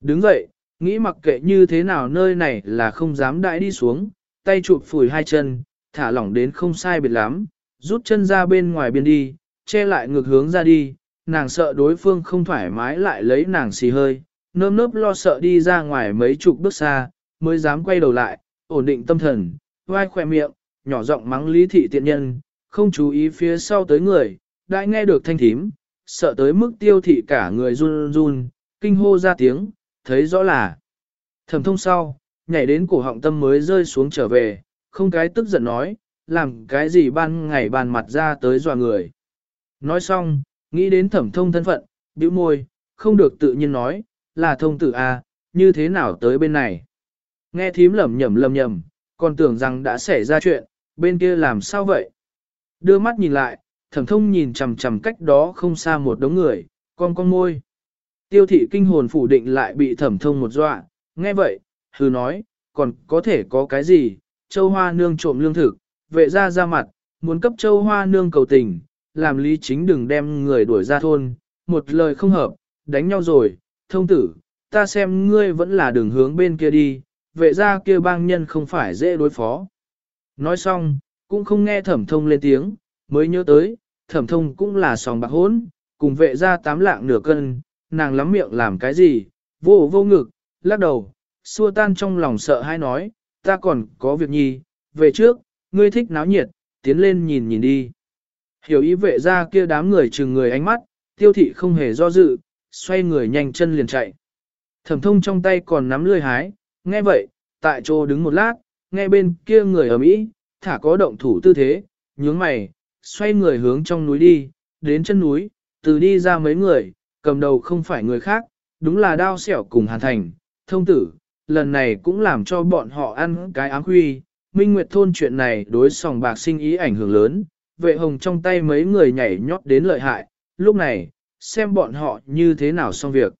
Đứng dậy, nghĩ mặc kệ như thế nào nơi này là không dám đãi đi xuống, tay chụp phủi hai chân, thả lỏng đến không sai biệt lắm, rút chân ra bên ngoài biên đi, che lại ngược hướng ra đi, nàng sợ đối phương không thoải mái lại lấy nàng xì hơi, nơm nớp lo sợ đi ra ngoài mấy chục bước xa, mới dám quay đầu lại, ổn định tâm thần, vai khỏe miệng, nhỏ giọng mắng lý thị tiện nhân, không chú ý phía sau tới người, đã nghe được thanh thím, sợ tới mức tiêu thị cả người run run, kinh hô ra tiếng, thấy rõ là thẩm thông sau, nhảy đến cổ họng tâm mới rơi xuống trở về, không cái tức giận nói, làm cái gì ban ngày bàn mặt ra tới dọa người. Nói xong, nghĩ đến thẩm thông thân phận, bĩu môi, không được tự nhiên nói, là thông tử A, như thế nào tới bên này. Nghe thím lẩm nhẩm lầm nhầm, còn tưởng rằng đã xảy ra chuyện, bên kia làm sao vậy? Đưa mắt nhìn lại, thẩm thông nhìn chằm chằm cách đó không xa một đống người, con con môi. Tiêu thị kinh hồn phủ định lại bị thẩm thông một dọa, nghe vậy, hư nói, còn có thể có cái gì, châu hoa nương trộm lương thực, vệ ra ra mặt, muốn cấp châu hoa nương cầu tình, làm lý chính đừng đem người đuổi ra thôn, một lời không hợp, đánh nhau rồi, thông tử, ta xem ngươi vẫn là đường hướng bên kia đi, vệ ra kia bang nhân không phải dễ đối phó. Nói xong, cũng không nghe thẩm thông lên tiếng, mới nhớ tới, thẩm thông cũng là sòng bạc hốn, cùng vệ ra tám lạng nửa cân, nàng lắm miệng làm cái gì, vô vô ngực, lắc đầu, xua tan trong lòng sợ hay nói, ta còn có việc nhi, về trước, ngươi thích náo nhiệt, tiến lên nhìn nhìn đi. Hiểu ý vệ ra kia đám người chừng người ánh mắt, tiêu thị không hề do dự, xoay người nhanh chân liền chạy. Thẩm thông trong tay còn nắm lươi hái, nghe vậy, tại chỗ đứng một lát, nghe bên kia người ở Mỹ, thả có động thủ tư thế, nhướng mày, xoay người hướng trong núi đi, đến chân núi, từ đi ra mấy người, cầm đầu không phải người khác, đúng là đao xẻo cùng hàn thành, thông tử, lần này cũng làm cho bọn họ ăn cái áng huy, minh nguyệt thôn chuyện này đối sòng bạc sinh ý ảnh hưởng lớn, vệ hồng trong tay mấy người nhảy nhót đến lợi hại, lúc này, xem bọn họ như thế nào xong việc.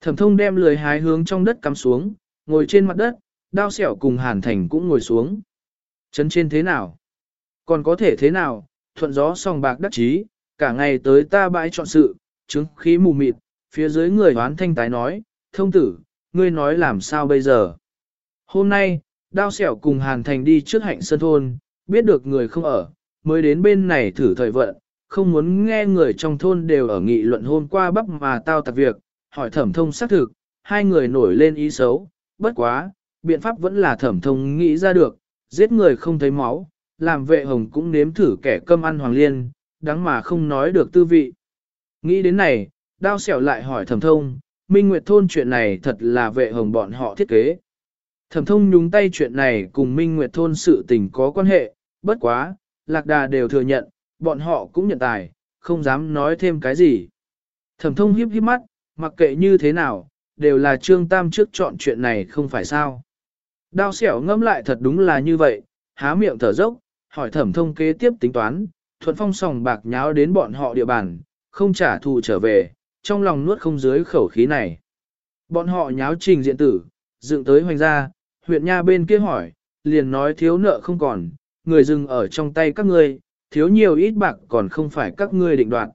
Thẩm thông đem lười hái hướng trong đất cắm xuống, ngồi trên mặt đất, đao xẻo cùng hàn thành cũng ngồi xuống. Chấn trên thế nào? Còn có thể thế nào? Thuận gió sòng bạc đắc chí, cả ngày tới ta bãi chọn sự, chứng khí mù mịt, phía dưới người hoán thanh tái nói, thông tử, ngươi nói làm sao bây giờ? Hôm nay, đao xẻo cùng hàn thành đi trước hạnh sân thôn, biết được người không ở, mới đến bên này thử thời vận, không muốn nghe người trong thôn đều ở nghị luận hôm qua bắp mà tao tặc việc, hỏi thẩm thông xác thực, hai người nổi lên ý xấu, bất quá, biện pháp vẫn là thẩm thông nghĩ ra được, giết người không thấy máu, làm vệ hồng cũng nếm thử kẻ cơm ăn hoàng liên, đáng mà không nói được tư vị. Nghĩ đến này, đao xẻo lại hỏi thẩm thông, Minh Nguyệt Thôn chuyện này thật là vệ hồng bọn họ thiết kế. Thẩm thông nhúng tay chuyện này cùng Minh Nguyệt Thôn sự tình có quan hệ, bất quá, lạc đà đều thừa nhận, bọn họ cũng nhận tài, không dám nói thêm cái gì. Thẩm thông hiếp hiếp mắt, mặc kệ như thế nào, đều là Trương Tam trước chọn chuyện này không phải sao. Đao xẻo ngâm lại thật đúng là như vậy, há miệng thở dốc, hỏi thẩm thông kế tiếp tính toán, thuận phong sòng bạc nháo đến bọn họ địa bàn, không trả thù trở về, trong lòng nuốt không dưới khẩu khí này. Bọn họ nháo trình diện tử, dựng tới hoành gia, huyện nha bên kia hỏi, liền nói thiếu nợ không còn, người dừng ở trong tay các ngươi, thiếu nhiều ít bạc còn không phải các ngươi định đoạt.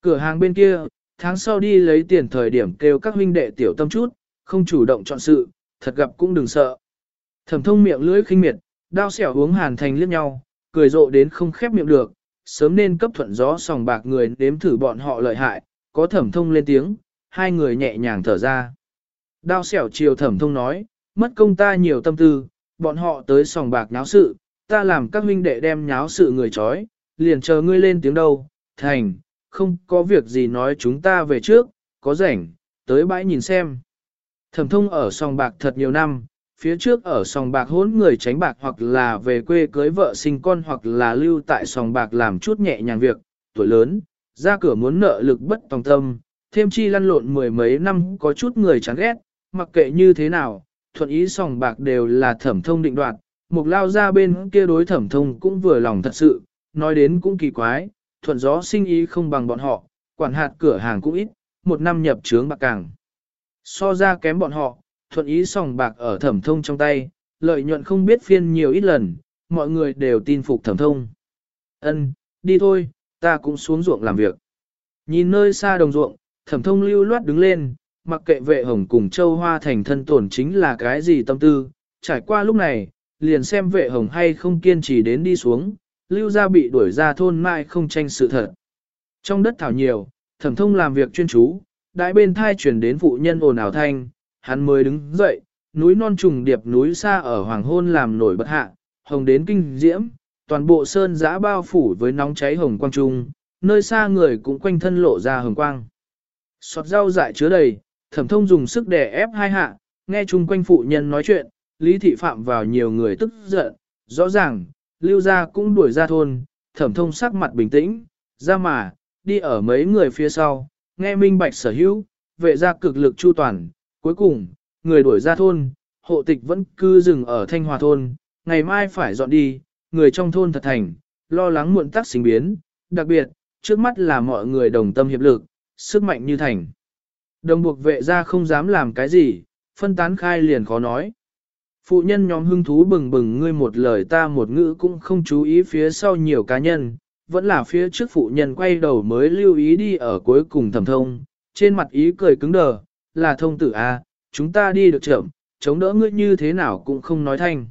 Cửa hàng bên kia, tháng sau đi lấy tiền thời điểm kêu các huynh đệ tiểu tâm chút, không chủ động chọn sự, thật gặp cũng đừng sợ. Thẩm thông miệng lưỡi khinh miệt, đao xẻo hướng hàn thành liếc nhau, cười rộ đến không khép miệng được, sớm nên cấp thuận gió sòng bạc người đếm thử bọn họ lợi hại, có thẩm thông lên tiếng, hai người nhẹ nhàng thở ra. Đao xẻo chiều thẩm thông nói, mất công ta nhiều tâm tư, bọn họ tới sòng bạc nháo sự, ta làm các huynh đệ đem nháo sự người chói, liền chờ ngươi lên tiếng đâu, thành, không có việc gì nói chúng ta về trước, có rảnh, tới bãi nhìn xem. Thẩm thông ở sòng bạc thật nhiều năm, phía trước ở sòng bạc hỗn người tránh bạc hoặc là về quê cưới vợ sinh con hoặc là lưu tại sòng bạc làm chút nhẹ nhàng việc, tuổi lớn, ra cửa muốn nợ lực bất tòng tâm, thêm chi lăn lộn mười mấy năm có chút người chán ghét, mặc kệ như thế nào, thuận ý sòng bạc đều là thẩm thông định đoạt, mục lao ra bên kia đối thẩm thông cũng vừa lòng thật sự, nói đến cũng kỳ quái, thuận gió sinh ý không bằng bọn họ, quản hạt cửa hàng cũng ít, một năm nhập trướng bạc càng. So ra kém bọn họ, thuận ý sòng bạc ở thẩm thông trong tay, lợi nhuận không biết phiên nhiều ít lần, mọi người đều tin phục thẩm thông. Ân, đi thôi, ta cũng xuống ruộng làm việc. Nhìn nơi xa đồng ruộng, thẩm thông lưu loát đứng lên, mặc kệ vệ hồng cùng châu hoa thành thân tổn chính là cái gì tâm tư, trải qua lúc này, liền xem vệ hồng hay không kiên trì đến đi xuống, lưu ra bị đuổi ra thôn mãi không tranh sự thật. Trong đất thảo nhiều, thẩm thông làm việc chuyên chú, đại bên thai chuyển đến phụ nhân ồn ào thanh, hắn mới đứng dậy, núi non trùng điệp núi xa ở hoàng hôn làm nổi bật hạ, hồng đến kinh diễm, toàn bộ sơn giã bao phủ với nóng cháy hồng quang trung, nơi xa người cũng quanh thân lộ ra hồng quang. Sọt rau dại chứa đầy, thẩm thông dùng sức đè ép hai hạ, nghe chung quanh phụ nhân nói chuyện, lý thị phạm vào nhiều người tức giận, rõ ràng, lưu gia cũng đuổi ra thôn, thẩm thông sắc mặt bình tĩnh, ra mà, đi ở mấy người phía sau, nghe minh bạch sở hữu, vệ ra cực lực chu toàn, cuối cùng, người đuổi ra thôn, hộ tịch vẫn cư dừng ở Thanh Hòa thôn, ngày mai phải dọn đi, người trong thôn thật thành, lo lắng muộn tắc sinh biến, đặc biệt, trước mắt là mọi người đồng tâm hiệp lực, sức mạnh như thành. Đồng buộc vệ ra không dám làm cái gì, phân tán khai liền khó nói. Phụ nhân nhóm hưng thú bừng bừng ngươi một lời ta một ngữ cũng không chú ý phía sau nhiều cá nhân, vẫn là phía trước phụ nhân quay đầu mới lưu ý đi ở cuối cùng thẩm thông, trên mặt ý cười cứng đờ, là thông tử A, chúng ta đi được chậm, chống đỡ ngươi như thế nào cũng không nói thanh.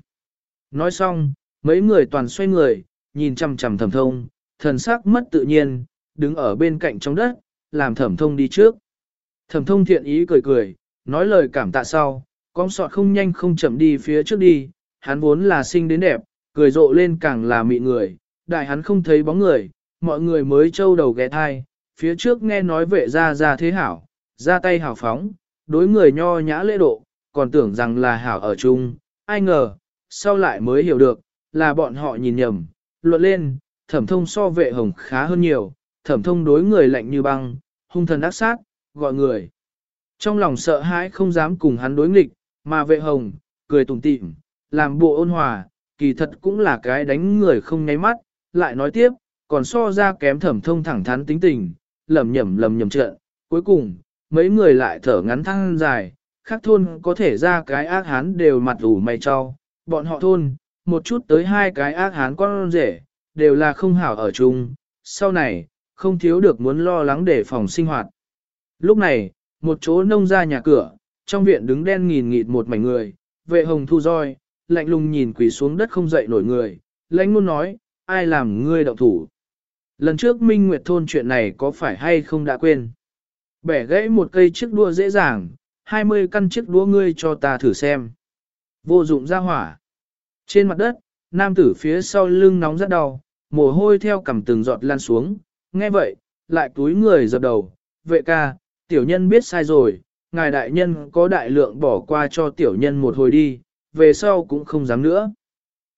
Nói xong, mấy người toàn xoay người, nhìn chằm chằm thẩm thông, thần sắc mất tự nhiên, đứng ở bên cạnh trong đất, làm thẩm thông đi trước. Thẩm thông thiện ý cười cười, nói lời cảm tạ sau, con sọt không nhanh không chậm đi phía trước đi, hắn vốn là sinh đến đẹp, cười rộ lên càng là mị người, đại hắn không thấy bóng người, mọi người mới trâu đầu ghé thai, phía trước nghe nói vệ ra ra thế hảo, ra tay hảo phóng, đối người nho nhã lễ độ, còn tưởng rằng là hảo ở chung, ai ngờ, sau lại mới hiểu được, là bọn họ nhìn nhầm, luận lên, thẩm thông so vệ hồng khá hơn nhiều, thẩm thông đối người lạnh như băng, hung thần ác sát, gọi người. Trong lòng sợ hãi không dám cùng hắn đối nghịch, mà vệ hồng, cười tủm tỉm, làm bộ ôn hòa, kỳ thật cũng là cái đánh người không nháy mắt, lại nói tiếp, còn so ra kém thẩm thông thẳng thắn tính tình, lầm nhầm lầm nhầm trợn, cuối cùng, mấy người lại thở ngắn thăng dài, khác thôn có thể ra cái ác hán đều mặt ủ mày cho, bọn họ thôn, một chút tới hai cái ác hán con rể, đều là không hảo ở chung, sau này, không thiếu được muốn lo lắng để phòng sinh hoạt. Lúc này, một chỗ nông ra nhà cửa, trong viện đứng đen nghìn nghịt một mảnh người, vệ hồng thu roi, lạnh lùng nhìn quỳ xuống đất không dậy nổi người, lãnh luôn nói, ai làm ngươi động thủ. Lần trước Minh Nguyệt thôn chuyện này có phải hay không đã quên. Bẻ gãy một cây chiếc đua dễ dàng, 20 căn chiếc đua ngươi cho ta thử xem. Vô dụng ra hỏa. Trên mặt đất, nam tử phía sau lưng nóng rất đau, mồ hôi theo cằm từng giọt lan xuống, nghe vậy, lại túi người dập đầu, vệ ca, tiểu nhân biết sai rồi, ngài đại nhân có đại lượng bỏ qua cho tiểu nhân một hồi đi, về sau cũng không dám nữa.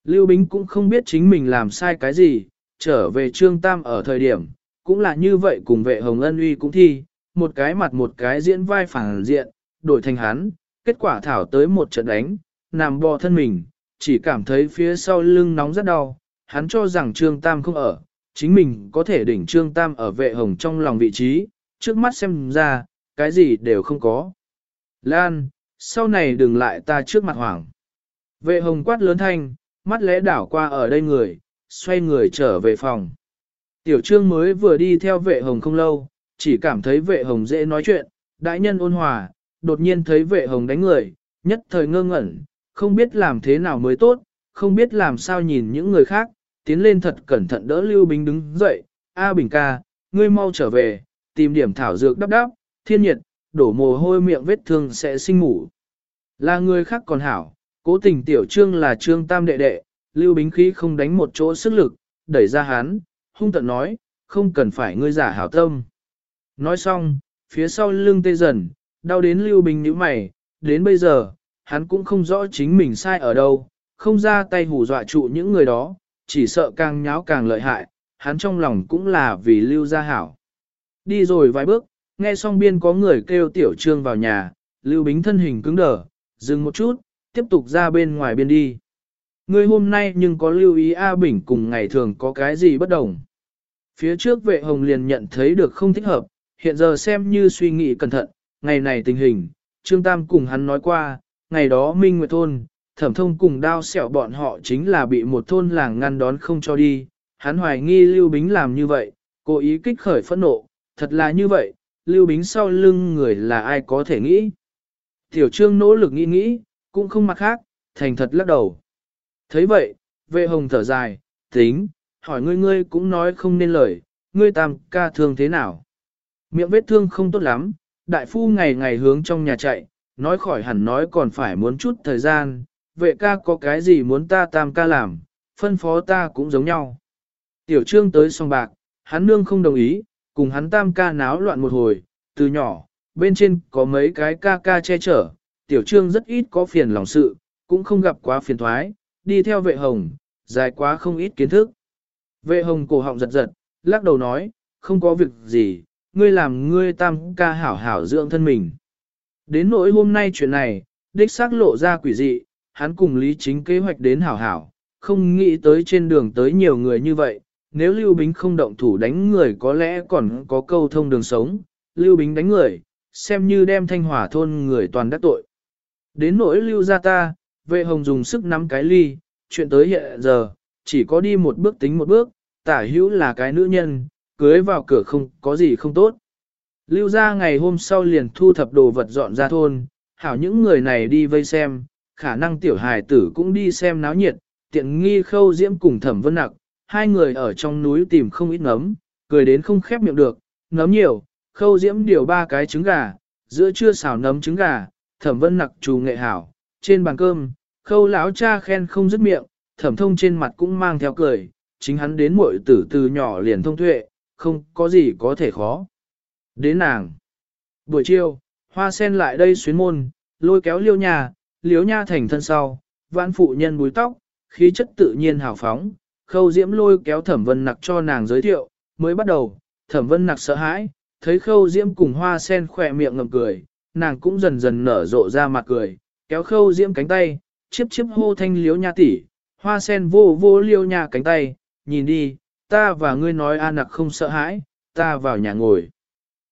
Lưu Bính cũng không biết chính mình làm sai cái gì, trở về Trương Tam ở thời điểm, cũng là như vậy cùng vệ Hồng Ân uy cũng thi, một cái mặt một cái diễn vai phản diện, đổi thành hắn, kết quả thảo tới một trận đánh, nằm bò thân mình, chỉ cảm thấy phía sau lưng nóng rất đau, hắn cho rằng Trương Tam không ở, chính mình có thể đỉnh Trương Tam ở vệ hồng trong lòng vị trí, trước mắt xem ra, cái gì đều không có. Lan, sau này đừng lại ta trước mặt hoảng. Vệ hồng quát lớn thanh, mắt lẽ đảo qua ở đây người, xoay người trở về phòng. Tiểu trương mới vừa đi theo vệ hồng không lâu, chỉ cảm thấy vệ hồng dễ nói chuyện, đại nhân ôn hòa, đột nhiên thấy vệ hồng đánh người, nhất thời ngơ ngẩn, không biết làm thế nào mới tốt, không biết làm sao nhìn những người khác, tiến lên thật cẩn thận đỡ Lưu Bình đứng dậy, A Bình ca, ngươi mau trở về, tìm điểm thảo dược đắp đắp, thiên nhiệt, đổ mồ hôi miệng vết thương sẽ sinh ngủ. Là người khác còn hảo, cố tình tiểu trương là trương tam đệ đệ, Lưu Bính khí không đánh một chỗ sức lực, đẩy ra hắn, hung tận nói, không cần phải ngươi giả hảo tâm. Nói xong, phía sau lưng tê dần, đau đến Lưu Bình nhíu mày, đến bây giờ, hắn cũng không rõ chính mình sai ở đâu, không ra tay hù dọa trụ những người đó, chỉ sợ càng nháo càng lợi hại, hắn trong lòng cũng là vì Lưu gia hảo. Đi rồi vài bước, nghe xong biên có người kêu tiểu trương vào nhà, Lưu Bính thân hình cứng đờ, dừng một chút, tiếp tục ra bên ngoài biên đi. Người hôm nay nhưng có lưu ý A Bình cùng ngày thường có cái gì bất đồng. Phía trước vệ hồng liền nhận thấy được không thích hợp, hiện giờ xem như suy nghĩ cẩn thận, ngày này tình hình, Trương Tam cùng hắn nói qua, ngày đó Minh Nguyệt Thôn, thẩm thông cùng đao xẻo bọn họ chính là bị một thôn làng ngăn đón không cho đi, hắn hoài nghi Lưu Bính làm như vậy, cố ý kích khởi phẫn nộ, thật là như vậy, Lưu Bính sau lưng người là ai có thể nghĩ. Tiểu Trương nỗ lực nghĩ nghĩ, cũng không mặt khác, thành thật lắc đầu. thấy vậy, vệ hồng thở dài, tính, hỏi ngươi ngươi cũng nói không nên lời, ngươi tam ca thương thế nào. Miệng vết thương không tốt lắm, đại phu ngày ngày hướng trong nhà chạy, nói khỏi hẳn nói còn phải muốn chút thời gian, vệ ca có cái gì muốn ta tam ca làm, phân phó ta cũng giống nhau. Tiểu trương tới song bạc, hắn nương không đồng ý, cùng hắn tam ca náo loạn một hồi, từ nhỏ, bên trên có mấy cái ca ca che chở, tiểu trương rất ít có phiền lòng sự, cũng không gặp quá phiền thoái, đi theo vệ hồng, dài quá không ít kiến thức. Vệ hồng cổ họng giật giật, lắc đầu nói, không có việc gì, ngươi làm ngươi tam ca hảo hảo dưỡng thân mình. Đến nỗi hôm nay chuyện này, đích xác lộ ra quỷ dị, hắn cùng Lý Chính kế hoạch đến hảo hảo, không nghĩ tới trên đường tới nhiều người như vậy, nếu Lưu Bính không động thủ đánh người có lẽ còn có câu thông đường sống, Lưu Bính đánh người, xem như đem thanh hỏa thôn người toàn đắc tội. Đến nỗi Lưu ra ta, vệ hồng dùng sức nắm cái ly, chuyện tới hiện giờ, chỉ có đi một bước tính một bước, tả hữu là cái nữ nhân, cưới vào cửa không có gì không tốt. Lưu ra ngày hôm sau liền thu thập đồ vật dọn ra thôn, hảo những người này đi vây xem, khả năng tiểu hài tử cũng đi xem náo nhiệt, tiện nghi khâu diễm cùng thẩm vân nặc, hai người ở trong núi tìm không ít nấm, cười đến không khép miệng được, nấm nhiều, khâu diễm điều ba cái trứng gà, giữa trưa xào nấm trứng gà, thẩm vân nặc trù nghệ hảo, trên bàn cơm, khâu lão cha khen không dứt miệng, thẩm thông trên mặt cũng mang theo cười, chính hắn đến muội tử từ nhỏ liền thông tuệ, không có gì có thể khó. Đến nàng. Buổi chiều, hoa sen lại đây xuyến môn, lôi kéo liêu nhà, liếu nha thành thân sau, vãn phụ nhân búi tóc, khí chất tự nhiên hào phóng, khâu diễm lôi kéo thẩm vân nặc cho nàng giới thiệu, mới bắt đầu, thẩm vân nặc sợ hãi, thấy khâu diễm cùng hoa sen khỏe miệng ngậm cười, nàng cũng dần dần nở rộ ra mặt cười, kéo khâu diễm cánh tay, chiếp chiếp hô thanh liếu nha tỷ, hoa sen vô vô liêu nha cánh tay, nhìn đi, ta và ngươi nói a nặc không sợ hãi, ta vào nhà ngồi.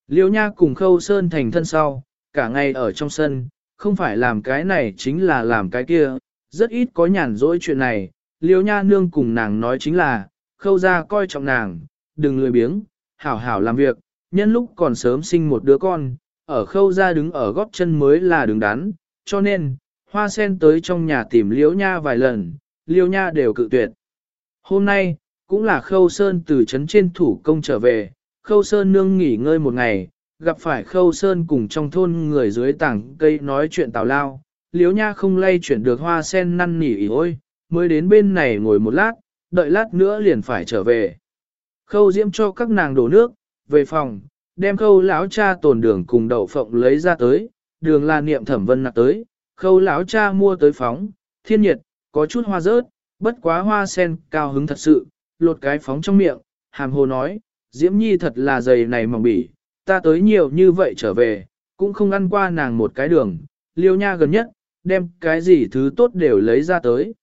Liêu nha cùng khâu sơn thành thân sau, cả ngày ở trong sân, không phải làm cái này chính là làm cái kia, rất ít có nhàn rỗi chuyện này, liêu nha nương cùng nàng nói chính là, khâu ra coi trọng nàng, đừng lười biếng, hảo hảo làm việc, nhân lúc còn sớm sinh một đứa con, ở khâu ra đứng ở góp chân mới là đứng đắn, cho nên, hoa sen tới trong nhà tìm liễu nha vài lần, liêu nha đều cự tuyệt. Hôm nay, cũng là khâu sơn từ trấn trên thủ công trở về, khâu sơn nương nghỉ ngơi một ngày, gặp phải khâu sơn cùng trong thôn người dưới tảng cây nói chuyện tào lao, liếu nha không lay chuyển được hoa sen năn nỉ ý ôi, mới đến bên này ngồi một lát, đợi lát nữa liền phải trở về. Khâu diễm cho các nàng đổ nước, về phòng, đem khâu lão cha tồn đường cùng đậu phộng lấy ra tới, đường là niệm thẩm vân nạc tới, khâu lão cha mua tới phóng, thiên nhiệt, có chút hoa rớt, bất quá hoa sen cao hứng thật sự, lột cái phóng trong miệng, hàm hồ nói, Diễm Nhi thật là dày này mỏng bỉ, ta tới nhiều như vậy trở về, cũng không ăn qua nàng một cái đường, liêu nha gần nhất, đem cái gì thứ tốt đều lấy ra tới.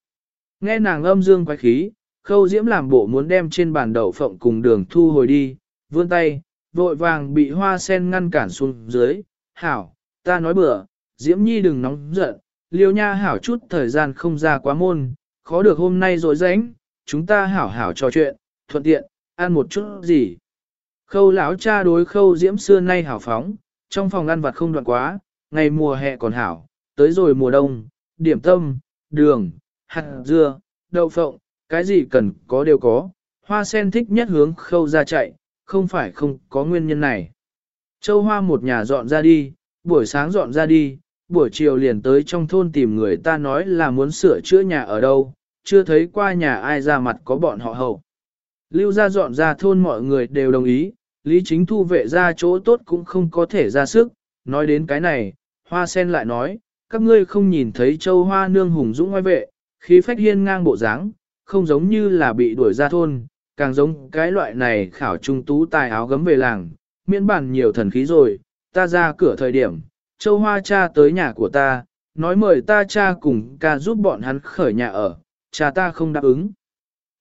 Nghe nàng âm dương quái khí, khâu Diễm làm bộ muốn đem trên bàn đậu phộng cùng đường thu hồi đi, vươn tay, vội vàng bị hoa sen ngăn cản xuống dưới, hảo, ta nói bừa, Diễm Nhi đừng nóng giận, liêu nha hảo chút thời gian không ra quá môn, khó được hôm nay rồi rảnh, chúng ta hảo hảo trò chuyện, thuận tiện, ăn một chút gì. Khâu lão cha đối khâu diễm xưa nay hảo phóng, trong phòng ăn vặt không đoạn quá, ngày mùa hè còn hảo, tới rồi mùa đông, điểm tâm, đường, hạt dưa, đậu phộng, cái gì cần có đều có, hoa sen thích nhất hướng khâu ra chạy, không phải không có nguyên nhân này. Châu hoa một nhà dọn ra đi, buổi sáng dọn ra đi, buổi chiều liền tới trong thôn tìm người ta nói là muốn sửa chữa nhà ở đâu, chưa thấy qua nhà ai ra mặt có bọn họ hậu. Lưu ra dọn ra thôn mọi người đều đồng ý, Lý Chính Thu vệ ra chỗ tốt cũng không có thể ra sức, nói đến cái này, Hoa Sen lại nói, các ngươi không nhìn thấy châu Hoa nương hùng dũng ngoài vệ, khí phách hiên ngang bộ dáng, không giống như là bị đuổi ra thôn, càng giống cái loại này khảo trung tú tài áo gấm về làng, miễn bản nhiều thần khí rồi, ta ra cửa thời điểm, châu Hoa cha tới nhà của ta, nói mời ta cha cùng ca giúp bọn hắn khởi nhà ở, cha ta không đáp ứng.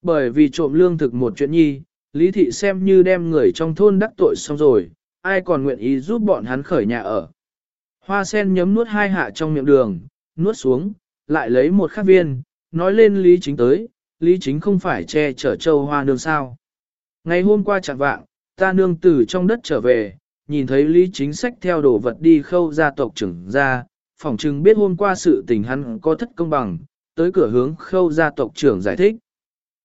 Bởi vì trộm lương thực một chuyện nhi, Lý Thị xem như đem người trong thôn đắc tội xong rồi, ai còn nguyện ý giúp bọn hắn khởi nhà ở. Hoa sen nhấm nuốt hai hạ trong miệng đường, nuốt xuống, lại lấy một khắc viên, nói lên Lý Chính tới, Lý Chính không phải che chở châu hoa nương sao. Ngày hôm qua chẳng vạng, ta nương từ trong đất trở về, nhìn thấy Lý Chính Sách theo đồ vật đi khâu gia tộc trưởng ra, phỏng chừng biết hôm qua sự tình hắn có thất công bằng, tới cửa hướng khâu gia tộc trưởng giải thích.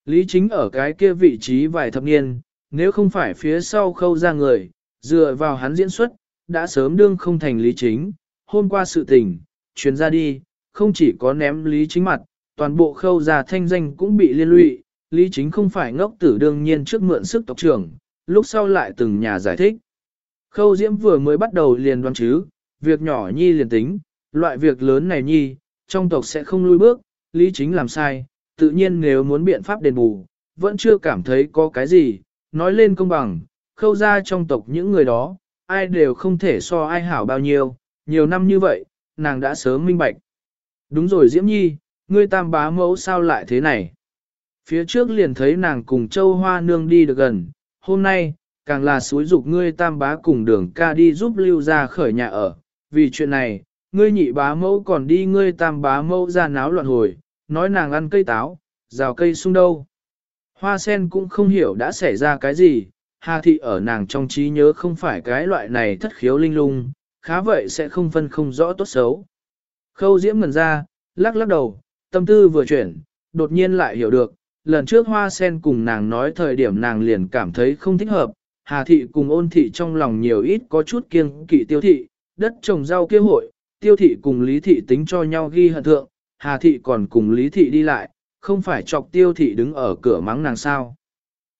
Lý Chính ở cái kia vị trí vài thập niên, nếu không phải phía sau khâu ra người, dựa vào hắn diễn xuất, đã sớm đương không thành Lý Chính, hôm qua sự tình, chuyến ra đi, không chỉ có ném Lý Chính mặt, toàn bộ khâu gia thanh danh cũng bị liên lụy, Lý Chính không phải ngốc tử đương nhiên trước mượn sức tộc trưởng, lúc sau lại từng nhà giải thích. Khâu Diễm vừa mới bắt đầu liền đoán chứ, việc nhỏ nhi liền tính, loại việc lớn này nhi, trong tộc sẽ không lui bước, Lý Chính làm sai, tự nhiên nếu muốn biện pháp đền bù, vẫn chưa cảm thấy có cái gì, nói lên công bằng, khâu ra trong tộc những người đó, ai đều không thể so ai hảo bao nhiêu, nhiều năm như vậy, nàng đã sớm minh bạch. Đúng rồi Diễm Nhi, ngươi tam bá mẫu sao lại thế này? Phía trước liền thấy nàng cùng châu hoa nương đi được gần, hôm nay, càng là suối dục ngươi tam bá cùng đường ca đi giúp lưu ra khởi nhà ở. Vì chuyện này, ngươi nhị bá mẫu còn đi ngươi tam bá mẫu ra náo loạn hồi, nói nàng ăn cây táo, rào cây sung đâu. Hoa sen cũng không hiểu đã xảy ra cái gì, Hà thị ở nàng trong trí nhớ không phải cái loại này thất khiếu linh lung, khá vậy sẽ không phân không rõ tốt xấu. Khâu diễm ngần ra, lắc lắc đầu, tâm tư vừa chuyển, đột nhiên lại hiểu được, lần trước hoa sen cùng nàng nói thời điểm nàng liền cảm thấy không thích hợp, Hà thị cùng ôn thị trong lòng nhiều ít có chút kiêng kỵ tiêu thị, đất trồng rau kia hội, tiêu thị cùng lý thị tính cho nhau ghi hận thượng, Hà thị còn cùng lý thị đi lại, không phải chọc tiêu thị đứng ở cửa mắng nàng sao.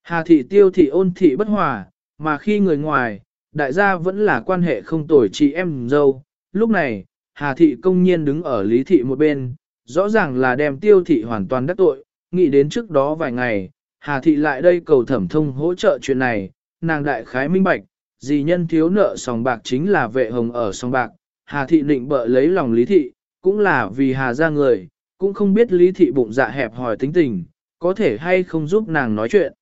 Hà thị tiêu thị ôn thị bất hòa, mà khi người ngoài, đại gia vẫn là quan hệ không tồi chị em dâu. Lúc này, Hà thị công nhiên đứng ở lý thị một bên, rõ ràng là đem tiêu thị hoàn toàn đắc tội, nghĩ đến trước đó vài ngày, Hà thị lại đây cầu thẩm thông hỗ trợ chuyện này, nàng đại khái minh bạch, dì nhân thiếu nợ sòng bạc chính là vệ hồng ở sòng bạc, Hà thị định bợ lấy lòng lý thị, cũng là vì Hà ra người, cũng không biết lý thị bụng dạ hẹp hỏi tính tình, có thể hay không giúp nàng nói chuyện.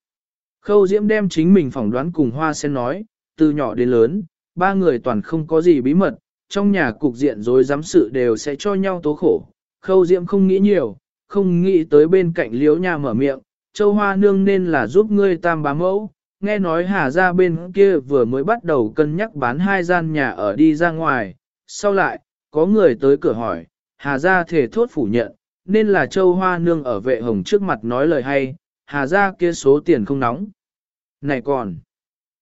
Khâu Diễm đem chính mình phỏng đoán cùng Hoa Sen nói, từ nhỏ đến lớn, ba người toàn không có gì bí mật, trong nhà cục diện rối giám sự đều sẽ cho nhau tố khổ. Khâu Diễm không nghĩ nhiều, không nghĩ tới bên cạnh liếu nhà mở miệng, châu hoa nương nên là giúp ngươi tam bá mẫu, nghe nói hà ra bên kia vừa mới bắt đầu cân nhắc bán hai gian nhà ở đi ra ngoài, sau lại, có người tới cửa hỏi, hà gia thể thốt phủ nhận, nên là châu hoa nương ở vệ hồng trước mặt nói lời hay, hà gia kia số tiền không nóng. Này còn,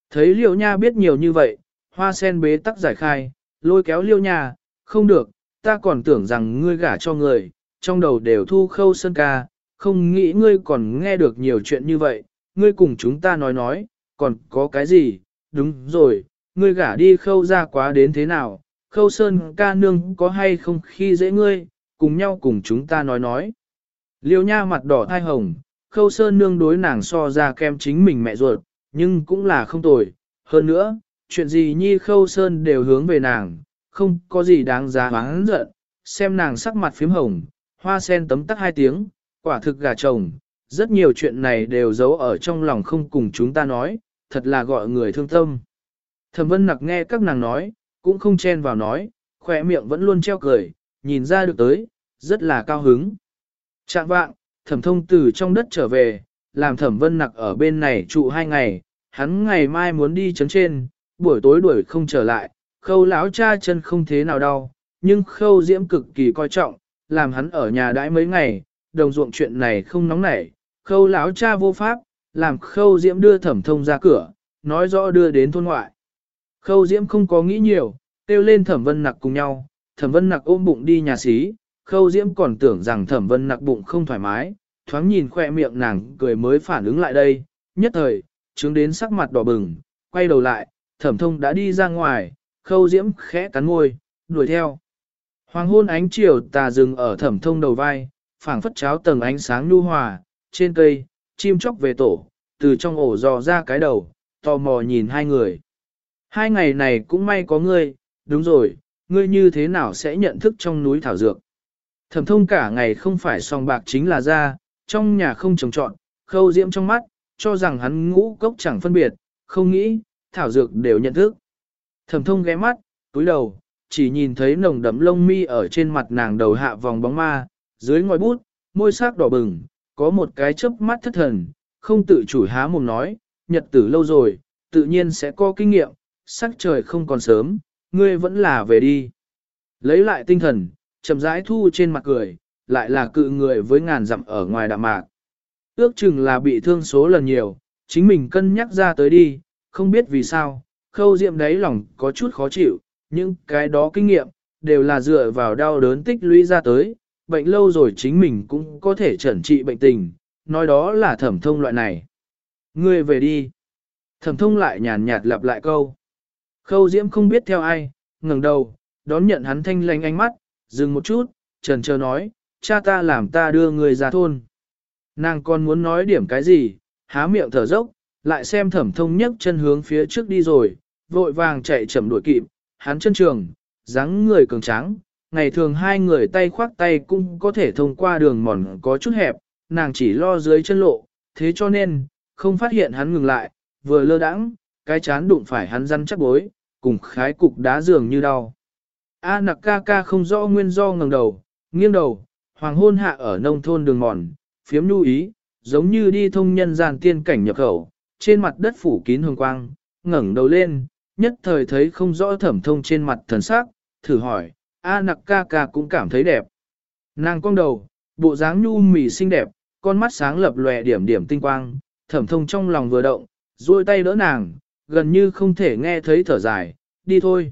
thấy liêu nha biết nhiều như vậy, hoa sen bế tắc giải khai, lôi kéo liêu nha, không được, ta còn tưởng rằng ngươi gả cho người, trong đầu đều thu khâu sơn ca, không nghĩ ngươi còn nghe được nhiều chuyện như vậy, ngươi cùng chúng ta nói nói, còn có cái gì, đúng rồi, ngươi gả đi khâu ra quá đến thế nào, khâu sơn ca nương có hay không khi dễ ngươi, cùng nhau cùng chúng ta nói nói. Liêu nha mặt đỏ thai hồng, khâu sơn nương đối nàng so ra kem chính mình mẹ ruột, nhưng cũng là không tồi. Hơn nữa, chuyện gì nhi khâu sơn đều hướng về nàng, không có gì đáng giá hoáng giận, xem nàng sắc mặt phím hồng, hoa sen tấm tắc hai tiếng, quả thực gà chồng, rất nhiều chuyện này đều giấu ở trong lòng không cùng chúng ta nói, thật là gọi người thương tâm. Thẩm vân nặc nghe các nàng nói, cũng không chen vào nói, khỏe miệng vẫn luôn treo cười, nhìn ra được tới, rất là cao hứng. Trạng vạng, thẩm thông từ trong đất trở về, làm thẩm vân nặc ở bên này trụ hai ngày, hắn ngày mai muốn đi chấn trên, buổi tối đuổi không trở lại, khâu lão cha chân không thế nào đau, nhưng khâu diễm cực kỳ coi trọng, làm hắn ở nhà đãi mấy ngày, đồng ruộng chuyện này không nóng nảy, khâu lão cha vô pháp, làm khâu diễm đưa thẩm thông ra cửa, nói rõ đưa đến thôn ngoại. Khâu diễm không có nghĩ nhiều, kêu lên thẩm vân nặc cùng nhau, thẩm vân nặc ôm bụng đi nhà xí, khâu diễm còn tưởng rằng thẩm vân nặc bụng không thoải mái, thoáng nhìn khoe miệng nàng cười mới phản ứng lại đây, nhất thời, chứng đến sắc mặt đỏ bừng, quay đầu lại, thẩm thông đã đi ra ngoài, khâu diễm khẽ cắn môi, đuổi theo. Hoàng hôn ánh chiều tà dừng ở thẩm thông đầu vai, phảng phất cháo tầng ánh sáng nhu hòa, trên cây, chim chóc về tổ, từ trong ổ dò ra cái đầu, tò mò nhìn hai người. Hai ngày này cũng may có ngươi, đúng rồi, ngươi như thế nào sẽ nhận thức trong núi thảo dược. Thẩm thông cả ngày không phải song bạc chính là ra, trong nhà không trồng trọn, khâu diễm trong mắt, cho rằng hắn ngũ cốc chẳng phân biệt, không nghĩ, thảo dược đều nhận thức. Thẩm thông ghé mắt, túi đầu, chỉ nhìn thấy nồng đậm lông mi ở trên mặt nàng đầu hạ vòng bóng ma, dưới ngòi bút, môi sắc đỏ bừng, có một cái chớp mắt thất thần, không tự chủ há mồm nói, nhật tử lâu rồi, tự nhiên sẽ có kinh nghiệm, sắc trời không còn sớm, ngươi vẫn là về đi. Lấy lại tinh thần, chậm rãi thu trên mặt cười, lại là cự người với ngàn dặm ở ngoài đạm mạc. Ước chừng là bị thương số lần nhiều, chính mình cân nhắc ra tới đi, không biết vì sao, khâu diệm đáy lòng có chút khó chịu, nhưng cái đó kinh nghiệm, đều là dựa vào đau đớn tích lũy ra tới, bệnh lâu rồi chính mình cũng có thể chẩn trị bệnh tình, nói đó là thẩm thông loại này. Ngươi về đi. Thẩm thông lại nhàn nhạt lặp lại câu. Khâu diễm không biết theo ai, ngẩng đầu, đón nhận hắn thanh lanh ánh mắt, dừng một chút, trần chờ nói, cha ta làm ta đưa người ra thôn. Nàng còn muốn nói điểm cái gì, há miệng thở dốc, lại xem thẩm thông nhấc chân hướng phía trước đi rồi, vội vàng chạy chậm đuổi kịp, hắn chân trường, dáng người cường tráng, ngày thường hai người tay khoác tay cũng có thể thông qua đường mòn có chút hẹp, nàng chỉ lo dưới chân lộ, thế cho nên, không phát hiện hắn ngừng lại, vừa lơ đãng, cái chán đụng phải hắn răn chắc bối, cùng khái cục đá dường như đau. A nặc ca ca không rõ nguyên do ngẩng đầu, nghiêng đầu, hoàng hôn hạ ở nông thôn đường mòn, phiếm nhu ý, giống như đi thông nhân gian tiên cảnh nhập khẩu, trên mặt đất phủ kín hương quang, ngẩng đầu lên, nhất thời thấy không rõ thẩm thông trên mặt thần sắc, thử hỏi, A nặc ca ca cũng cảm thấy đẹp. Nàng cong đầu, bộ dáng nhu mì xinh đẹp, con mắt sáng lập lòe điểm điểm tinh quang, thẩm thông trong lòng vừa động, duỗi tay đỡ nàng, gần như không thể nghe thấy thở dài, đi thôi.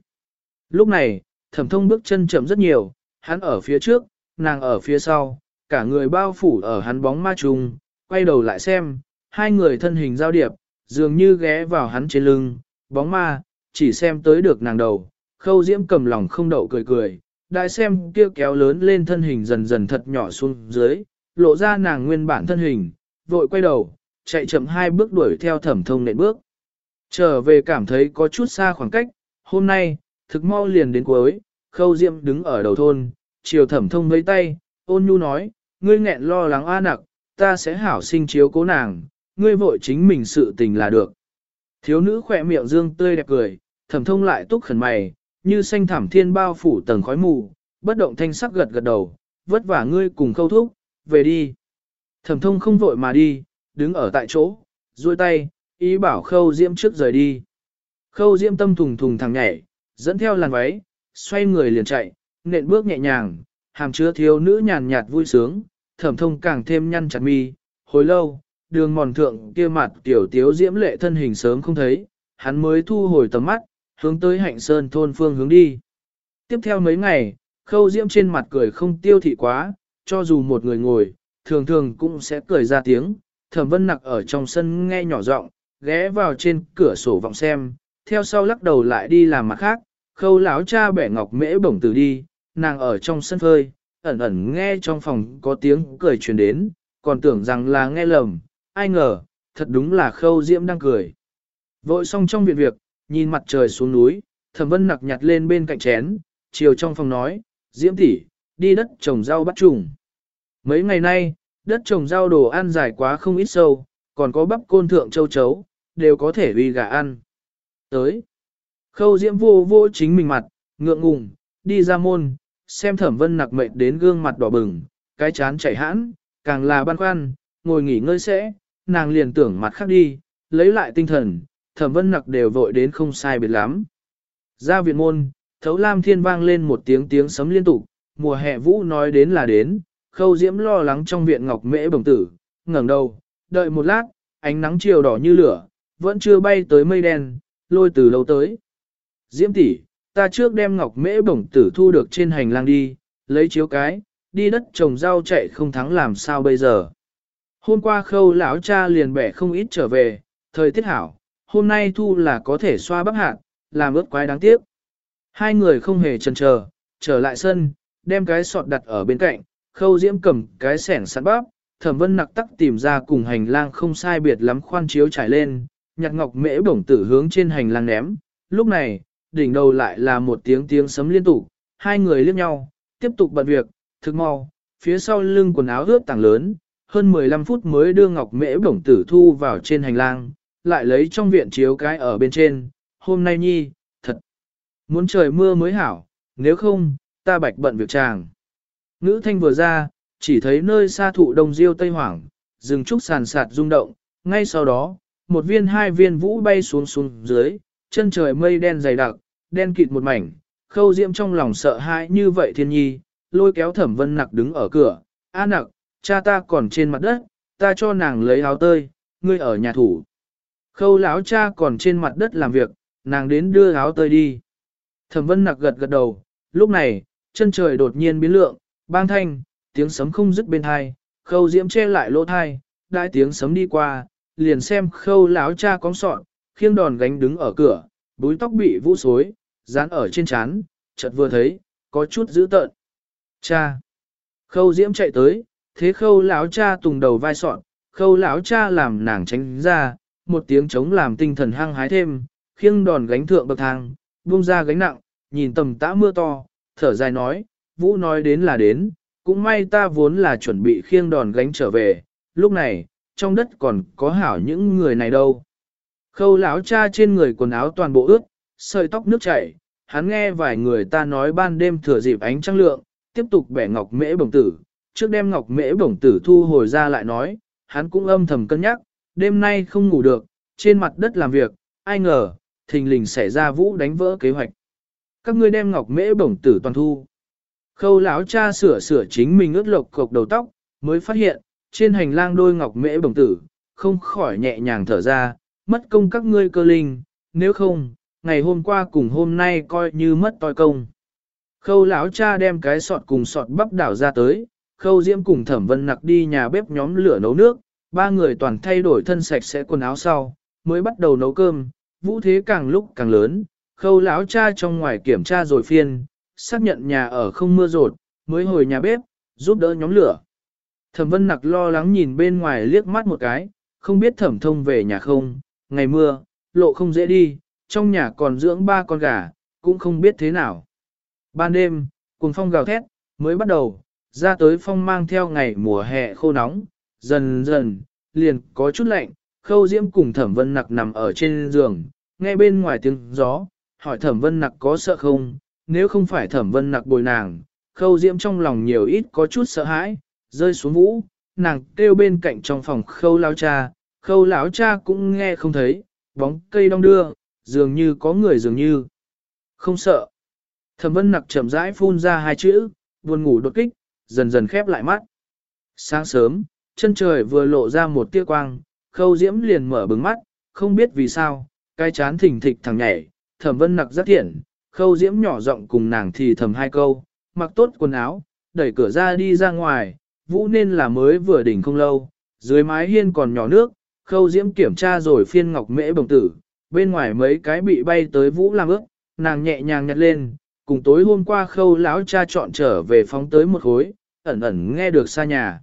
Lúc này, thẩm thông bước chân chậm rất nhiều, hắn ở phía trước, nàng ở phía sau, cả người bao phủ ở hắn bóng ma trùng, quay đầu lại xem, hai người thân hình giao điệp, dường như ghé vào hắn trên lưng, bóng ma, chỉ xem tới được nàng đầu, khâu diễm cầm lòng không đậu cười cười, đại xem kia kéo lớn lên thân hình dần dần thật nhỏ xuống dưới, lộ ra nàng nguyên bản thân hình, vội quay đầu, chạy chậm hai bước đuổi theo thẩm thông nện bước. Trở về cảm thấy có chút xa khoảng cách, hôm nay, thực mau liền đến cuối, khâu diệm đứng ở đầu thôn, chiều thẩm thông với tay, ôn nhu nói, ngươi nghẹn lo lắng a nặc, ta sẽ hảo sinh chiếu cố nàng, ngươi vội chính mình sự tình là được. Thiếu nữ khỏe miệng dương tươi đẹp cười, thẩm thông lại túc khẩn mày, như xanh thảm thiên bao phủ tầng khói mù, bất động thanh sắc gật gật đầu, vất vả ngươi cùng khâu thúc, về đi. Thẩm thông không vội mà đi, đứng ở tại chỗ, duỗi tay, ý bảo khâu diễm trước rời đi. Khâu diễm tâm thùng thùng thằng nhảy, dẫn theo làn váy, xoay người liền chạy, nện bước nhẹ nhàng, hàm chứa thiếu nữ nhàn nhạt vui sướng, thẩm thông càng thêm nhăn chặt mi, hồi lâu, đường mòn thượng kia mặt tiểu tiếu diễm lệ thân hình sớm không thấy, hắn mới thu hồi tầm mắt, hướng tới hạnh sơn thôn phương hướng đi. Tiếp theo mấy ngày, khâu diễm trên mặt cười không tiêu thị quá, cho dù một người ngồi, thường thường cũng sẽ cười ra tiếng, thẩm vân nặc ở trong sân nghe nhỏ giọng ghé vào trên cửa sổ vọng xem, theo sau lắc đầu lại đi làm mặt khác, khâu lão cha bẻ ngọc mễ bổng từ đi, nàng ở trong sân phơi, ẩn ẩn nghe trong phòng có tiếng cười truyền đến, còn tưởng rằng là nghe lầm, ai ngờ, thật đúng là khâu diễm đang cười. Vội xong trong viện việc, nhìn mặt trời xuống núi, thẩm vân nặc nhặt lên bên cạnh chén, chiều trong phòng nói, diễm tỷ đi đất trồng rau bắt trùng. Mấy ngày nay, đất trồng rau đồ ăn dài quá không ít sâu, còn có bắp côn thượng châu chấu, đều có thể uy gà ăn. Tới, khâu diễm vô vô chính mình mặt, ngượng ngùng, đi ra môn, xem thẩm vân nặc mệt đến gương mặt đỏ bừng, cái chán chảy hãn, càng là băn khoăn, ngồi nghỉ ngơi sẽ, nàng liền tưởng mặt khác đi, lấy lại tinh thần, thẩm vân nặc đều vội đến không sai biệt lắm. Ra viện môn, thấu lam thiên vang lên một tiếng tiếng sấm liên tục, mùa hè vũ nói đến là đến, khâu diễm lo lắng trong viện ngọc mễ bồng tử, ngẩng đầu, đợi một lát, ánh nắng chiều đỏ như lửa, vẫn chưa bay tới mây đen, lôi từ lâu tới. Diễm tỷ, ta trước đem ngọc mễ bổng tử thu được trên hành lang đi, lấy chiếu cái, đi đất trồng rau chạy không thắng làm sao bây giờ. Hôm qua khâu lão cha liền bẻ không ít trở về, thời tiết hảo, hôm nay thu là có thể xoa bắp hạt, làm ướt quái đáng tiếc. Hai người không hề chần chờ, trở lại sân, đem cái sọt đặt ở bên cạnh, khâu diễm cầm cái sẻng sẵn bắp, thẩm vân nặc tắc tìm ra cùng hành lang không sai biệt lắm khoan chiếu trải lên, nhặt ngọc mễ bổng tử hướng trên hành lang ném. Lúc này, đỉnh đầu lại là một tiếng tiếng sấm liên tục, hai người liếc nhau, tiếp tục bận việc, thực mau, phía sau lưng quần áo ướt tảng lớn, hơn 15 phút mới đưa ngọc mễ bổng tử thu vào trên hành lang, lại lấy trong viện chiếu cái ở bên trên, hôm nay nhi, thật, muốn trời mưa mới hảo, nếu không, ta bạch bận việc chàng. Ngữ thanh vừa ra, chỉ thấy nơi xa thụ đông diêu tây hoảng, rừng trúc sàn sạt rung động, ngay sau đó, một viên hai viên vũ bay xuống xuống dưới, chân trời mây đen dày đặc, đen kịt một mảnh, khâu diễm trong lòng sợ hãi như vậy thiên nhi, lôi kéo thẩm vân nặc đứng ở cửa, a nặc, cha ta còn trên mặt đất, ta cho nàng lấy áo tơi, ngươi ở nhà thủ. Khâu lão cha còn trên mặt đất làm việc, nàng đến đưa áo tơi đi. Thẩm vân nặc gật gật đầu, lúc này, chân trời đột nhiên biến lượng, bang thanh, tiếng sấm không dứt bên thai, khâu diễm che lại lỗ thai, đại tiếng sấm đi qua, liền xem khâu lão cha cóng sọn, khiêng đòn gánh đứng ở cửa, búi tóc bị vũ xối, dán ở trên chán, chợt vừa thấy, có chút dữ tợn. Cha! Khâu diễm chạy tới, thế khâu lão cha tùng đầu vai sọn, khâu lão cha làm nàng tránh ra, một tiếng chống làm tinh thần hăng hái thêm, khiêng đòn gánh thượng bậc thang, buông ra gánh nặng, nhìn tầm tã mưa to, thở dài nói, vũ nói đến là đến, cũng may ta vốn là chuẩn bị khiêng đòn gánh trở về, lúc này, trong đất còn có hảo những người này đâu. Khâu lão cha trên người quần áo toàn bộ ướt, sợi tóc nước chảy, hắn nghe vài người ta nói ban đêm thừa dịp ánh trăng lượng, tiếp tục bẻ ngọc mễ bổng tử, trước đem ngọc mễ bổng tử thu hồi ra lại nói, hắn cũng âm thầm cân nhắc, đêm nay không ngủ được, trên mặt đất làm việc, ai ngờ, thình lình xảy ra vũ đánh vỡ kế hoạch. Các ngươi đem ngọc mễ bổng tử toàn thu. Khâu lão cha sửa sửa chính mình ướt lộc cục đầu tóc, mới phát hiện, trên hành lang đôi ngọc mễ bổng tử, không khỏi nhẹ nhàng thở ra, mất công các ngươi cơ linh, nếu không, ngày hôm qua cùng hôm nay coi như mất toi công. Khâu lão cha đem cái sọt cùng sọt bắp đảo ra tới, khâu diễm cùng thẩm vân nặc đi nhà bếp nhóm lửa nấu nước, ba người toàn thay đổi thân sạch sẽ quần áo sau, mới bắt đầu nấu cơm, vũ thế càng lúc càng lớn, khâu lão cha trong ngoài kiểm tra rồi phiên, xác nhận nhà ở không mưa rột, mới hồi nhà bếp, giúp đỡ nhóm lửa. Thẩm vân nặc lo lắng nhìn bên ngoài liếc mắt một cái, không biết thẩm thông về nhà không, ngày mưa, lộ không dễ đi, trong nhà còn dưỡng ba con gà, cũng không biết thế nào. Ban đêm, cùng phong gào thét, mới bắt đầu, ra tới phong mang theo ngày mùa hè khô nóng, dần dần, liền có chút lạnh, khâu diễm cùng thẩm vân nặc nằm ở trên giường, nghe bên ngoài tiếng gió, hỏi thẩm vân nặc có sợ không, nếu không phải thẩm vân nặc bồi nàng, khâu diễm trong lòng nhiều ít có chút sợ hãi, rơi xuống vũ, nàng kêu bên cạnh trong phòng khâu lao cha, khâu lão cha cũng nghe không thấy, bóng cây đong đưa, dường như có người dường như. Không sợ. Thẩm vân nặc chậm rãi phun ra hai chữ, buồn ngủ đột kích, dần dần khép lại mắt. Sáng sớm, chân trời vừa lộ ra một tia quang, khâu diễm liền mở bừng mắt, không biết vì sao, cái chán thỉnh thịch thằng nhảy, thẩm vân nặc rất thiện, khâu diễm nhỏ giọng cùng nàng thì thầm hai câu, mặc tốt quần áo, đẩy cửa ra đi ra ngoài, vũ nên là mới vừa đỉnh không lâu, dưới mái hiên còn nhỏ nước, khâu diễm kiểm tra rồi phiên ngọc mễ bồng tử, bên ngoài mấy cái bị bay tới vũ làm ước, nàng nhẹ nhàng nhặt lên, cùng tối hôm qua khâu lão cha chọn trở về phóng tới một khối, ẩn ẩn nghe được xa nhà.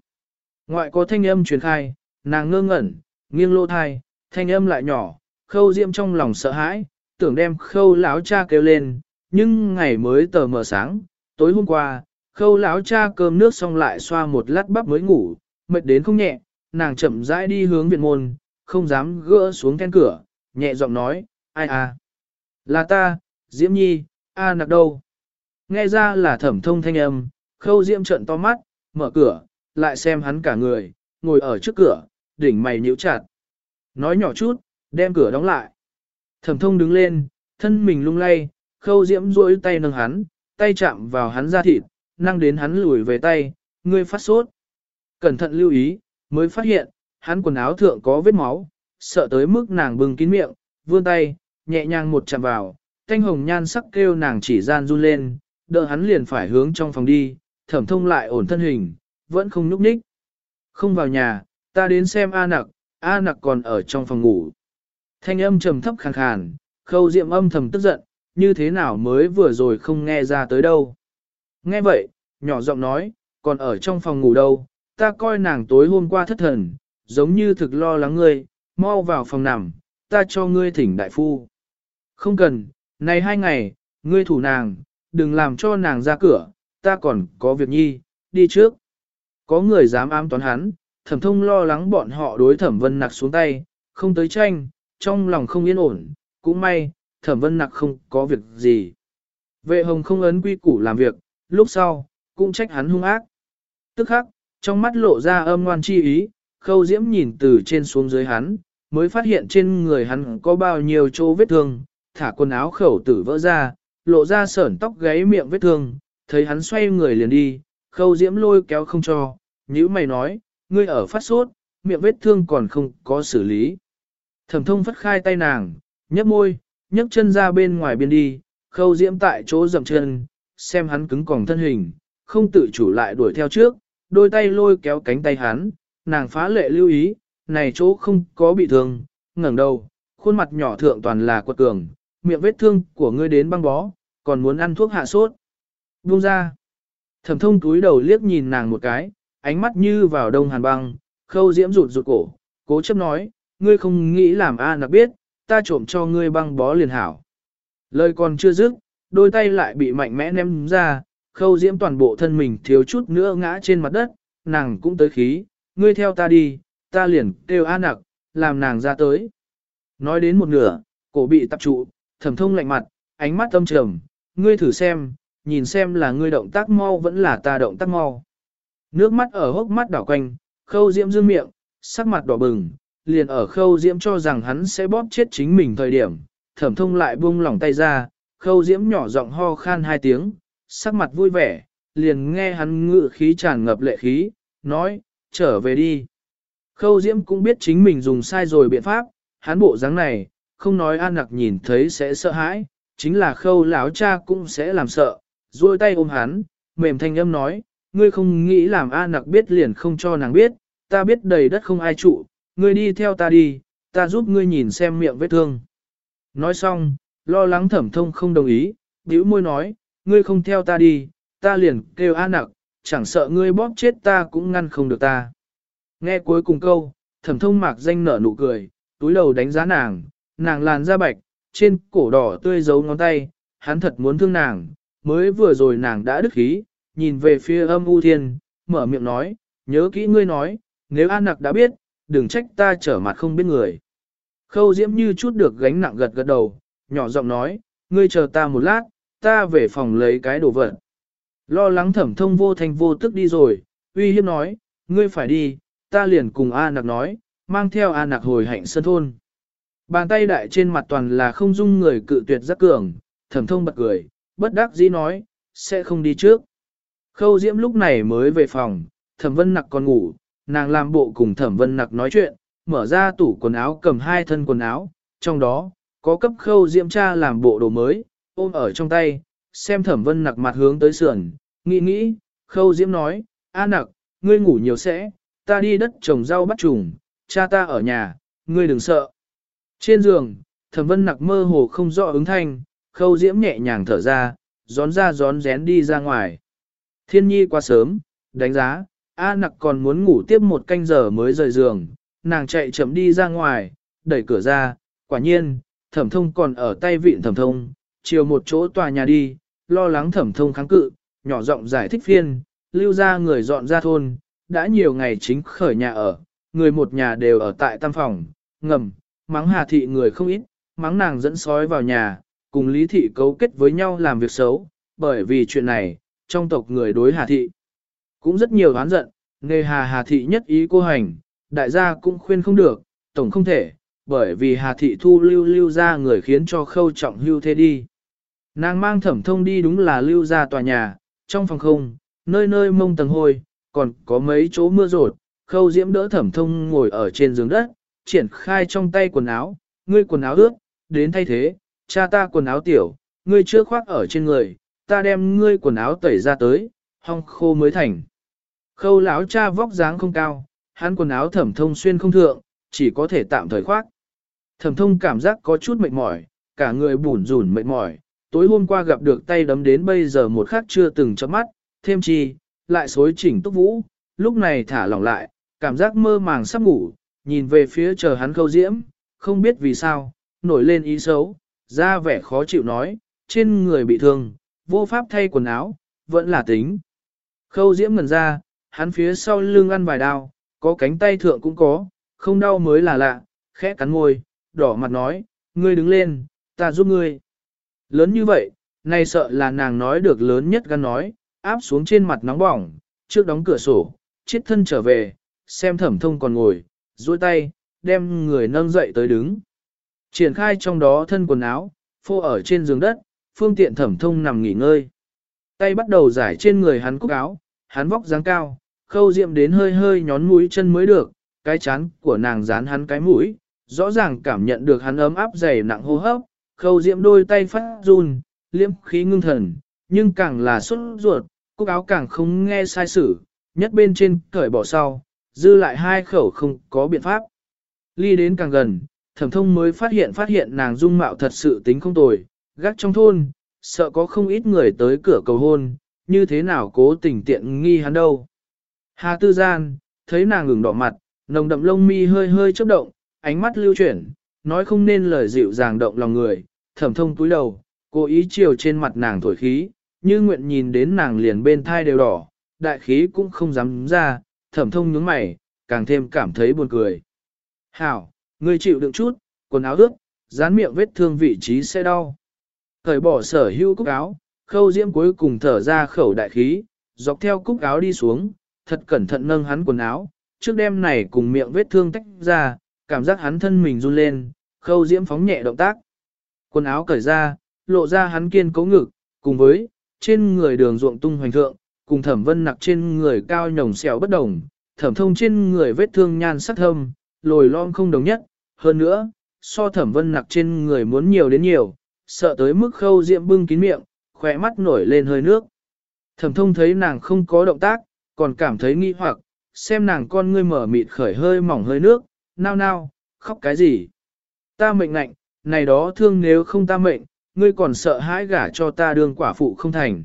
Ngoại có thanh âm truyền khai, nàng ngơ ngẩn, nghiêng lô thai, thanh âm lại nhỏ, khâu diễm trong lòng sợ hãi, tưởng đem khâu lão cha kêu lên, nhưng ngày mới tờ mờ sáng, tối hôm qua, khâu lão cha cơm nước xong lại xoa một lát bắp mới ngủ, mệt đến không nhẹ, nàng chậm rãi đi hướng viện môn, không dám gỡ xuống then cửa, nhẹ giọng nói, ai à? Là ta, Diễm Nhi, a nặc đâu? Nghe ra là thẩm thông thanh âm, khâu Diễm trận to mắt, mở cửa, lại xem hắn cả người, ngồi ở trước cửa, đỉnh mày nhíu chặt. Nói nhỏ chút, đem cửa đóng lại. Thẩm thông đứng lên, thân mình lung lay, khâu Diễm duỗi tay nâng hắn, tay chạm vào hắn da thịt, năng đến hắn lùi về tay, ngươi phát sốt. Cẩn thận lưu ý, mới phát hiện, hắn quần áo thượng có vết máu, sợ tới mức nàng bừng kín miệng, vươn tay, nhẹ nhàng một chạm vào, thanh hồng nhan sắc kêu nàng chỉ gian run lên, đỡ hắn liền phải hướng trong phòng đi, thẩm thông lại ổn thân hình, vẫn không nhúc nhích. Không vào nhà, ta đến xem A nặc, A nặc còn ở trong phòng ngủ. Thanh âm trầm thấp khàn khàn, khâu diệm âm thầm tức giận, như thế nào mới vừa rồi không nghe ra tới đâu. Nghe vậy, nhỏ giọng nói, còn ở trong phòng ngủ đâu, ta coi nàng tối hôm qua thất thần, giống như thực lo lắng ngươi, mau vào phòng nằm, ta cho ngươi thỉnh đại phu. Không cần, này hai ngày, ngươi thủ nàng, đừng làm cho nàng ra cửa, ta còn có việc nhi, đi trước. Có người dám ám toán hắn, thẩm thông lo lắng bọn họ đối thẩm vân nặc xuống tay, không tới tranh, trong lòng không yên ổn, cũng may, thẩm vân nặc không có việc gì. Vệ hồng không ấn quy củ làm việc, lúc sau, cũng trách hắn hung ác. Tức khắc, trong mắt lộ ra âm ngoan chi ý, khâu diễm nhìn từ trên xuống dưới hắn, mới phát hiện trên người hắn có bao nhiêu chỗ vết thương, thả quần áo khẩu tử vỡ ra, lộ ra sởn tóc gáy miệng vết thương, thấy hắn xoay người liền đi, khâu diễm lôi kéo không cho, như mày nói, ngươi ở phát sốt, miệng vết thương còn không có xử lý. Thẩm thông phất khai tay nàng, nhấp môi, nhấc chân ra bên ngoài biên đi, khâu diễm tại chỗ dậm chân, xem hắn cứng còng thân hình, không tự chủ lại đuổi theo trước, đôi tay lôi kéo cánh tay hắn, nàng phá lệ lưu ý, này chỗ không có bị thương, ngẩng đầu, khuôn mặt nhỏ thượng toàn là quật cường, miệng vết thương của ngươi đến băng bó, còn muốn ăn thuốc hạ sốt. Buông ra. Thẩm thông túi đầu liếc nhìn nàng một cái, ánh mắt như vào đông hàn băng, khâu diễm rụt rụt cổ, cố chấp nói, ngươi không nghĩ làm A nặc biết, ta trộm cho ngươi băng bó liền hảo. Lời còn chưa dứt, đôi tay lại bị mạnh mẽ ném ra, khâu diễm toàn bộ thân mình thiếu chút nữa ngã trên mặt đất, nàng cũng tới khí, ngươi theo ta đi, ta liền kêu A nặc, làm nàng ra tới. Nói đến một nửa, cổ bị tập trụ, thẩm thông lạnh mặt, ánh mắt âm trầm, ngươi thử xem, nhìn xem là ngươi động tác mau vẫn là ta động tác mau. Nước mắt ở hốc mắt đảo quanh, khâu diễm dương miệng, sắc mặt đỏ bừng, liền ở khâu diễm cho rằng hắn sẽ bóp chết chính mình thời điểm, thẩm thông lại buông lỏng tay ra, khâu diễm nhỏ giọng ho khan hai tiếng, sắc mặt vui vẻ, liền nghe hắn ngự khí tràn ngập lệ khí, nói, trở về đi. Khâu diễm cũng biết chính mình dùng sai rồi biện pháp, hắn bộ dáng này, không nói an nặc nhìn thấy sẽ sợ hãi, chính là khâu lão cha cũng sẽ làm sợ, duỗi tay ôm hắn, mềm thanh âm nói, ngươi không nghĩ làm an nặc biết liền không cho nàng biết, ta biết đầy đất không ai trụ, ngươi đi theo ta đi, ta giúp ngươi nhìn xem miệng vết thương. Nói xong, lo lắng thẩm thông không đồng ý, bĩu môi nói, ngươi không theo ta đi, ta liền kêu an nặc, chẳng sợ ngươi bóp chết ta cũng ngăn không được ta. Nghe cuối cùng câu, thẩm thông mạc danh nở nụ cười, túi đầu đánh giá nàng, nàng làn da bạch, trên cổ đỏ tươi giấu ngón tay, hắn thật muốn thương nàng, mới vừa rồi nàng đã đức khí, nhìn về phía âm u thiên, mở miệng nói, nhớ kỹ ngươi nói, nếu an nặc đã biết, đừng trách ta trở mặt không biết người. Khâu diễm như chút được gánh nặng gật gật đầu, nhỏ giọng nói, ngươi chờ ta một lát, ta về phòng lấy cái đồ vật. Lo lắng thẩm thông vô thành vô tức đi rồi, uy hiếp nói, ngươi phải đi, ta liền cùng A nặc nói, mang theo A nặc hồi hạnh sân thôn. Bàn tay đại trên mặt toàn là không dung người cự tuyệt giác cường, thẩm thông bật cười, bất đắc dĩ nói, sẽ không đi trước. Khâu diễm lúc này mới về phòng, thẩm vân nặc còn ngủ, nàng làm bộ cùng thẩm vân nặc nói chuyện, mở ra tủ quần áo cầm hai thân quần áo, trong đó, có cấp khâu diễm tra làm bộ đồ mới, ôm ở trong tay, xem thẩm vân nặc mặt hướng tới sườn, nghĩ nghĩ, khâu diễm nói, a nặc, ngươi ngủ nhiều sẽ, ta đi đất trồng rau bắt trùng, cha ta ở nhà, ngươi đừng sợ. Trên giường, thẩm vân nặc mơ hồ không rõ ứng thanh, khâu diễm nhẹ nhàng thở ra, gión ra gión rén đi ra ngoài. Thiên nhi qua sớm, đánh giá, A nặc còn muốn ngủ tiếp một canh giờ mới rời giường, nàng chạy chậm đi ra ngoài, đẩy cửa ra, quả nhiên, thẩm thông còn ở tay vịn thẩm thông, chiều một chỗ tòa nhà đi, lo lắng thẩm thông kháng cự, nhỏ giọng giải thích phiên, lưu ra người dọn ra thôn, đã nhiều ngày chính khởi nhà ở, người một nhà đều ở tại tam phòng, ngầm, mắng hà thị người không ít, mắng nàng dẫn sói vào nhà, cùng lý thị cấu kết với nhau làm việc xấu, bởi vì chuyện này, trong tộc người đối hà thị. Cũng rất nhiều oán giận, nghề hà hà thị nhất ý cô hành, đại gia cũng khuyên không được, tổng không thể, bởi vì hà thị thu lưu lưu ra người khiến cho khâu trọng hưu thế đi. Nàng mang thẩm thông đi đúng là lưu ra tòa nhà, trong phòng không, nơi nơi mông tầng hôi, còn có mấy chỗ mưa rột, khâu diễm đỡ thẩm thông ngồi ở trên giường đất, triển khai trong tay quần áo, ngươi quần áo ướt, đến thay thế, cha ta quần áo tiểu, ngươi chưa khoác ở trên người, ta đem ngươi quần áo tẩy ra tới, hong khô mới thành. Khâu lão cha vóc dáng không cao, hắn quần áo thẩm thông xuyên không thượng, chỉ có thể tạm thời khoác. Thẩm thông cảm giác có chút mệt mỏi, cả người bủn rủn mệt mỏi, tối hôm qua gặp được tay đấm đến bây giờ một khắc chưa từng chấm mắt, thêm chi, lại xối chỉnh túc vũ, lúc này thả lỏng lại, cảm giác mơ màng sắp ngủ, nhìn về phía chờ hắn khâu diễm, không biết vì sao, nổi lên ý xấu, ra vẻ khó chịu nói, trên người bị thương, vô pháp thay quần áo, vẫn là tính. Khâu diễm ngần ra, hắn phía sau lưng ăn vài đao, có cánh tay thượng cũng có, không đau mới là lạ, khẽ cắn môi, đỏ mặt nói, ngươi đứng lên, ta giúp ngươi. Lớn như vậy, nay sợ là nàng nói được lớn nhất gan nói, áp xuống trên mặt nóng bỏng, trước đóng cửa sổ, chết thân trở về, xem thẩm thông còn ngồi, duỗi tay, đem người nâng dậy tới đứng. Triển khai trong đó thân quần áo, phô ở trên giường đất, phương tiện thẩm thông nằm nghỉ ngơi. Tay bắt đầu giải trên người hắn cúc áo, hắn vóc dáng cao, khâu diệm đến hơi hơi nhón mũi chân mới được, cái chán của nàng dán hắn cái mũi, rõ ràng cảm nhận được hắn ấm áp dày nặng hô hấp, khâu diệm đôi tay phát run, liễm khí ngưng thần, nhưng càng là xuất ruột, cúc áo càng không nghe sai sử, nhất bên trên cởi bỏ sau, dư lại hai khẩu không có biện pháp. Ly đến càng gần, thẩm thông mới phát hiện phát hiện nàng dung mạo thật sự tính không tồi, gác trong thôn, sợ có không ít người tới cửa cầu hôn, như thế nào cố tình tiện nghi hắn đâu. Hà tư gian, thấy nàng ngừng đỏ mặt, nồng đậm lông mi hơi hơi chớp động, ánh mắt lưu chuyển, nói không nên lời dịu dàng động lòng người, thẩm thông túi đầu, cố ý chiều trên mặt nàng thổi khí, như nguyện nhìn đến nàng liền bên thai đều đỏ, đại khí cũng không dám ra, thẩm thông nhướng mày, càng thêm cảm thấy buồn cười. Hảo, ngươi chịu đựng chút, quần áo ướt, dán miệng vết thương vị trí sẽ đau. Thời bỏ sở hữu cúc áo, khâu diễm cuối cùng thở ra khẩu đại khí, dọc theo cúc áo đi xuống, thật cẩn thận nâng hắn quần áo, trước đêm này cùng miệng vết thương tách ra, cảm giác hắn thân mình run lên, khâu diễm phóng nhẹ động tác. Quần áo cởi ra, lộ ra hắn kiên cố ngực, cùng với, trên người đường ruộng tung hoành thượng, cùng thẩm vân nặc trên người cao nhồng xèo bất đồng, thẩm thông trên người vết thương nhan sắc thâm, lồi lon không đồng nhất, hơn nữa, so thẩm vân nặc trên người muốn nhiều đến nhiều, sợ tới mức khâu diễm bưng kín miệng, khỏe mắt nổi lên hơi nước. Thẩm thông thấy nàng không có động tác, còn cảm thấy nghi hoặc, xem nàng con ngươi mở mịt khởi hơi mỏng hơi nước, nao nao, khóc cái gì? Ta mệnh lạnh, này đó thương nếu không ta mệnh, ngươi còn sợ hãi gả cho ta đương quả phụ không thành.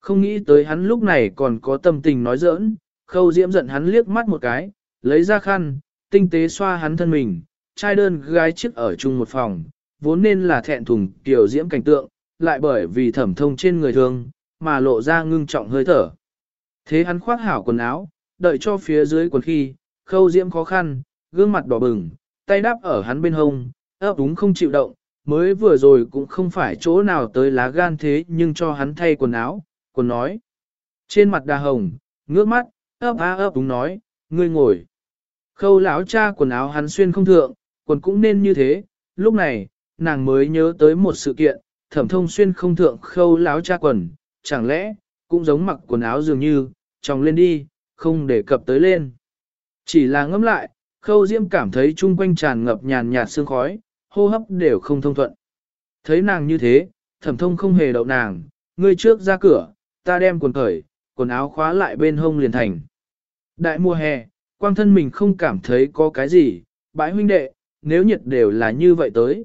Không nghĩ tới hắn lúc này còn có tâm tình nói giỡn, khâu diễm giận hắn liếc mắt một cái, lấy ra khăn, tinh tế xoa hắn thân mình, trai đơn gái chiếc ở chung một phòng, vốn nên là thẹn thùng tiểu diễm cảnh tượng, lại bởi vì thẩm thông trên người thương, mà lộ ra ngưng trọng hơi thở. Thế hắn khoác hảo quần áo, đợi cho phía dưới quần khi, khâu diễm khó khăn, gương mặt đỏ bừng, tay đáp ở hắn bên hông, ấp úng không chịu động, mới vừa rồi cũng không phải chỗ nào tới lá gan thế nhưng cho hắn thay quần áo, quần nói. Trên mặt đà hồng, ngước mắt, ấp á ấp đúng nói, ngươi ngồi. Khâu lão cha quần áo hắn xuyên không thượng, quần cũng nên như thế, lúc này, nàng mới nhớ tới một sự kiện, thẩm thông xuyên không thượng khâu lão cha quần, chẳng lẽ, cũng giống mặc quần áo dường như, tròng lên đi, không để cập tới lên. Chỉ là ngâm lại, khâu diễm cảm thấy chung quanh tràn ngập nhàn nhạt sương khói, hô hấp đều không thông thuận. Thấy nàng như thế, thẩm thông không hề đậu nàng, ngươi trước ra cửa, ta đem quần cởi, quần áo khóa lại bên hông liền thành. Đại mùa hè, quang thân mình không cảm thấy có cái gì, bãi huynh đệ, nếu nhiệt đều là như vậy tới.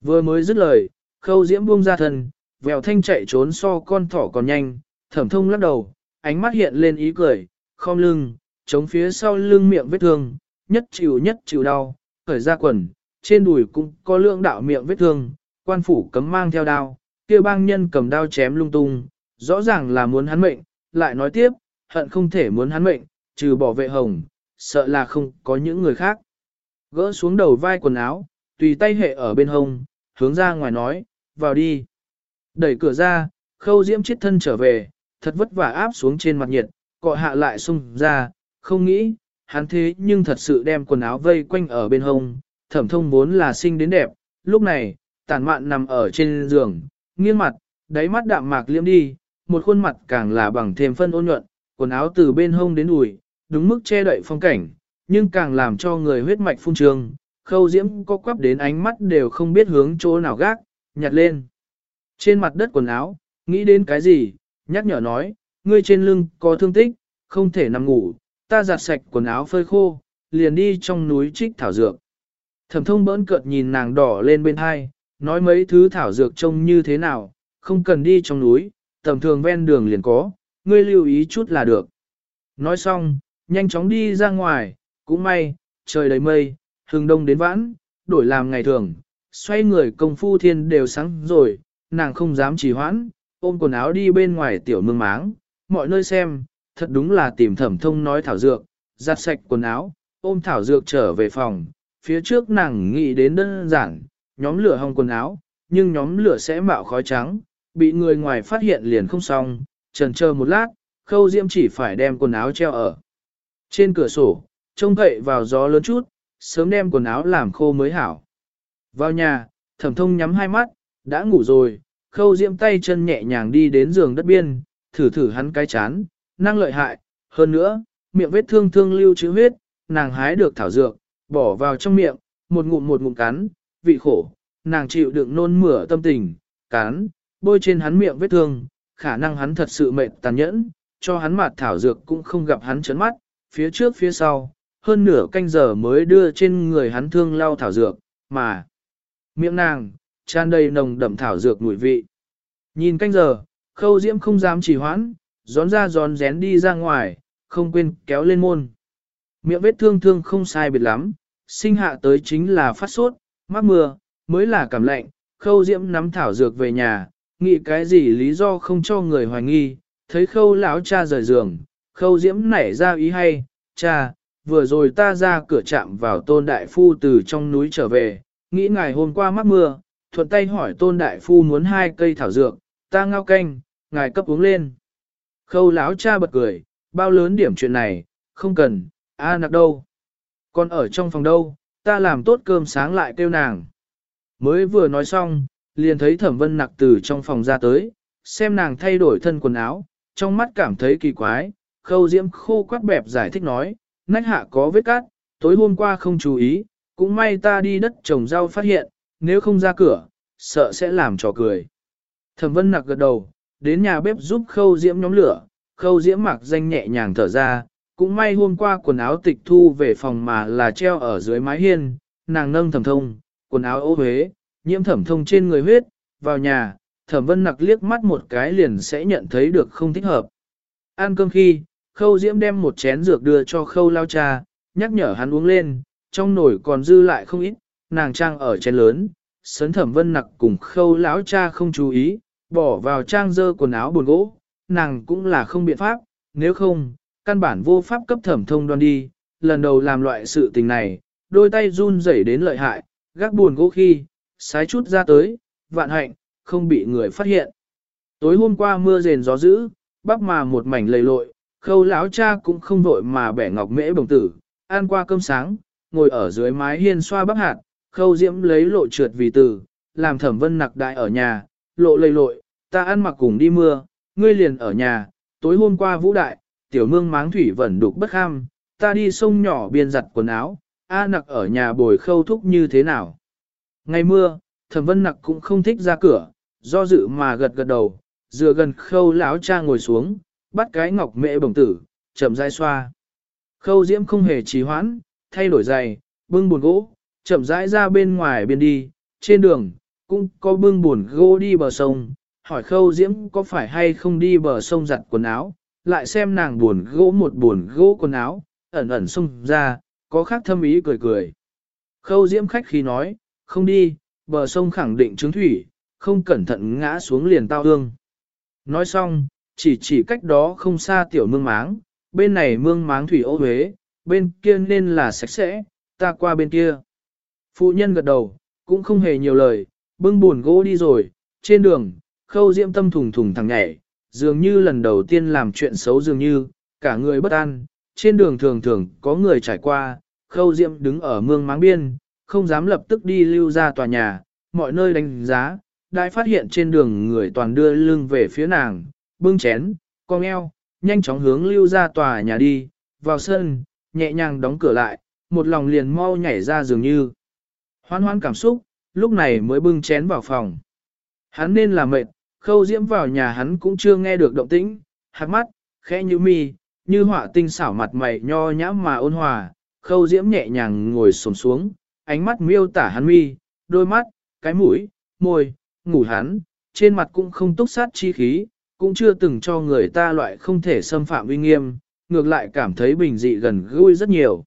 Vừa mới dứt lời, khâu diễm buông ra thân, vèo thanh chạy trốn so con thỏ còn nhanh, thẩm thông lắc đầu, ánh mắt hiện lên ý cười, khom lưng, chống phía sau lưng miệng vết thương, nhất chịu nhất chịu đau, khởi ra quần, trên đùi cũng có lượng đạo miệng vết thương, quan phủ cấm mang theo đao, kia bang nhân cầm đao chém lung tung, rõ ràng là muốn hắn mệnh, lại nói tiếp, hận không thể muốn hắn mệnh, trừ bỏ vệ hồng, sợ là không có những người khác. Gỡ xuống đầu vai quần áo, tùy tay hệ ở bên hông, hướng ra ngoài nói, vào đi. Đẩy cửa ra, khâu diễm chết thân trở về, thật vất vả áp xuống trên mặt nhiệt, cọ hạ lại xung ra, không nghĩ, hắn thế nhưng thật sự đem quần áo vây quanh ở bên hông, thẩm thông vốn là sinh đến đẹp, lúc này, tản mạn nằm ở trên giường, nghiêng mặt, đáy mắt đạm mạc liễm đi, một khuôn mặt càng là bằng thêm phân ôn nhuận, quần áo từ bên hông đến đùi, đúng mức che đậy phong cảnh, nhưng càng làm cho người huyết mạch phun trương, khâu diễm có quắp đến ánh mắt đều không biết hướng chỗ nào gác, nhặt lên. Trên mặt đất quần áo, nghĩ đến cái gì, nhắc nhở nói, ngươi trên lưng có thương tích, không thể nằm ngủ, ta giặt sạch quần áo phơi khô, liền đi trong núi trích thảo dược. Thẩm thông bỡn cợt nhìn nàng đỏ lên bên hai, nói mấy thứ thảo dược trông như thế nào, không cần đi trong núi, tầm thường ven đường liền có, ngươi lưu ý chút là được. Nói xong, nhanh chóng đi ra ngoài, cũng may, trời đầy mây, hừng đông đến vãn, đổi làm ngày thường, xoay người công phu thiên đều sáng rồi, nàng không dám trì hoãn, ôm quần áo đi bên ngoài tiểu mương máng, mọi nơi xem, thật đúng là tìm thẩm thông nói thảo dược, giặt sạch quần áo, ôm thảo dược trở về phòng, phía trước nàng nghĩ đến đơn giản, nhóm lửa hong quần áo, nhưng nhóm lửa sẽ mạo khói trắng, bị người ngoài phát hiện liền không xong, trần chờ một lát, khâu diễm chỉ phải đem quần áo treo ở. Trên cửa sổ, trông cậy vào gió lớn chút, sớm đem quần áo làm khô mới hảo. Vào nhà, thẩm thông nhắm hai mắt, đã ngủ rồi, khâu diễm tay chân nhẹ nhàng đi đến giường đất biên, thử thử hắn cái chán, năng lợi hại, hơn nữa, miệng vết thương thương lưu chữ huyết, nàng hái được thảo dược, bỏ vào trong miệng, một ngụm một ngụm cắn, vị khổ, nàng chịu đựng nôn mửa tâm tình, cắn, bôi trên hắn miệng vết thương, khả năng hắn thật sự mệt tàn nhẫn, cho hắn mạt thảo dược cũng không gặp hắn chấn mắt, phía trước phía sau, hơn nửa canh giờ mới đưa trên người hắn thương lau thảo dược, mà miệng nàng, tràn đầy nồng đậm thảo dược mùi vị. Nhìn canh giờ, khâu diễm không dám trì hoãn, gión ra gión rén đi ra ngoài, không quên kéo lên môn. Miệng vết thương thương không sai biệt lắm, sinh hạ tới chính là phát sốt, mắc mưa, mới là cảm lạnh, khâu diễm nắm thảo dược về nhà, nghĩ cái gì lý do không cho người hoài nghi, thấy khâu lão cha rời giường, khâu diễm nảy ra ý hay, cha, vừa rồi ta ra cửa chạm vào tôn đại phu từ trong núi trở về, nghĩ ngày hôm qua mắc mưa, thuận tay hỏi tôn đại phu muốn hai cây thảo dược, ta ngao canh, ngài cấp uống lên. Khâu lão cha bật cười, bao lớn điểm chuyện này, không cần, a nặc đâu. Còn ở trong phòng đâu, ta làm tốt cơm sáng lại kêu nàng. Mới vừa nói xong, liền thấy thẩm vân nặc từ trong phòng ra tới, xem nàng thay đổi thân quần áo, trong mắt cảm thấy kỳ quái, khâu diễm khô quát bẹp giải thích nói, nách hạ có vết cát, tối hôm qua không chú ý, cũng may ta đi đất trồng rau phát hiện, nếu không ra cửa, sợ sẽ làm trò cười. Thẩm vân nặc gật đầu, đến nhà bếp giúp khâu diễm nhóm lửa, khâu diễm mặc danh nhẹ nhàng thở ra, cũng may hôm qua quần áo tịch thu về phòng mà là treo ở dưới mái hiên, nàng nâng thẩm thông, quần áo ô huế, nhiễm thẩm thông trên người huyết, vào nhà, thẩm vân nặc liếc mắt một cái liền sẽ nhận thấy được không thích hợp. Ăn cơm khi, khâu diễm đem một chén dược đưa cho khâu lao cha, nhắc nhở hắn uống lên, trong nồi còn dư lại không ít, nàng trang ở chén lớn, sấn thẩm vân nặc cùng khâu lão cha không chú ý, bỏ vào trang dơ quần áo buồn gỗ, nàng cũng là không biện pháp, nếu không, căn bản vô pháp cấp thẩm thông đoan đi, lần đầu làm loại sự tình này, đôi tay run rẩy đến lợi hại, gác buồn gỗ khi, sái chút ra tới, vạn hạnh, không bị người phát hiện. Tối hôm qua mưa rền gió dữ, bắp mà một mảnh lầy lội, khâu lão cha cũng không vội mà bẻ ngọc mễ bồng tử, ăn qua cơm sáng, ngồi ở dưới mái hiên xoa bắp hạt, khâu diễm lấy lộ trượt vì từ, làm thẩm vân nặc đại ở nhà, lộ lầy lội, ta ăn mặc cùng đi mưa, ngươi liền ở nhà, tối hôm qua vũ đại, tiểu mương máng thủy vẫn đục bất ham. ta đi sông nhỏ biên giặt quần áo, A nặc ở nhà bồi khâu thúc như thế nào. Ngày mưa, thẩm vân nặc cũng không thích ra cửa, do dự mà gật gật đầu, dựa gần khâu lão cha ngồi xuống, bắt cái ngọc mẹ bồng tử, chậm rãi xoa. Khâu diễm không hề trì hoãn, thay đổi giày, bưng buồn gỗ, chậm rãi ra bên ngoài biên đi, trên đường, cũng có bưng buồn gỗ đi bờ sông, hỏi khâu diễm có phải hay không đi bờ sông giặt quần áo, lại xem nàng buồn gỗ một buồn gỗ quần áo, ẩn ẩn xông ra, có khác thâm ý cười cười. Khâu diễm khách khi nói, không đi, bờ sông khẳng định chứng thủy, không cẩn thận ngã xuống liền tao ương. Nói xong, chỉ chỉ cách đó không xa tiểu mương máng, bên này mương máng thủy ô huế, bên kia nên là sạch sẽ, ta qua bên kia. Phụ nhân gật đầu, cũng không hề nhiều lời, bưng buồn gỗ đi rồi, trên đường, khâu diễm tâm thùng thùng thằng nhảy, dường như lần đầu tiên làm chuyện xấu dường như, cả người bất an, trên đường thường thường có người trải qua, khâu diễm đứng ở mương máng biên, không dám lập tức đi lưu ra tòa nhà, mọi nơi đánh giá, đại phát hiện trên đường người toàn đưa lưng về phía nàng, bưng chén, cong eo, nhanh chóng hướng lưu ra tòa nhà đi, vào sân, nhẹ nhàng đóng cửa lại, một lòng liền mau nhảy ra dường như. Hoan hoan cảm xúc, lúc này mới bưng chén vào phòng. Hắn nên là mệt, khâu diễm vào nhà hắn cũng chưa nghe được động tĩnh, hạt mắt, khẽ như mi, như họa tinh xảo mặt mày nho nhã mà ôn hòa, khâu diễm nhẹ nhàng ngồi sồn xuống, ánh mắt miêu tả hắn mi, đôi mắt, cái mũi, môi, ngủ hắn, trên mặt cũng không túc sát chi khí, cũng chưa từng cho người ta loại không thể xâm phạm uy nghiêm, ngược lại cảm thấy bình dị gần gũi rất nhiều.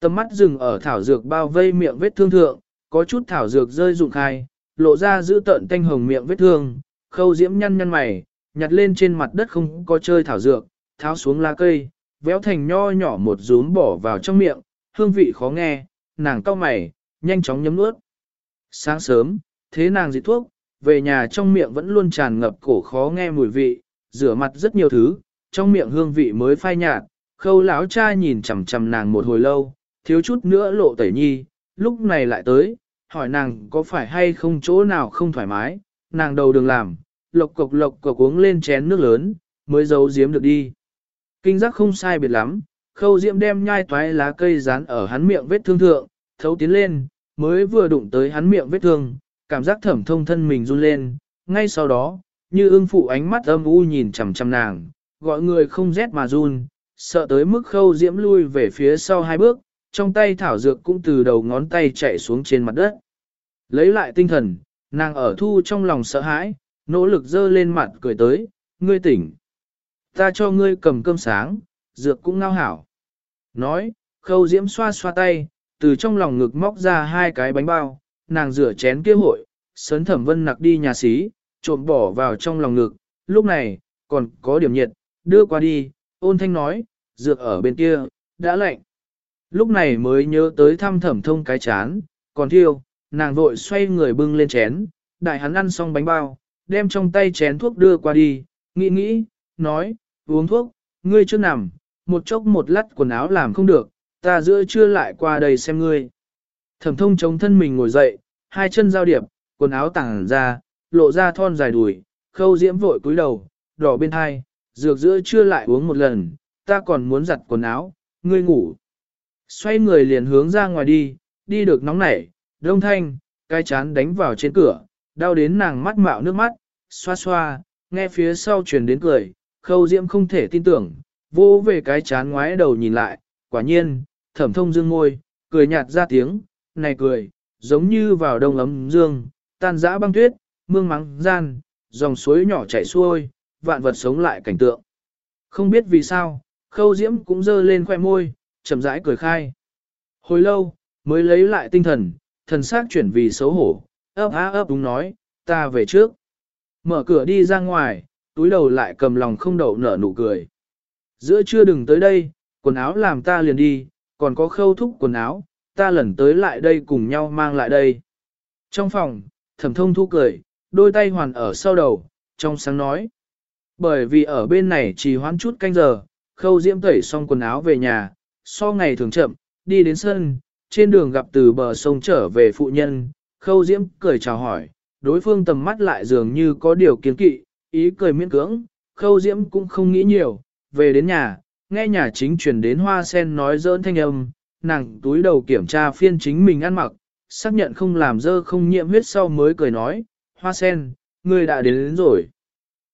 Tầm mắt dừng ở thảo dược bao vây miệng vết thương thượng, có chút thảo dược rơi rụng khai, lộ ra giữ tận tanh hồng miệng vết thương, khâu diễm nhăn nhăn mày, nhặt lên trên mặt đất không có chơi thảo dược, tháo xuống lá cây, véo thành nho nhỏ một rúm bỏ vào trong miệng, hương vị khó nghe, nàng cau mày, nhanh chóng nhấm nuốt. Sáng sớm, thế nàng dị thuốc, về nhà trong miệng vẫn luôn tràn ngập cổ khó nghe mùi vị, rửa mặt rất nhiều thứ, trong miệng hương vị mới phai nhạt, khâu lão cha nhìn chằm chằm nàng một hồi lâu, thiếu chút nữa lộ tẩy nhi, lúc này lại tới, hỏi nàng có phải hay không chỗ nào không thoải mái, nàng đầu đường làm, lộc cộc lộc cộc uống lên chén nước lớn, mới giấu giếm được đi. Kinh giác không sai biệt lắm, khâu diễm đem nhai toái lá cây dán ở hắn miệng vết thương thượng, thấu tiến lên, mới vừa đụng tới hắn miệng vết thương, cảm giác thẩm thông thân mình run lên, ngay sau đó, như ưng phụ ánh mắt âm u nhìn chằm chằm nàng, gọi người không rét mà run, sợ tới mức khâu diễm lui về phía sau hai bước, trong tay thảo dược cũng từ đầu ngón tay chạy xuống trên mặt đất. Lấy lại tinh thần, nàng ở thu trong lòng sợ hãi, nỗ lực dơ lên mặt cười tới, ngươi tỉnh. Ta cho ngươi cầm cơm sáng, dược cũng ngao hảo. Nói, khâu diễm xoa xoa tay, từ trong lòng ngực móc ra hai cái bánh bao, nàng rửa chén kia hội, sớn thẩm vân nặc đi nhà xí, trộm bỏ vào trong lòng ngực, lúc này, còn có điểm nhiệt, đưa qua đi, ôn thanh nói, dược ở bên kia, đã lạnh. Lúc này mới nhớ tới thăm thẩm thông cái chán, còn thiêu, nàng vội xoay người bưng lên chén, đại hắn ăn xong bánh bao, đem trong tay chén thuốc đưa qua đi, nghĩ nghĩ, nói, uống thuốc, ngươi chưa nằm, một chốc một lát quần áo làm không được, ta giữa trưa lại qua đây xem ngươi. Thẩm thông chống thân mình ngồi dậy, hai chân giao điệp, quần áo tàng ra, lộ ra thon dài đùi, khâu diễm vội cúi đầu, đỏ bên hai, dược giữa trưa lại uống một lần, ta còn muốn giặt quần áo, ngươi ngủ. Xoay người liền hướng ra ngoài đi, đi được nóng nảy, đông thanh, cái chán đánh vào trên cửa, đau đến nàng mắt mạo nước mắt, xoa xoa, nghe phía sau truyền đến cười, khâu diễm không thể tin tưởng, vô về cái chán ngoái đầu nhìn lại, quả nhiên, thẩm thông dương ngôi, cười nhạt ra tiếng, này cười, giống như vào đông ấm dương, tan dã băng tuyết, mương mắng gian, dòng suối nhỏ chảy xuôi, vạn vật sống lại cảnh tượng. Không biết vì sao, khâu diễm cũng dơ lên khoe môi, chậm rãi cười khai. Hồi lâu, mới lấy lại tinh thần, thần xác chuyển vì xấu hổ, ấp á ấp đúng nói, ta về trước. Mở cửa đi ra ngoài, túi đầu lại cầm lòng không đậu nở nụ cười. Giữa trưa đừng tới đây, quần áo làm ta liền đi, còn có khâu thúc quần áo, ta lần tới lại đây cùng nhau mang lại đây. Trong phòng, thẩm thông thu cười, đôi tay hoàn ở sau đầu, trong sáng nói. Bởi vì ở bên này chỉ hoãn chút canh giờ, khâu diễm tẩy xong quần áo về nhà, so ngày thường chậm, đi đến sân, trên đường gặp từ bờ sông trở về phụ nhân, khâu diễm cười chào hỏi, đối phương tầm mắt lại dường như có điều kiến kỵ, ý cười miễn cưỡng, khâu diễm cũng không nghĩ nhiều, về đến nhà, nghe nhà chính truyền đến hoa sen nói dỡn thanh âm, nàng túi đầu kiểm tra phiên chính mình ăn mặc, xác nhận không làm dơ không nhiễm huyết sau mới cười nói, hoa sen, người đã đến, đến rồi.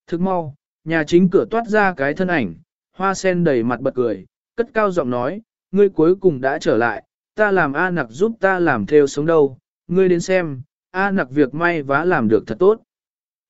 Thức mau, nhà chính cửa toát ra cái thân ảnh, hoa sen đầy mặt bật cười, cất cao giọng nói, ngươi cuối cùng đã trở lại, ta làm A nặc giúp ta làm theo sống đâu, ngươi đến xem, A nặc việc may vá làm được thật tốt.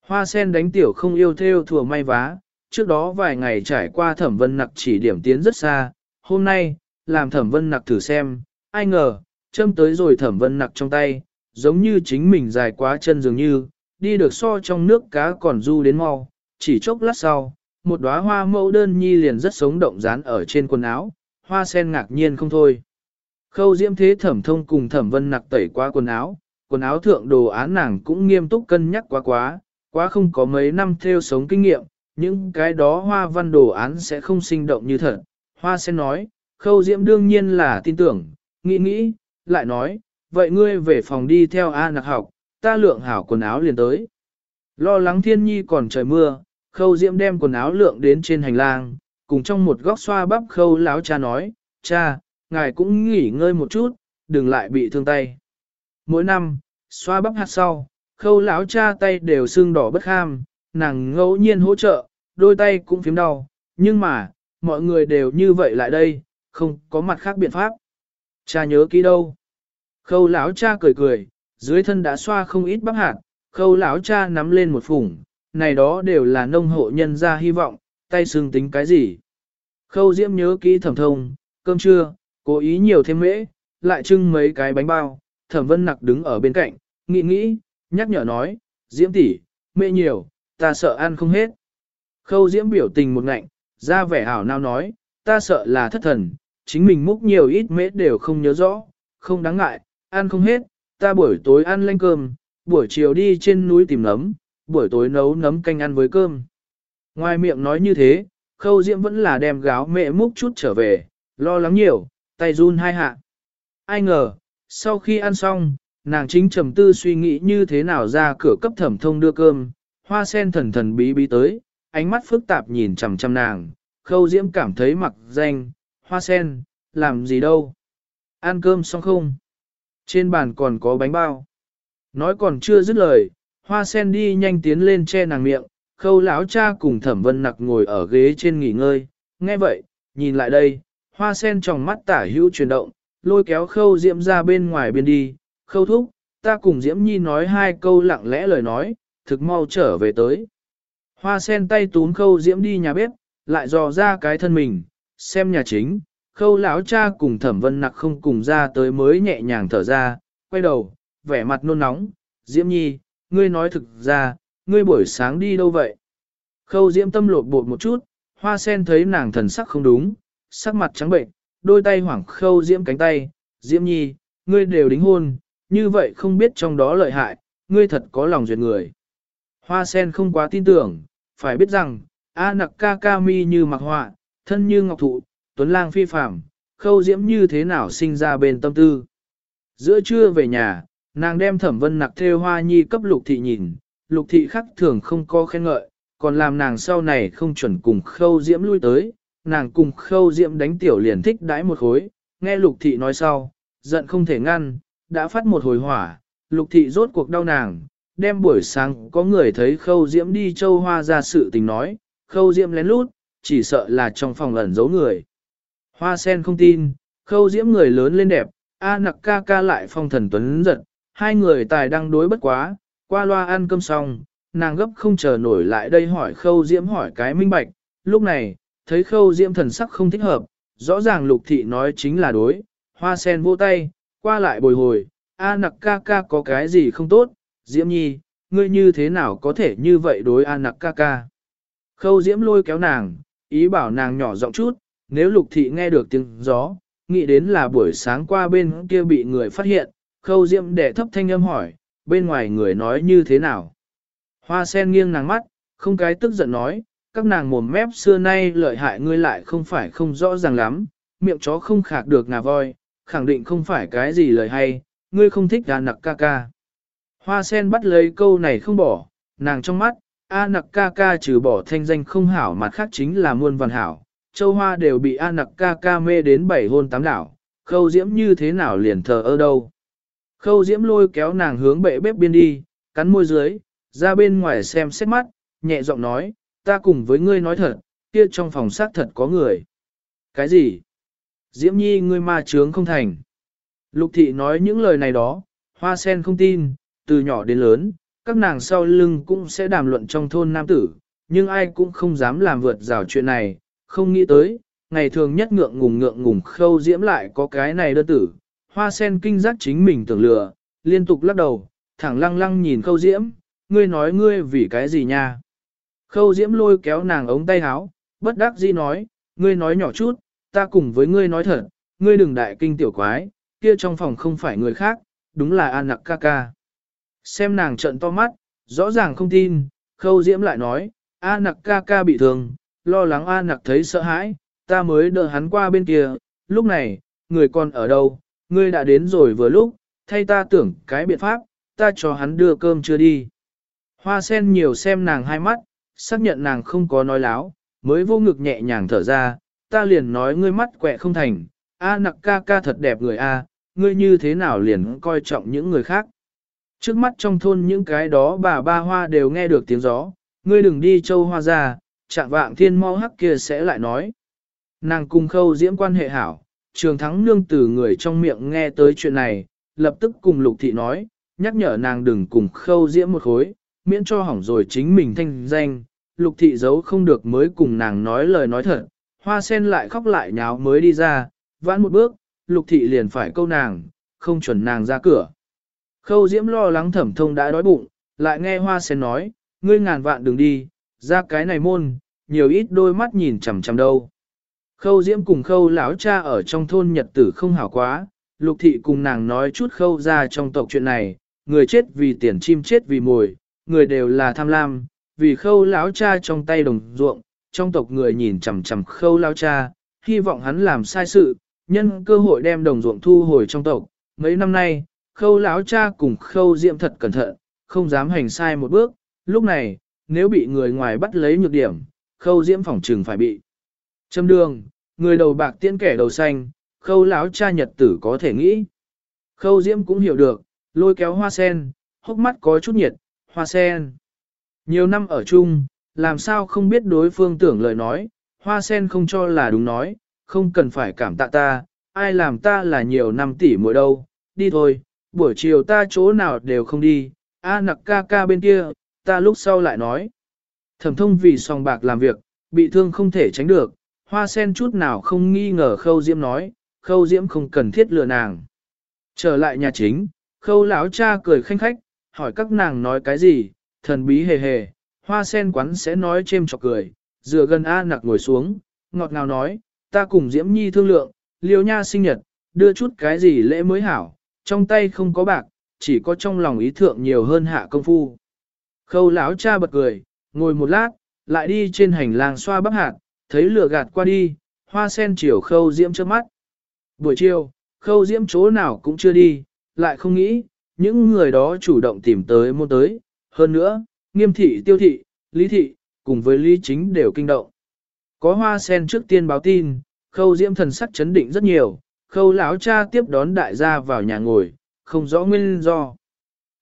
Hoa sen đánh tiểu không yêu theo thừa may vá, trước đó vài ngày trải qua thẩm vân nặc chỉ điểm tiến rất xa, hôm nay, làm thẩm vân nặc thử xem, ai ngờ, châm tới rồi thẩm vân nặc trong tay, giống như chính mình dài quá chân dường như, đi được so trong nước cá còn du đến mau, chỉ chốc lát sau, một đóa hoa mẫu đơn nhi liền rất sống động dán ở trên quần áo, hoa sen ngạc nhiên không thôi. Khâu diễm thế thẩm thông cùng thẩm vân nặc tẩy qua quần áo, quần áo thượng đồ án nàng cũng nghiêm túc cân nhắc quá quá, quá không có mấy năm theo sống kinh nghiệm, những cái đó hoa văn đồ án sẽ không sinh động như thật. Hoa sen nói, khâu diễm đương nhiên là tin tưởng, nghĩ nghĩ, lại nói, vậy ngươi về phòng đi theo A nặc học, ta lượng hảo quần áo liền tới. Lo lắng thiên nhi còn trời mưa, khâu diễm đem quần áo lượng đến trên hành lang, cùng trong một góc xoa bắp khâu láo cha nói, cha, ngài cũng nghỉ ngơi một chút, đừng lại bị thương tay. Mỗi năm, xoa bắp hạt sau, khâu lão cha tay đều sưng đỏ bất kham, nàng ngẫu nhiên hỗ trợ, đôi tay cũng phím đau, nhưng mà, mọi người đều như vậy lại đây, không có mặt khác biện pháp. Cha nhớ kỹ đâu. Khâu lão cha cười cười, dưới thân đã xoa không ít bắp hạt, khâu lão cha nắm lên một phủng, này đó đều là nông hộ nhân ra hy vọng, tay sưng tính cái gì. Khâu diễm nhớ kỹ thẩm thông, cơm trưa, cố ý nhiều thêm mễ, lại trưng mấy cái bánh bao, thẩm vân nặc đứng ở bên cạnh, nghĩ nghĩ, nhắc nhở nói, diễm tỷ, mễ nhiều, ta sợ ăn không hết. Khâu diễm biểu tình một ngạnh, ra vẻ ảo nào nói, ta sợ là thất thần, chính mình múc nhiều ít mễ đều không nhớ rõ, không đáng ngại, ăn không hết, ta buổi tối ăn lanh cơm, buổi chiều đi trên núi tìm nấm, buổi tối nấu nấm canh ăn với cơm. Ngoài miệng nói như thế, khâu diễm vẫn là đem gáo mẹ múc chút trở về, lo lắng nhiều, tay run hai hạ. Ai ngờ, sau khi ăn xong, nàng chính trầm tư suy nghĩ như thế nào ra cửa cấp thẩm thông đưa cơm, hoa sen thần thần bí bí tới, ánh mắt phức tạp nhìn chằm chằm nàng, khâu diễm cảm thấy mặc danh, hoa sen, làm gì đâu. Ăn cơm xong không? Trên bàn còn có bánh bao. Nói còn chưa dứt lời, hoa sen đi nhanh tiến lên che nàng miệng, khâu lão cha cùng thẩm vân nặc ngồi ở ghế trên nghỉ ngơi. Nghe vậy, nhìn lại đây, hoa sen trong mắt tả hữu chuyển động, lôi kéo khâu diễm ra bên ngoài biên đi, khâu thúc, ta cùng diễm nhi nói hai câu lặng lẽ lời nói, thực mau trở về tới. Hoa sen tay túm khâu diễm đi nhà bếp, lại dò ra cái thân mình, xem nhà chính, khâu lão cha cùng thẩm vân nặc không cùng ra tới mới nhẹ nhàng thở ra, quay đầu, vẻ mặt nôn nóng, diễm nhi, ngươi nói thực ra, ngươi buổi sáng đi đâu vậy? Khâu diễm tâm lột bột một chút, hoa sen thấy nàng thần sắc không đúng, sắc mặt trắng bệnh, đôi tay hoảng khâu diễm cánh tay, diễm nhi, ngươi đều đính hôn, như vậy không biết trong đó lợi hại, ngươi thật có lòng duyệt người. Hoa sen không quá tin tưởng, phải biết rằng, A nặc ca ca mi như mặc họa, thân như ngọc thụ, tuấn lang phi phạm, khâu diễm như thế nào sinh ra bên tâm tư. Giữa trưa về nhà, nàng đem thẩm vân nặc theo hoa nhi cấp lục thị nhìn, lục thị khắc thường không có khen ngợi, còn làm nàng sau này không chuẩn cùng khâu diễm lui tới, nàng cùng khâu Diệm đánh tiểu liền thích đãi một khối, nghe lục thị nói sau, giận không thể ngăn, đã phát một hồi hỏa, lục thị rốt cuộc đau nàng, đem buổi sáng có người thấy khâu diễm đi châu hoa ra sự tình nói, khâu diễm lén lút, chỉ sợ là trong phòng ẩn giấu người. Hoa sen không tin, khâu diễm người lớn lên đẹp, A nặc ca ca lại phong thần tuấn giật, hai người tài đang đối bất quá, qua loa ăn cơm xong, nàng gấp không chờ nổi lại đây hỏi khâu diễm hỏi cái minh bạch, lúc này, thấy khâu diễm thần sắc không thích hợp, rõ ràng lục thị nói chính là đối, hoa sen vô tay, qua lại bồi hồi, A nặc ca ca có cái gì không tốt, diễm nhi, ngươi như thế nào có thể như vậy đối A nặc ca ca. Khâu diễm lôi kéo nàng, ý bảo nàng nhỏ giọng chút, nếu lục thị nghe được tiếng gió, nghĩ đến là buổi sáng qua bên kia bị người phát hiện, khâu diễm để thấp thanh âm hỏi, bên ngoài người nói như thế nào. Hoa sen nghiêng nàng mắt, không cái tức giận nói, các nàng mồm mép xưa nay lợi hại ngươi lại không phải không rõ ràng lắm, miệng chó không khạc được ngà voi, khẳng định không phải cái gì lời hay, ngươi không thích gà nặc ca ca. Hoa sen bắt lấy câu này không bỏ, nàng trong mắt, A nặc ca ca trừ bỏ thanh danh không hảo mặt khác chính là muôn văn hảo. Châu Hoa đều bị A nặc ca ca mê đến bảy hôn tám đảo, khâu diễm như thế nào liền thờ ơ đâu. Khâu diễm lôi kéo nàng hướng bệ bếp biên đi, cắn môi dưới, ra bên ngoài xem xét mắt, nhẹ giọng nói, ta cùng với ngươi nói thật, kia trong phòng xác thật có người. Cái gì? Diễm nhi ngươi ma trướng không thành. Lục thị nói những lời này đó, hoa sen không tin, từ nhỏ đến lớn, các nàng sau lưng cũng sẽ đàm luận trong thôn nam tử, nhưng ai cũng không dám làm vượt rào chuyện này, không nghĩ tới, ngày thường nhất ngượng ngùng ngượng ngùng khâu diễm lại có cái này đơn tử, hoa sen kinh giác chính mình tưởng lừa, liên tục lắc đầu, thẳng lăng lăng nhìn khâu diễm, ngươi nói ngươi vì cái gì nha. Khâu diễm lôi kéo nàng ống tay áo, bất đắc dĩ nói, ngươi nói nhỏ chút, ta cùng với ngươi nói thật, ngươi đừng đại kinh tiểu quái, kia trong phòng không phải người khác, đúng là An Nặc ca ca. Xem nàng trận to mắt, rõ ràng không tin, khâu diễm lại nói, A nặc ca ca bị thương, lo lắng A nặc thấy sợ hãi, ta mới đỡ hắn qua bên kia, lúc này, người còn ở đâu, ngươi đã đến rồi vừa lúc, thay ta tưởng cái biện pháp, ta cho hắn đưa cơm chưa đi. Hoa sen nhiều xem nàng hai mắt, xác nhận nàng không có nói láo, mới vô ngực nhẹ nhàng thở ra, ta liền nói ngươi mắt quẹ không thành, A nặc ca ca thật đẹp người A, ngươi như thế nào liền coi trọng những người khác. Trước mắt trong thôn những cái đó bà ba hoa đều nghe được tiếng gió, ngươi đừng đi châu hoa ra, chạm vạng thiên mau hắc kia sẽ lại nói. Nàng cùng khâu diễm quan hệ hảo, trường thắng nương từ người trong miệng nghe tới chuyện này, lập tức cùng lục thị nói, nhắc nhở nàng đừng cùng khâu diễm một khối, miễn cho hỏng rồi chính mình thanh danh. Lục thị giấu không được mới cùng nàng nói lời nói thật, hoa sen lại khóc lại nháo mới đi ra, vãn một bước, lục thị liền phải câu nàng, không chuẩn nàng ra cửa. Khâu Diễm lo lắng thẩm thông đã đói bụng, lại nghe hoa sen nói, ngươi ngàn vạn đừng đi, ra cái này môn, nhiều ít đôi mắt nhìn chằm chằm đâu. Khâu Diễm cùng khâu lão cha ở trong thôn nhật tử không hảo quá, lục thị cùng nàng nói chút khâu ra trong tộc chuyện này, người chết vì tiền chim chết vì mồi, người đều là tham lam, vì khâu lão cha trong tay đồng ruộng, trong tộc người nhìn chằm chằm khâu lão cha, hy vọng hắn làm sai sự, nhân cơ hội đem đồng ruộng thu hồi trong tộc. Mấy năm nay, khâu lão cha cùng khâu diệm thật cẩn thận, không dám hành sai một bước, lúc này, nếu bị người ngoài bắt lấy nhược điểm, khâu diễm phỏng trừng phải bị. Châm đường, người đầu bạc tiễn kẻ đầu xanh, khâu lão cha nhật tử có thể nghĩ. Khâu diễm cũng hiểu được, lôi kéo hoa sen, hốc mắt có chút nhiệt, hoa sen. Nhiều năm ở chung, làm sao không biết đối phương tưởng lời nói, hoa sen không cho là đúng nói, không cần phải cảm tạ ta, ai làm ta là nhiều năm tỷ mỗi đâu, đi thôi, buổi chiều ta chỗ nào đều không đi, a nặc ca ca bên kia, ta lúc sau lại nói. Thẩm thông vì song bạc làm việc, bị thương không thể tránh được, hoa sen chút nào không nghi ngờ khâu diễm nói, khâu diễm không cần thiết lừa nàng. Trở lại nhà chính, khâu lão cha cười khanh khách, hỏi các nàng nói cái gì, thần bí hề hề, hoa sen quán sẽ nói chêm chọc cười, dựa gần A nặc ngồi xuống, ngọt ngào nói, ta cùng Diễm Nhi thương lượng, liêu nha sinh nhật, đưa chút cái gì lễ mới hảo, trong tay không có bạc, chỉ có trong lòng ý thượng nhiều hơn hạ công phu. Khâu lão cha bật cười, ngồi một lát, lại đi trên hành lang xoa bắp hạt, thấy lửa gạt qua đi, hoa sen chiều khâu diễm trước mắt. Buổi chiều, khâu diễm chỗ nào cũng chưa đi, lại không nghĩ, những người đó chủ động tìm tới mua tới, hơn nữa, nghiêm thị tiêu thị, lý thị, cùng với lý chính đều kinh động. Có hoa sen trước tiên báo tin, khâu diễm thần sắc chấn định rất nhiều, khâu lão cha tiếp đón đại gia vào nhà ngồi, không rõ nguyên do.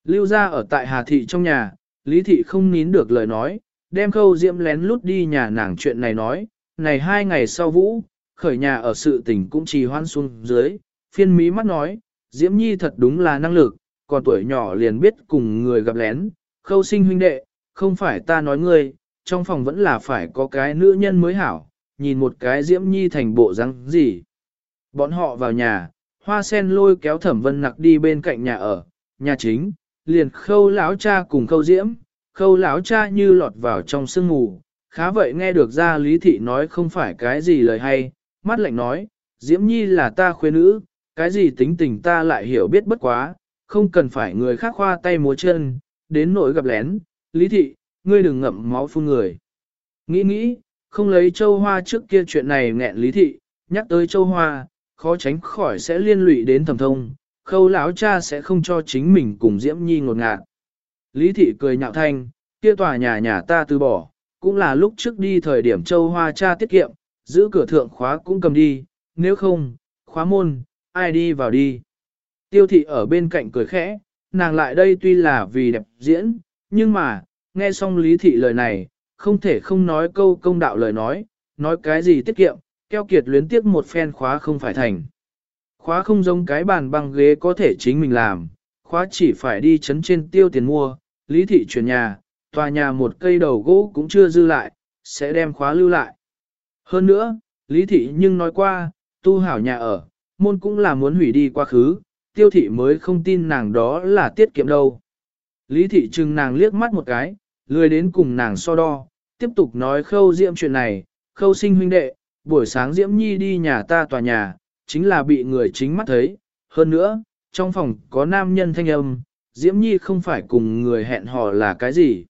Lưu gia ở tại Hà Thị trong nhà, Lý Thị không nín được lời nói, đem khâu diễm lén lút đi nhà nàng chuyện này nói, này hai ngày sau vũ, khởi nhà ở sự tình cũng trì hoan xuống dưới, phiên mí mắt nói, diễm nhi thật đúng là năng lực, còn tuổi nhỏ liền biết cùng người gặp lén, khâu sinh huynh đệ, không phải ta nói ngươi, trong phòng vẫn là phải có cái nữ nhân mới hảo, nhìn một cái diễm nhi thành bộ răng gì. Bọn họ vào nhà, hoa sen lôi kéo thẩm vân nặc đi bên cạnh nhà ở, nhà chính, liền khâu lão cha cùng khâu diễm, khâu lão cha như lọt vào trong sương ngủ, khá vậy nghe được ra lý thị nói không phải cái gì lời hay, mắt lạnh nói, diễm nhi là ta khuê nữ, cái gì tính tình ta lại hiểu biết bất quá, không cần phải người khác khoa tay múa chân, đến nỗi gặp lén, lý thị, ngươi đừng ngậm máu phun người. Nghĩ nghĩ, không lấy châu hoa trước kia chuyện này nghẹn lý thị, nhắc tới châu hoa, khó tránh khỏi sẽ liên lụy đến thẩm thông, khâu lão cha sẽ không cho chính mình cùng Diễm Nhi ngột ngạt. Lý thị cười nhạo thanh, kia tòa nhà nhà ta từ bỏ, cũng là lúc trước đi thời điểm châu hoa cha tiết kiệm, giữ cửa thượng khóa cũng cầm đi, nếu không, khóa môn, ai đi vào đi. Tiêu thị ở bên cạnh cười khẽ, nàng lại đây tuy là vì đẹp diễn, nhưng mà, nghe xong lý thị lời này, không thể không nói câu công đạo lời nói, nói cái gì tiết kiệm, keo kiệt luyến tiếc một phen khóa không phải thành. Khóa không giống cái bàn băng ghế có thể chính mình làm, khóa chỉ phải đi chấn trên tiêu tiền mua, lý thị chuyển nhà, tòa nhà một cây đầu gỗ cũng chưa dư lại, sẽ đem khóa lưu lại. Hơn nữa, lý thị nhưng nói qua, tu hảo nhà ở, môn cũng là muốn hủy đi quá khứ, tiêu thị mới không tin nàng đó là tiết kiệm đâu. Lý thị trừng nàng liếc mắt một cái, lười đến cùng nàng so đo, tiếp tục nói khâu diễm chuyện này, khâu sinh huynh đệ, buổi sáng diễm nhi đi nhà ta tòa nhà, chính là bị người chính mắt thấy, hơn nữa, trong phòng có nam nhân thanh âm, diễm nhi không phải cùng người hẹn hò là cái gì.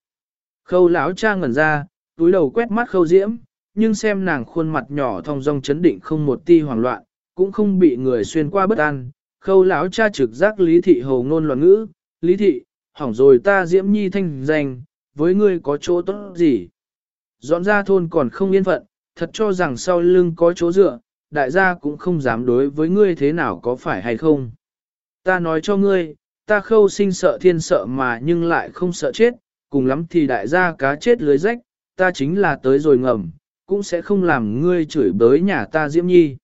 Khâu lão cha ngẩn ra, túi đầu quét mắt khâu diễm, nhưng xem nàng khuôn mặt nhỏ thong dong chấn định không một ti hoảng loạn, cũng không bị người xuyên qua bất an. Khâu lão cha trực giác lý thị hồ ngôn loạn ngữ, lý thị, hỏng rồi ta diễm nhi thanh danh, với ngươi có chỗ tốt gì? Dọn ra thôn còn không yên phận, thật cho rằng sau lưng có chỗ dựa, đại gia cũng không dám đối với ngươi thế nào có phải hay không. Ta nói cho ngươi, ta khâu sinh sợ thiên sợ mà nhưng lại không sợ chết, cùng lắm thì đại gia cá chết lưới rách, ta chính là tới rồi ngầm, cũng sẽ không làm ngươi chửi bới nhà ta diễm nhi.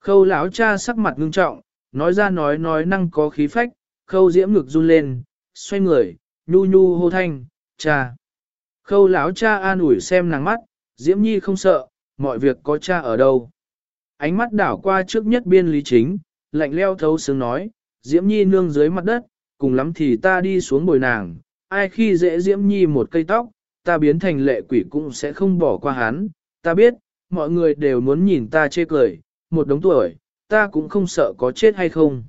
Khâu lão cha sắc mặt ngưng trọng, nói ra nói nói năng có khí phách, khâu diễm ngực run lên, xoay người, nhu nhu hô thanh, cha. Khâu lão cha an ủi xem nàng mắt, Diễm Nhi không sợ, mọi việc có cha ở đâu. Ánh mắt đảo qua trước nhất biên lý chính, lạnh leo thấu sướng nói, Diễm Nhi nương dưới mặt đất, cùng lắm thì ta đi xuống bồi nàng, ai khi dễ Diễm Nhi một cây tóc, ta biến thành lệ quỷ cũng sẽ không bỏ qua hắn, ta biết, mọi người đều muốn nhìn ta chê cười, một đống tuổi, ta cũng không sợ có chết hay không.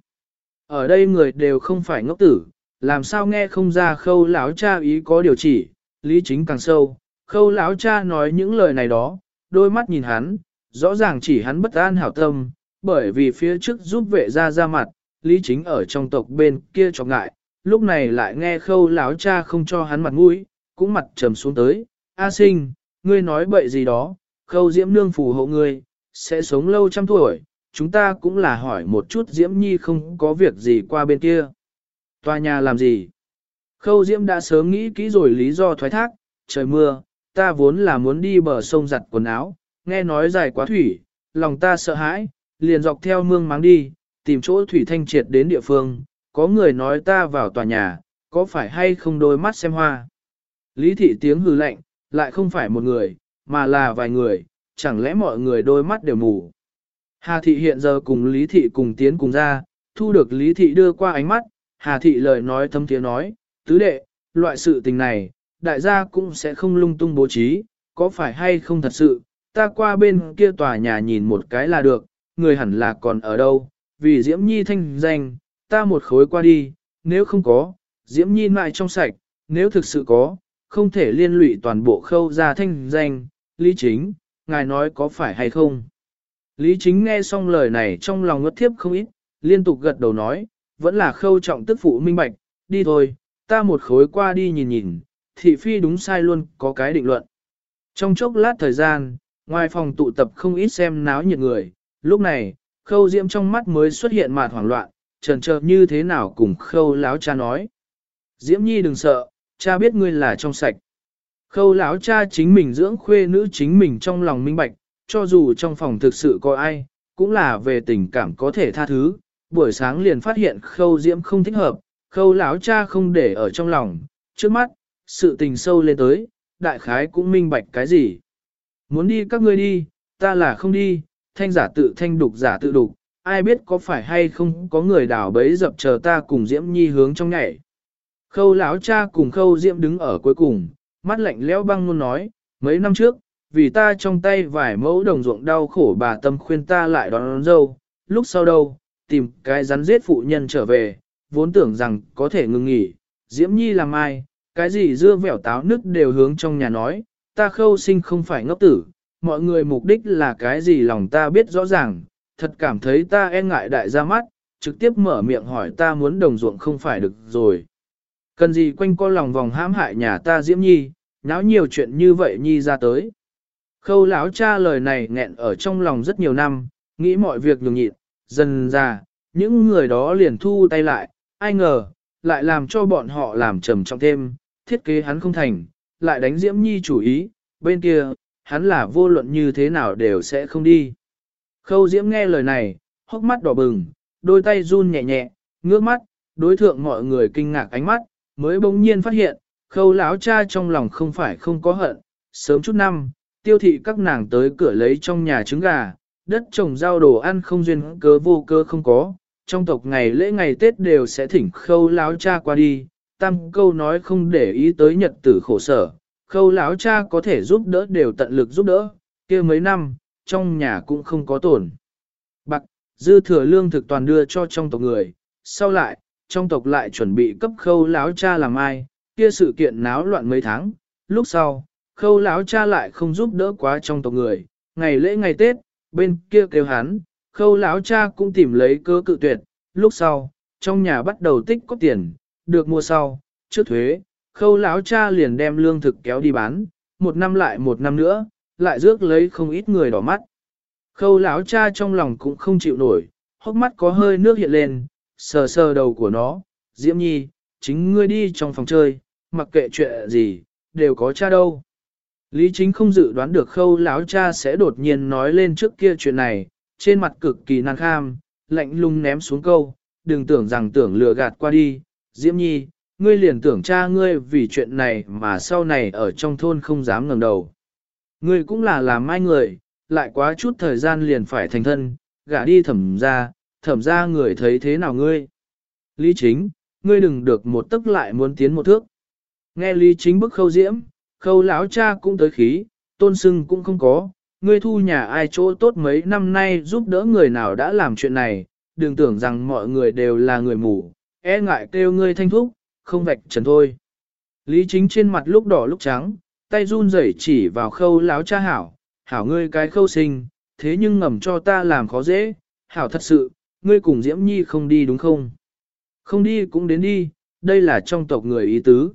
Ở đây người đều không phải ngốc tử, làm sao nghe không ra khâu lão cha ý có điều chỉ, lý chính càng sâu, khâu lão cha nói những lời này đó, đôi mắt nhìn hắn, rõ ràng chỉ hắn bất an hảo tâm, bởi vì phía trước giúp vệ ra ra mặt, Lý Chính ở trong tộc bên kia cho ngại, lúc này lại nghe khâu lão cha không cho hắn mặt mũi, cũng mặt trầm xuống tới, A sinh, ngươi nói bậy gì đó, khâu diễm nương phù hộ ngươi, sẽ sống lâu trăm tuổi, chúng ta cũng là hỏi một chút diễm nhi không có việc gì qua bên kia. Tòa nhà làm gì? Khâu diễm đã sớm nghĩ kỹ rồi lý do thoái thác, trời mưa, ta vốn là muốn đi bờ sông giặt quần áo, nghe nói dài quá thủy, lòng ta sợ hãi, liền dọc theo mương máng đi, tìm chỗ thủy thanh triệt đến địa phương, có người nói ta vào tòa nhà, có phải hay không đôi mắt xem hoa. Lý thị tiếng hừ lạnh, lại không phải một người, mà là vài người, chẳng lẽ mọi người đôi mắt đều mù. Hà thị hiện giờ cùng Lý thị cùng tiến cùng ra, thu được Lý thị đưa qua ánh mắt, Hà thị lời nói thâm tiếng nói, tứ đệ, loại sự tình này, đại gia cũng sẽ không lung tung bố trí, có phải hay không thật sự, ta qua bên kia tòa nhà nhìn một cái là được, người hẳn là còn ở đâu, vì Diễm Nhi thanh danh, ta một khối qua đi, nếu không có, Diễm Nhi mãi trong sạch, nếu thực sự có, không thể liên lụy toàn bộ khâu ra thanh danh, Lý Chính, ngài nói có phải hay không? Lý Chính nghe xong lời này trong lòng ngất thiếp không ít, liên tục gật đầu nói, vẫn là khâu trọng tức phụ minh bạch, đi thôi, ta một khối qua đi nhìn nhìn, thị phi đúng sai luôn có cái định luận. Trong chốc lát thời gian, ngoài phòng tụ tập không ít xem náo nhiệt người, lúc này, khâu diễm trong mắt mới xuất hiện mạt hoảng loạn, trần chờ như thế nào cùng khâu láo cha nói. Diễm nhi đừng sợ, cha biết ngươi là trong sạch. Khâu láo cha chính mình dưỡng khuê nữ chính mình trong lòng minh bạch, cho dù trong phòng thực sự có ai, cũng là về tình cảm có thể tha thứ. Buổi sáng liền phát hiện khâu diễm không thích hợp, khâu lão cha không để ở trong lòng, trước mắt, sự tình sâu lên tới, đại khái cũng minh bạch cái gì. Muốn đi các ngươi đi, ta là không đi, thanh giả tự thanh đục giả tự đục, ai biết có phải hay không có người đảo bấy dập chờ ta cùng Diễm Nhi hướng trong nhảy. Khâu lão cha cùng khâu Diễm đứng ở cuối cùng, mắt lạnh lẽo băng luôn nói, mấy năm trước, vì ta trong tay vài mẫu đồng ruộng đau khổ bà tâm khuyên ta lại đón, đón dâu, lúc sau đâu, tìm cái rắn giết phụ nhân trở về, vốn tưởng rằng có thể ngừng nghỉ, Diễm Nhi làm ai, cái gì dưa vẻo táo nứt đều hướng trong nhà nói, ta khâu sinh không phải ngốc tử, mọi người mục đích là cái gì lòng ta biết rõ ràng, thật cảm thấy ta e ngại đại ra mắt, trực tiếp mở miệng hỏi ta muốn đồng ruộng không phải được rồi. Cần gì quanh co lòng vòng hãm hại nhà ta Diễm Nhi, náo nhiều chuyện như vậy Nhi ra tới. Khâu lão cha lời này nghẹn ở trong lòng rất nhiều năm, nghĩ mọi việc nhường nhịn, dần ra, những người đó liền thu tay lại, ai ngờ, lại làm cho bọn họ làm trầm trọng thêm, thiết kế hắn không thành, lại đánh Diễm Nhi chủ ý, bên kia, hắn là vô luận như thế nào đều sẽ không đi. Khâu Diễm nghe lời này, hốc mắt đỏ bừng, đôi tay run nhẹ nhẹ, ngước mắt, đối thượng mọi người kinh ngạc ánh mắt, mới bỗng nhiên phát hiện, khâu lão cha trong lòng không phải không có hận, sớm chút năm, tiêu thị các nàng tới cửa lấy trong nhà trứng gà, đất trồng rau đồ ăn không duyên cớ vô cơ không có, trong tộc ngày lễ ngày Tết đều sẽ thỉnh khâu láo cha qua đi, tam câu nói không để ý tới nhật tử khổ sở, khâu láo cha có thể giúp đỡ đều tận lực giúp đỡ, kia mấy năm, trong nhà cũng không có tổn. Bạc, dư thừa lương thực toàn đưa cho trong tộc người, sau lại, trong tộc lại chuẩn bị cấp khâu láo cha làm ai, kia sự kiện náo loạn mấy tháng, lúc sau, khâu lão cha lại không giúp đỡ quá trong tộc người, ngày lễ ngày Tết, bên kia kêu hắn, khâu lão cha cũng tìm lấy cơ cự tuyệt, lúc sau, trong nhà bắt đầu tích có tiền, được mua sau, trước thuế, khâu lão cha liền đem lương thực kéo đi bán, một năm lại một năm nữa, lại rước lấy không ít người đỏ mắt. Khâu lão cha trong lòng cũng không chịu nổi, hốc mắt có hơi nước hiện lên, sờ sờ đầu của nó, Diễm Nhi, chính ngươi đi trong phòng chơi, mặc kệ chuyện gì, đều có cha đâu. Lý chính không dự đoán được khâu láo cha sẽ đột nhiên nói lên trước kia chuyện này, trên mặt cực kỳ năng kham, lạnh lùng ném xuống câu, đừng tưởng rằng tưởng lừa gạt qua đi, Diễm Nhi, ngươi liền tưởng cha ngươi vì chuyện này mà sau này ở trong thôn không dám ngẩng đầu. Ngươi cũng là làm mai người, lại quá chút thời gian liền phải thành thân, gả đi thẩm ra, thẩm ra người thấy thế nào ngươi. Lý chính, ngươi đừng được một tức lại muốn tiến một thước. Nghe Lý chính bức khâu diễm, khâu lão cha cũng tới khí, tôn sưng cũng không có, ngươi thu nhà ai chỗ tốt mấy năm nay giúp đỡ người nào đã làm chuyện này, đừng tưởng rằng mọi người đều là người mù, e ngại kêu ngươi thanh thúc, không vạch trần thôi. Lý chính trên mặt lúc đỏ lúc trắng, tay run rẩy chỉ vào khâu láo cha hảo, hảo ngươi cái khâu sinh, thế nhưng ngầm cho ta làm khó dễ, hảo thật sự, ngươi cùng Diễm Nhi không đi đúng không? Không đi cũng đến đi, đây là trong tộc người ý tứ.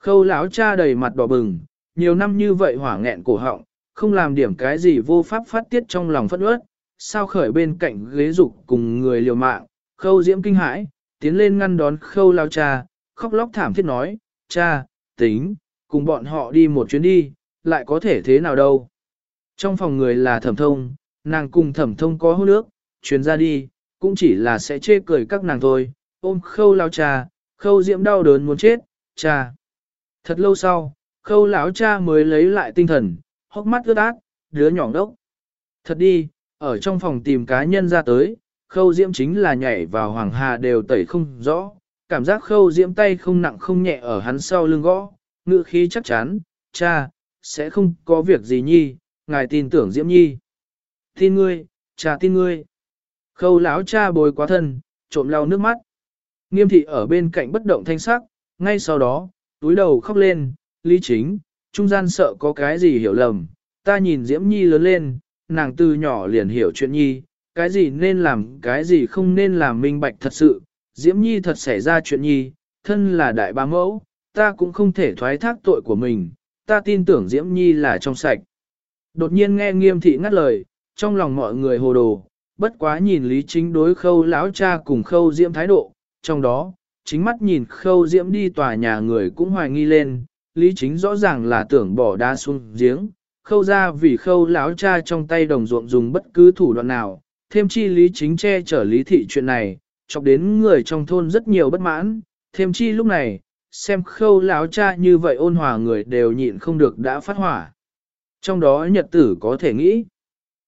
Khâu lão cha đầy mặt đỏ bừng, nhiều năm như vậy hỏa nghẹn cổ họng, không làm điểm cái gì vô pháp phát tiết trong lòng phẫn uất, sao khởi bên cạnh ghế dục cùng người liều mạng, khâu diễm kinh hãi, tiến lên ngăn đón khâu lao cha, khóc lóc thảm thiết nói, cha, tính, cùng bọn họ đi một chuyến đi, lại có thể thế nào đâu. Trong phòng người là thẩm thông, nàng cùng thẩm thông có hôn nước, chuyến ra đi, cũng chỉ là sẽ chê cười các nàng thôi, ôm khâu lao cha, khâu diễm đau đớn muốn chết, cha. Thật lâu sau, khâu lão cha mới lấy lại tinh thần, hốc mắt ướt át, đứa nhỏ đốc. Thật đi, ở trong phòng tìm cá nhân ra tới, khâu diễm chính là nhảy vào hoàng hà đều tẩy không rõ, cảm giác khâu diễm tay không nặng không nhẹ ở hắn sau lưng gõ, ngự khí chắc chắn, cha, sẽ không có việc gì nhi, ngài tin tưởng diễm nhi. Tin ngươi, cha tin ngươi. Khâu lão cha bồi quá thân, trộm lau nước mắt. Nghiêm thị ở bên cạnh bất động thanh sắc, ngay sau đó, túi đầu khóc lên, lý chính, trung gian sợ có cái gì hiểu lầm, ta nhìn Diễm Nhi lớn lên, nàng từ nhỏ liền hiểu chuyện Nhi, cái gì nên làm, cái gì không nên làm minh bạch thật sự, Diễm Nhi thật xảy ra chuyện Nhi, thân là đại bá mẫu, ta cũng không thể thoái thác tội của mình, ta tin tưởng Diễm Nhi là trong sạch. Đột nhiên nghe nghiêm thị ngắt lời, trong lòng mọi người hồ đồ, bất quá nhìn lý chính đối khâu lão cha cùng khâu Diễm thái độ, trong đó, chính mắt nhìn khâu Diễm đi tòa nhà người cũng hoài nghi lên, lý chính rõ ràng là tưởng bỏ đá xuống giếng, khâu ra vì khâu láo cha trong tay đồng ruộng dùng bất cứ thủ đoạn nào, thêm chi lý chính che chở lý thị chuyện này, chọc đến người trong thôn rất nhiều bất mãn, thêm chi lúc này, xem khâu láo cha như vậy ôn hòa người đều nhịn không được đã phát hỏa. Trong đó nhật tử có thể nghĩ,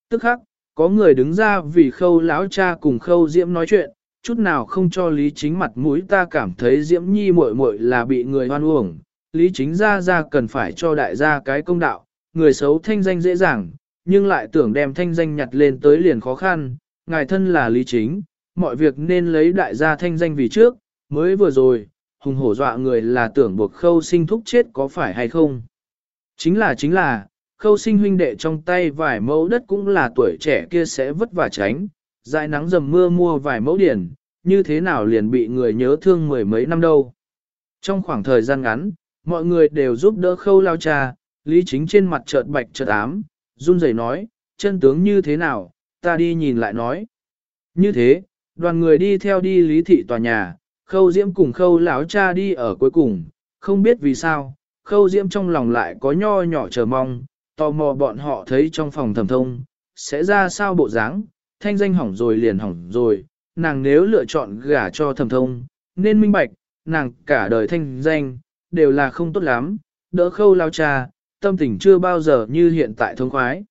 tức khắc, có người đứng ra vì khâu láo cha cùng khâu diễm nói chuyện, chút nào không cho lý chính mặt mũi ta cảm thấy diễm nhi muội muội là bị người hoan uổng, lý chính ra ra cần phải cho đại gia cái công đạo, người xấu thanh danh dễ dàng, nhưng lại tưởng đem thanh danh nhặt lên tới liền khó khăn, ngài thân là lý chính, mọi việc nên lấy đại gia thanh danh vì trước, mới vừa rồi, hùng hổ dọa người là tưởng buộc khâu sinh thúc chết có phải hay không. Chính là chính là, khâu sinh huynh đệ trong tay vài mẫu đất cũng là tuổi trẻ kia sẽ vất vả tránh, dại nắng dầm mưa mua vài mẫu điển, như thế nào liền bị người nhớ thương mười mấy năm đâu. Trong khoảng thời gian ngắn, mọi người đều giúp đỡ khâu lao cha, lý chính trên mặt chợt bạch chợt ám, run rẩy nói, chân tướng như thế nào, ta đi nhìn lại nói. Như thế, đoàn người đi theo đi lý thị tòa nhà, khâu diễm cùng khâu lão cha đi ở cuối cùng, không biết vì sao, khâu diễm trong lòng lại có nho nhỏ chờ mong, tò mò bọn họ thấy trong phòng thẩm thông, sẽ ra sao bộ dáng, thanh danh hỏng rồi liền hỏng rồi, nàng nếu lựa chọn gả cho thẩm thông, nên minh bạch, nàng cả đời thanh danh, đều là không tốt lắm, đỡ khâu lao cha, tâm tình chưa bao giờ như hiện tại thông khoái.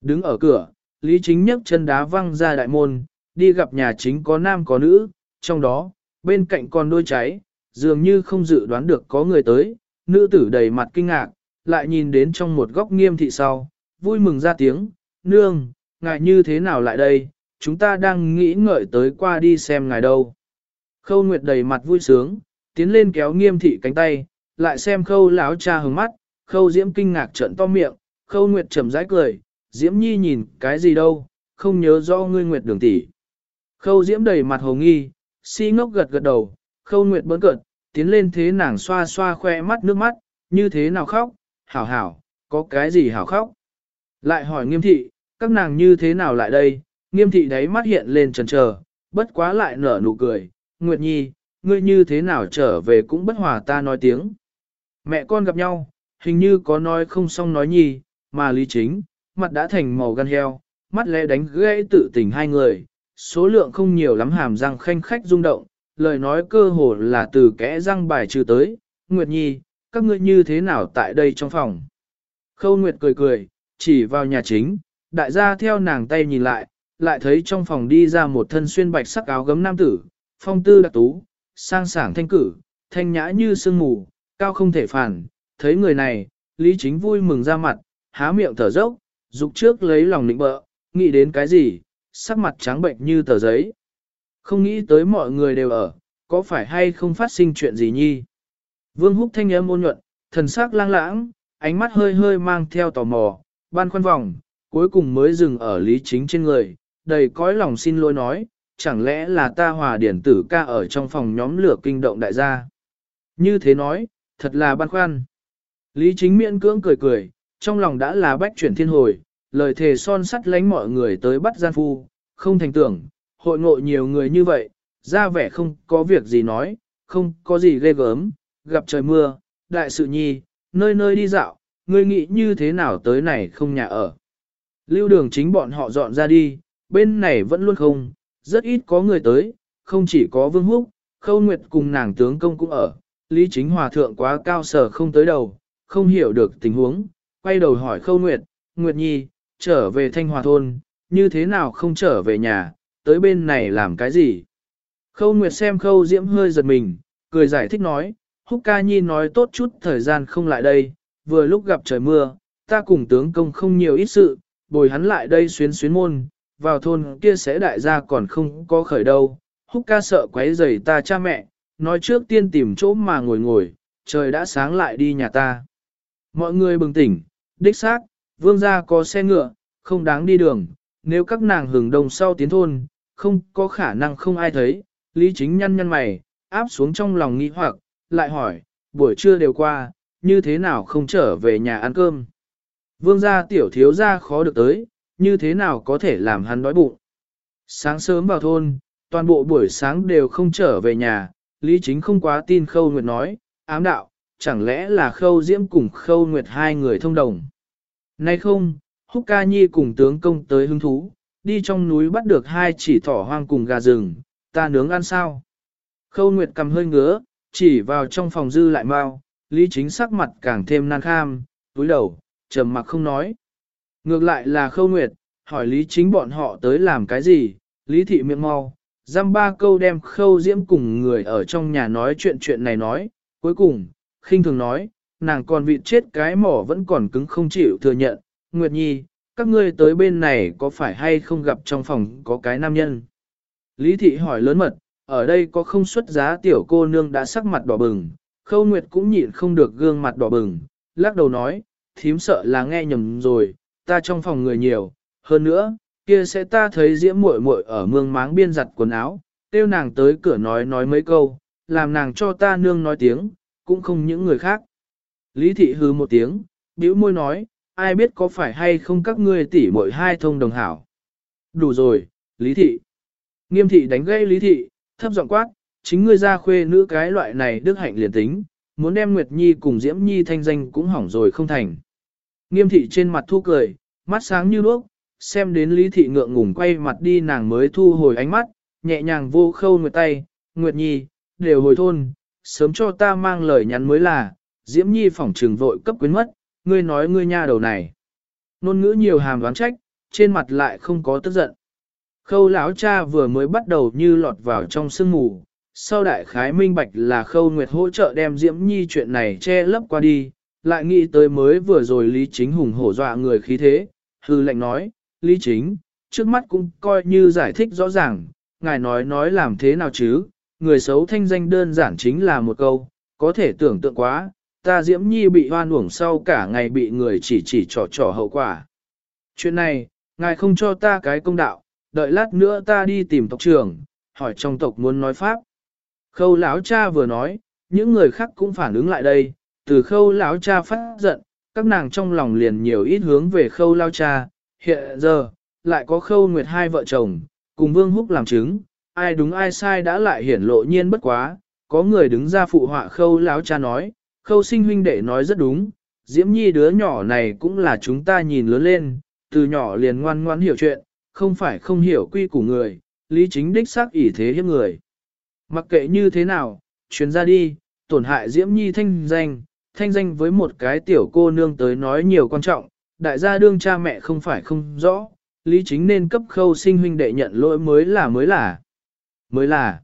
Đứng ở cửa, Lý Chính nhấc chân đá văng ra đại môn, đi gặp nhà chính có nam có nữ, trong đó, bên cạnh còn đôi cháy, dường như không dự đoán được có người tới, nữ tử đầy mặt kinh ngạc, lại nhìn đến trong một góc nghiêm thị sau, vui mừng ra tiếng, nương, ngài như thế nào lại đây, chúng ta đang nghĩ ngợi tới qua đi xem ngài đâu. Khâu Nguyệt đầy mặt vui sướng, tiến lên kéo nghiêm thị cánh tay, lại xem khâu Láo cha hướng mắt, khâu diễm kinh ngạc trợn to miệng, khâu nguyệt trầm rãi cười, diễm nhi nhìn cái gì đâu, không nhớ do ngươi nguyệt đường tỷ. Khâu diễm đầy mặt hồ nghi, si ngốc gật gật đầu, khâu nguyệt bớn cợt, tiến lên thế nàng xoa xoa khoe mắt nước mắt, như thế nào khóc, hảo hảo, có cái gì hảo khóc. Lại hỏi nghiêm thị, các nàng như thế nào lại đây, nghiêm thị đấy mắt hiện lên trần trờ, bất quá lại nở nụ cười, Nguyệt Nhi, ngươi như thế nào trở về cũng bất hòa ta nói tiếng. Mẹ con gặp nhau, hình như có nói không xong nói nhi, mà lý chính, mặt đã thành màu gan heo, mắt lẽ đánh gãy tự tình hai người, số lượng không nhiều lắm hàm răng khanh khách rung động, lời nói cơ hồ là từ kẽ răng bài trừ tới, Nguyệt Nhi, các ngươi như thế nào tại đây trong phòng. Khâu Nguyệt cười cười, chỉ vào nhà chính, đại gia theo nàng tay nhìn lại, lại thấy trong phòng đi ra một thân xuyên bạch sắc áo gấm nam tử, phong tư đặc tú, sang sảng thanh cử, thanh nhã như sương mù, cao không thể phản, thấy người này, Lý Chính vui mừng ra mặt, há miệng thở dốc, dục trước lấy lòng nịnh bợ, nghĩ đến cái gì, sắc mặt trắng bệnh như tờ giấy. Không nghĩ tới mọi người đều ở, có phải hay không phát sinh chuyện gì nhi. Vương húc thanh âm ôn nhuận, thần sắc lang lãng, ánh mắt hơi hơi mang theo tò mò, ban khoăn vòng, cuối cùng mới dừng ở Lý Chính trên người, đầy cõi lòng xin lỗi nói, chẳng lẽ là ta hòa điển tử ca ở trong phòng nhóm lửa kinh động đại gia. Như thế nói, thật là băn khoăn. Lý chính miễn cưỡng cười cười, trong lòng đã là bách chuyển thiên hồi, lời thề son sắt lánh mọi người tới bắt gian phu, không thành tưởng, hội ngộ nhiều người như vậy, ra vẻ không có việc gì nói, không có gì ghê gớm, gặp trời mưa, đại sự nhi, nơi nơi đi dạo, ngươi nghĩ như thế nào tới này không nhà ở. Lưu đường chính bọn họ dọn ra đi, bên này vẫn luôn không, rất ít có người tới, không chỉ có Vương Húc, Khâu Nguyệt cùng nàng tướng công cũng ở, Lý Chính Hòa thượng quá cao sở không tới đầu, không hiểu được tình huống, quay đầu hỏi Khâu Nguyệt, Nguyệt Nhi, trở về Thanh Hòa thôn, như thế nào không trở về nhà, tới bên này làm cái gì? Khâu Nguyệt xem Khâu Diễm hơi giật mình, cười giải thích nói, Húc ca nhi nói tốt chút thời gian không lại đây, vừa lúc gặp trời mưa, ta cùng tướng công không nhiều ít sự, bồi hắn lại đây xuyến xuyến môn, vào thôn kia sẽ đại gia còn không có khởi đâu. Húc ca sợ quấy rầy ta cha mẹ, nói trước tiên tìm chỗ mà ngồi ngồi, trời đã sáng lại đi nhà ta. Mọi người bừng tỉnh, đích xác, vương gia có xe ngựa, không đáng đi đường, nếu các nàng hưởng đồng sau tiến thôn, không có khả năng không ai thấy, lý chính nhăn nhăn mày, áp xuống trong lòng nghĩ hoặc, lại hỏi, buổi trưa đều qua, như thế nào không trở về nhà ăn cơm. Vương gia tiểu thiếu gia khó được tới, như thế nào có thể làm hắn đói bụng. Sáng sớm vào thôn, toàn bộ buổi sáng đều không trở về nhà, Lý Chính không quá tin Khâu Nguyệt nói, ám đạo, chẳng lẽ là Khâu Diễm cùng Khâu Nguyệt hai người thông đồng. Nay không, Húc Ca Nhi cùng tướng công tới hứng thú, đi trong núi bắt được hai chỉ thỏ hoang cùng gà rừng, ta nướng ăn sao. Khâu Nguyệt cầm hơi ngứa, chỉ vào trong phòng dư lại mau, Lý Chính sắc mặt càng thêm nan kham, túi đầu, trầm mặc không nói. Ngược lại là Khâu Nguyệt, hỏi Lý Chính bọn họ tới làm cái gì, Lý Thị miệng mau, giam ba câu đem Khâu Diễm cùng người ở trong nhà nói chuyện chuyện này nói, cuối cùng, khinh thường nói, nàng còn vịt chết cái mỏ vẫn còn cứng không chịu thừa nhận, Nguyệt Nhi, các ngươi tới bên này có phải hay không gặp trong phòng có cái nam nhân? Lý Thị hỏi lớn mật, ở đây có không xuất giá tiểu cô nương đã sắc mặt đỏ bừng, Khâu Nguyệt cũng nhịn không được gương mặt đỏ bừng, lắc đầu nói, thím sợ là nghe nhầm rồi, ta trong phòng người nhiều, hơn nữa, kia sẽ ta thấy diễm muội muội ở mương máng biên giặt quần áo, tiêu nàng tới cửa nói nói mấy câu, làm nàng cho ta nương nói tiếng, cũng không những người khác. Lý thị hư một tiếng, bĩu môi nói, ai biết có phải hay không các ngươi tỉ muội hai thông đồng hảo. Đủ rồi, Lý thị. Nghiêm thị đánh gây Lý thị, thấp giọng quát, chính ngươi ra khuê nữ cái loại này đức hạnh liền tính, muốn đem Nguyệt Nhi cùng Diễm Nhi thanh danh cũng hỏng rồi không thành. Nghiêm thị trên mặt thu cười, mắt sáng như đuốc, xem đến Lý thị ngượng ngùng quay mặt đi nàng mới thu hồi ánh mắt, nhẹ nhàng vô khâu nguyệt tay, Nguyệt Nhi, đều hồi thôn, sớm cho ta mang lời nhắn mới là, Diễm Nhi phỏng trường vội cấp quyến mất, ngươi nói ngươi nha đầu này. Nôn ngữ nhiều hàm đoán trách, trên mặt lại không có tức giận. Khâu lão cha vừa mới bắt đầu như lọt vào trong sương mù, sau đại khái minh bạch là khâu nguyệt hỗ trợ đem Diễm Nhi chuyện này che lấp qua đi, lại nghĩ tới mới vừa rồi Lý Chính hùng hổ dọa người khí thế, hư lệnh nói, Lý Chính, trước mắt cũng coi như giải thích rõ ràng, ngài nói nói làm thế nào chứ, người xấu thanh danh đơn giản chính là một câu, có thể tưởng tượng quá, ta Diễm Nhi bị hoan uổng sau cả ngày bị người chỉ chỉ trò trò hậu quả. Chuyện này, ngài không cho ta cái công đạo, đợi lát nữa ta đi tìm tộc trưởng, hỏi trong tộc muốn nói pháp. Khâu lão cha vừa nói, những người khác cũng phản ứng lại đây, từ khâu lão cha phát giận, các nàng trong lòng liền nhiều ít hướng về khâu lao cha, hiện giờ, lại có khâu nguyệt hai vợ chồng, cùng vương húc làm chứng, ai đúng ai sai đã lại hiển lộ nhiên bất quá, có người đứng ra phụ họa khâu lão cha nói, khâu sinh huynh đệ nói rất đúng, diễm nhi đứa nhỏ này cũng là chúng ta nhìn lớn lên, từ nhỏ liền ngoan ngoan hiểu chuyện, không phải không hiểu quy của người, lý chính đích xác ỷ thế hiếp người. Mặc kệ như thế nào, chuyến ra đi, tổn hại diễm nhi thanh danh, thanh danh với một cái tiểu cô nương tới nói nhiều quan trọng, đại gia đương cha mẹ không phải không rõ, lý chính nên cấp khâu sinh huynh đệ nhận lỗi mới là mới là. Mới là.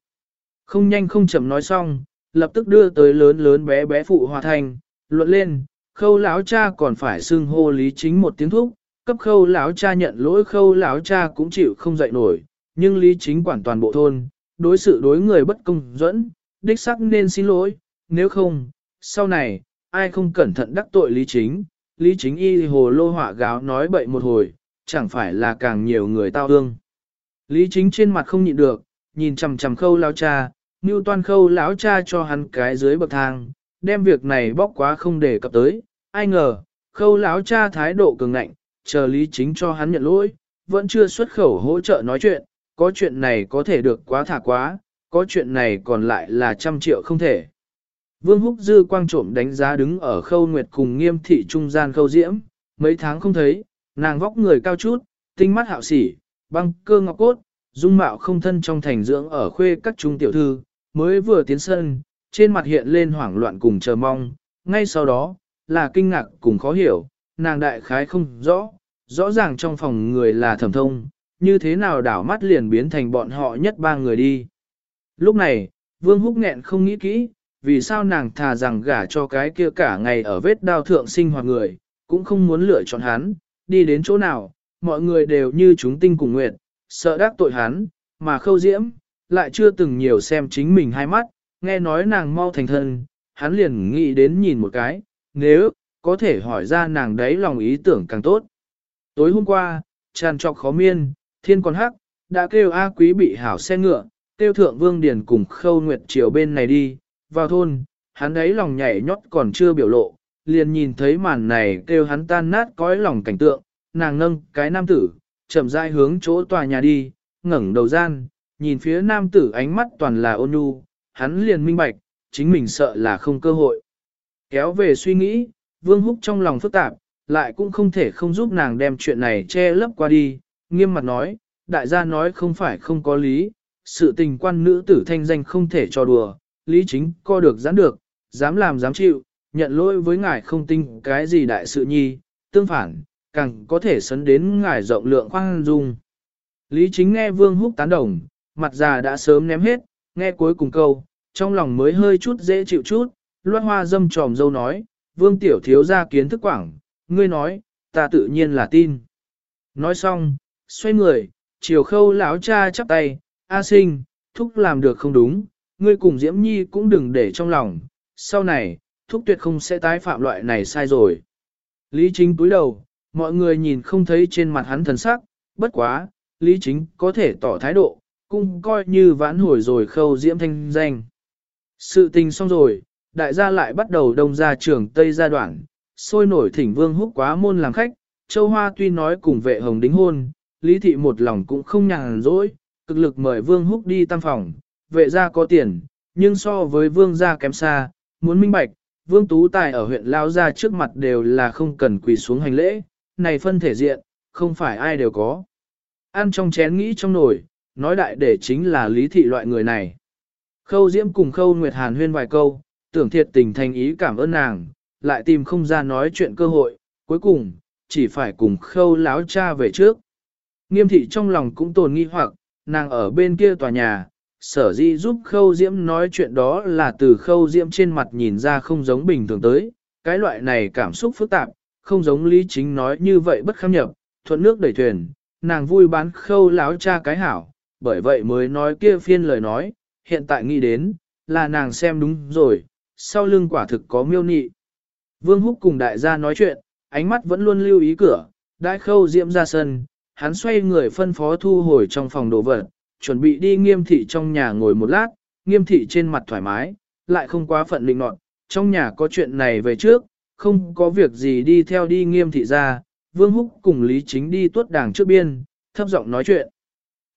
Không nhanh không chậm nói xong, lập tức đưa tới lớn lớn bé bé phụ hòa thành, luận lên, khâu lão cha còn phải xưng hô lý chính một tiếng thúc, cấp khâu lão cha nhận lỗi khâu lão cha cũng chịu không dậy nổi, nhưng lý chính quản toàn bộ thôn, đối sự đối người bất công dẫn, đích sắc nên xin lỗi, nếu không, sau này, ai không cẩn thận đắc tội lý chính, lý chính y hồ lô họa gáo nói bậy một hồi, chẳng phải là càng nhiều người tao ương. Lý chính trên mặt không nhịn được, nhìn chằm chằm khâu lão cha, như toan khâu lão cha cho hắn cái dưới bậc thang, đem việc này bóc quá không để cập tới, ai ngờ, khâu lão cha thái độ cường ngạnh, chờ lý chính cho hắn nhận lỗi, vẫn chưa xuất khẩu hỗ trợ nói chuyện, có chuyện này có thể được quá thả quá, có chuyện này còn lại là trăm triệu không thể. Vương Húc Dư quang trộm đánh giá đứng ở khâu nguyệt cùng nghiêm thị trung gian khâu diễm, mấy tháng không thấy, nàng vóc người cao chút, tinh mắt hạo sỉ, băng cơ ngọc cốt, dung mạo không thân trong thành dưỡng ở khuê các trung tiểu thư, mới vừa tiến sân, trên mặt hiện lên hoảng loạn cùng chờ mong, ngay sau đó, là kinh ngạc cùng khó hiểu, nàng đại khái không rõ, rõ ràng trong phòng người là thẩm thông, như thế nào đảo mắt liền biến thành bọn họ nhất ba người đi. Lúc này, Vương Húc nghẹn không nghĩ kỹ, vì sao nàng thà rằng gả cho cái kia cả ngày ở vết đao thượng sinh hoạt người, cũng không muốn lựa chọn hắn, đi đến chỗ nào, mọi người đều như chúng tinh cùng nguyện, sợ đắc tội hắn, mà khâu diễm, lại chưa từng nhiều xem chính mình hai mắt, nghe nói nàng mau thành thân, hắn liền nghĩ đến nhìn một cái, nếu, có thể hỏi ra nàng đấy lòng ý tưởng càng tốt. Tối hôm qua, tràn trọc khó miên, thiên còn hắc, đã kêu A quý bị hảo xe ngựa, tiêu thượng vương điền cùng khâu nguyệt chiều bên này đi, vào thôn, hắn ấy lòng nhảy nhót còn chưa biểu lộ, liền nhìn thấy màn này kêu hắn tan nát cõi lòng cảnh tượng, nàng nâng cái nam tử, chậm rãi hướng chỗ tòa nhà đi, ngẩng đầu gian, nhìn phía nam tử ánh mắt toàn là ôn nhu, hắn liền minh bạch, chính mình sợ là không cơ hội. Kéo về suy nghĩ, Vương Húc trong lòng phức tạp, lại cũng không thể không giúp nàng đem chuyện này che lấp qua đi, nghiêm mặt nói, đại gia nói không phải không có lý, sự tình quan nữ tử thanh danh không thể cho đùa, lý chính co được giãn được, dám làm dám chịu, nhận lỗi với ngài không tin cái gì đại sự nhi, tương phản, càng có thể sấn đến ngài rộng lượng khoan dung. Lý chính nghe Vương Húc tán đồng, mặt già đã sớm ném hết, nghe cuối cùng câu, trong lòng mới hơi chút dễ chịu chút, loan hoa dâm tròm dâu nói, Vương Tiểu Thiếu ra kiến thức quảng, ngươi nói, ta tự nhiên là tin. Nói xong, xoay người, chiều khâu lão cha chắp tay, A sinh, thúc làm được không đúng, ngươi cùng Diễm Nhi cũng đừng để trong lòng, sau này, thúc tuyệt không sẽ tái phạm loại này sai rồi. Lý chính túi đầu, mọi người nhìn không thấy trên mặt hắn thần sắc, bất quá, Lý chính có thể tỏ thái độ, cũng coi như vãn hồi rồi khâu Diễm thanh danh. Sự tình xong rồi, đại gia lại bắt đầu đông ra trường Tây gia đoạn, sôi nổi thỉnh vương húc quá môn làm khách, Châu Hoa tuy nói cùng vệ hồng đính hôn, Lý Thị một lòng cũng không nhàn rỗi, cực lực mời vương húc đi tam phòng, vệ gia có tiền, nhưng so với vương gia kém xa, muốn minh bạch, vương tú tài ở huyện Lao gia trước mặt đều là không cần quỳ xuống hành lễ, này phân thể diện, không phải ai đều có. Ăn trong chén nghĩ trong nồi, nói đại để chính là lý thị loại người này. Khâu Diễm cùng Khâu Nguyệt Hàn huyên vài câu, tưởng thiệt tình thành ý cảm ơn nàng, lại tìm không ra nói chuyện cơ hội, cuối cùng, chỉ phải cùng Khâu láo cha về trước. Nghiêm thị trong lòng cũng tồn nghi hoặc, nàng ở bên kia tòa nhà, sở di giúp Khâu Diễm nói chuyện đó là từ Khâu Diễm trên mặt nhìn ra không giống bình thường tới, cái loại này cảm xúc phức tạp, không giống lý chính nói như vậy bất kham nhập, thuận nước đẩy thuyền, nàng vui bán Khâu láo cha cái hảo, bởi vậy mới nói kia phiên lời nói, hiện tại nghĩ đến, là nàng xem đúng rồi, sau lưng quả thực có miêu nị. Vương Húc cùng đại gia nói chuyện, ánh mắt vẫn luôn lưu ý cửa, đại khâu diễm ra sân, hắn xoay người phân phó thu hồi trong phòng đồ vật, chuẩn bị đi nghiêm thị trong nhà ngồi một lát, nghiêm thị trên mặt thoải mái, lại không quá phận định nọt, trong nhà có chuyện này về trước, không có việc gì đi theo đi nghiêm thị ra, Vương Húc cùng Lý Chính đi tuốt đảng trước biên, thấp giọng nói chuyện.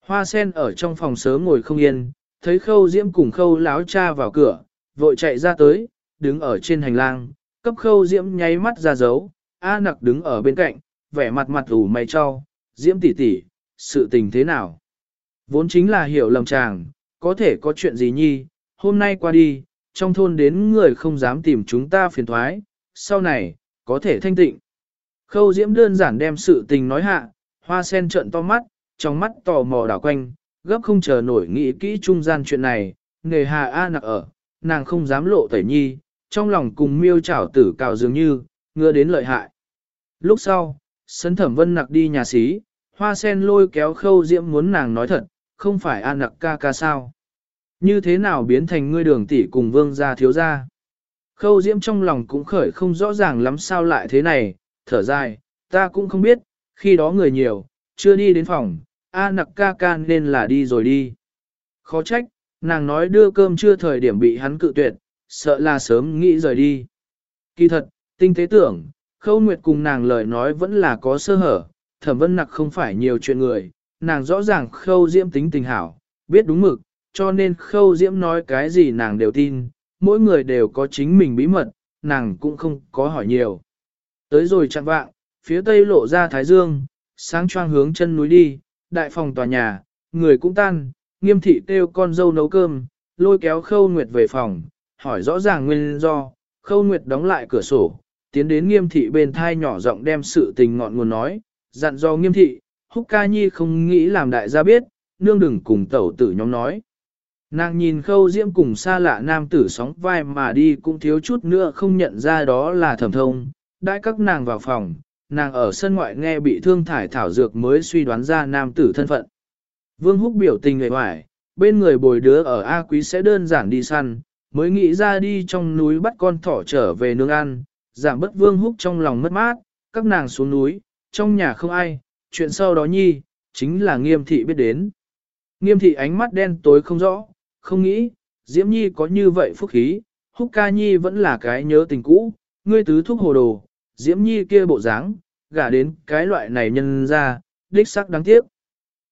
Hoa sen ở trong phòng sớm ngồi không yên, thấy khâu diễm cùng khâu láo cha vào cửa, vội chạy ra tới, đứng ở trên hành lang, cấp khâu diễm nháy mắt ra dấu, A nặc đứng ở bên cạnh, vẻ mặt mặt ủ mày cho, diễm tỷ tỷ, sự tình thế nào? Vốn chính là hiểu lầm chàng, có thể có chuyện gì nhi, hôm nay qua đi, trong thôn đến người không dám tìm chúng ta phiền thoái, sau này, có thể thanh tịnh. Khâu diễm đơn giản đem sự tình nói hạ, hoa sen trợn to mắt, trong mắt tò mò đảo quanh, gấp không chờ nổi nghĩ kỹ trung gian chuyện này, nghề hà A nặc ở, nàng không dám lộ tẩy nhi, trong lòng cùng miêu chảo tử cào dường như, ngựa đến lợi hại. Lúc sau, sấn thẩm vân nặc đi nhà xí, hoa sen lôi kéo khâu diễm muốn nàng nói thật, không phải A nặc ca ca sao. Như thế nào biến thành ngươi đường tỷ cùng vương gia thiếu gia? Khâu diễm trong lòng cũng khởi không rõ ràng lắm sao lại thế này, thở dài, ta cũng không biết, khi đó người nhiều, chưa đi đến phòng, A nặc ca ca nên là đi rồi đi. Khó trách, nàng nói đưa cơm chưa thời điểm bị hắn cự tuyệt, sợ là sớm nghĩ rời đi. Kỳ thật, tinh tế tưởng, khâu nguyệt cùng nàng lời nói vẫn là có sơ hở, thẩm vân nặc không phải nhiều chuyện người, nàng rõ ràng khâu diễm tính tình hảo, biết đúng mực, cho nên khâu diễm nói cái gì nàng đều tin, mỗi người đều có chính mình bí mật, nàng cũng không có hỏi nhiều. Tới rồi chặn vạng, phía tây lộ ra thái dương, sáng choang hướng chân núi đi, đại phòng tòa nhà, người cũng tan, nghiêm thị kêu con dâu nấu cơm, lôi kéo khâu nguyệt về phòng, hỏi rõ ràng nguyên do, khâu nguyệt đóng lại cửa sổ, tiến đến nghiêm thị bên thai nhỏ giọng đem sự tình ngọn nguồn nói, dặn do nghiêm thị, húc ca nhi không nghĩ làm đại gia biết, nương đừng cùng tẩu tử nhóm nói. Nàng nhìn khâu diễm cùng xa lạ nam tử sóng vai mà đi cũng thiếu chút nữa không nhận ra đó là thẩm thông, đãi các nàng vào phòng, nàng ở sân ngoại nghe bị thương thải thảo dược mới suy đoán ra nam tử thân phận. Vương Húc biểu tình người hoài, bên người bồi đứa ở A Quý sẽ đơn giản đi săn, mới nghĩ ra đi trong núi bắt con thỏ trở về nương ăn, giảm bất Vương Húc trong lòng mất mát, các nàng xuống núi, trong nhà không ai, chuyện sau đó nhi, chính là nghiêm thị biết đến. Nghiêm thị ánh mắt đen tối không rõ, không nghĩ, Diễm Nhi có như vậy phúc khí, Húc ca Nhi vẫn là cái nhớ tình cũ, ngươi tứ thúc hồ đồ, Diễm Nhi kia bộ dáng, gả đến cái loại này nhân ra, đích sắc đáng tiếc.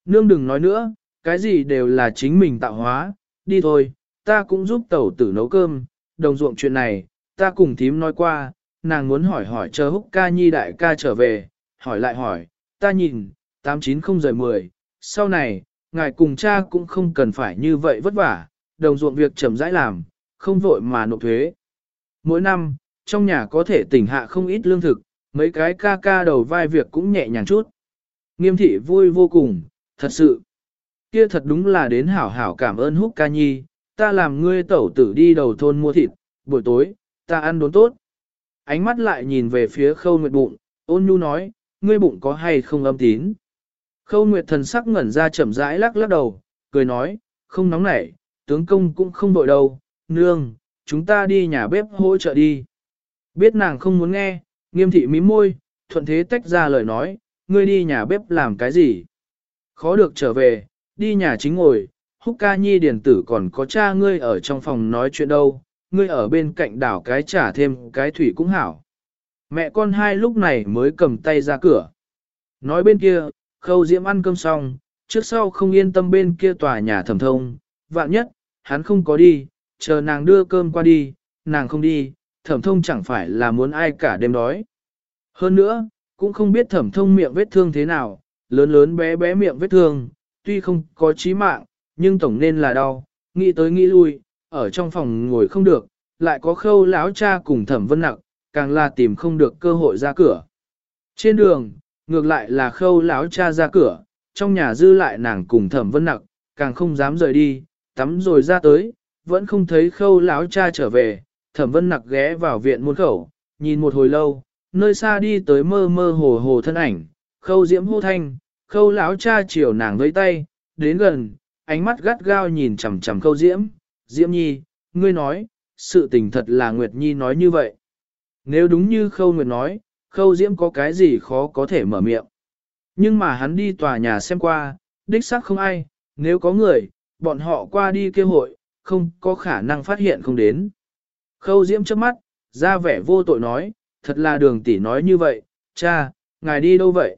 Nương đừng nói nữa, cái gì đều là chính mình tạo hóa, đi thôi, ta cũng giúp tẩu tử nấu cơm, đồng ruộng chuyện này, ta cùng thím nói qua, nàng muốn hỏi hỏi chờ húc ca nhi đại ca trở về, hỏi lại hỏi, ta nhìn, 890 rời 10, sau này, ngài cùng cha cũng không cần phải như vậy vất vả, đồng ruộng việc chậm rãi làm, không vội mà nộp thuế. Mỗi năm, trong nhà có thể tỉnh hạ không ít lương thực, mấy cái ca ca đầu vai việc cũng nhẹ nhàng chút. Nghiêm thị vui vô cùng, thật sự. Kia thật đúng là đến hảo hảo cảm ơn húc ca nhi, ta làm ngươi tẩu tử đi đầu thôn mua thịt, buổi tối, ta ăn đốn tốt. Ánh mắt lại nhìn về phía khâu nguyệt bụng, ôn nhu nói, ngươi bụng có hay không âm tín. Khâu nguyệt thần sắc ngẩn ra chậm rãi lắc lắc đầu, cười nói, không nóng nảy, tướng công cũng không đội đâu, nương, chúng ta đi nhà bếp hỗ trợ đi. Biết nàng không muốn nghe, nghiêm thị mím môi, thuận thế tách ra lời nói, ngươi đi nhà bếp làm cái gì? Khó được trở về, đi nhà chính ngồi, húc ca nhi Điền tử còn có cha ngươi ở trong phòng nói chuyện đâu, ngươi ở bên cạnh đảo cái trả thêm cái thủy cũng hảo. Mẹ con hai lúc này mới cầm tay ra cửa. Nói bên kia, khâu diễm ăn cơm xong, trước sau không yên tâm bên kia tòa nhà thẩm thông, vạn nhất, hắn không có đi, chờ nàng đưa cơm qua đi, nàng không đi, thẩm thông chẳng phải là muốn ai cả đêm đói. Hơn nữa, cũng không biết thẩm thông miệng vết thương thế nào, lớn lớn bé bé miệng vết thương, tuy không có chí mạng, nhưng tổng nên là đau, nghĩ tới nghĩ lui, ở trong phòng ngồi không được, lại có khâu lão cha cùng thẩm vân nặng, càng là tìm không được cơ hội ra cửa. Trên đường, ngược lại là khâu lão cha ra cửa, trong nhà dư lại nàng cùng thẩm vân nặc càng không dám rời đi, tắm rồi ra tới, vẫn không thấy khâu lão cha trở về, thẩm vân nặc ghé vào viện môn khẩu, nhìn một hồi lâu, nơi xa đi tới mơ mơ hồ hồ thân ảnh, khâu diễm hô thanh, khâu lão cha chiều nàng với tay, đến gần, ánh mắt gắt gao nhìn chằm chằm khâu diễm, diễm nhi, ngươi nói, sự tình thật là Nguyệt Nhi nói như vậy. Nếu đúng như khâu Nguyệt nói, khâu diễm có cái gì khó có thể mở miệng. Nhưng mà hắn đi tòa nhà xem qua, đích xác không ai, nếu có người, bọn họ qua đi kêu hội, không có khả năng phát hiện không đến. Khâu diễm trước mắt, ra vẻ vô tội nói, thật là đường tỷ nói như vậy, cha, ngài đi đâu vậy?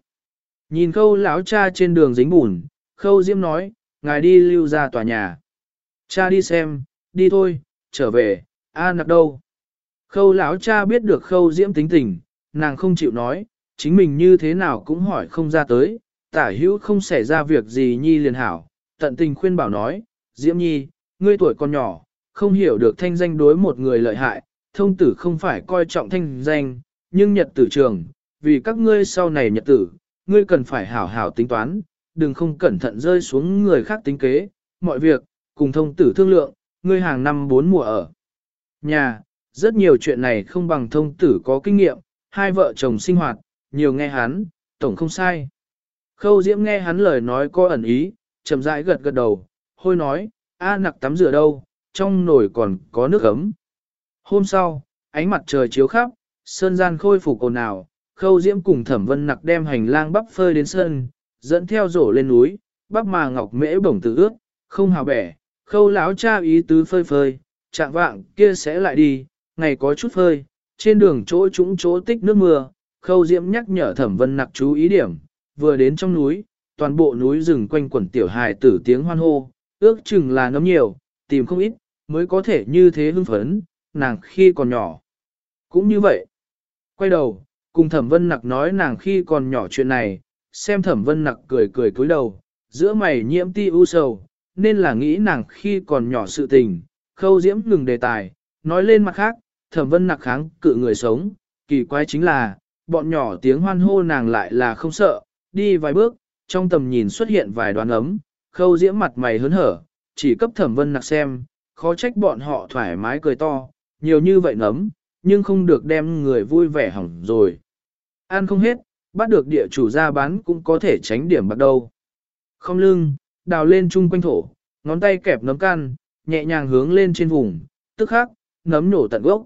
Nhìn khâu lão cha trên đường dính bùn, khâu diễm nói, ngài đi lưu ra tòa nhà. Cha đi xem, đi thôi, trở về, a nặc đâu? Khâu lão cha biết được khâu diễm tính tình, nàng không chịu nói, chính mình như thế nào cũng hỏi không ra tới, tả hữu không xảy ra việc gì nhi liền hảo, tận tình khuyên bảo nói, diễm nhi, ngươi tuổi còn nhỏ, không hiểu được thanh danh đối một người lợi hại, thông tử không phải coi trọng thanh danh, nhưng nhật tử trường, vì các ngươi sau này nhật tử, ngươi cần phải hảo hảo tính toán, đừng không cẩn thận rơi xuống người khác tính kế, mọi việc, cùng thông tử thương lượng, ngươi hàng năm bốn mùa ở. Nhà, rất nhiều chuyện này không bằng thông tử có kinh nghiệm, hai vợ chồng sinh hoạt, nhiều nghe hắn, tổng không sai. Khâu Diễm nghe hắn lời nói có ẩn ý, chậm rãi gật gật đầu, hôi nói, a nặc tắm rửa đâu, trong nồi còn có nước ấm. Hôm sau, ánh mặt trời chiếu khắp, sơn gian khôi phục ồn ào, khâu diễm cùng thẩm vân nặc đem hành lang bắp phơi đến sân, dẫn theo rổ lên núi, bắp mà ngọc mễ bổng tự ước, không hào bẻ, khâu lão cha ý tứ phơi phơi, chạm vạng kia sẽ lại đi, ngày có chút phơi, trên đường chỗ trũng chỗ tích nước mưa, khâu diễm nhắc nhở thẩm vân nặc chú ý điểm, vừa đến trong núi, toàn bộ núi rừng quanh quẩn tiểu hài tử tiếng hoan hô, ước chừng là nấm nhiều, tìm không ít, mới có thể như thế hưng phấn, nàng khi còn nhỏ. Cũng như vậy, quay đầu, cùng thẩm vân nặc nói nàng khi còn nhỏ chuyện này, xem thẩm vân nặc cười cười cúi đầu, giữa mày nhiễm ti u sầu, nên là nghĩ nàng khi còn nhỏ sự tình, khâu diễm ngừng đề tài, nói lên mặt khác, thẩm vân nặc kháng cự người sống, kỳ quái chính là, bọn nhỏ tiếng hoan hô nàng lại là không sợ, đi vài bước, trong tầm nhìn xuất hiện vài đoàn ấm, khâu diễm mặt mày hớn hở, chỉ cấp thẩm vân nặc xem, khó trách bọn họ thoải mái cười to, nhiều như vậy nấm, nhưng không được đem người vui vẻ hỏng rồi. Ăn không hết, bắt được địa chủ ra bán cũng có thể tránh điểm bắt đầu. Không lưng, đào lên chung quanh thổ, ngón tay kẹp nấm can, nhẹ nhàng hướng lên trên vùng, tức khắc, nấm nổ tận gốc.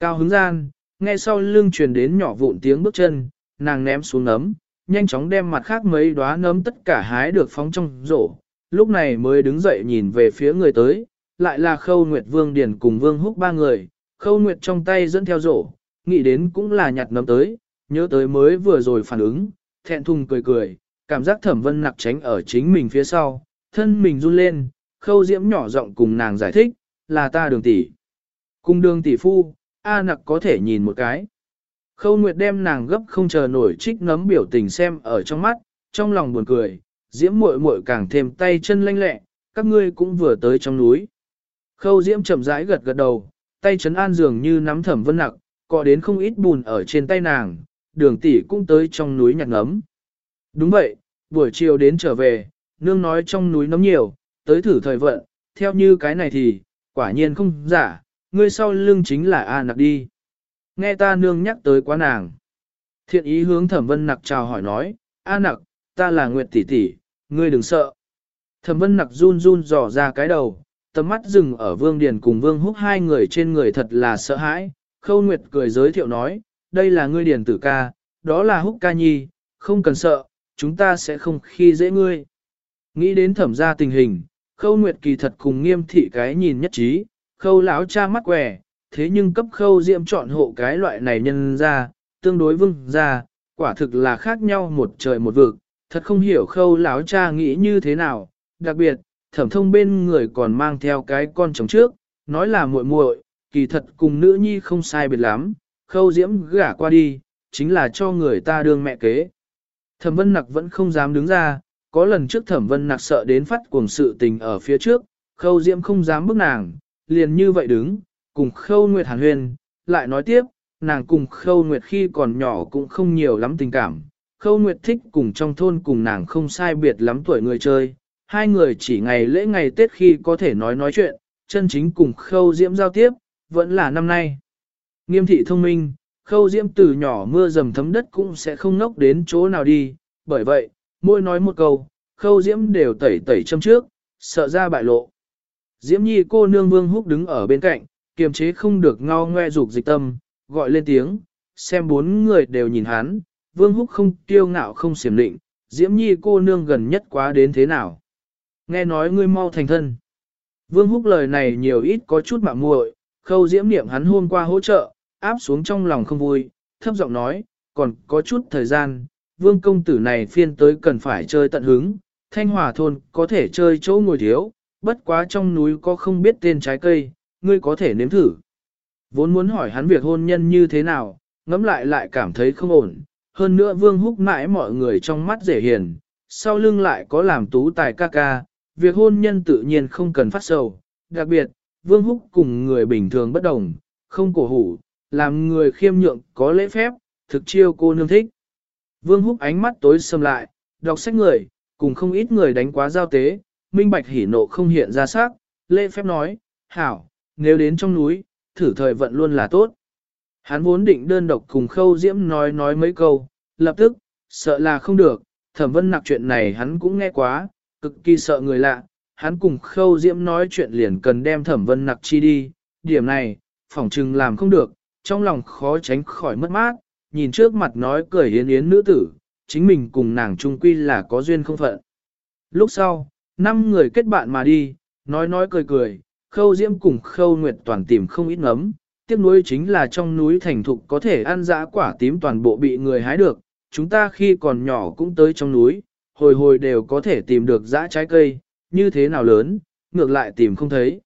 Cao hứng gian, nghe sau lưng truyền đến nhỏ vụn tiếng bước chân, nàng ném xuống nấm, nhanh chóng đem mặt khác mấy đóa nấm tất cả hái được phóng trong rổ, lúc này mới đứng dậy nhìn về phía người tới, lại là Khâu Nguyệt Vương Điền cùng Vương Húc ba người, Khâu Nguyệt trong tay dẫn theo rổ, nghĩ đến cũng là nhặt nấm tới, nhớ tới mới vừa rồi phản ứng, thẹn thùng cười cười, cảm giác thẩm vân nặc tránh ở chính mình phía sau, thân mình run lên, Khâu Diễm nhỏ giọng cùng nàng giải thích, là ta đường tỷ. Cùng đường tỷ phu, A nặc có thể nhìn một cái. Khâu Nguyệt đem nàng gấp không chờ nổi trích nấm biểu tình xem ở trong mắt, trong lòng buồn cười, diễm muội muội càng thêm tay chân lanh lẹ, các ngươi cũng vừa tới trong núi. Khâu diễm chậm rãi gật gật đầu, tay chấn an dường như nắm thẩm vân nặc, cọ đến không ít bùn ở trên tay nàng, đường tỷ cũng tới trong núi nhặt nấm. Đúng vậy, buổi chiều đến trở về, nương nói trong núi nấm nhiều, tới thử thời vận, theo như cái này thì, quả nhiên không giả, ngươi sau lưng chính là A nặc đi. Nghe ta nương nhắc tới quá nàng. Thiện ý hướng thẩm vân nặc chào hỏi nói, A nặc, ta là Nguyệt tỷ tỷ, ngươi đừng sợ. Thẩm vân nặc run run dò ra cái đầu, tầm mắt dừng ở Vương Điền cùng Vương Húc hai người trên người thật là sợ hãi. Khâu Nguyệt cười giới thiệu nói, đây là ngươi Điền tử ca, đó là Húc ca nhi, không cần sợ, chúng ta sẽ không khi dễ ngươi. Nghĩ đến thẩm gia tình hình, Khâu Nguyệt kỳ thật cùng nghiêm thị cái nhìn nhất trí, Khâu lão cha mắt quẻ, thế nhưng cấp Khâu Diệm chọn hộ cái loại này nhân ra, tương đối vương ra, quả thực là khác nhau một trời một vực, thật không hiểu Khâu lão cha nghĩ như thế nào, đặc biệt, thẩm thông bên người còn mang theo cái con chồng trước, nói là muội muội, kỳ thật cùng nữ nhi không sai biệt lắm, khâu diễm gả qua đi, chính là cho người ta đương mẹ kế. Thẩm vân nặc vẫn không dám đứng ra, có lần trước thẩm vân nặc sợ đến phát cuồng sự tình ở phía trước, khâu diễm không dám bước nàng, liền như vậy đứng, cùng khâu nguyệt hàn huyền, lại nói tiếp, nàng cùng khâu nguyệt khi còn nhỏ cũng không nhiều lắm tình cảm. Khâu Nguyệt thích cùng trong thôn cùng nàng không sai biệt lắm tuổi người chơi, hai người chỉ ngày lễ ngày Tết khi có thể nói nói chuyện, chân chính cùng khâu diễm giao tiếp, vẫn là năm nay. Nghiêm thị thông minh, khâu diễm từ nhỏ mưa dầm thấm đất cũng sẽ không nốc đến chỗ nào đi, bởi vậy, mỗi nói một câu, khâu diễm đều tẩy tẩy châm trước, sợ ra bại lộ. Diễm nhi cô nương vương húc đứng ở bên cạnh, kiềm chế không được ngao ngoe dục dịch tâm, gọi lên tiếng, xem bốn người đều nhìn hắn, vương húc không tiêu ngạo không xiểm định, diễm nhi cô nương gần nhất quá đến thế nào nghe nói ngươi mau thành thân. Vương Húc lời này nhiều ít có chút mạo muội, khâu diễm niệm hắn hôm qua hỗ trợ, áp xuống trong lòng không vui, thấp giọng nói, còn có chút thời gian, vương công tử này phiên tới cần phải chơi tận hứng, thanh hòa thôn có thể chơi chỗ ngồi thiếu, bất quá trong núi có không biết tên trái cây, ngươi có thể nếm thử. Vốn muốn hỏi hắn việc hôn nhân như thế nào, ngẫm lại lại cảm thấy không ổn, hơn nữa vương húc mãi mọi người trong mắt dễ hiền, sau lưng lại có làm tú tài ca ca, việc hôn nhân tự nhiên không cần phát sầu. Đặc biệt, Vương Húc cùng người bình thường bất đồng, không cổ hủ, làm người khiêm nhượng có lễ phép, thực chiêu cô nương thích. Vương Húc ánh mắt tối sầm lại, đọc sách người, cùng không ít người đánh quá giao tế, minh bạch hỉ nộ không hiện ra sắc, lễ phép nói, hảo, nếu đến trong núi, thử thời vận luôn là tốt. Hắn vốn định đơn độc cùng khâu diễm nói nói mấy câu, lập tức, sợ là không được, thẩm vân nặc chuyện này hắn cũng nghe quá, cực kỳ sợ người lạ, hắn cùng khâu diễm nói chuyện liền cần đem thẩm vân nặc chi đi, điểm này, phỏng chừng làm không được, trong lòng khó tránh khỏi mất mát, nhìn trước mặt nói cười yến yến nữ tử, chính mình cùng nàng trung quy là có duyên không phận. Lúc sau, năm người kết bạn mà đi, nói nói cười cười, khâu diễm cùng khâu nguyệt toàn tìm không ít ngấm. Tiếc nuối chính là trong núi thành thục có thể ăn dã quả tím toàn bộ bị người hái được, chúng ta khi còn nhỏ cũng tới trong núi, hồi hồi đều có thể tìm được dã trái cây, như thế nào lớn, ngược lại tìm không thấy.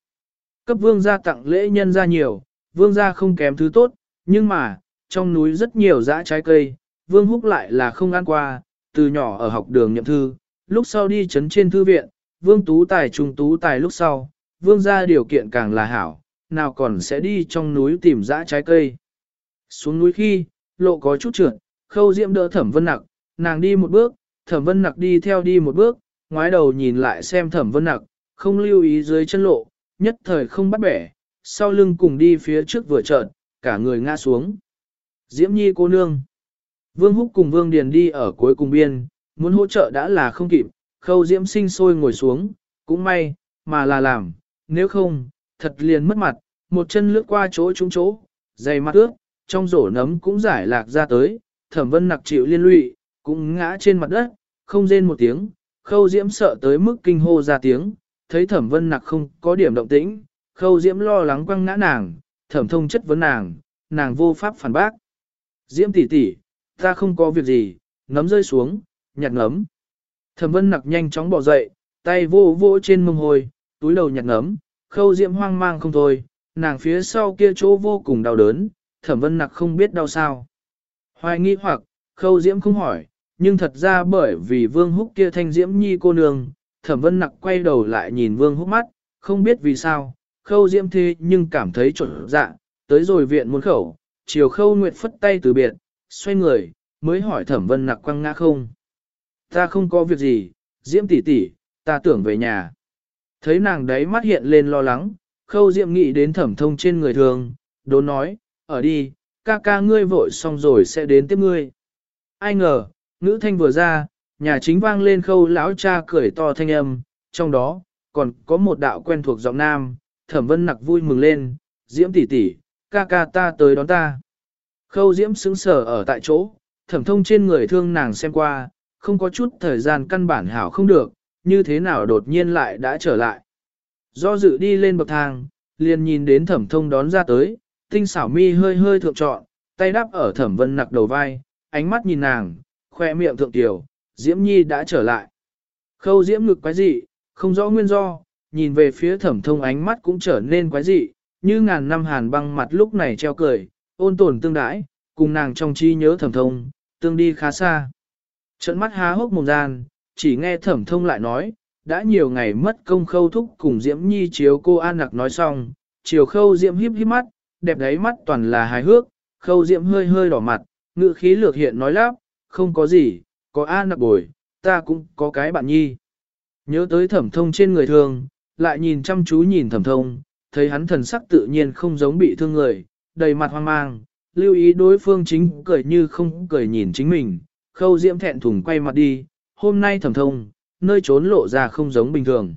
Cấp vương gia tặng lễ nhân ra nhiều, vương gia không kém thứ tốt, nhưng mà, trong núi rất nhiều dã trái cây, vương húc lại là không ăn qua, từ nhỏ ở học đường nhậm thư, lúc sau đi chấn trên thư viện, vương tú tài trung tú tài lúc sau, vương gia điều kiện càng là hảo, nào còn sẽ đi trong núi tìm dã trái cây. Xuống núi khi, lộ có chút trượt, khâu diễm đỡ thẩm vân nặc, nàng đi một bước, thẩm vân nặc đi theo đi một bước, ngoái đầu nhìn lại xem thẩm vân nặc, không lưu ý dưới chân lộ, nhất thời không bắt bẻ, sau lưng cùng đi phía trước vừa trợn, cả người ngã xuống. Diễm nhi cô nương. Vương Húc cùng Vương Điền đi ở cuối cùng biên, muốn hỗ trợ đã là không kịp, khâu diễm sinh sôi ngồi xuống, cũng may, mà là làm, nếu không, thật liền mất mặt, một chân lướt qua chỗ trúng chỗ, dày mặt ướt, trong rổ nấm cũng giải lạc ra tới, thẩm vân nặc chịu liên lụy, cũng ngã trên mặt đất, không rên một tiếng, khâu diễm sợ tới mức kinh hô ra tiếng, thấy thẩm vân nặc không có điểm động tĩnh, khâu diễm lo lắng quăng ngã nàng, thẩm thông chất vấn nàng, nàng vô pháp phản bác. Diễm tỷ tỷ, ta không có việc gì, nấm rơi xuống, nhặt nấm. Thẩm vân nặc nhanh chóng bỏ dậy, tay vô vô trên mông hồi, túi đầu nhặt ngấm, khâu diễm hoang mang không thôi, nàng phía sau kia chỗ vô cùng đau đớn, thẩm vân nặc không biết đau sao. Hoài nghi hoặc, khâu diễm không hỏi, nhưng thật ra bởi vì vương húc kia thanh diễm nhi cô nương, thẩm vân nặc quay đầu lại nhìn vương húc mắt, không biết vì sao, khâu diễm thế nhưng cảm thấy trộn dạ, tới rồi viện muốn khẩu, chiều khâu nguyệt phất tay từ biệt, xoay người, mới hỏi thẩm vân nặc quăng ngã không. Ta không có việc gì, diễm tỷ tỷ, ta tưởng về nhà. Thấy nàng đấy mắt hiện lên lo lắng, khâu diễm nghĩ đến thẩm thông trên người thường, đốn nói, ở đi, ca ca ngươi vội xong rồi sẽ đến tiếp ngươi. Ai ngờ, ngữ thanh vừa ra, nhà chính vang lên khâu lão cha cười to thanh âm, trong đó, còn có một đạo quen thuộc giọng nam, thẩm vân nặc vui mừng lên, diễm tỷ tỷ, ca ca ta tới đón ta. Khâu diễm sững sờ ở tại chỗ, thẩm thông trên người thương nàng xem qua, không có chút thời gian căn bản hảo không được, như thế nào đột nhiên lại đã trở lại. Do dự đi lên bậc thang, liền nhìn đến thẩm thông đón ra tới, tinh xảo mi hơi hơi thượng trọn, tay đắp ở thẩm vân nặc đầu vai, ánh mắt nhìn nàng, khoe miệng thượng tiểu, Diễm Nhi đã trở lại. Khâu Diễm ngực quái dị, không rõ nguyên do, nhìn về phía thẩm thông ánh mắt cũng trở nên quái dị, như ngàn năm hàn băng mặt lúc này treo cười, ôn tồn tương đãi, cùng nàng trong trí nhớ thẩm thông, tương đi khá xa. Trận mắt há hốc mồm gian, chỉ nghe thẩm thông lại nói, đã nhiều ngày mất công khâu thúc cùng Diễm Nhi chiếu cô An Nặc nói xong, chiều khâu Diễm híp híp mắt, đẹp đáy mắt toàn là hài hước, khâu Diễm hơi hơi đỏ mặt, ngự khí lược hiện nói lắp, không có gì, có An Nặc bồi, ta cũng có cái bạn nhi. Nhớ tới thẩm thông trên người thường, lại nhìn chăm chú nhìn thẩm thông, thấy hắn thần sắc tự nhiên không giống bị thương người, đầy mặt hoang mang, lưu ý đối phương chính cười như không cười nhìn chính mình, khâu diễm thẹn thùng quay mặt đi, hôm nay thẩm thông, nơi trốn lộ ra không giống bình thường.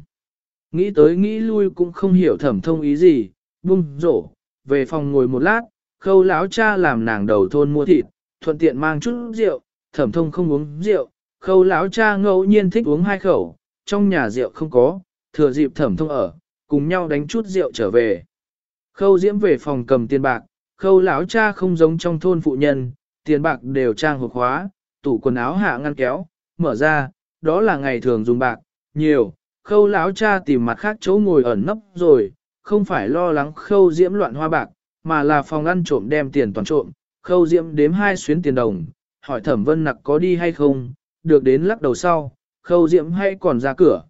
Nghĩ tới nghĩ lui cũng không hiểu thẩm thông ý gì, bung rổ, về phòng ngồi một lát, khâu lão cha làm nàng đầu thôn mua thịt, thuận tiện mang chút rượu, thẩm thông không uống rượu, khâu lão cha ngẫu nhiên thích uống hai khẩu, trong nhà rượu không có, thừa dịp thẩm thông ở, cùng nhau đánh chút rượu trở về. Khâu diễm về phòng cầm tiền bạc, khâu lão cha không giống trong thôn phụ nhân, tiền bạc đều trang hộp hóa tủ quần áo hạ ngăn kéo, mở ra, đó là ngày thường dùng bạc, nhiều, khâu lão cha tìm mặt khác chỗ ngồi ẩn nấp rồi, không phải lo lắng khâu diễm loạn hoa bạc, mà là phòng ăn trộm đem tiền toàn trộm, khâu diễm đếm hai xuyến tiền đồng, hỏi thẩm vân nặc có đi hay không, được đến lắc đầu sau, khâu diễm hay còn ra cửa.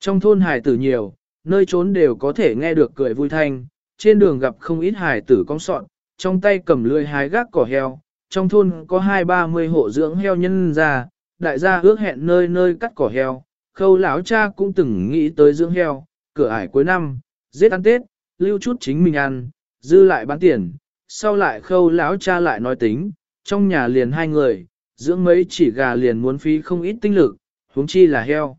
Trong thôn hải tử nhiều, nơi trốn đều có thể nghe được cười vui thanh, trên đường gặp không ít hải tử cong sọn, trong tay cầm lưỡi hái gác cỏ heo, trong thôn có hai ba mươi hộ dưỡng heo nhân ra, đại gia ước hẹn nơi nơi cắt cỏ heo, khâu lão cha cũng từng nghĩ tới dưỡng heo, cửa ải cuối năm, giết ăn Tết, lưu chút chính mình ăn, dư lại bán tiền, sau lại khâu lão cha lại nói tính, trong nhà liền hai người, dưỡng mấy chỉ gà liền muốn phí không ít tinh lực, huống chi là heo.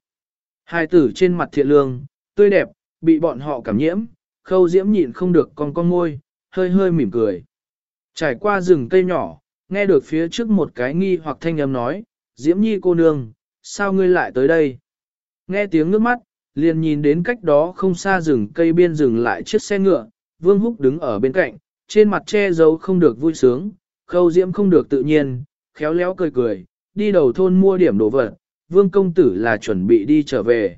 Hai tử trên mặt thiện lương, tươi đẹp, bị bọn họ cảm nhiễm, khâu diễm nhịn không được con con ngôi hơi hơi mỉm cười. Trải qua rừng cây nhỏ, nghe được phía trước một cái nghi hoặc thanh âm nói, diễm nhi cô nương, sao ngươi lại tới đây? Nghe tiếng nước mắt, liền nhìn đến cách đó không xa rừng cây biên rừng lại chiếc xe ngựa, Vương Húc đứng ở bên cạnh, trên mặt che giấu không được vui sướng, khâu diễm không được tự nhiên, khéo léo cười cười, đi đầu thôn mua điểm đồ vật, Vương công tử là chuẩn bị đi trở về.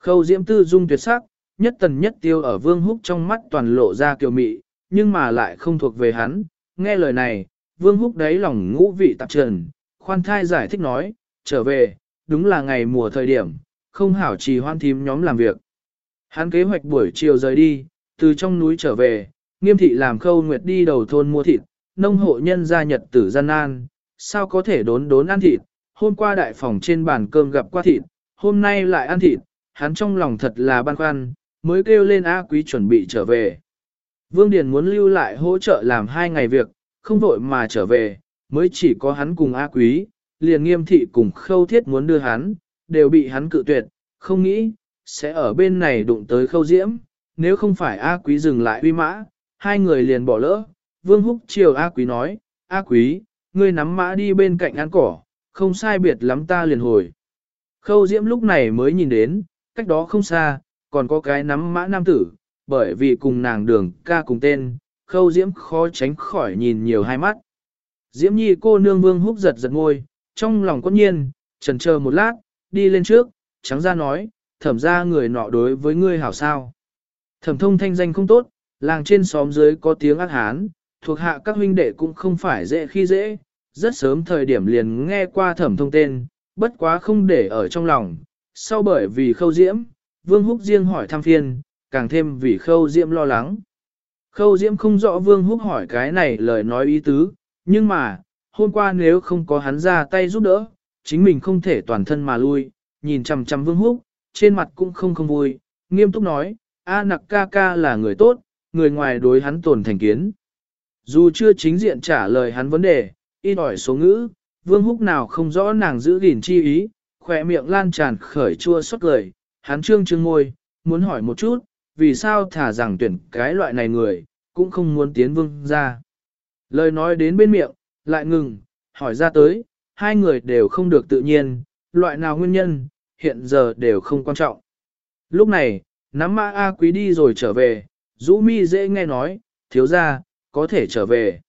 Khâu diễm tư dung tuyệt sắc, nhất tần nhất tiêu ở Vương Húc trong mắt toàn lộ ra kiều mị, nhưng mà lại không thuộc về hắn, nghe lời này, Vương Húc đáy lòng ngũ vị tạp trần, khoan thai giải thích nói, trở về, đúng là ngày mùa thời điểm, không hảo trì hoan thím nhóm làm việc. Hắn kế hoạch buổi chiều rời đi, từ trong núi trở về, nghiêm thị làm khâu nguyệt đi đầu thôn mua thịt, nông hộ nhân gia nhật tử gian nan, sao có thể đốn đốn ăn thịt, hôm qua đại phòng trên bàn cơm gặp qua thịt, hôm nay lại ăn thịt, hắn trong lòng thật là băn khoăn, mới kêu lên A Quý chuẩn bị trở về. Vương Điền muốn lưu lại hỗ trợ làm hai ngày việc, không vội mà trở về, mới chỉ có hắn cùng A Quý, liền nghiêm thị cùng khâu thiết muốn đưa hắn, đều bị hắn cự tuyệt, không nghĩ, sẽ ở bên này đụng tới khâu diễm, nếu không phải A Quý dừng lại uy mã, hai người liền bỏ lỡ. Vương Húc chiều A Quý nói, A Quý, ngươi nắm mã đi bên cạnh ăn cỏ, không sai biệt lắm ta liền hồi. Khâu diễm lúc này mới nhìn đến, cách đó không xa, còn có cái nắm mã nam tử, bởi vì cùng nàng đường ca cùng tên, khâu diễm khó tránh khỏi nhìn nhiều hai mắt. Diễm nhi cô nương vương húc giật giật ngôi, trong lòng có nhiên, trần chờ một lát, đi lên trước, trắng ra nói, thẩm ra người nọ đối với ngươi hảo sao. Thẩm thông thanh danh không tốt, làng trên xóm dưới có tiếng ác hán, thuộc hạ các huynh đệ cũng không phải dễ khi dễ, rất sớm thời điểm liền nghe qua thẩm thông tên, bất quá không để ở trong lòng, sau bởi vì khâu diễm, vương húc riêng hỏi thăm phiên, càng thêm vì khâu diễm lo lắng. Khâu diễm không rõ vương húc hỏi cái này lời nói ý tứ, nhưng mà, hôm qua nếu không có hắn ra tay giúp đỡ, chính mình không thể toàn thân mà lui, nhìn chằm chằm vương húc, trên mặt cũng không không vui, nghiêm túc nói, A nặc ca ca là người tốt, người ngoài đối hắn tổn thành kiến. Dù chưa chính diện trả lời hắn vấn đề, y hỏi số ngữ, vương húc nào không rõ nàng giữ gìn chi ý, khỏe miệng lan tràn khởi chua xót cười, hắn trương trương ngôi, muốn hỏi một chút, vì sao thả rằng tuyển cái loại này người, cũng không muốn tiến vương ra. Lời nói đến bên miệng, lại ngừng, hỏi ra tới, hai người đều không được tự nhiên, loại nào nguyên nhân, hiện giờ đều không quan trọng. Lúc này, nắm mã A quý đi rồi trở về, rũ mi dễ nghe nói, thiếu ra, có thể trở về.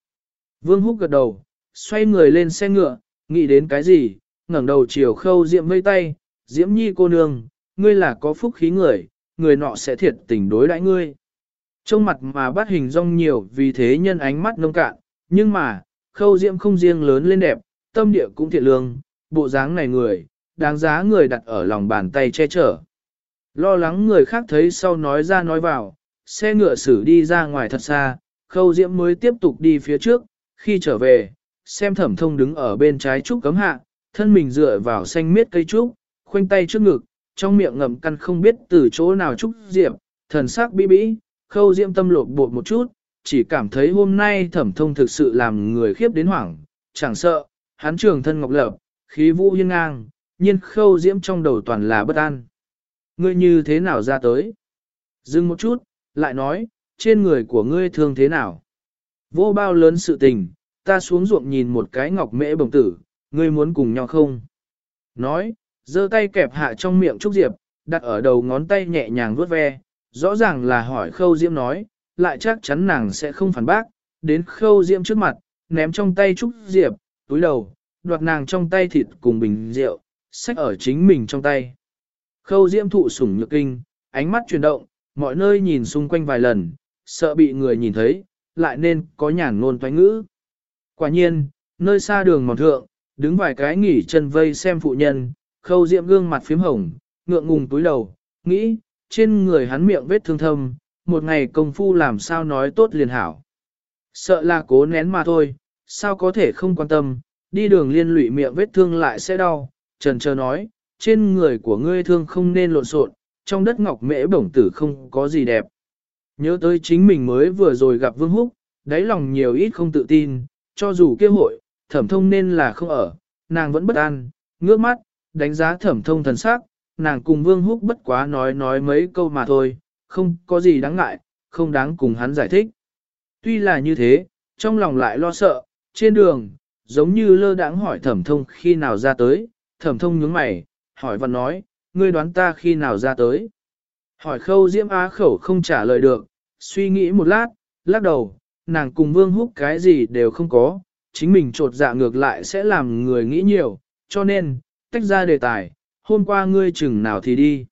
Vương húc gật đầu, xoay người lên xe ngựa, nghĩ đến cái gì, ngẩng đầu chiều khâu diệm vây tay, diễm nhi cô nương, ngươi là có phúc khí người, người nọ sẽ thiệt tình đối đãi ngươi. Trong mặt mà bắt hình rong nhiều vì thế nhân ánh mắt nông cạn, nhưng mà, khâu diễm không riêng lớn lên đẹp, tâm địa cũng thiện lương, bộ dáng này người, đáng giá người đặt ở lòng bàn tay che chở. Lo lắng người khác thấy sau nói ra nói vào, xe ngựa xử đi ra ngoài thật xa, khâu diễm mới tiếp tục đi phía trước, khi trở về, xem thẩm thông đứng ở bên trái trúc cấm hạ, thân mình dựa vào xanh miết cây trúc, khoanh tay trước ngực, trong miệng ngậm căn không biết từ chỗ nào trúc diệp, thần sắc bí bĩ, khâu diễm tâm lột bột một chút, chỉ cảm thấy hôm nay thẩm thông thực sự làm người khiếp đến hoảng, chẳng sợ, hắn trường thân ngọc lập, khí vũ hiên ngang, nhiên khâu diễm trong đầu toàn là bất an. Ngươi như thế nào ra tới? Dừng một chút, lại nói, trên người của ngươi thương thế nào? Vô bao lớn sự tình, ta xuống ruộng nhìn một cái ngọc mễ bồng tử, ngươi muốn cùng nhau không? Nói, giơ tay kẹp hạ trong miệng Trúc Diệp, đặt ở đầu ngón tay nhẹ nhàng vuốt ve, rõ ràng là hỏi khâu diễm nói, lại chắc chắn nàng sẽ không phản bác, đến khâu diễm trước mặt, ném trong tay Trúc Diệp, túi đầu, đoạt nàng trong tay thịt cùng bình rượu, xách ở chính mình trong tay. Khâu diễm thụ sủng nhược kinh, ánh mắt chuyển động, mọi nơi nhìn xung quanh vài lần, sợ bị người nhìn thấy, lại nên có nhàn ngôn toái ngữ. Quả nhiên, nơi xa đường mòn thượng, đứng vài cái nghỉ chân vây xem phụ nhân, khâu diệm gương mặt phím hồng, ngượng ngùng túi đầu, nghĩ, trên người hắn miệng vết thương thâm, một ngày công phu làm sao nói tốt liền hảo. Sợ là cố nén mà thôi, sao có thể không quan tâm, đi đường liên lụy miệng vết thương lại sẽ đau, trần chờ nói, trên người của ngươi thương không nên lộn xộn, trong đất ngọc mễ bổng tử không có gì đẹp. Nhớ tới chính mình mới vừa rồi gặp Vương Húc, đáy lòng nhiều ít không tự tin, cho dù kêu hội, thẩm thông nên là không ở, nàng vẫn bất an, ngước mắt, đánh giá thẩm thông thần sắc, nàng cùng Vương Húc bất quá nói nói mấy câu mà thôi, không có gì đáng ngại, không đáng cùng hắn giải thích. Tuy là như thế, trong lòng lại lo sợ, trên đường, giống như lơ đãng hỏi thẩm thông khi nào ra tới, thẩm thông nhướng mày, hỏi và nói, ngươi đoán ta khi nào ra tới. Hỏi khâu diễm á khẩu không trả lời được, suy nghĩ một lát, lắc đầu, nàng cùng vương húc cái gì đều không có, chính mình trột dạ ngược lại sẽ làm người nghĩ nhiều, cho nên, tách ra đề tài, hôm qua ngươi chừng nào thì đi.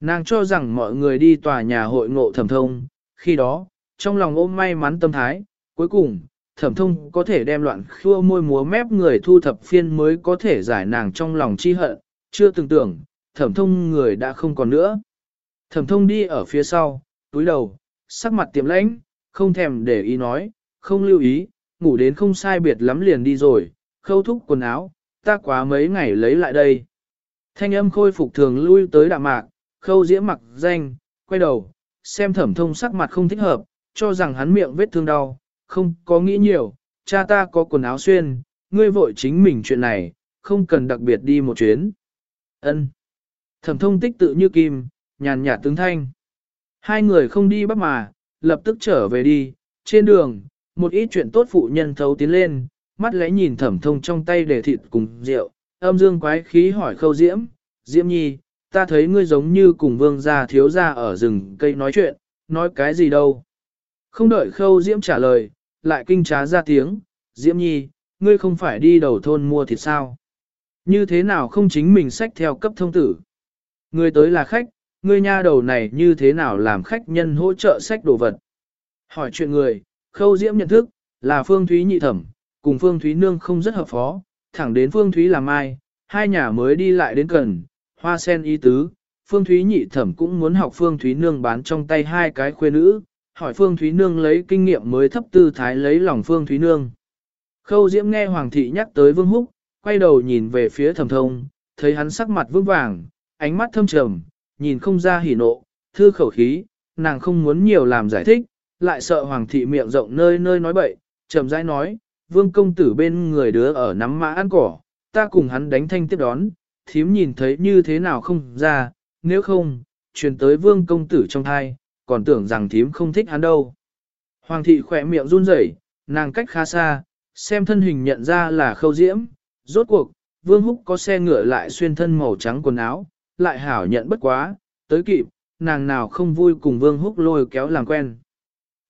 Nàng cho rằng mọi người đi tòa nhà hội ngộ thẩm thông, khi đó, trong lòng ôm may mắn tâm thái, cuối cùng, thẩm thông có thể đem loạn khua môi múa mép người thu thập phiên mới có thể giải nàng trong lòng chi hận, chưa từng tưởng, thẩm thông người đã không còn nữa. Thẩm thông đi ở phía sau, túi đầu, sắc mặt tiệm lãnh, không thèm để ý nói, không lưu ý, ngủ đến không sai biệt lắm liền đi rồi, khâu thúc quần áo, ta quá mấy ngày lấy lại đây. Thanh âm khôi phục thường lui tới đạm mạc, khâu diễm mặc danh, quay đầu, xem thẩm thông sắc mặt không thích hợp, cho rằng hắn miệng vết thương đau, không có nghĩ nhiều, cha ta có quần áo xuyên, ngươi vội chính mình chuyện này, không cần đặc biệt đi một chuyến. Ân. Thẩm thông tích tự như kim, nhàn nhạt tướng thanh. Hai người không đi bắt mà, lập tức trở về đi, trên đường, một ít chuyện tốt phụ nhân thấu tiến lên, mắt lẽ nhìn thẩm thông trong tay để thịt cùng rượu, âm dương quái khí hỏi khâu diễm, diễm nhi, ta thấy ngươi giống như cùng vương gia thiếu gia ở rừng cây nói chuyện, nói cái gì đâu. Không đợi khâu diễm trả lời, lại kinh trá ra tiếng, diễm nhi, ngươi không phải đi đầu thôn mua thịt sao. Như thế nào không chính mình sách theo cấp thông tử. Ngươi tới là khách, ngươi nha đầu này như thế nào làm khách nhân hỗ trợ sách đồ vật. Hỏi chuyện người, khâu diễm nhận thức, là Phương Thúy nhị thẩm, cùng Phương Thúy nương không rất hợp phó, thẳng đến Phương Thúy làm ai, hai nhà mới đi lại đến gần, hoa sen y tứ, Phương Thúy nhị thẩm cũng muốn học Phương Thúy nương bán trong tay hai cái khuê nữ, hỏi Phương Thúy nương lấy kinh nghiệm mới thấp tư thái lấy lòng Phương Thúy nương. Khâu Diễm nghe Hoàng thị nhắc tới Vương Húc, quay đầu nhìn về phía thẩm thông, thấy hắn sắc mặt vững vàng, ánh mắt thâm trầm, nhìn không ra hỉ nộ, thư khẩu khí, nàng không muốn nhiều làm giải thích, lại sợ Hoàng thị miệng rộng nơi nơi nói bậy, trầm rãi nói, Vương công tử bên người đứa ở nắm mã ăn cỏ, ta cùng hắn đánh thanh tiếp đón, thím nhìn thấy như thế nào không ra, nếu không, truyền tới vương công tử trong thai, còn tưởng rằng thím không thích hắn đâu. Hoàng thị khỏe miệng run rẩy, nàng cách khá xa, xem thân hình nhận ra là khâu diễm, rốt cuộc, vương húc có xe ngựa lại xuyên thân màu trắng quần áo, lại hảo nhận bất quá, tới kịp, nàng nào không vui cùng vương húc lôi kéo làm quen.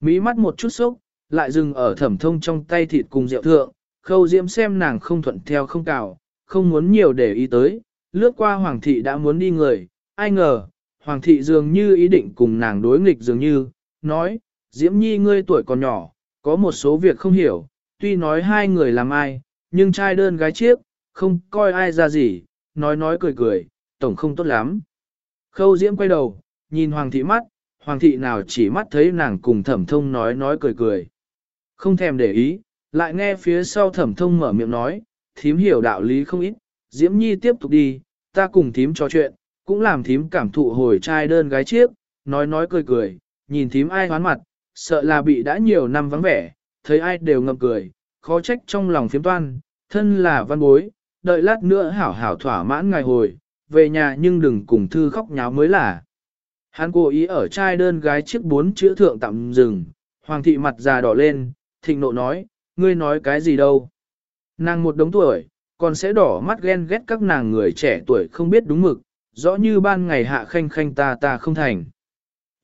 Mỹ mắt một chút sốc, lại dừng ở thẩm thông trong tay thịt cùng rượu thượng, khâu diễm xem nàng không thuận theo không cào, không muốn nhiều để ý tới, lướt qua hoàng thị đã muốn đi người, ai ngờ, hoàng thị dường như ý định cùng nàng đối nghịch dường như, nói, diễm nhi ngươi tuổi còn nhỏ, có một số việc không hiểu, tuy nói hai người làm ai, nhưng trai đơn gái chiếc, không coi ai ra gì, nói nói cười cười, tổng không tốt lắm. Khâu diễm quay đầu, nhìn hoàng thị mắt, hoàng thị nào chỉ mắt thấy nàng cùng thẩm thông nói nói cười cười. Không thèm để ý, lại nghe phía sau thẩm thông mở miệng nói, thím hiểu đạo lý không ít, Diễm Nhi tiếp tục đi, ta cùng thím trò chuyện, cũng làm thím cảm thụ hồi trai đơn gái chiếc, nói nói cười cười, nhìn thím ai hoán mặt, sợ là bị đã nhiều năm vắng vẻ, thấy ai đều ngậm cười, khó trách trong lòng phiếm toan, thân là văn bối, đợi lát nữa hảo hảo thỏa mãn ngày hồi, về nhà nhưng đừng cùng thư khóc nháo mới là. Hắn cố ý ở trai đơn gái chiếc bốn chữ thượng tạm dừng, hoàng thị mặt già đỏ lên, thịnh nộ nói, ngươi nói cái gì đâu. Nàng một đống tuổi, còn sẽ đỏ mắt ghen ghét các nàng người trẻ tuổi không biết đúng mực, rõ như ban ngày hạ khanh khanh ta ta không thành.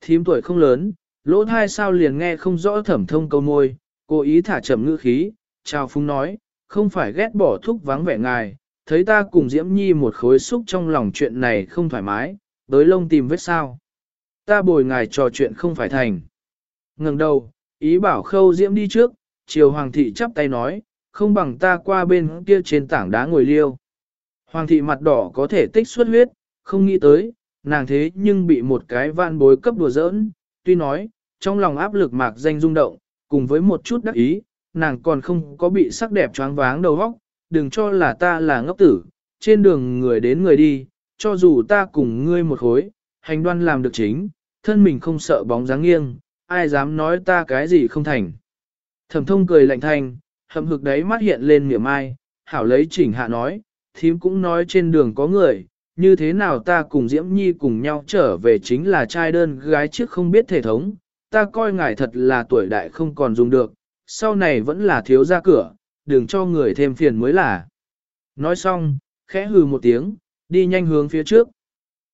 Thím tuổi không lớn, lỗ thai sao liền nghe không rõ thẩm thông câu môi, cố ý thả chậm ngữ khí, chào phúng nói, không phải ghét bỏ thúc vắng vẻ ngài, thấy ta cùng Diễm Nhi một khối xúc trong lòng chuyện này không thoải mái, tới lông tìm vết sao. Ta bồi ngài trò chuyện không phải thành. ngẩng đầu, ý bảo khâu Diễm đi trước, chiều hoàng thị chắp tay nói, không bằng ta qua bên kia trên tảng đá ngồi liêu. Hoàng thị mặt đỏ có thể tích xuất huyết, không nghĩ tới, nàng thế nhưng bị một cái van bối cấp đùa giỡn, tuy nói, trong lòng áp lực mạc danh rung động, cùng với một chút đắc ý, nàng còn không có bị sắc đẹp choáng váng đầu óc, đừng cho là ta là ngốc tử, trên đường người đến người đi, cho dù ta cùng ngươi một khối, hành đoan làm được chính, thân mình không sợ bóng dáng nghiêng, ai dám nói ta cái gì không thành. Thẩm thông cười lạnh thanh, hầm hực đấy mắt hiện lên miệng ai, hảo lấy chỉnh hạ nói, thím cũng nói trên đường có người, như thế nào ta cùng Diễm Nhi cùng nhau trở về chính là trai đơn gái trước không biết thể thống, ta coi ngài thật là tuổi đại không còn dùng được, sau này vẫn là thiếu ra cửa, đừng cho người thêm phiền mới là. Nói xong, khẽ hừ một tiếng, đi nhanh hướng phía trước.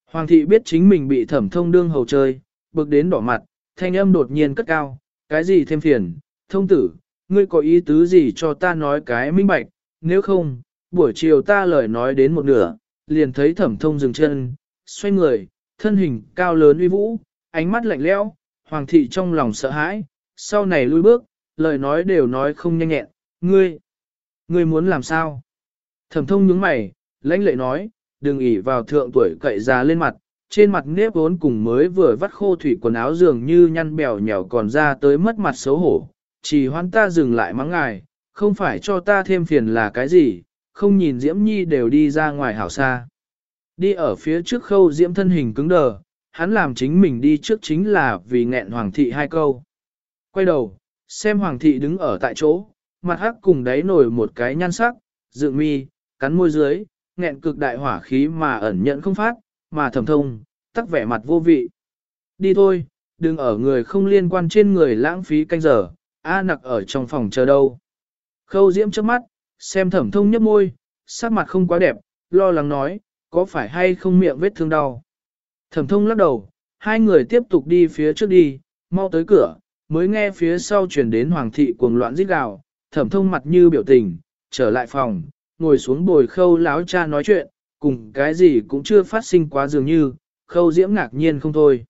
Hoàng thị biết chính mình bị thẩm thông đương hầu chơi, bực đến đỏ mặt, thanh âm đột nhiên cất cao, cái gì thêm phiền, thông tử, ngươi có ý tứ gì cho ta nói cái minh bạch, nếu không, buổi chiều ta lời nói đến một nửa, liền thấy thẩm thông dừng chân, xoay người, thân hình cao lớn uy vũ, ánh mắt lạnh lẽo, hoàng thị trong lòng sợ hãi, sau này lui bước, lời nói đều nói không nhanh nhẹn, ngươi, ngươi muốn làm sao? Thẩm thông nhướng mày, lãnh lệ nói, đừng ỉ vào thượng tuổi cậy già lên mặt, trên mặt nếp vốn cùng mới vừa vắt khô thủy quần áo dường như nhăn bèo nhèo còn ra tới mất mặt xấu hổ, chỉ hoan ta dừng lại mắng ngài, không phải cho ta thêm phiền là cái gì, không nhìn Diễm Nhi đều đi ra ngoài hảo xa. Đi ở phía trước khâu Diễm thân hình cứng đờ, hắn làm chính mình đi trước chính là vì nghẹn Hoàng thị hai câu. Quay đầu, xem Hoàng thị đứng ở tại chỗ, mặt hắc cùng đáy nổi một cái nhan sắc, dự mi, cắn môi dưới, nghẹn cực đại hỏa khí mà ẩn nhận không phát, mà thầm thông, tắc vẻ mặt vô vị. Đi thôi, đừng ở người không liên quan trên người lãng phí canh giờ, A nặc ở trong phòng chờ đâu. Khâu diễm trước mắt, xem thẩm thông nhấp môi, sắc mặt không quá đẹp, lo lắng nói, có phải hay không miệng vết thương đau. Thẩm thông lắc đầu, hai người tiếp tục đi phía trước đi, mau tới cửa, mới nghe phía sau chuyển đến hoàng thị cuồng loạn rít gào, thẩm thông mặt như biểu tình, trở lại phòng, ngồi xuống bồi khâu láo cha nói chuyện, cùng cái gì cũng chưa phát sinh quá dường như, khâu diễm ngạc nhiên không thôi.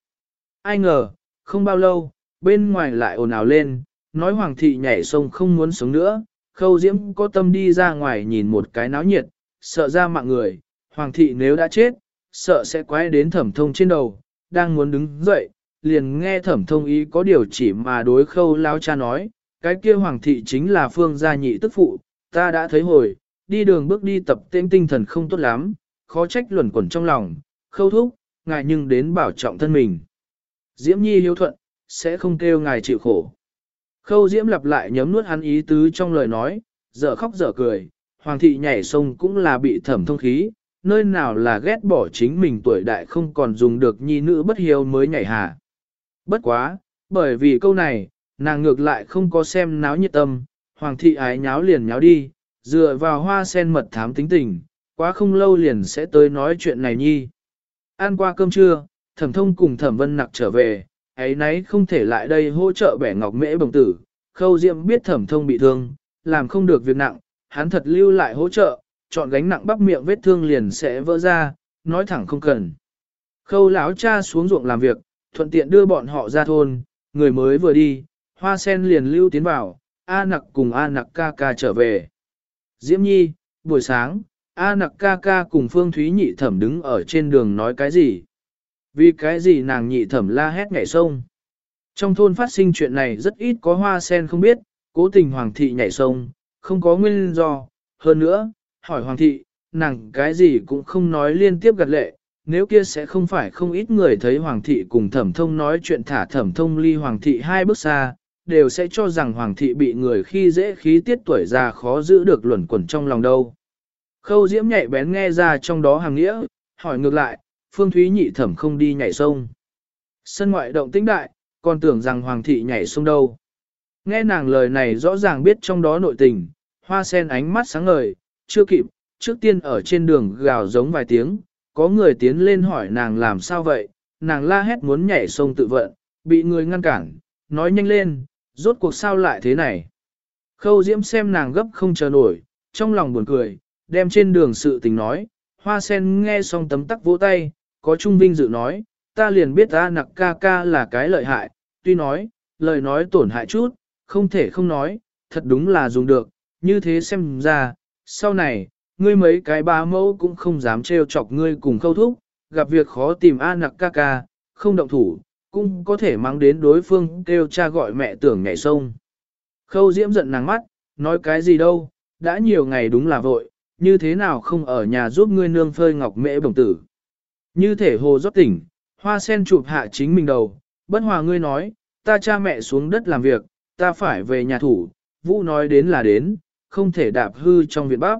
Ai ngờ, không bao lâu, bên ngoài lại ồn ào lên, nói hoàng thị nhảy sông không muốn sống nữa, khâu diễm có tâm đi ra ngoài nhìn một cái náo nhiệt, sợ ra mạng người, hoàng thị nếu đã chết, sợ sẽ quay đến thẩm thông trên đầu, đang muốn đứng dậy, liền nghe thẩm thông ý có điều chỉ mà đối khâu lao cha nói, cái kia hoàng thị chính là phương gia nhị tức phụ, ta đã thấy hồi, đi đường bước đi tập tên tinh thần không tốt lắm, khó trách luẩn quẩn trong lòng, khâu thúc, ngài nhưng đến bảo trọng thân mình. Diễm Nhi hiếu thuận, sẽ không kêu ngài chịu khổ. Khâu Diễm lặp lại nhấm nuốt hắn ý tứ trong lời nói, dở khóc dở cười, hoàng thị nhảy sông cũng là bị thẩm thông khí, nơi nào là ghét bỏ chính mình tuổi đại không còn dùng được nhi nữ bất hiếu mới nhảy hà. Bất quá, bởi vì câu này, nàng ngược lại không có xem náo nhiệt tâm, hoàng thị ái nháo liền nháo đi, dựa vào hoa sen mật thám tính tình, quá không lâu liền sẽ tới nói chuyện này nhi. Ăn qua cơm trưa, thẩm thông cùng thẩm vân nặc trở về, ấy nấy không thể lại đây hỗ trợ bẻ ngọc mễ bồng tử, khâu diệm biết thẩm thông bị thương, làm không được việc nặng, hắn thật lưu lại hỗ trợ, chọn gánh nặng bắp miệng vết thương liền sẽ vỡ ra, nói thẳng không cần. Khâu lão cha xuống ruộng làm việc, thuận tiện đưa bọn họ ra thôn, người mới vừa đi, hoa sen liền lưu tiến vào, A nặc cùng A nặc ca ca trở về. Diễm Nhi, buổi sáng, A nặc ca ca cùng Phương Thúy nhị thẩm đứng ở trên đường nói cái gì? Vì cái gì nàng nhị thẩm la hét nhảy sông? Trong thôn phát sinh chuyện này rất ít có hoa sen không biết, cố tình hoàng thị nhảy sông, không có nguyên do. Hơn nữa, hỏi hoàng thị, nàng cái gì cũng không nói liên tiếp gật lệ, nếu kia sẽ không phải không ít người thấy hoàng thị cùng thẩm thông nói chuyện thả thẩm thông ly hoàng thị hai bước xa, đều sẽ cho rằng hoàng thị bị người khi dễ khí tiết tuổi già khó giữ được luẩn quẩn trong lòng đâu. Khâu diễm nhạy bén nghe ra trong đó hàng nghĩa, hỏi ngược lại, phương thúy nhị thẩm không đi nhảy sông. Sân ngoại động tĩnh đại, còn tưởng rằng hoàng thị nhảy sông đâu. Nghe nàng lời này rõ ràng biết trong đó nội tình, hoa sen ánh mắt sáng ngời, chưa kịp, trước tiên ở trên đường gào giống vài tiếng, có người tiến lên hỏi nàng làm sao vậy, nàng la hét muốn nhảy sông tự vận, bị người ngăn cản, nói nhanh lên, rốt cuộc sao lại thế này. Khâu diễm xem nàng gấp không chờ nổi, trong lòng buồn cười, đem trên đường sự tình nói, hoa sen nghe xong tấm tắc vỗ tay, có trung vinh dự nói, ta liền biết ta nặc ca ca là cái lợi hại, tuy nói, lời nói tổn hại chút, không thể không nói, thật đúng là dùng được, như thế xem ra, sau này, ngươi mấy cái ba mẫu cũng không dám trêu chọc ngươi cùng khâu thúc, gặp việc khó tìm A nặc ca ca, không động thủ, cũng có thể mang đến đối phương kêu cha gọi mẹ tưởng nhảy sông. Khâu diễm giận nàng mắt, nói cái gì đâu, đã nhiều ngày đúng là vội, như thế nào không ở nhà giúp ngươi nương phơi ngọc mễ bồng tử. Như thể hồ rót tỉnh, hoa sen chụp hạ chính mình đầu, bất hòa ngươi nói, ta cha mẹ xuống đất làm việc, ta phải về nhà thủ, vũ nói đến là đến, không thể đạp hư trong viện bắp.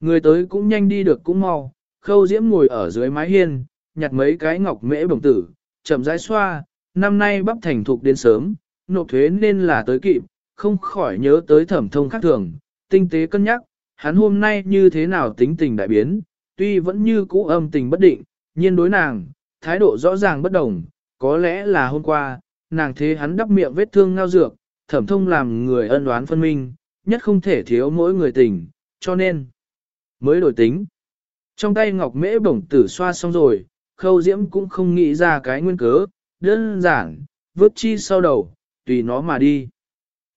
Người tới cũng nhanh đi được cũng mau, khâu diễm ngồi ở dưới mái hiên, nhặt mấy cái ngọc mễ bồng tử, chậm rãi xoa, năm nay bắp thành thục đến sớm, nộp thuế nên là tới kịp, không khỏi nhớ tới thẩm thông khác thường, tinh tế cân nhắc, hắn hôm nay như thế nào tính tình đại biến, tuy vẫn như cũ âm tình bất định, nhiên đối nàng, thái độ rõ ràng bất đồng, có lẽ là hôm qua, nàng thế hắn đắp miệng vết thương ngao dược, thẩm thông làm người ân đoán phân minh, nhất không thể thiếu mỗi người tình, cho nên mới đổi tính. Trong tay ngọc mễ bổng tử xoa xong rồi, khâu diễm cũng không nghĩ ra cái nguyên cớ, đơn giản, vứt chi sau đầu, tùy nó mà đi.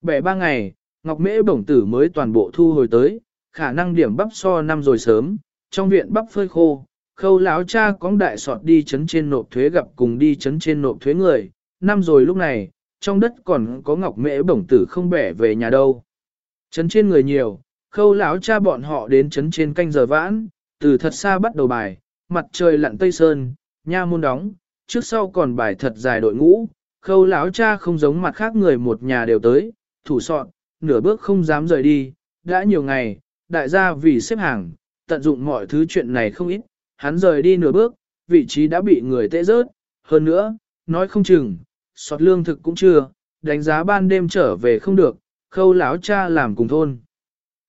Bẻ ba ngày, ngọc mễ bổng tử mới toàn bộ thu hồi tới, khả năng điểm bắp so năm rồi sớm, trong viện bắp phơi khô, khâu láo cha cóng đại sọt đi chấn trên nộp thuế gặp cùng đi chấn trên nộp thuế người, năm rồi lúc này, trong đất còn có ngọc mễ bổng tử không bẻ về nhà đâu. Chấn trên người nhiều, khâu láo cha bọn họ đến chấn trên canh giờ vãn, từ thật xa bắt đầu bài, mặt trời lặn tây sơn, nha môn đóng, trước sau còn bài thật dài đội ngũ, khâu láo cha không giống mặt khác người một nhà đều tới, thủ sọn, nửa bước không dám rời đi, đã nhiều ngày, đại gia vì xếp hàng, tận dụng mọi thứ chuyện này không ít, hắn rời đi nửa bước, vị trí đã bị người tệ rớt, hơn nữa, nói không chừng, sọt lương thực cũng chưa, đánh giá ban đêm trở về không được, khâu láo cha làm cùng thôn.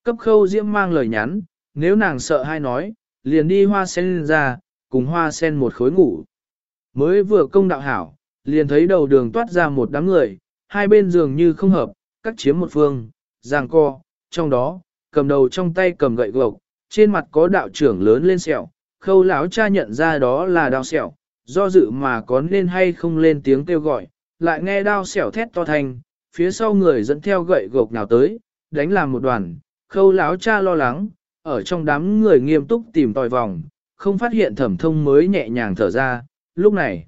Cấp khâu diễm mang lời nhắn, nếu nàng sợ hay nói, liền đi hoa sen ra, cùng hoa sen một khối ngủ. Mới vừa công đạo hảo, liền thấy đầu đường toát ra một đám người, hai bên dường như không hợp, cắt chiếm một phương, giang co, trong đó, cầm đầu trong tay cầm gậy gộc, trên mặt có đạo trưởng lớn lên sẹo, khâu lão cha nhận ra đó là đao sẹo, do dự mà có nên hay không lên tiếng kêu gọi, lại nghe đao sẹo thét to thành, phía sau người dẫn theo gậy gộc nào tới, đánh làm một đoàn, khâu lão cha lo lắng, ở trong đám người nghiêm túc tìm tòi vòng, không phát hiện thẩm thông mới nhẹ nhàng thở ra, lúc này.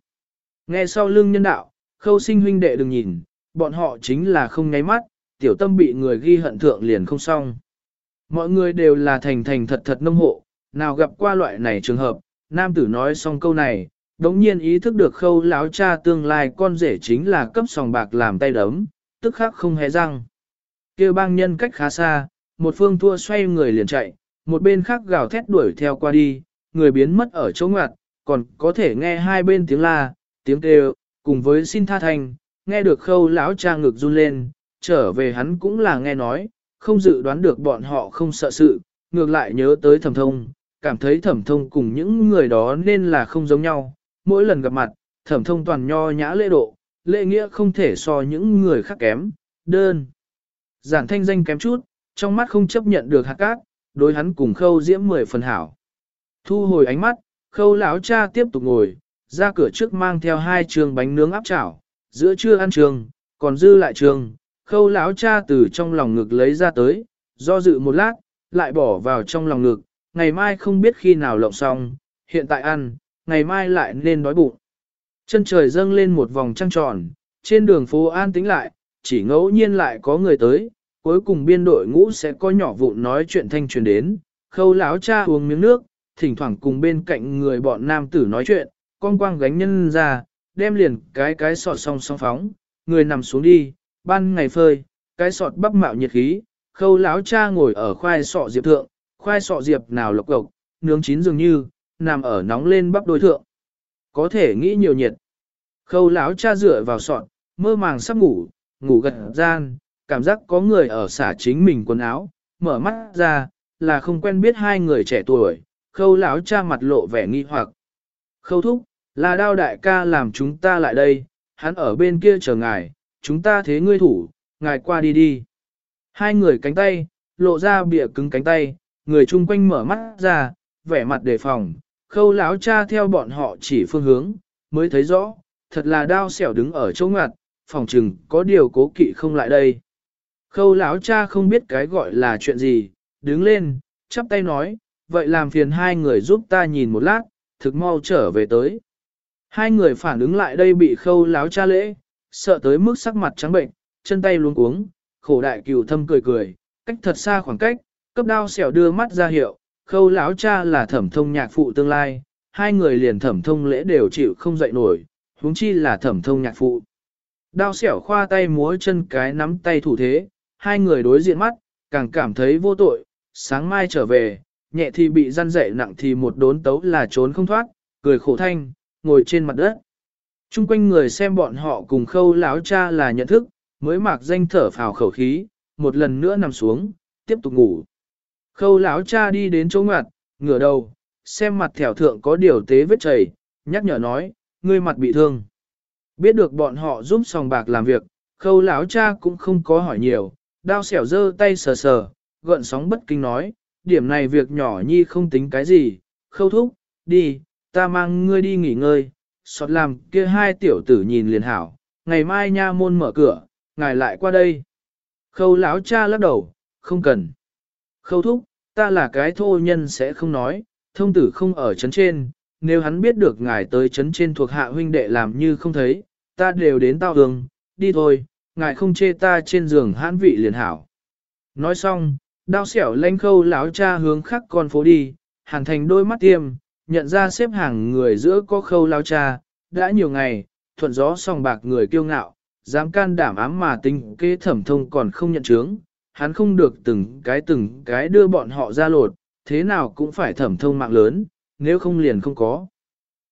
Nghe sau lưng nhân đạo, khâu sinh huynh đệ đừng nhìn, bọn họ chính là không nháy mắt, tiểu tâm bị người ghi hận thượng liền không xong. Mọi người đều là thành thành thật thật nông hộ, nào gặp qua loại này trường hợp, nam tử nói xong câu này, đống nhiên ý thức được khâu láo cha tương lai con rể chính là cấp sòng bạc làm tay đấm, tức khắc không hề răng. kêu bang nhân cách khá xa, một phương thua xoay người liền chạy, một bên khác gào thét đuổi theo qua đi, người biến mất ở chỗ ngoặt, còn có thể nghe hai bên tiếng la, tiếng kêu, cùng với xin tha thành, nghe được khâu lão cha ngực run lên, trở về hắn cũng là nghe nói, không dự đoán được bọn họ không sợ sự, ngược lại nhớ tới thẩm thông, cảm thấy thẩm thông cùng những người đó nên là không giống nhau, mỗi lần gặp mặt, thẩm thông toàn nho nhã lễ độ, lễ nghĩa không thể so những người khác kém, đơn. Giản thanh danh kém chút, trong mắt không chấp nhận được hạt cát, đối hắn cùng khâu diễm mười phần hảo. Thu hồi ánh mắt, khâu lão cha tiếp tục ngồi, ra cửa trước mang theo hai trường bánh nướng áp chảo, giữa trưa ăn trường, còn dư lại trường, khâu lão cha từ trong lòng ngực lấy ra tới, do dự một lát, lại bỏ vào trong lòng ngực, ngày mai không biết khi nào lộng xong, hiện tại ăn, ngày mai lại nên đói bụng. Chân trời dâng lên một vòng trăng tròn, trên đường phố an tĩnh lại, chỉ ngẫu nhiên lại có người tới, cuối cùng biên đội ngũ sẽ có nhỏ vụn nói chuyện thanh truyền đến, khâu lão cha uống miếng nước, thỉnh thoảng cùng bên cạnh người bọn nam tử nói chuyện, con quang gánh nhân ra, đem liền cái cái sọt song song phóng, người nằm xuống đi, ban ngày phơi, cái sọt bắp mạo nhiệt khí, khâu lão cha ngồi ở khoai sọ diệp thượng, khoai sọ diệp nào lộc cộc, nướng chín dường như, nằm ở nóng lên bắp đối thượng. Có thể nghĩ nhiều nhiệt. Khâu lão cha dựa vào sọt, mơ màng sắp ngủ, ngủ gật gian, cảm giác có người ở xả chính mình quần áo, mở mắt ra, là không quen biết hai người trẻ tuổi, khâu lão cha mặt lộ vẻ nghi hoặc. Khâu thúc, là đao đại ca làm chúng ta lại đây, hắn ở bên kia chờ ngài, chúng ta thế ngươi thủ, ngài qua đi đi. Hai người cánh tay, lộ ra bịa cứng cánh tay, người chung quanh mở mắt ra, vẻ mặt đề phòng, khâu lão cha theo bọn họ chỉ phương hướng, mới thấy rõ, thật là đao xẻo đứng ở chỗ ngặt, phòng trừng có điều cố kỵ không lại đây. Khâu lão cha không biết cái gọi là chuyện gì, đứng lên, chắp tay nói, vậy làm phiền hai người giúp ta nhìn một lát, thực mau trở về tới. Hai người phản ứng lại đây bị khâu láo cha lễ, sợ tới mức sắc mặt trắng bệnh, chân tay luống cuống, khổ đại cửu thâm cười cười, cách thật xa khoảng cách, cấp đao xẻo đưa mắt ra hiệu, khâu láo cha là thẩm thông nhạc phụ tương lai, hai người liền thẩm thông lễ đều chịu không dậy nổi, huống chi là thẩm thông nhạc phụ. Đao xẻo khoa tay múa chân cái nắm tay thủ thế, hai người đối diện mắt, càng cảm thấy vô tội, sáng mai trở về, nhẹ thì bị răn dậy nặng thì một đốn tấu là trốn không thoát, cười khổ thanh, ngồi trên mặt đất. Trung quanh người xem bọn họ cùng khâu láo cha là nhận thức, mới mặc danh thở phào khẩu khí, một lần nữa nằm xuống, tiếp tục ngủ. Khâu láo cha đi đến chỗ ngoặt, ngửa đầu, xem mặt thẻo thượng có điều tế vết chảy, nhắc nhở nói, ngươi mặt bị thương. Biết được bọn họ giúp sòng bạc làm việc, khâu lão cha cũng không có hỏi nhiều, đao xẻo dơ tay sờ sờ, gợn sóng bất kinh nói, điểm này việc nhỏ nhi không tính cái gì, khâu thúc, đi, ta mang ngươi đi nghỉ ngơi, sọt làm kia hai tiểu tử nhìn liền hảo, ngày mai nha môn mở cửa, ngài lại qua đây. Khâu lão cha lắc đầu, không cần. Khâu thúc, ta là cái thô nhân sẽ không nói, thông tử không ở chấn trên, nếu hắn biết được ngài tới chấn trên thuộc hạ huynh đệ làm như không thấy, ta đều đến tao đường, đi thôi, ngài không chê ta trên giường hãn vị liền hảo. Nói xong, đao xẻo lanh khâu lão cha hướng khắc con phố đi, hàn thành đôi mắt tiêm, nhận ra xếp hàng người giữa có khâu lao cha, đã nhiều ngày, thuận gió song bạc người kiêu ngạo, dám can đảm ám mà tinh kế thẩm thông còn không nhận chứng, hắn không được từng cái từng cái đưa bọn họ ra lột, thế nào cũng phải thẩm thông mạng lớn, nếu không liền không có.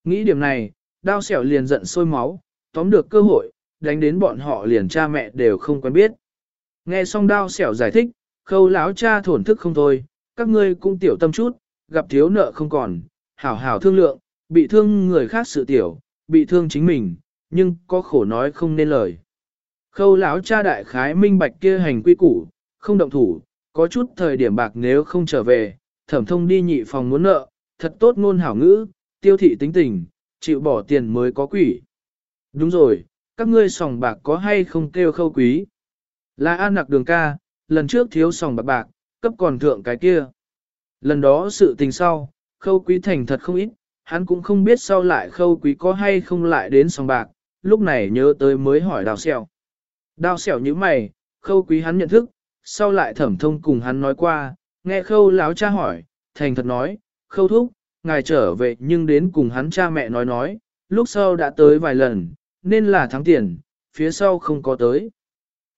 Nghĩ điểm này, đao xẻo liền giận sôi máu, tóm được cơ hội, đánh đến bọn họ liền cha mẹ đều không quen biết. Nghe xong đao xẻo giải thích, khâu Láo cha thổn thức không thôi, các ngươi cũng tiểu tâm chút, gặp thiếu nợ không còn, hảo hảo thương lượng, bị thương người khác sự tiểu, bị thương chính mình, nhưng có khổ nói không nên lời. Khâu lão cha đại khái minh bạch kia hành quy củ, không động thủ, có chút thời điểm bạc nếu không trở về, thẩm thông đi nhị phòng muốn nợ, thật tốt ngôn hảo ngữ, tiêu thị tính tình, chịu bỏ tiền mới có quỷ. Đúng rồi, các ngươi sòng bạc có hay không kêu khâu quý? Là an nặc đường ca, lần trước thiếu sòng bạc bạc, cấp còn thượng cái kia. Lần đó sự tình sau, khâu quý thành thật không ít, hắn cũng không biết sau lại khâu quý có hay không lại đến sòng bạc, lúc này nhớ tới mới hỏi đào xẻo. Đào xẻo như mày, khâu quý hắn nhận thức, sau lại thẩm thông cùng hắn nói qua, nghe khâu láo cha hỏi, thành thật nói, khâu thúc, ngài trở về nhưng đến cùng hắn cha mẹ nói nói, lúc sau đã tới vài lần, nên là thắng tiền, phía sau không có tới.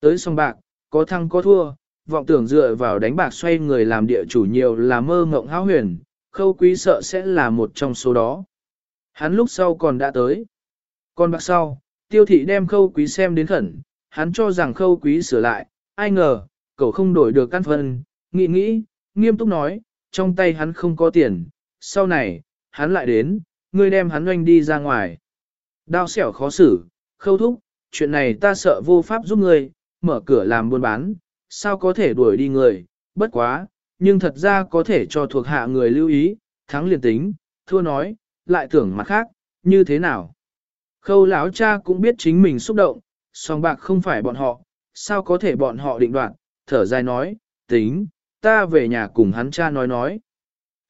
Tới sòng bạc, có thăng có thua, vọng tưởng dựa vào đánh bạc xoay người làm địa chủ nhiều là mơ mộng háo huyền, khâu quý sợ sẽ là một trong số đó. Hắn lúc sau còn đã tới. Còn bạc sau, tiêu thị đem khâu quý xem đến khẩn, hắn cho rằng khâu quý sửa lại, ai ngờ, cậu không đổi được căn phân, nghĩ nghĩ, nghiêm túc nói, trong tay hắn không có tiền, sau này, hắn lại đến, ngươi đem hắn oanh đi ra ngoài. Đao xẻo khó xử, khâu thúc, chuyện này ta sợ vô pháp giúp ngươi, mở cửa làm buôn bán, sao có thể đuổi đi người, bất quá, nhưng thật ra có thể cho thuộc hạ người lưu ý, thắng liền tính, thua nói, lại tưởng mặt khác, như thế nào. Khâu lão cha cũng biết chính mình xúc động, song bạc không phải bọn họ, sao có thể bọn họ định đoạt, thở dài nói, tính, ta về nhà cùng hắn cha nói nói.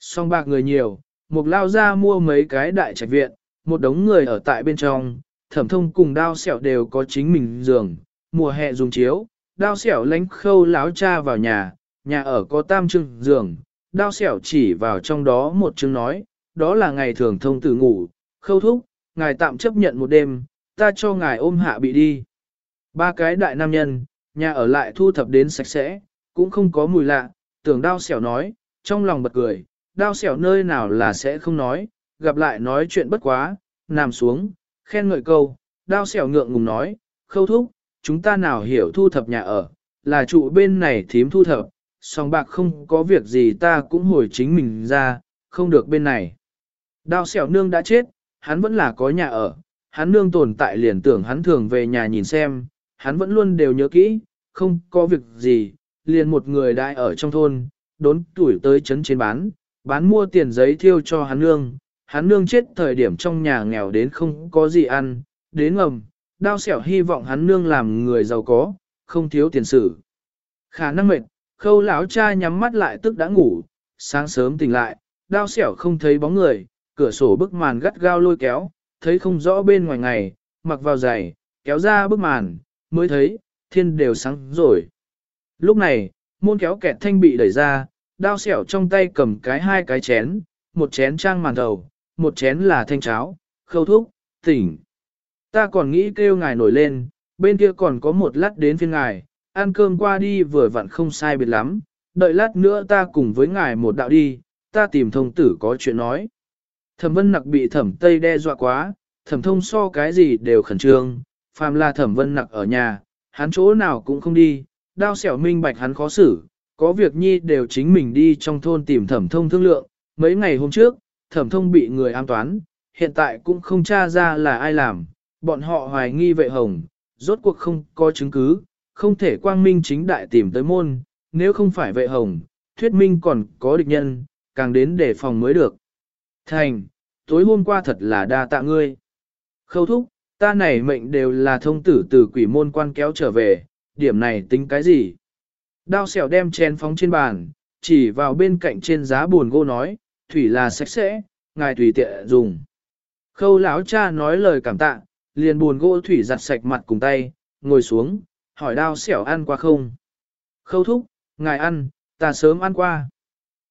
Song bạc người nhiều, một lao ra mua mấy cái đại trạch viện, một đống người ở tại bên trong, thẩm thông cùng đao sẹo đều có chính mình giường, mùa hè dùng chiếu, đao sẹo lánh khâu láo cha vào nhà, nhà ở có tam trưng giường, đao xẻo chỉ vào trong đó một chương nói, đó là ngày thường thông tử ngủ, khâu thúc, ngài tạm chấp nhận một đêm, ta cho ngài ôm hạ bị đi. Ba cái đại nam nhân, nhà ở lại thu thập đến sạch sẽ, cũng không có mùi lạ, tưởng đao xẻo nói, trong lòng bật cười, đao xẻo nơi nào là sẽ không nói, gặp lại nói chuyện bất quá, nằm xuống, khen ngợi câu, đao xẻo ngượng ngùng nói, khâu thúc, chúng ta nào hiểu thu thập nhà ở, là trụ bên này thím thu thập, song bạc không có việc gì ta cũng hồi chính mình ra, không được bên này. Đao xẻo nương đã chết, hắn vẫn là có nhà ở, hắn nương tồn tại liền tưởng hắn thường về nhà nhìn xem, hắn vẫn luôn đều nhớ kỹ, không có việc gì, liền một người đại ở trong thôn, đốn tuổi tới chấn trên bán, bán mua tiền giấy thiêu cho hắn nương, hắn nương chết thời điểm trong nhà nghèo đến không có gì ăn, đến ngầm, đao xẻo hy vọng hắn nương làm người giàu có, không thiếu tiền sử. Khả năng mệt, khâu lão cha nhắm mắt lại tức đã ngủ, sáng sớm tỉnh lại, đao xẻo không thấy bóng người, cửa sổ bức màn gắt gao lôi kéo, thấy không rõ bên ngoài ngày, mặc vào giày, kéo ra bức màn, mới thấy, thiên đều sáng rồi. Lúc này, môn kéo kẹt thanh bị đẩy ra, đao xẻo trong tay cầm cái hai cái chén, một chén trang màn đầu, một chén là thanh cháo, khâu thuốc, tỉnh. Ta còn nghĩ kêu ngài nổi lên, bên kia còn có một lát đến phiên ngài, ăn cơm qua đi vừa vặn không sai biệt lắm, đợi lát nữa ta cùng với ngài một đạo đi, ta tìm thông tử có chuyện nói. Thẩm vân nặc bị thẩm tây đe dọa quá, thẩm thông so cái gì đều khẩn trương, phàm là thẩm vân nặc ở nhà, hắn chỗ nào cũng không đi, đao xẻo minh bạch hắn khó xử, có việc nhi đều chính mình đi trong thôn tìm thẩm thông thương lượng, mấy ngày hôm trước, thẩm thông bị người an toán, hiện tại cũng không tra ra là ai làm, bọn họ hoài nghi vệ hồng, rốt cuộc không có chứng cứ, không thể quang minh chính đại tìm tới môn, nếu không phải vệ hồng, thuyết minh còn có địch nhân, càng đến để phòng mới được. Thành, tối hôm qua thật là đa tạ ngươi. Khâu thúc, ta này mệnh đều là thông tử từ quỷ môn quan kéo trở về, điểm này tính cái gì? Đao xẻo đem chén phóng trên bàn, chỉ vào bên cạnh trên giá buồn gỗ nói, thủy là sạch sẽ, ngài tùy tiện dùng. Khâu lão cha nói lời cảm tạ, liền buồn gỗ thủy giặt sạch mặt cùng tay, ngồi xuống, hỏi đao xẻo ăn qua không? Khâu thúc, ngài ăn, ta sớm ăn qua.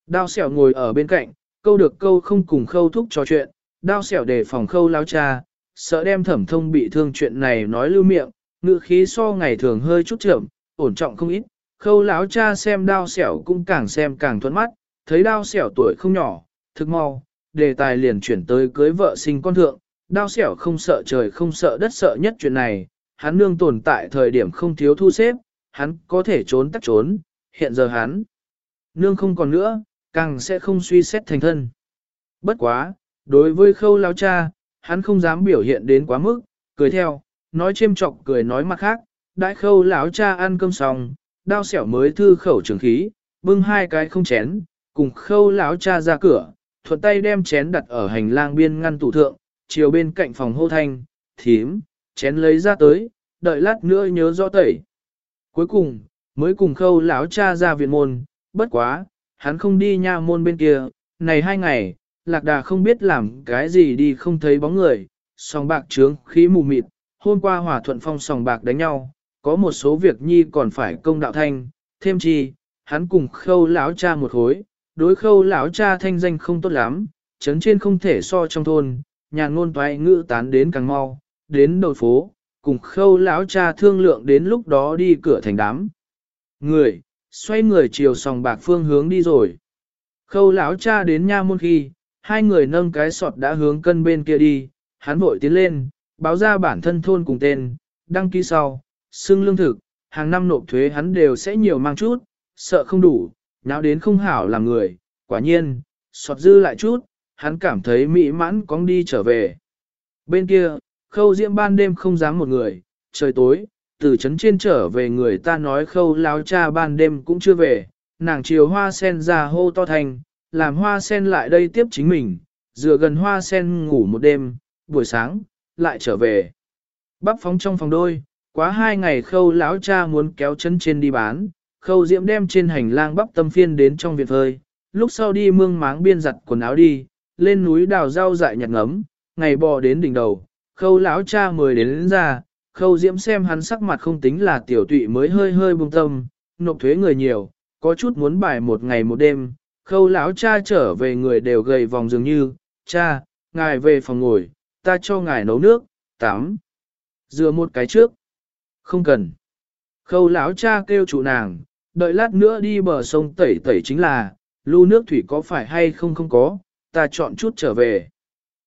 Đao xẻo ngồi ở bên cạnh, câu được câu không cùng khâu thúc trò chuyện, đao xẻo để phòng khâu lao cha, sợ đem thẩm thông bị thương chuyện này nói lưu miệng, ngự khí so ngày thường hơi chút chậm, ổn trọng không ít. Khâu lão cha xem đao xẻo cũng càng xem càng thuẫn mắt, thấy đao xẻo tuổi không nhỏ, thực mau, đề tài liền chuyển tới cưới vợ sinh con thượng, đao xẻo không sợ trời không sợ đất sợ nhất chuyện này, hắn nương tồn tại thời điểm không thiếu thu xếp, hắn có thể trốn tắt trốn, hiện giờ hắn nương không còn nữa, càng sẽ không suy xét thành thân. Bất quá, đối với khâu lão cha, hắn không dám biểu hiện đến quá mức, cười theo, nói chêm chọc cười nói mặt khác, đại khâu lão cha ăn cơm xong, đao xẻo mới thư khẩu trường khí, bưng hai cái không chén, cùng khâu lão cha ra cửa, thuận tay đem chén đặt ở hành lang biên ngăn tủ thượng, chiều bên cạnh phòng hô thanh, thím, chén lấy ra tới, đợi lát nữa nhớ rõ tẩy. Cuối cùng, mới cùng khâu lão cha ra viện môn, bất quá, hắn không đi nha môn bên kia, này hai ngày, lạc đà không biết làm cái gì đi không thấy bóng người, song bạc trướng khí mù mịt, hôm qua hòa thuận phong sòng bạc đánh nhau, có một số việc nhi còn phải công đạo thanh, thêm chi, hắn cùng khâu lão cha một hối, đối khâu lão cha thanh danh không tốt lắm, chấn trên không thể so trong thôn, nhà ngôn toại ngữ tán đến càng mau, đến đầu phố, cùng khâu lão cha thương lượng đến lúc đó đi cửa thành đám. Người, xoay người chiều sòng bạc phương hướng đi rồi. Khâu lão cha đến nha môn khi, hai người nâng cái sọt đã hướng cân bên kia đi, hắn vội tiến lên, báo ra bản thân thôn cùng tên, đăng ký sau, xưng lương thực, hàng năm nộp thuế hắn đều sẽ nhiều mang chút, sợ không đủ, nháo đến không hảo làm người, quả nhiên, sọt dư lại chút, hắn cảm thấy mỹ mãn cóng đi trở về. Bên kia, khâu diễm ban đêm không dám một người, trời tối, từ trấn trên trở về người ta nói khâu láo cha ban đêm cũng chưa về, nàng chiều hoa sen ra hô to thành, làm hoa sen lại đây tiếp chính mình, dựa gần hoa sen ngủ một đêm, buổi sáng, lại trở về. Bắp phóng trong phòng đôi, quá hai ngày khâu lão cha muốn kéo chân trên đi bán, khâu diễm đem trên hành lang bắp tâm phiên đến trong viện phơi, lúc sau đi mương máng biên giặt quần áo đi, lên núi đào rau dại nhặt ngấm, ngày bò đến đỉnh đầu, khâu lão cha mời đến, đến ra, khâu diễm xem hắn sắc mặt không tính là tiểu tụy mới hơi hơi buông tâm, nộp thuế người nhiều, có chút muốn bài một ngày một đêm, khâu lão cha trở về người đều gầy vòng dường như, cha, ngài về phòng ngồi, ta cho ngài nấu nước, tắm, rửa một cái trước, không cần. Khâu lão cha kêu chủ nàng, đợi lát nữa đi bờ sông tẩy tẩy chính là, lưu nước thủy có phải hay không không có, ta chọn chút trở về.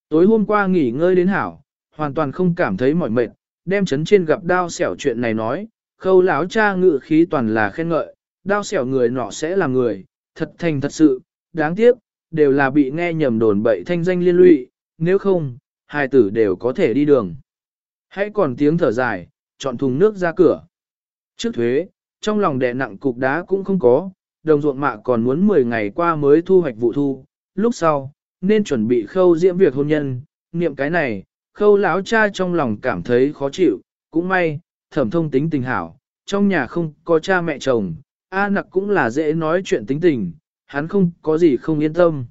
Tối hôm qua nghỉ ngơi đến hảo, hoàn toàn không cảm thấy mỏi mệt, đem chấn trên gặp đao xẻo chuyện này nói, khâu lão cha ngự khí toàn là khen ngợi, đao xẻo người nọ sẽ là người, thật thành thật sự, đáng tiếc, đều là bị nghe nhầm đồn bậy thanh danh liên lụy, nếu không, hai tử đều có thể đi đường. Hãy còn tiếng thở dài, chọn thùng nước ra cửa. Trước thuế, trong lòng đè nặng cục đá cũng không có, đồng ruộng mạ còn muốn 10 ngày qua mới thu hoạch vụ thu, lúc sau, nên chuẩn bị khâu diễm việc hôn nhân, niệm cái này, khâu lão cha trong lòng cảm thấy khó chịu, cũng may, thẩm thông tính tình hảo, trong nhà không có cha mẹ chồng, A nặc cũng là dễ nói chuyện tính tình, hắn không có gì không yên tâm.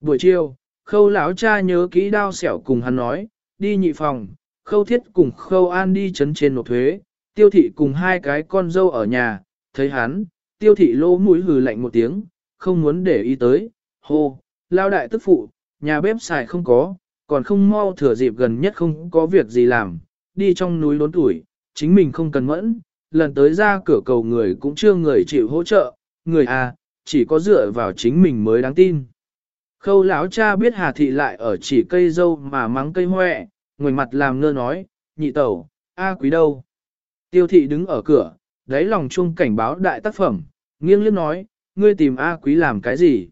Buổi chiều, khâu lão cha nhớ kỹ đao xẻo cùng hắn nói, đi nhị phòng, khâu thiết cùng khâu an đi chấn trên nộp thuế, tiêu thị cùng hai cái con dâu ở nhà, thấy hắn, tiêu thị lỗ mũi hừ lạnh một tiếng, không muốn để ý tới, hô, lao đại tức phụ, nhà bếp xài không có, còn không mau thừa dịp gần nhất không có việc gì làm, đi trong núi lốn tuổi, chính mình không cần mẫn, lần tới ra cửa cầu người cũng chưa người chịu hỗ trợ, người à, chỉ có dựa vào chính mình mới đáng tin. Khâu lão cha biết Hà Thị lại ở chỉ cây dâu mà mắng cây hoẹ, ngoài mặt làm ngơ nói, nhị tẩu, A quý đâu? Tiêu thị đứng ở cửa, đáy lòng chung cảnh báo đại tác phẩm, nghiêng liếc nói, ngươi tìm A quý làm cái gì?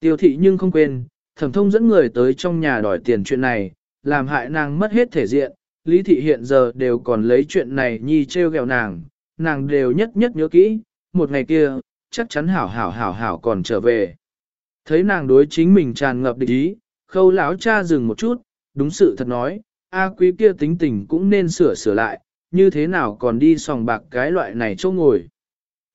Tiêu thị nhưng không quên, thẩm thông dẫn người tới trong nhà đòi tiền chuyện này, làm hại nàng mất hết thể diện, lý thị hiện giờ đều còn lấy chuyện này nhi trêu ghẹo nàng, nàng đều nhất nhất nhớ kỹ, một ngày kia, chắc chắn hảo hảo hảo hảo còn trở về. Thấy nàng đối chính mình tràn ngập địch ý, khâu lão cha dừng một chút, đúng sự thật nói, A quý kia tính tình cũng nên sửa sửa lại, như thế nào còn đi sòng bạc cái loại này chỗ ngồi.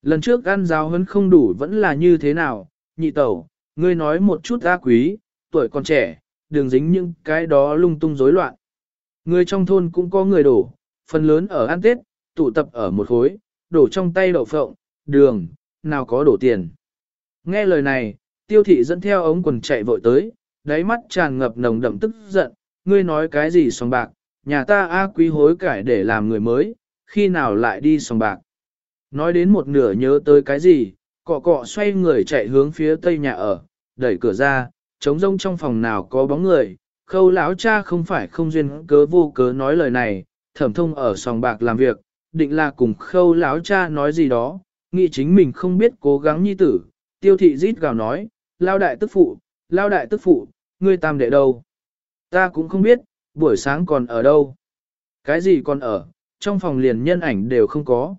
Lần trước ăn giáo hấn không đủ vẫn là như thế nào, nhị tẩu, ngươi nói một chút A quý, tuổi còn trẻ, đừng dính những cái đó lung tung rối loạn. Người trong thôn cũng có người đổ, phần lớn ở ăn tết, tụ tập ở một khối, đổ trong tay đậu phộng, đường, nào có đổ tiền. Nghe lời này, tiêu thị dẫn theo ống quần chạy vội tới, đáy mắt tràn ngập nồng đậm tức giận, ngươi nói cái gì sòng bạc, nhà ta A quý hối cải để làm người mới, khi nào lại đi sòng bạc. Nói đến một nửa nhớ tới cái gì, cọ cọ xoay người chạy hướng phía tây nhà ở, đẩy cửa ra, trống rông trong phòng nào có bóng người, khâu lão cha không phải không duyên cớ vô cớ nói lời này, thẩm thông ở sòng bạc làm việc, định là cùng khâu lão cha nói gì đó, nghĩ chính mình không biết cố gắng nhi tử, tiêu thị rít gào nói, lao đại tức phụ, lao đại tức phụ, ngươi tam đệ đâu? Ta cũng không biết, buổi sáng còn ở đâu? Cái gì còn ở, trong phòng liền nhân ảnh đều không có.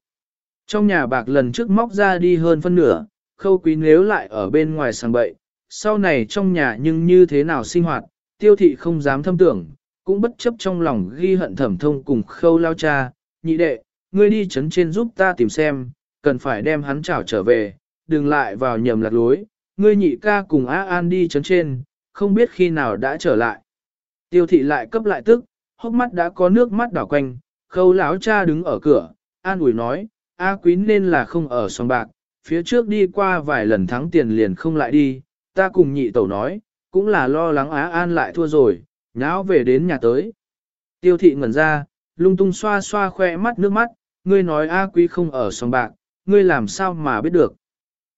Trong nhà bạc lần trước móc ra đi hơn phân nửa, khâu quý nếu lại ở bên ngoài sàng bậy, sau này trong nhà nhưng như thế nào sinh hoạt, tiêu thị không dám thâm tưởng, cũng bất chấp trong lòng ghi hận thẩm thông cùng khâu lao cha, nhị đệ, ngươi đi chấn trên giúp ta tìm xem, cần phải đem hắn trảo trở về, đừng lại vào nhầm lạc lối, ngươi nhị ca cùng A An đi chấn trên, không biết khi nào đã trở lại. Tiêu thị lại cấp lại tức, hốc mắt đã có nước mắt đảo quanh, khâu lão cha đứng ở cửa, an ủi nói, A quý nên là không ở song bạc, phía trước đi qua vài lần thắng tiền liền không lại đi, ta cùng nhị tẩu nói, cũng là lo lắng Á An lại thua rồi, nháo về đến nhà tới. Tiêu thị ngẩn ra, lung tung xoa xoa khoe mắt nước mắt, ngươi nói A quý không ở sòng bạc, ngươi làm sao mà biết được.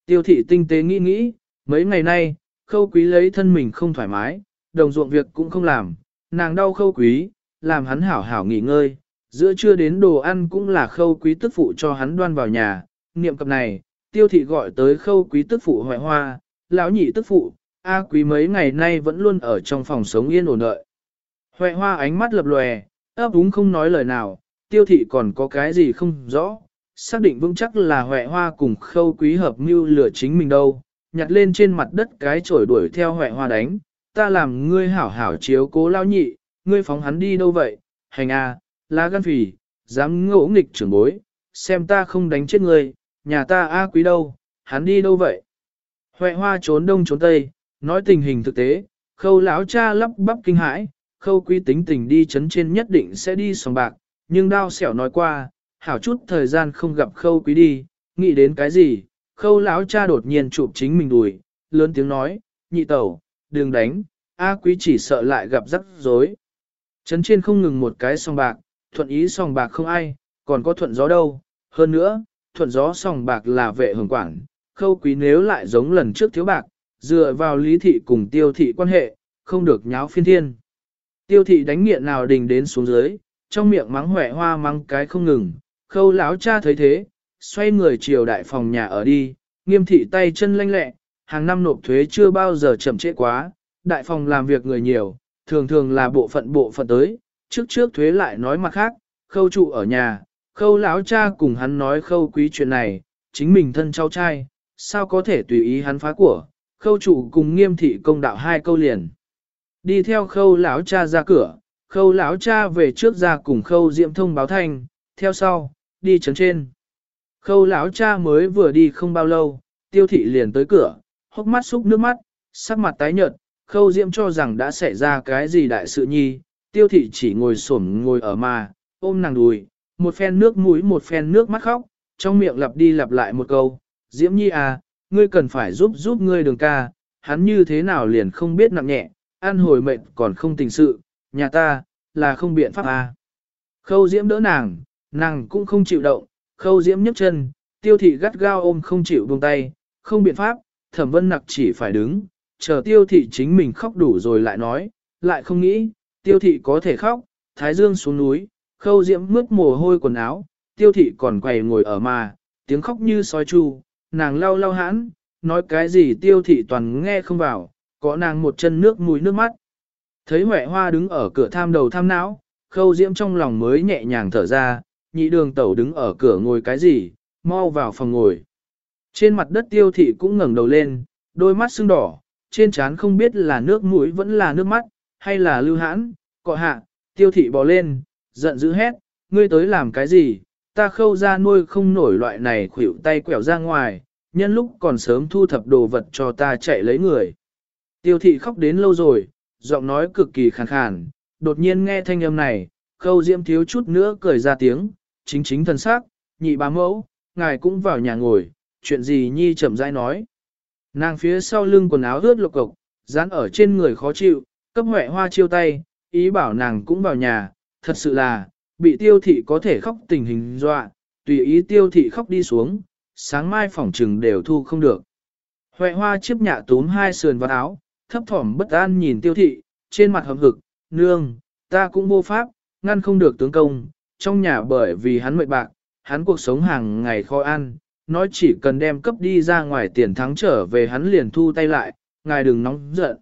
Tiêu thị tinh tế nghĩ nghĩ, mấy ngày nay, khâu quý lấy thân mình không thoải mái, đồng ruộng việc cũng không làm, nàng đau khâu quý, làm hắn hảo hảo nghỉ ngơi, giữa trưa đến đồ ăn cũng là khâu quý tức phụ cho hắn đoan vào nhà, niệm cập này, tiêu thị gọi tới khâu quý tức phụ hoại hoa, lão nhị tức phụ, A quý mấy ngày nay vẫn luôn ở trong phòng sống yên ổn đợi. huệ hoa ánh mắt lập lòe, ấp úng không nói lời nào, tiêu thị còn có cái gì không rõ, xác định vững chắc là Huệ Hoa cùng khâu quý hợp mưu lửa chính mình đâu, nhặt lên trên mặt đất cái chổi đuổi theo Huệ Hoa đánh, ta làm ngươi hảo hảo chiếu cố lao nhị, ngươi phóng hắn đi đâu vậy, hành a, lá gan phì, dám ngỗ nghịch trưởng bối, xem ta không đánh chết ngươi, nhà ta A quý đâu, hắn đi đâu vậy. Huệ Hoa trốn đông trốn tây, nói tình hình thực tế, khâu lão cha lắp bắp kinh hãi, khâu quý tính tình đi chấn trên nhất định sẽ đi sòng bạc, nhưng đao xẻo nói qua, hảo chút thời gian không gặp khâu quý đi, nghĩ đến cái gì, khâu lão cha đột nhiên chụp chính mình đùi, lớn tiếng nói, nhị tẩu, đừng đánh, A quý chỉ sợ lại gặp rắc rối. Chấn trên không ngừng một cái sòng bạc, thuận ý sòng bạc không ai, còn có thuận gió đâu, hơn nữa, thuận gió sòng bạc là vệ hưởng quản, khâu quý nếu lại giống lần trước thiếu bạc, dựa vào lý thị cùng tiêu thị quan hệ, không được nháo phiên thiên. Tiêu thị đánh nghiện nào đình đến xuống dưới, trong miệng mắng hỏe hoa mắng cái không ngừng, khâu lão cha thấy thế, xoay người chiều đại phòng nhà ở đi, nghiêm thị tay chân lanh lẹ, hàng năm nộp thuế chưa bao giờ chậm trễ quá, đại phòng làm việc người nhiều, thường thường là bộ phận bộ phận tới, trước trước thuế lại nói mặt khác, khâu trụ ở nhà, khâu lão cha cùng hắn nói khâu quý chuyện này, chính mình thân cháu trai, sao có thể tùy ý hắn phá của, khâu trụ cùng nghiêm thị công đạo hai câu liền. Đi theo khâu lão cha ra cửa, khâu lão cha về trước ra cùng khâu diệm thông báo thanh, theo sau, đi chấn trên. Khâu lão cha mới vừa đi không bao lâu, tiêu thị liền tới cửa, hốc mắt xúc nước mắt, sắc mặt tái nhợt, khâu diễm cho rằng đã xảy ra cái gì đại sự nhi, tiêu thị chỉ ngồi xổm ngồi ở mà, ôm nàng đùi, một phen nước mũi một phen nước mắt khóc, trong miệng lặp đi lặp lại một câu, diễm nhi à, ngươi cần phải giúp giúp ngươi đường ca, hắn như thế nào liền không biết nặng nhẹ, ăn hồi mệnh còn không tình sự, nhà ta, là không biện pháp à. Khâu diễm đỡ nàng, Nàng cũng không chịu động, khâu diễm nhấc chân, tiêu thị gắt gao ôm không chịu buông tay, không biện pháp, thẩm vân nặc chỉ phải đứng, chờ tiêu thị chính mình khóc đủ rồi lại nói, lại không nghĩ, tiêu thị có thể khóc, thái dương xuống núi, khâu diễm mướt mồ hôi quần áo, tiêu thị còn quầy ngồi ở mà, tiếng khóc như sói chu, nàng lau lau hãn, nói cái gì tiêu thị toàn nghe không vào, có nàng một chân nước mũi nước mắt. Thấy mẹ Hoa đứng ở cửa tham đầu tham não, khâu diễm trong lòng mới nhẹ nhàng thở ra, nhị đường tẩu đứng ở cửa ngồi cái gì, mau vào phòng ngồi. Trên mặt đất tiêu thị cũng ngẩng đầu lên, đôi mắt sưng đỏ, trên trán không biết là nước mũi vẫn là nước mắt, hay là lưu hãn, cọ hạ, tiêu thị bò lên, giận dữ hét, ngươi tới làm cái gì, ta khâu ra nuôi không nổi loại này khuỷu tay quẹo ra ngoài, nhân lúc còn sớm thu thập đồ vật cho ta chạy lấy người. Tiêu thị khóc đến lâu rồi, giọng nói cực kỳ khàn khàn, đột nhiên nghe thanh âm này, khâu diễm thiếu chút nữa cười ra tiếng, chính chính thân xác, nhị bá mẫu, ngài cũng vào nhà ngồi, chuyện gì nhi chậm rãi nói. Nàng phía sau lưng quần áo ướt lộc cộc, dán ở trên người khó chịu, cấp huệ hoa chiêu tay, ý bảo nàng cũng vào nhà, thật sự là, bị tiêu thị có thể khóc tình hình dọa, tùy ý tiêu thị khóc đi xuống, sáng mai phỏng trừng đều thu không được. Huệ hoa chiếc nhạ túm hai sườn vào áo, thấp thỏm bất an nhìn tiêu thị, trên mặt hầm hực, nương, ta cũng vô pháp, ngăn không được tướng công, trong nhà bởi vì hắn mệt bạc, hắn cuộc sống hàng ngày khó ăn, nói chỉ cần đem cấp đi ra ngoài tiền thắng trở về hắn liền thu tay lại, ngài đừng nóng giận.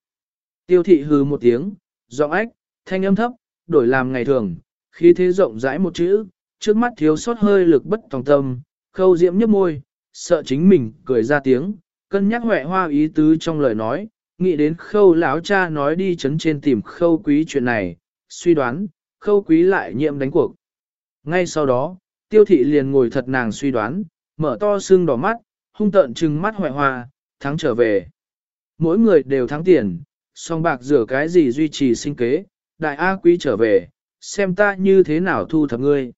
Tiêu thị hừ một tiếng, giọng ách, thanh âm thấp, đổi làm ngày thường, khí thế rộng rãi một chữ, trước mắt thiếu sót hơi lực bất tòng tâm, khâu diễm nhấp môi, sợ chính mình cười ra tiếng, cân nhắc huệ hoa ý tứ trong lời nói, nghĩ đến khâu lão cha nói đi chấn trên tìm khâu quý chuyện này, suy đoán, khâu quý lại nhiệm đánh cuộc. Ngay sau đó, tiêu thị liền ngồi thật nàng suy đoán, mở to xương đỏ mắt, hung tợn trừng mắt hoại hoa, thắng trở về. Mỗi người đều thắng tiền, song bạc rửa cái gì duy trì sinh kế, đại A quý trở về, xem ta như thế nào thu thập ngươi.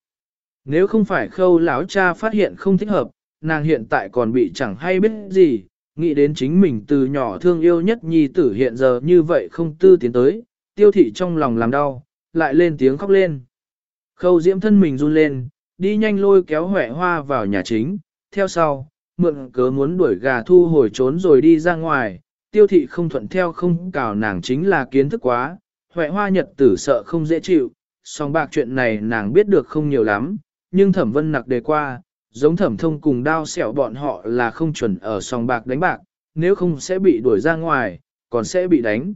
Nếu không phải khâu lão cha phát hiện không thích hợp, nàng hiện tại còn bị chẳng hay biết gì, nghĩ đến chính mình từ nhỏ thương yêu nhất nhi tử hiện giờ như vậy không tư tiến tới, tiêu thị trong lòng làm đau, lại lên tiếng khóc lên. Khâu diễm thân mình run lên, đi nhanh lôi kéo huệ hoa vào nhà chính, theo sau, mượn cớ muốn đuổi gà thu hồi trốn rồi đi ra ngoài, tiêu thị không thuận theo không cào nàng chính là kiến thức quá, huệ hoa nhật tử sợ không dễ chịu, song bạc chuyện này nàng biết được không nhiều lắm, nhưng thẩm vân nặc đề qua, giống thẩm thông cùng đao xẻo bọn họ là không chuẩn ở song bạc đánh bạc, nếu không sẽ bị đuổi ra ngoài, còn sẽ bị đánh.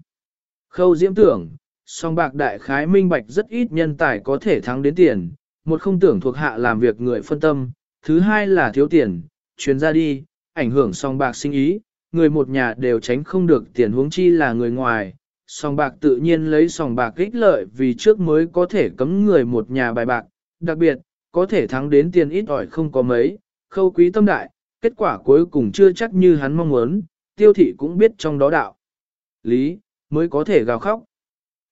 Khâu diễm tưởng, song bạc đại khái minh bạch rất ít nhân tài có thể thắng đến tiền, một không tưởng thuộc hạ làm việc người phân tâm, thứ hai là thiếu tiền, chuyến ra đi, ảnh hưởng song bạc sinh ý, người một nhà đều tránh không được tiền huống chi là người ngoài. Sòng bạc tự nhiên lấy sòng bạc ích lợi vì trước mới có thể cấm người một nhà bài bạc, đặc biệt, có thể thắng đến tiền ít ỏi không có mấy, khâu quý tâm đại, kết quả cuối cùng chưa chắc như hắn mong muốn, tiêu thị cũng biết trong đó đạo. Lý, mới có thể gào khóc.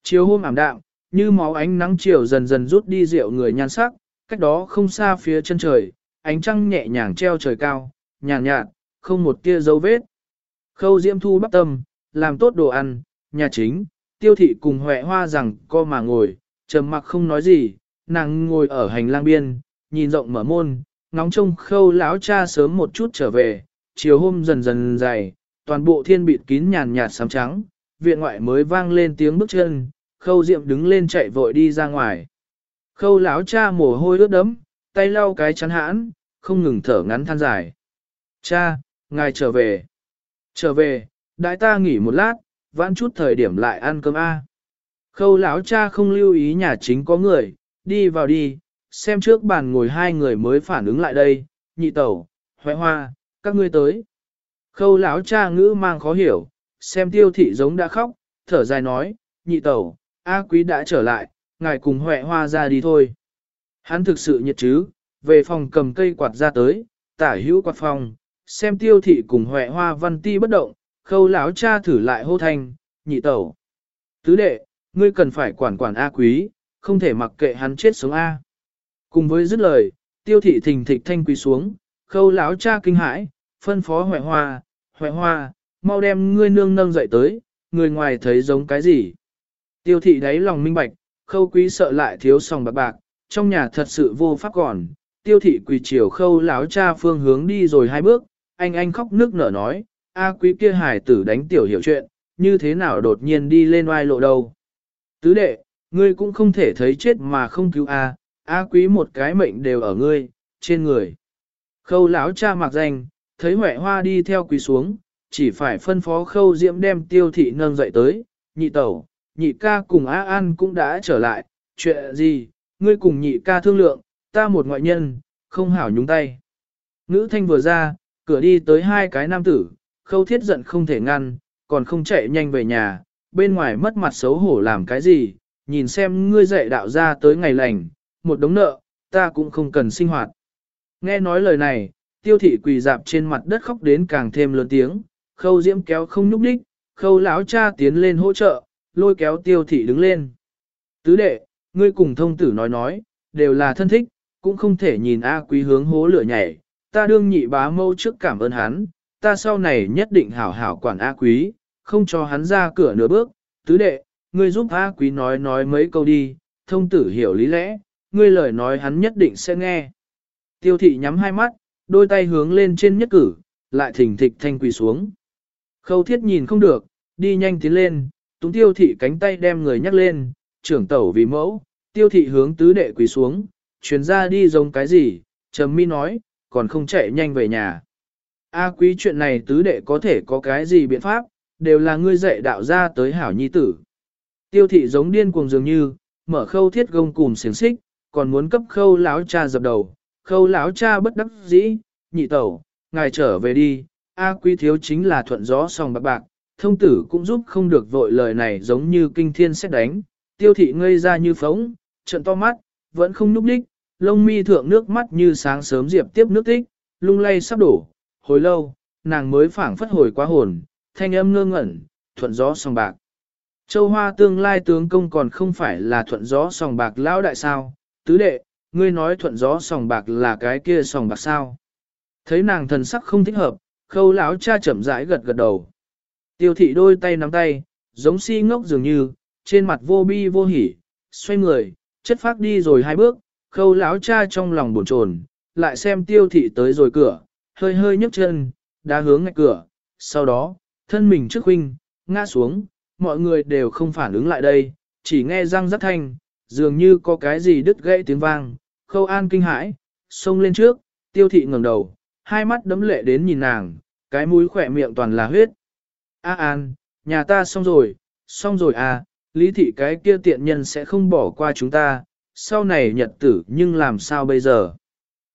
Chiều hôm ảm đạm, như máu ánh nắng chiều dần dần rút đi rượu người nhan sắc, cách đó không xa phía chân trời, ánh trăng nhẹ nhàng treo trời cao, nhàn nhạt, nhạt, không một tia dấu vết. Khâu Diễm Thu bắt tâm, làm tốt đồ ăn, nhà chính, tiêu thị cùng Huệ Hoa rằng co mà ngồi, trầm mặc không nói gì, nàng ngồi ở hành lang biên, nhìn rộng mở môn, ngóng trông khâu lão cha sớm một chút trở về, chiều hôm dần dần dày, toàn bộ thiên bịt kín nhàn nhạt sám trắng, viện ngoại mới vang lên tiếng bước chân, khâu diệm đứng lên chạy vội đi ra ngoài. Khâu lão cha mồ hôi ướt đấm, tay lau cái chắn hãn, không ngừng thở ngắn than dài. Cha, ngài trở về. Trở về, đại ta nghỉ một lát, vãn chút thời điểm lại ăn cơm A. Khâu lão cha không lưu ý nhà chính có người, đi vào đi, xem trước bàn ngồi hai người mới phản ứng lại đây, nhị tẩu, hoại hoa, các ngươi tới. Khâu lão cha ngữ mang khó hiểu, xem tiêu thị giống đã khóc, thở dài nói, nhị tẩu, A quý đã trở lại, ngài cùng huệ hoa ra đi thôi. Hắn thực sự nhiệt chứ, về phòng cầm cây quạt ra tới, tả hữu quạt phòng, xem tiêu thị cùng huệ hoa văn ti bất động, khâu lão cha thử lại hô thanh, nhị tẩu. Tứ đệ, ngươi cần phải quản quản A quý, không thể mặc kệ hắn chết sống A. Cùng với dứt lời, tiêu thị thình thịch thanh quý xuống, khâu lão cha kinh hãi, phân phó Hoại hoa, Hoại hoa, mau đem ngươi nương nâng dậy tới, người ngoài thấy giống cái gì. Tiêu thị đáy lòng minh bạch, khâu quý sợ lại thiếu sòng bạc bạc, trong nhà thật sự vô pháp còn. Tiêu thị quỳ chiều khâu láo cha phương hướng đi rồi hai bước, anh anh khóc nước nở nói, A quý kia hải tử đánh tiểu hiểu chuyện, như thế nào đột nhiên đi lên oai lộ đâu. Tứ đệ, ngươi cũng không thể thấy chết mà không cứu A, A quý một cái mệnh đều ở ngươi, trên người. Khâu lão cha mặc danh, thấy huệ hoa đi theo quý xuống, chỉ phải phân phó khâu diễm đem tiêu thị nâng dậy tới, nhị tẩu, nhị ca cùng a An cũng đã trở lại, chuyện gì, ngươi cùng nhị ca thương lượng, ta một ngoại nhân, không hảo nhúng tay. Ngữ thanh vừa ra, cửa đi tới hai cái nam tử, khâu thiết giận không thể ngăn, còn không chạy nhanh về nhà, bên ngoài mất mặt xấu hổ làm cái gì, nhìn xem ngươi dạy đạo ra tới ngày lành, một đống nợ, ta cũng không cần sinh hoạt. Nghe nói lời này, tiêu thị quỳ dạp trên mặt đất khóc đến càng thêm lớn tiếng, khâu diễm kéo không nhúc đích, khâu lão cha tiến lên hỗ trợ, lôi kéo tiêu thị đứng lên. Tứ đệ, ngươi cùng thông tử nói nói, đều là thân thích, cũng không thể nhìn A quý hướng hố lửa nhảy, ta đương nhị bá mâu trước cảm ơn hắn, ta sau này nhất định hảo hảo quản A quý, không cho hắn ra cửa nửa bước, tứ đệ, ngươi giúp A quý nói nói mấy câu đi, thông tử hiểu lý lẽ, ngươi lời nói hắn nhất định sẽ nghe. Tiêu thị nhắm hai mắt, đôi tay hướng lên trên nhất cử, lại thỉnh thịch thanh quỳ xuống. Khâu thiết nhìn không được, đi nhanh tiến lên, túng tiêu thị cánh tay đem người nhắc lên, trưởng tẩu vì mẫu, tiêu thị hướng tứ đệ quỳ xuống, chuyến ra đi giống cái gì, trầm mi nói, còn không chạy nhanh về nhà. A quý chuyện này tứ đệ có thể có cái gì biện pháp, đều là ngươi dạy đạo ra tới hảo nhi tử. Tiêu thị giống điên cuồng dường như, mở khâu thiết gông cùm xiềng xích, còn muốn cấp khâu lão cha dập đầu, khâu lão cha bất đắc dĩ, nhị tẩu, ngài trở về đi, A quý thiếu chính là thuận gió song bạc bạc, thông tử cũng giúp không được vội lời này giống như kinh thiên xét đánh, tiêu thị ngây ra như phóng, trận to mắt, vẫn không núp đích, lông mi thượng nước mắt như sáng sớm diệp tiếp nước tích, lung lay sắp đổ, hồi lâu, nàng mới phảng phất hồi quá hồn, thanh âm ngơ ngẩn, thuận gió song bạc. Châu Hoa tương lai tướng công còn không phải là thuận gió sòng bạc lão đại sao, tứ đệ, ngươi nói thuận gió sòng bạc là cái kia sòng bạc sao. Thấy nàng thần sắc không thích hợp, khâu lão cha chậm rãi gật gật đầu. Tiêu thị đôi tay nắm tay, giống si ngốc dường như, trên mặt vô bi vô hỉ, xoay người, chất phát đi rồi hai bước, khâu lão cha trong lòng buồn chồn, lại xem tiêu thị tới rồi cửa, hơi hơi nhấc chân, đá hướng ngay cửa, sau đó, thân mình trước huynh, ngã xuống, mọi người đều không phản ứng lại đây, chỉ nghe răng rắc thanh, dường như có cái gì đứt gãy tiếng vang, khâu an kinh hãi, xông lên trước, tiêu thị ngẩng đầu, hai mắt đấm lệ đến nhìn nàng, cái mũi khỏe miệng toàn là huyết. A à, an, nhà ta xong rồi, xong rồi à, lý thị cái kia tiện nhân sẽ không bỏ qua chúng ta, sau này nhật tử nhưng làm sao bây giờ.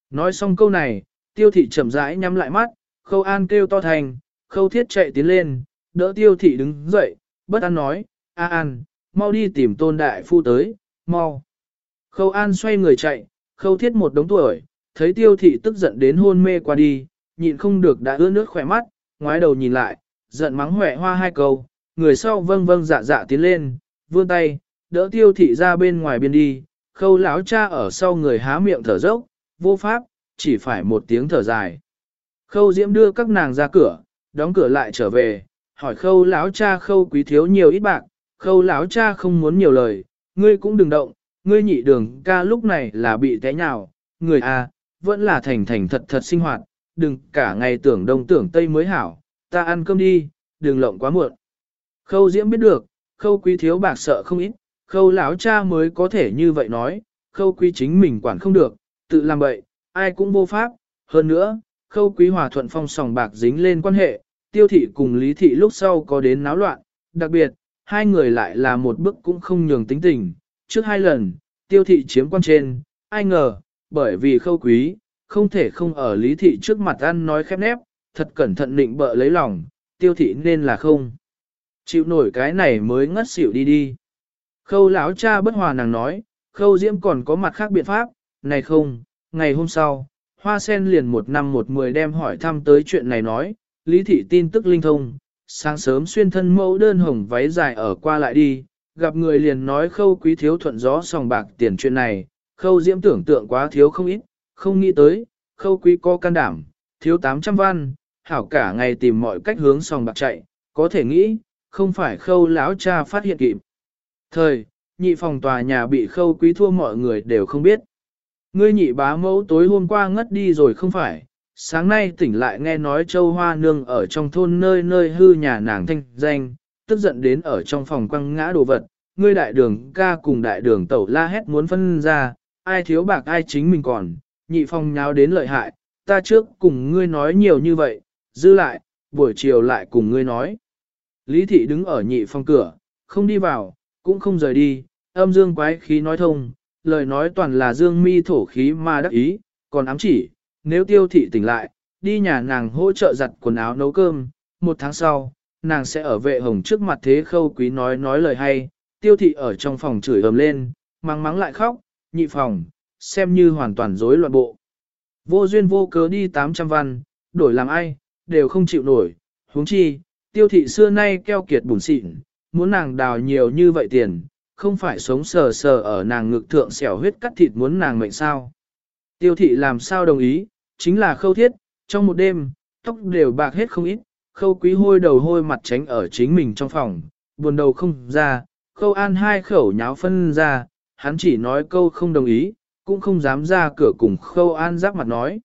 Nói xong câu này, tiêu thị chậm rãi nhắm lại mắt, khâu an kêu to thành, khâu thiết chạy tiến lên, đỡ tiêu thị đứng dậy, bất an nói, A An, mau đi tìm tôn đại phu tới, mau. Khâu An xoay người chạy, khâu thiết một đống tuổi, thấy tiêu thị tức giận đến hôn mê qua đi, nhịn không được đã ướt nước khỏe mắt, ngoái đầu nhìn lại, giận mắng hỏe hoa hai câu, người sau vâng vâng dạ dạ tiến lên, vươn tay, đỡ tiêu thị ra bên ngoài biên đi, khâu lão cha ở sau người há miệng thở dốc, vô pháp, chỉ phải một tiếng thở dài. Khâu diễm đưa các nàng ra cửa, đóng cửa lại trở về, hỏi khâu lão cha khâu quý thiếu nhiều ít bạc, khâu lão cha không muốn nhiều lời, ngươi cũng đừng động, ngươi nhị đường ca lúc này là bị té nhào, người a à, vẫn là thành thành thật thật sinh hoạt, đừng cả ngày tưởng đông tưởng tây mới hảo, ta ăn cơm đi, đừng lộng quá muộn. Khâu diễm biết được, khâu quý thiếu bạc sợ không ít, khâu lão cha mới có thể như vậy nói, khâu quý chính mình quản không được, tự làm bậy, ai cũng vô pháp, hơn nữa, khâu quý hòa thuận phong sòng bạc dính lên quan hệ, tiêu thị cùng lý thị lúc sau có đến náo loạn, đặc biệt, hai người lại là một bước cũng không nhường tính tình. Trước hai lần, tiêu thị chiếm quan trên, ai ngờ, bởi vì khâu quý, không thể không ở lý thị trước mặt ăn nói khép nép, thật cẩn thận định bợ lấy lòng, tiêu thị nên là không. Chịu nổi cái này mới ngất xỉu đi đi. Khâu lão cha bất hòa nàng nói, khâu diễm còn có mặt khác biện pháp, này không, ngày hôm sau, hoa sen liền một năm một mười đem hỏi thăm tới chuyện này nói, Lý thị tin tức linh thông, sáng sớm xuyên thân mẫu đơn hồng váy dài ở qua lại đi, gặp người liền nói khâu quý thiếu thuận gió sòng bạc tiền chuyện này, khâu diễm tưởng tượng quá thiếu không ít, không nghĩ tới, khâu quý có can đảm, thiếu 800 văn, hảo cả ngày tìm mọi cách hướng sòng bạc chạy, có thể nghĩ, không phải khâu lão cha phát hiện kịp. Thời, nhị phòng tòa nhà bị khâu quý thua mọi người đều không biết. Ngươi nhị bá mẫu tối hôm qua ngất đi rồi không phải, sáng nay tỉnh lại nghe nói châu hoa nương ở trong thôn nơi nơi hư nhà nàng thanh danh, tức giận đến ở trong phòng quăng ngã đồ vật, ngươi đại đường ca cùng đại đường tẩu la hét muốn phân ra, ai thiếu bạc ai chính mình còn, nhị phong nháo đến lợi hại, ta trước cùng ngươi nói nhiều như vậy, dư lại, buổi chiều lại cùng ngươi nói. Lý thị đứng ở nhị phòng cửa, không đi vào, cũng không rời đi, âm dương quái khí nói thông, lời nói toàn là dương mi thổ khí mà đắc ý, còn ám chỉ, nếu tiêu thị tỉnh lại, đi nhà nàng hỗ trợ giặt quần áo nấu cơm, một tháng sau, nàng sẽ ở vệ hồng trước mặt thế khâu quý nói nói lời hay, tiêu thị ở trong phòng chửi ầm lên, mắng mắng lại khóc, nhị phòng, xem như hoàn toàn rối loạn bộ. Vô duyên vô cớ đi 800 văn, đổi làm ai, đều không chịu nổi, huống chi, tiêu thị xưa nay keo kiệt bùn xịn, muốn nàng đào nhiều như vậy tiền, không phải sống sờ sờ ở nàng ngực thượng xẻo huyết cắt thịt muốn nàng mệnh sao. Tiêu thị làm sao đồng ý, chính là khâu thiết, trong một đêm, tóc đều bạc hết không ít, khâu quý hôi đầu hôi mặt tránh ở chính mình trong phòng, buồn đầu không ra, khâu an hai khẩu nháo phân ra, hắn chỉ nói câu không đồng ý, cũng không dám ra cửa cùng khâu an giáp mặt nói.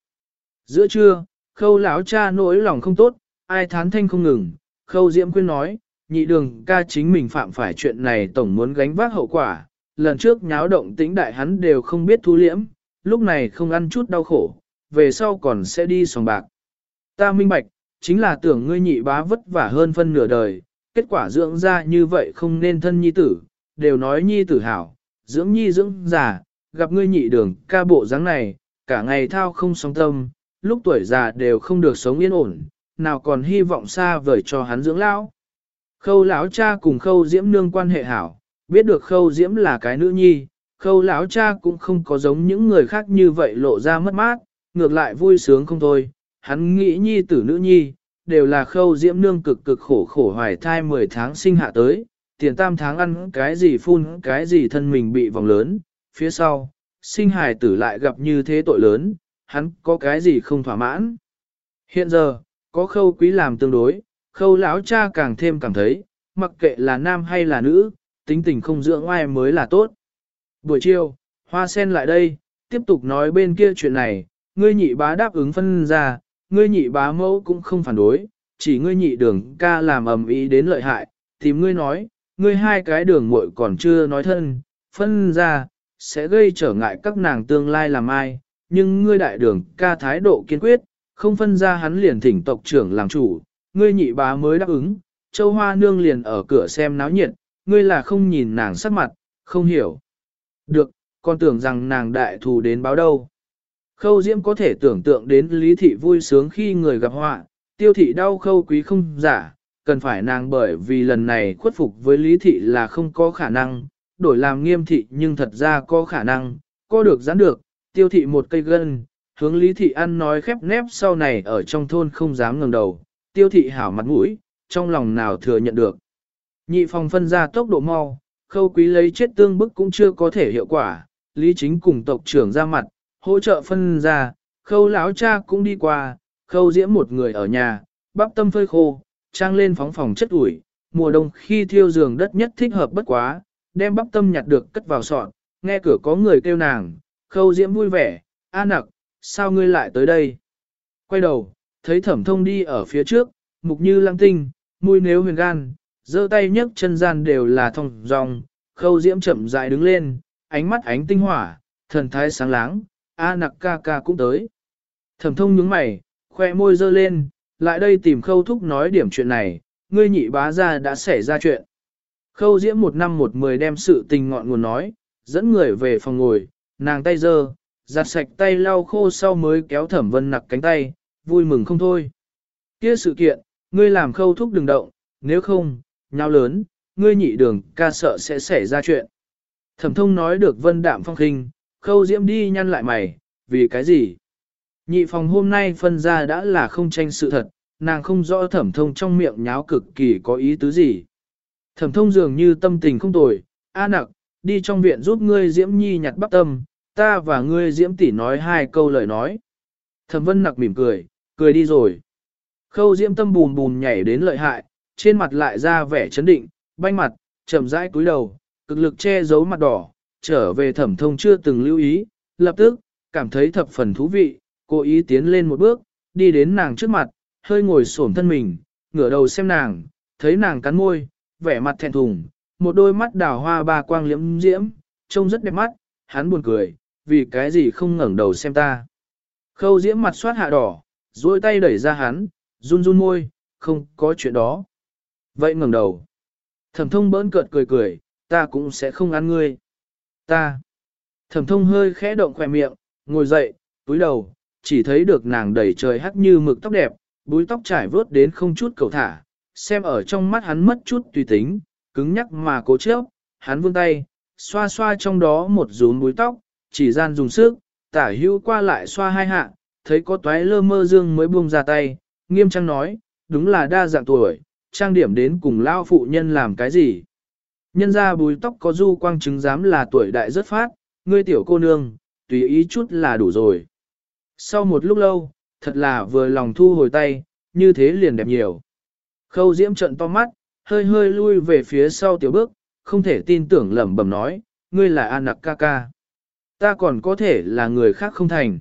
Giữa trưa, khâu lão cha nỗi lòng không tốt, ai thán thanh không ngừng, khâu diễm quyên nói, nhị đường ca chính mình phạm phải chuyện này tổng muốn gánh vác hậu quả, lần trước nháo động tĩnh đại hắn đều không biết thu liễm, lúc này không ăn chút đau khổ, về sau còn sẽ đi sòng bạc. Ta minh bạch, chính là tưởng ngươi nhị bá vất vả hơn phân nửa đời, kết quả dưỡng ra như vậy không nên thân nhi tử, đều nói nhi tử hảo, dưỡng nhi dưỡng già, gặp ngươi nhị đường ca bộ dáng này, cả ngày thao không sóng tâm, lúc tuổi già đều không được sống yên ổn, nào còn hy vọng xa vời cho hắn dưỡng lão. Khâu lão cha cùng khâu diễm nương quan hệ hảo, biết được khâu diễm là cái nữ nhi, khâu lão cha cũng không có giống những người khác như vậy lộ ra mất mát, ngược lại vui sướng không thôi, hắn nghĩ nhi tử nữ nhi, đều là khâu diễm nương cực cực khổ khổ hoài thai 10 tháng sinh hạ tới, tiền tam tháng ăn cái gì phun cái gì thân mình bị vòng lớn, phía sau, sinh hài tử lại gặp như thế tội lớn, hắn có cái gì không thỏa mãn. Hiện giờ, có khâu quý làm tương đối, khâu lão cha càng thêm cảm thấy, mặc kệ là nam hay là nữ, tính tình không dưỡng ai mới là tốt. Buổi chiều, hoa sen lại đây, tiếp tục nói bên kia chuyện này, ngươi nhị bá đáp ứng phân ra, ngươi nhị bá mẫu cũng không phản đối, chỉ ngươi nhị đường ca làm ầm ý đến lợi hại, tìm ngươi nói, ngươi hai cái đường muội còn chưa nói thân, phân ra, sẽ gây trở ngại các nàng tương lai làm ai, nhưng ngươi đại đường ca thái độ kiên quyết, không phân ra hắn liền thỉnh tộc trưởng làm chủ, ngươi nhị bá mới đáp ứng, châu hoa nương liền ở cửa xem náo nhiệt, ngươi là không nhìn nàng sắc mặt, không hiểu. Được, con tưởng rằng nàng đại thù đến báo đâu. Khâu Diễm có thể tưởng tượng đến lý thị vui sướng khi người gặp họa, tiêu thị đau khâu quý không giả, cần phải nàng bởi vì lần này khuất phục với lý thị là không có khả năng, đổi làm nghiêm thị nhưng thật ra có khả năng, có được gián được, tiêu thị một cây gân, hướng lý thị ăn nói khép nép sau này ở trong thôn không dám ngẩng đầu, tiêu thị hảo mặt mũi, trong lòng nào thừa nhận được. Nhị phòng phân ra tốc độ mau, khâu quý lấy chết tương bức cũng chưa có thể hiệu quả, lý chính cùng tộc trưởng ra mặt, hỗ trợ phân ra, khâu lão cha cũng đi qua, khâu diễm một người ở nhà, bắp tâm phơi khô, trang lên phóng phòng chất ủi, mùa đông khi thiêu giường đất nhất thích hợp bất quá, đem bắp tâm nhặt được cất vào sọt, nghe cửa có người kêu nàng, khâu diễm vui vẻ, a nặc, sao ngươi lại tới đây? Quay đầu, thấy thẩm thông đi ở phía trước, mục như lăng tinh, mùi nếu huyền gan, giơ tay nhấc chân gian đều là thông dòng, khâu diễm chậm dại đứng lên, ánh mắt ánh tinh hỏa, thần thái sáng láng, A nặc ca ca cũng tới. Thẩm thông nhướng mày, khoe môi dơ lên, lại đây tìm khâu thúc nói điểm chuyện này, ngươi nhị bá ra đã xảy ra chuyện. Khâu diễm một năm một mười đem sự tình ngọn nguồn nói, dẫn người về phòng ngồi, nàng tay dơ, giặt sạch tay lau khô sau mới kéo thẩm vân nặc cánh tay, vui mừng không thôi. Kia sự kiện, ngươi làm khâu thúc đừng động, nếu không, nhau lớn, ngươi nhị đường ca sợ sẽ xảy ra chuyện. Thẩm thông nói được vân đạm phong khinh, khâu diễm đi nhăn lại mày, vì cái gì? Nhị phòng hôm nay phân ra đã là không tranh sự thật, nàng không rõ thẩm thông trong miệng nháo cực kỳ có ý tứ gì. Thẩm thông dường như tâm tình không tồi, a nặc, đi trong viện giúp ngươi diễm nhi nhặt bắp tâm, ta và ngươi diễm tỷ nói hai câu lời nói. Thẩm vân nặc mỉm cười, cười đi rồi. Khâu diễm tâm bùn bùn nhảy đến lợi hại, trên mặt lại ra vẻ chấn định, banh mặt, chậm rãi cúi đầu, cực lực che giấu mặt đỏ, trở về thẩm thông chưa từng lưu ý, lập tức, cảm thấy thập phần thú vị, cố ý tiến lên một bước, đi đến nàng trước mặt, hơi ngồi xổm thân mình, ngửa đầu xem nàng, thấy nàng cắn môi, vẻ mặt thẹn thùng, một đôi mắt đào hoa ba quang liễm diễm, trông rất đẹp mắt, hắn buồn cười, vì cái gì không ngẩng đầu xem ta. Khâu diễm mặt soát hạ đỏ, duỗi tay đẩy ra hắn, run run môi, không có chuyện đó. Vậy ngẩng đầu. Thẩm thông bỡn cợt cười cười, ta cũng sẽ không ăn ngươi. Ta. Thẩm thông hơi khẽ động khỏe miệng, ngồi dậy, túi đầu, chỉ thấy được nàng đầy trời hắt như mực tóc đẹp, búi tóc trải vớt đến không chút cầu thả, xem ở trong mắt hắn mất chút tùy tính, cứng nhắc mà cố chấp, hắn vươn tay, xoa xoa trong đó một rúm búi tóc, chỉ gian dùng sức, tả hữu qua lại xoa hai hạ, thấy có toái lơ mơ dương mới buông ra tay, nghiêm trang nói, đúng là đa dạng tuổi, trang điểm đến cùng lao phụ nhân làm cái gì. Nhân ra bùi tóc có du quang chứng dám là tuổi đại rất phát, ngươi tiểu cô nương, tùy ý chút là đủ rồi. Sau một lúc lâu, thật là vừa lòng thu hồi tay, như thế liền đẹp nhiều. Khâu diễm trận to mắt, hơi hơi lui về phía sau tiểu bước, không thể tin tưởng lẩm bẩm nói, ngươi là An Nặc ca ca. Ta còn có thể là người khác không thành.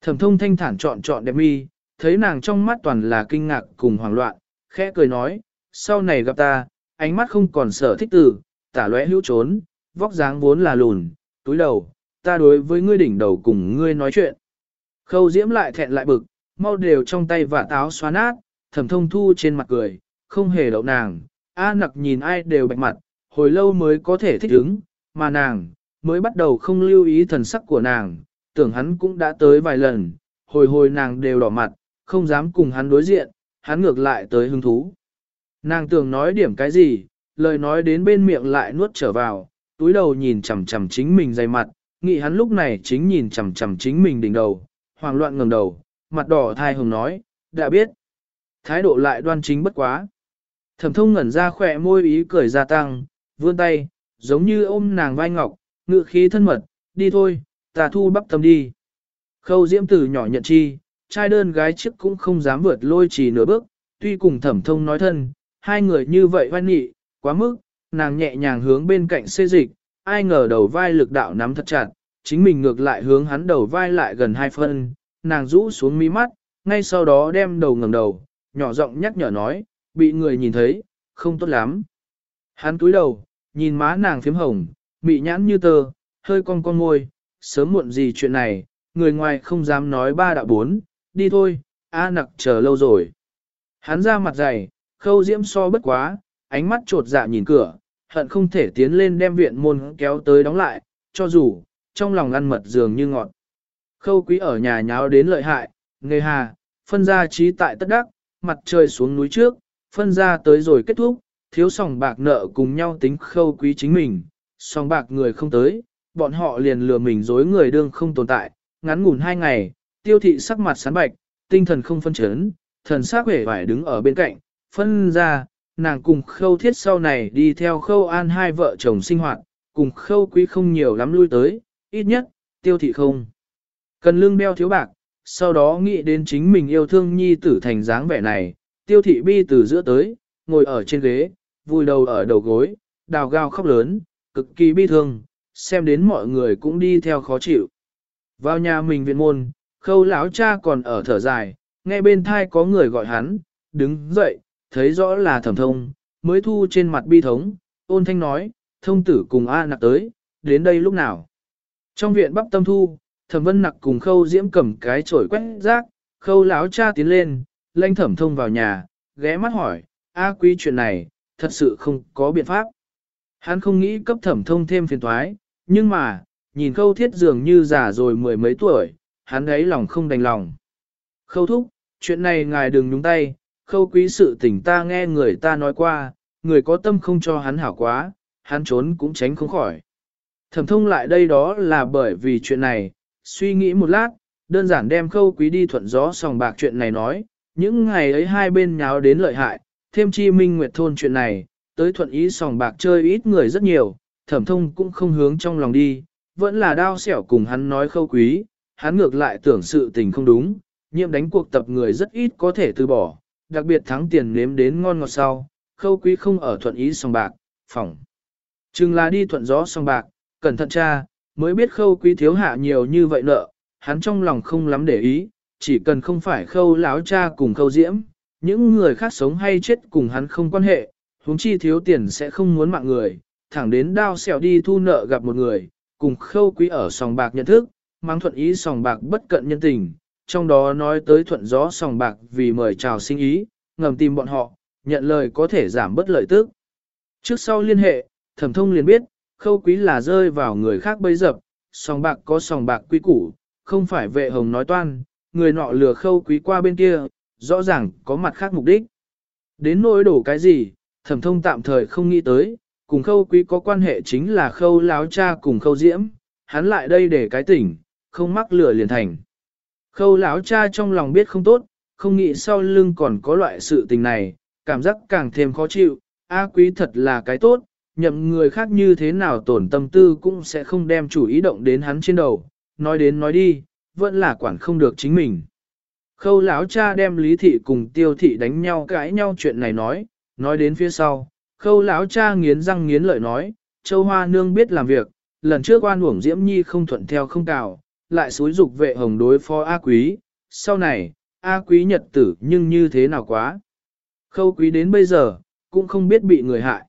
Thẩm thông thanh thản chọn chọn đẹp mi, thấy nàng trong mắt toàn là kinh ngạc cùng hoảng loạn, khẽ cười nói, sau này gặp ta, ánh mắt không còn sở thích tử, tả lóe hữu trốn, vóc dáng vốn là lùn, túi đầu, ta đối với ngươi đỉnh đầu cùng ngươi nói chuyện. Khâu diễm lại thẹn lại bực, mau đều trong tay và táo xóa nát, thẩm thông thu trên mặt cười, không hề đậu nàng, A nặc nhìn ai đều bạch mặt, hồi lâu mới có thể thích ứng, mà nàng, mới bắt đầu không lưu ý thần sắc của nàng, tưởng hắn cũng đã tới vài lần, hồi hồi nàng đều đỏ mặt, không dám cùng hắn đối diện, hắn ngược lại tới hứng thú. Nàng tưởng nói điểm cái gì, lời nói đến bên miệng lại nuốt trở vào, túi đầu nhìn chằm chằm chính mình dày mặt, nghĩ hắn lúc này chính nhìn chằm chằm chính mình đỉnh đầu, hoảng loạn ngẩng đầu, mặt đỏ thai hồng nói, đã biết. Thái độ lại đoan chính bất quá. Thẩm thông ngẩn ra khỏe môi ý cười gia tăng, vươn tay, giống như ôm nàng vai ngọc, ngự khí thân mật, đi thôi, ta thu bắp tâm đi. Khâu diễm tử nhỏ nhận chi, trai đơn gái trước cũng không dám vượt lôi chỉ nửa bước, tuy cùng thẩm thông nói thân, hai người như vậy hoan nghị, quá mức, nàng nhẹ nhàng hướng bên cạnh xê dịch, ai ngờ đầu vai lực đạo nắm thật chặt, chính mình ngược lại hướng hắn đầu vai lại gần hai phân, nàng rũ xuống mi mắt, ngay sau đó đem đầu ngẩng đầu, nhỏ giọng nhắc nhở nói, bị người nhìn thấy, không tốt lắm. Hắn cúi đầu, nhìn má nàng phím hồng, mị nhãn như tơ, hơi cong con môi, sớm muộn gì chuyện này, người ngoài không dám nói ba đạo bốn, đi thôi, A nặc chờ lâu rồi. Hắn ra mặt dày, khâu diễm so bất quá, ánh mắt trột dạ nhìn cửa, hận không thể tiến lên đem viện môn kéo tới đóng lại, cho dù, trong lòng ăn mật dường như ngọt. Khâu quý ở nhà nháo đến lợi hại, nghề hà, phân ra trí tại tất đắc, mặt trời xuống núi trước, phân ra tới rồi kết thúc, thiếu sòng bạc nợ cùng nhau tính khâu quý chính mình, sòng bạc người không tới, bọn họ liền lừa mình dối người đương không tồn tại, ngắn ngủn hai ngày, tiêu thị sắc mặt sán bạch, tinh thần không phân chấn, thần sắc vẻ vải đứng ở bên cạnh, phân ra, nàng cùng khâu thiết sau này đi theo khâu an hai vợ chồng sinh hoạt, cùng khâu quý không nhiều lắm lui tới, ít nhất, tiêu thị không. Cần lương đeo thiếu bạc, sau đó nghĩ đến chính mình yêu thương nhi tử thành dáng vẻ này, tiêu thị bi từ giữa tới, ngồi ở trên ghế, vùi đầu ở đầu gối, đào gao khóc lớn, cực kỳ bi thương, xem đến mọi người cũng đi theo khó chịu. Vào nhà mình viện môn, khâu lão cha còn ở thở dài, nghe bên thai có người gọi hắn, đứng dậy, thấy rõ là thẩm thông, mới thu trên mặt bi thống, ôn thanh nói, thông tử cùng A nặc tới, đến đây lúc nào. Trong viện bắp tâm thu, thẩm vân nặc cùng khâu diễm cầm cái chổi quét rác, khâu lão cha tiến lên, lanh thẩm thông vào nhà, ghé mắt hỏi, A quý chuyện này, thật sự không có biện pháp. Hắn không nghĩ cấp thẩm thông thêm phiền toái nhưng mà, nhìn khâu thiết dường như già rồi mười mấy tuổi, hắn ấy lòng không đành lòng. Khâu thúc, chuyện này ngài đừng nhúng tay, khâu quý sự tình ta nghe người ta nói qua, người có tâm không cho hắn hảo quá, hắn trốn cũng tránh không khỏi. Thẩm thông lại đây đó là bởi vì chuyện này, suy nghĩ một lát, đơn giản đem khâu quý đi thuận gió sòng bạc chuyện này nói, những ngày ấy hai bên nháo đến lợi hại, thêm chi minh nguyệt thôn chuyện này, tới thuận ý sòng bạc chơi ít người rất nhiều, thẩm thông cũng không hướng trong lòng đi, vẫn là đao xẻo cùng hắn nói khâu quý, hắn ngược lại tưởng sự tình không đúng, nhiệm đánh cuộc tập người rất ít có thể từ bỏ, đặc biệt thắng tiền nếm đến ngon ngọt sau, khâu quý không ở thuận ý sòng bạc, phỏng. Chừng là đi thuận gió sòng bạc, cẩn thận cha, mới biết khâu quý thiếu hạ nhiều như vậy nợ, hắn trong lòng không lắm để ý, chỉ cần không phải khâu láo cha cùng khâu diễm, những người khác sống hay chết cùng hắn không quan hệ, huống chi thiếu tiền sẽ không muốn mạng người, thẳng đến đao xẻo đi thu nợ gặp một người, cùng khâu quý ở sòng bạc nhận thức, mang thuận ý sòng bạc bất cận nhân tình, trong đó nói tới thuận gió sòng bạc vì mời chào sinh ý, ngầm tìm bọn họ, nhận lời có thể giảm bất lợi tức. Trước sau liên hệ, thẩm thông liền biết, khâu quý là rơi vào người khác bấy dập, sòng bạc có sòng bạc quý củ, không phải vệ hồng nói toan, người nọ lừa khâu quý qua bên kia, rõ ràng có mặt khác mục đích. Đến nỗi đổ cái gì, thẩm thông tạm thời không nghĩ tới, cùng khâu quý có quan hệ chính là khâu láo cha cùng khâu diễm, hắn lại đây để cái tỉnh, không mắc lửa liền thành. Khâu láo cha trong lòng biết không tốt, không nghĩ sau lưng còn có loại sự tình này, cảm giác càng thêm khó chịu, A quý thật là cái tốt, nhậm người khác như thế nào tổn tâm tư cũng sẽ không đem chủ ý động đến hắn trên đầu, nói đến nói đi, vẫn là quản không được chính mình. Khâu lão cha đem lý thị cùng tiêu thị đánh nhau cãi nhau chuyện này nói, nói đến phía sau, khâu lão cha nghiến răng nghiến lợi nói, châu hoa nương biết làm việc, lần trước oan uổng diễm nhi không thuận theo không cào, lại xúi dục vệ hồng đối phó A quý, sau này, A quý nhật tử nhưng như thế nào quá. Khâu quý đến bây giờ, cũng không biết bị người hại.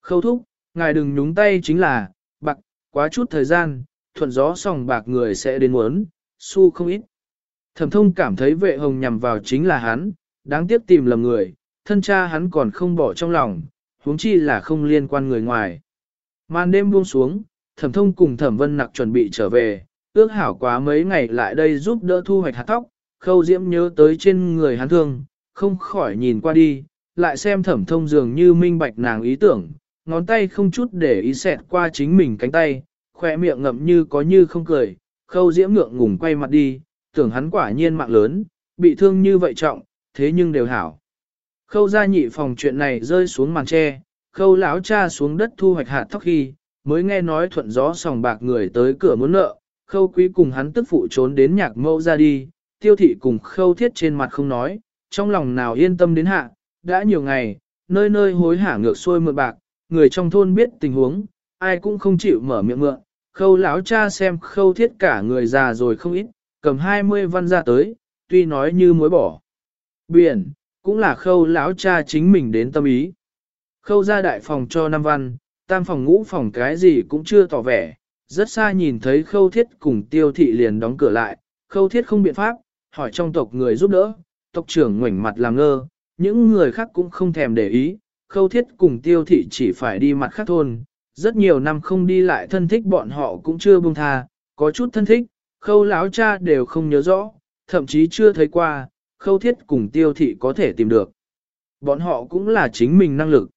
Khâu thúc, ngài đừng nhúng tay chính là, bạc, quá chút thời gian, thuận gió sòng bạc người sẽ đến muốn, su không ít. Thẩm thông cảm thấy vệ hồng nhằm vào chính là hắn, đáng tiếc tìm lầm người, thân cha hắn còn không bỏ trong lòng, huống chi là không liên quan người ngoài. Màn đêm buông xuống, thẩm thông cùng thẩm vân nặc chuẩn bị trở về, ước hảo quá mấy ngày lại đây giúp đỡ thu hoạch hạt tóc, khâu diễm nhớ tới trên người hắn thương, không khỏi nhìn qua đi, lại xem thẩm thông dường như minh bạch nàng ý tưởng, ngón tay không chút để ý xẹt qua chính mình cánh tay, khỏe miệng ngậm như có như không cười, khâu diễm ngượng ngùng quay mặt đi, tưởng hắn quả nhiên mạng lớn, bị thương như vậy trọng, thế nhưng đều hảo. Khâu ra nhị phòng chuyện này rơi xuống màn tre, khâu lão cha xuống đất thu hoạch hạt thóc khi, mới nghe nói thuận gió sòng bạc người tới cửa muốn nợ, khâu quý cùng hắn tức phụ trốn đến nhạc mẫu ra đi, tiêu thị cùng khâu thiết trên mặt không nói, trong lòng nào yên tâm đến hạ, đã nhiều ngày, nơi nơi hối hả ngược xuôi mượn bạc, người trong thôn biết tình huống, ai cũng không chịu mở miệng mượn, khâu lão cha xem khâu thiết cả người già rồi không ít, cầm 20 văn ra tới, tuy nói như muối bỏ. Biển, cũng là khâu lão cha chính mình đến tâm ý. Khâu ra đại phòng cho Nam văn, tam phòng ngũ phòng cái gì cũng chưa tỏ vẻ, rất xa nhìn thấy khâu thiết cùng tiêu thị liền đóng cửa lại, khâu thiết không biện pháp, hỏi trong tộc người giúp đỡ, tộc trưởng ngoảnh mặt làm ngơ, những người khác cũng không thèm để ý, khâu thiết cùng tiêu thị chỉ phải đi mặt khác thôn, rất nhiều năm không đi lại thân thích bọn họ cũng chưa buông tha, có chút thân thích, khâu láo cha đều không nhớ rõ, thậm chí chưa thấy qua, khâu thiết cùng tiêu thị có thể tìm được. Bọn họ cũng là chính mình năng lực.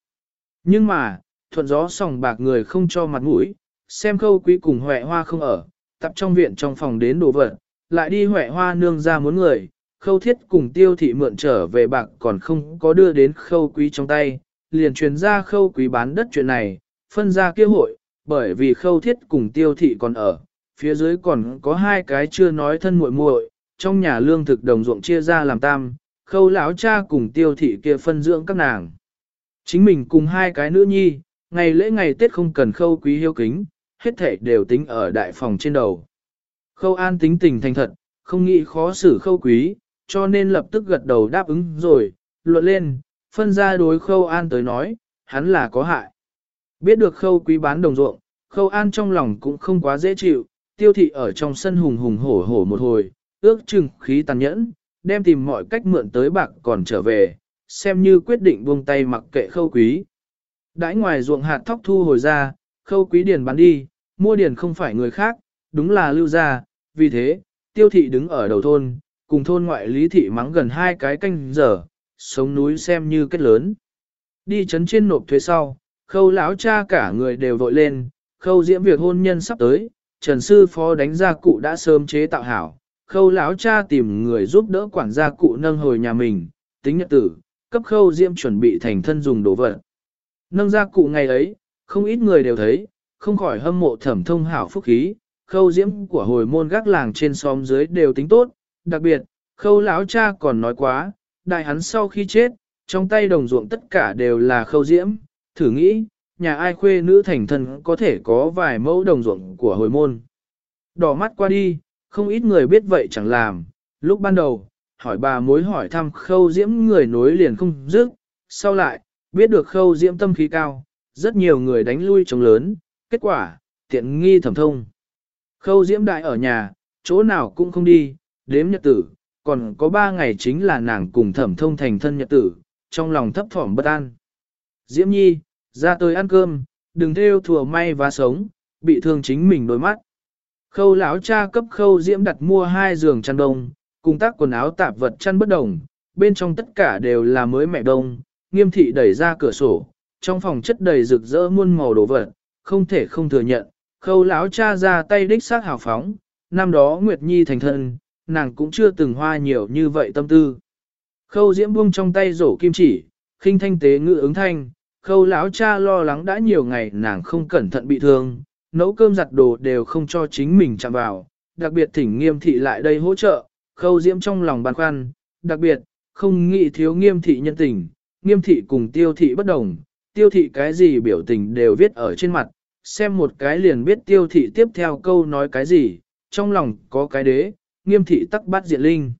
Nhưng mà, thuận gió sòng bạc người không cho mặt mũi, xem khâu quý cùng huệ hoa không ở, tập trong viện trong phòng đến đồ vật, lại đi huệ hoa nương ra muốn người, khâu thiết cùng tiêu thị mượn trở về bạc còn không có đưa đến khâu quý trong tay, liền truyền ra khâu quý bán đất chuyện này, phân ra kia hội, bởi vì khâu thiết cùng tiêu thị còn ở, phía dưới còn có hai cái chưa nói thân muội muội, trong nhà lương thực đồng ruộng chia ra làm tam, khâu lão cha cùng tiêu thị kia phân dưỡng các nàng. Chính mình cùng hai cái nữ nhi, ngày lễ ngày Tết không cần khâu quý hiếu kính, hết thể đều tính ở đại phòng trên đầu. Khâu an tính tình thành thật, không nghĩ khó xử khâu quý, cho nên lập tức gật đầu đáp ứng rồi, luận lên, phân ra đối khâu an tới nói, hắn là có hại. Biết được khâu quý bán đồng ruộng, khâu an trong lòng cũng không quá dễ chịu, tiêu thị ở trong sân hùng hùng hổ hổ một hồi, ước chừng khí tàn nhẫn, đem tìm mọi cách mượn tới bạc còn trở về, xem như quyết định buông tay mặc kệ khâu quý. Đãi ngoài ruộng hạt thóc thu hồi ra, khâu quý điền bán đi, mua điền không phải người khác, đúng là lưu gia, vì thế, tiêu thị đứng ở đầu thôn, cùng thôn ngoại lý thị mắng gần hai cái canh giờ, sống núi xem như kết lớn. Đi chấn trên nộp thuế sau, khâu lão cha cả người đều vội lên, khâu diễm việc hôn nhân sắp tới, trần sư phó đánh ra cụ đã sớm chế tạo hảo, khâu lão cha tìm người giúp đỡ quản gia cụ nâng hồi nhà mình, tính nhật tử, cấp khâu diễm chuẩn bị thành thân dùng đồ vật. Nâng gia cụ ngày ấy, không ít người đều thấy, không khỏi hâm mộ thẩm thông hảo phúc khí, khâu diễm của hồi môn gác làng trên xóm dưới đều tính tốt, đặc biệt, khâu lão cha còn nói quá, đại hắn sau khi chết, trong tay đồng ruộng tất cả đều là khâu diễm, thử nghĩ, nhà ai khuê nữ thành thân có thể có vài mẫu đồng ruộng của hồi môn. Đỏ mắt qua đi, không ít người biết vậy chẳng làm, lúc ban đầu, hỏi bà mối hỏi thăm khâu diễm người nối liền không dứt, sau lại, biết được khâu diễm tâm khí cao, rất nhiều người đánh lui chống lớn, kết quả, tiện nghi thẩm thông. Khâu diễm đại ở nhà, chỗ nào cũng không đi, đếm nhật tử, còn có ba ngày chính là nàng cùng thẩm thông thành thân nhật tử, trong lòng thấp thỏm bất an. Diễm Nhi, ra tôi ăn cơm, đừng theo thừa may và sống, bị thương chính mình đôi mắt. Khâu lão cha cấp khâu Diễm đặt mua hai giường chăn đông, cùng tác quần áo tạp vật chăn bất đồng, bên trong tất cả đều là mới mẹ đông, nghiêm thị đẩy ra cửa sổ, trong phòng chất đầy rực rỡ muôn màu đồ vật, không thể không thừa nhận, khâu lão cha ra tay đích xác hào phóng, năm đó Nguyệt Nhi thành thân, nàng cũng chưa từng hoa nhiều như vậy tâm tư. Khâu diễm buông trong tay rổ kim chỉ, khinh thanh tế ngự ứng thanh, khâu lão cha lo lắng đã nhiều ngày nàng không cẩn thận bị thương, nấu cơm giặt đồ đều không cho chính mình chạm vào, đặc biệt thỉnh nghiêm thị lại đây hỗ trợ, khâu diễm trong lòng băn khoăn, đặc biệt, không nghĩ thiếu nghiêm thị nhân tình, nghiêm thị cùng tiêu thị bất đồng, tiêu thị cái gì biểu tình đều viết ở trên mặt, xem một cái liền biết tiêu thị tiếp theo câu nói cái gì, trong lòng có cái đế, nghiêm thị tắc bắt diện linh.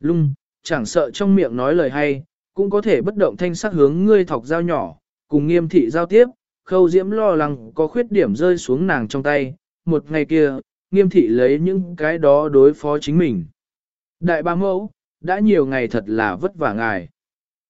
Lung, chẳng sợ trong miệng nói lời hay, cũng có thể bất động thanh sắc hướng ngươi thọc dao nhỏ, cùng nghiêm thị giao tiếp, khâu diễm lo lắng có khuyết điểm rơi xuống nàng trong tay, một ngày kia, nghiêm thị lấy những cái đó đối phó chính mình. Đại ba mẫu, đã nhiều ngày thật là vất vả ngài.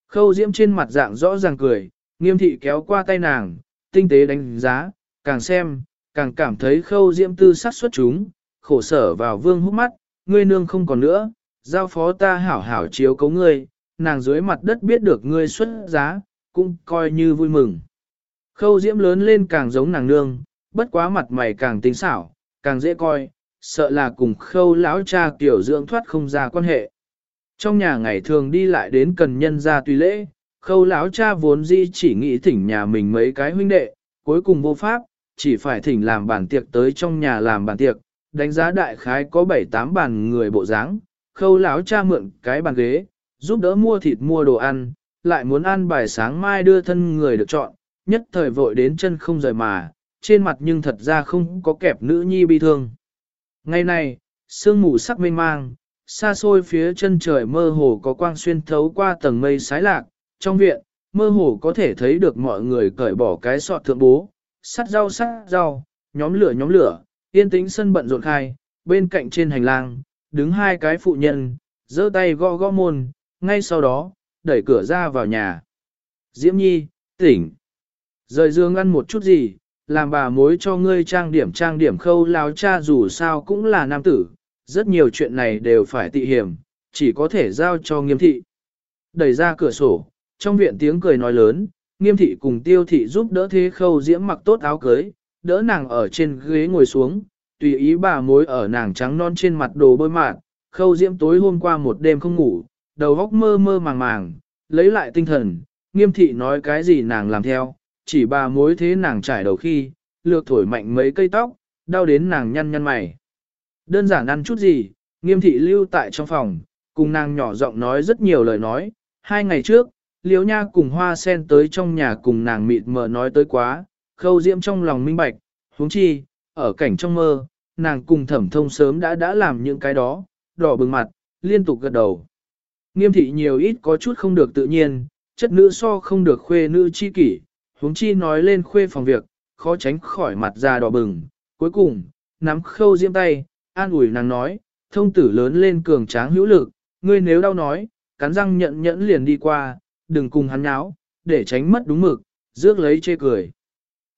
Khâu diễm trên mặt dạng rõ ràng cười, nghiêm thị kéo qua tay nàng, tinh tế đánh giá, càng xem, càng cảm thấy khâu diễm tư sắc xuất chúng, khổ sở vào vương hút mắt, ngươi nương không còn nữa, giao phó ta hảo hảo chiếu cấu ngươi, nàng dưới mặt đất biết được ngươi xuất giá, cũng coi như vui mừng. Khâu diễm lớn lên càng giống nàng nương, bất quá mặt mày càng tinh xảo, càng dễ coi, sợ là cùng khâu lão cha tiểu dưỡng thoát không ra quan hệ. Trong nhà ngày thường đi lại đến cần nhân ra tùy lễ, khâu lão cha vốn di chỉ nghĩ thỉnh nhà mình mấy cái huynh đệ, cuối cùng vô pháp, chỉ phải thỉnh làm bàn tiệc tới trong nhà làm bàn tiệc, đánh giá đại khái có 7-8 bàn người bộ dáng, khâu lão cha mượn cái bàn ghế, giúp đỡ mua thịt mua đồ ăn, lại muốn ăn bài sáng mai đưa thân người được chọn, nhất thời vội đến chân không rời mà, trên mặt nhưng thật ra không có kẹp nữ nhi bi thương. Ngày này, sương mù sắc mênh mang, xa xôi phía chân trời mơ hồ có quang xuyên thấu qua tầng mây sái lạc, trong viện, mơ hồ có thể thấy được mọi người cởi bỏ cái sọt thượng bố, sắt rau sắt rau, nhóm lửa nhóm lửa, yên tĩnh sân bận rộn khai, bên cạnh trên hành lang, đứng hai cái phụ nhân, giơ tay gõ gõ môn, ngay sau đó, đẩy cửa ra vào nhà. Diễm Nhi, tỉnh. Rời giường ăn một chút gì, làm bà mối cho ngươi trang điểm trang điểm khâu lao cha dù sao cũng là nam tử, rất nhiều chuyện này đều phải tị hiểm, chỉ có thể giao cho nghiêm thị. Đẩy ra cửa sổ, trong viện tiếng cười nói lớn, nghiêm thị cùng tiêu thị giúp đỡ thế khâu diễm mặc tốt áo cưới, đỡ nàng ở trên ghế ngồi xuống, tùy ý bà mối ở nàng trắng non trên mặt đồ bôi mạn, khâu diễm tối hôm qua một đêm không ngủ, đầu óc mơ mơ màng màng, lấy lại tinh thần, nghiêm thị nói cái gì nàng làm theo, chỉ bà mối thế nàng trải đầu khi, lược thổi mạnh mấy cây tóc, đau đến nàng nhăn nhăn mày. Đơn giản ăn chút gì, nghiêm thị lưu tại trong phòng, cùng nàng nhỏ giọng nói rất nhiều lời nói, hai ngày trước, liễu nha cùng hoa sen tới trong nhà cùng nàng mịt mờ nói tới quá, khâu diễm trong lòng minh bạch, huống chi, ở cảnh trong mơ, nàng cùng thẩm thông sớm đã đã làm những cái đó, đỏ bừng mặt, liên tục gật đầu. Nghiêm thị nhiều ít có chút không được tự nhiên, chất nữ so không được khuê nữ chi kỷ, huống chi nói lên khuê phòng việc, khó tránh khỏi mặt già đỏ bừng. Cuối cùng, nắm khâu diễm tay, an ủi nàng nói, thông tử lớn lên cường tráng hữu lực, ngươi nếu đau nói, cắn răng nhận nhẫn liền đi qua, đừng cùng hắn nháo, để tránh mất đúng mực, rước lấy chê cười.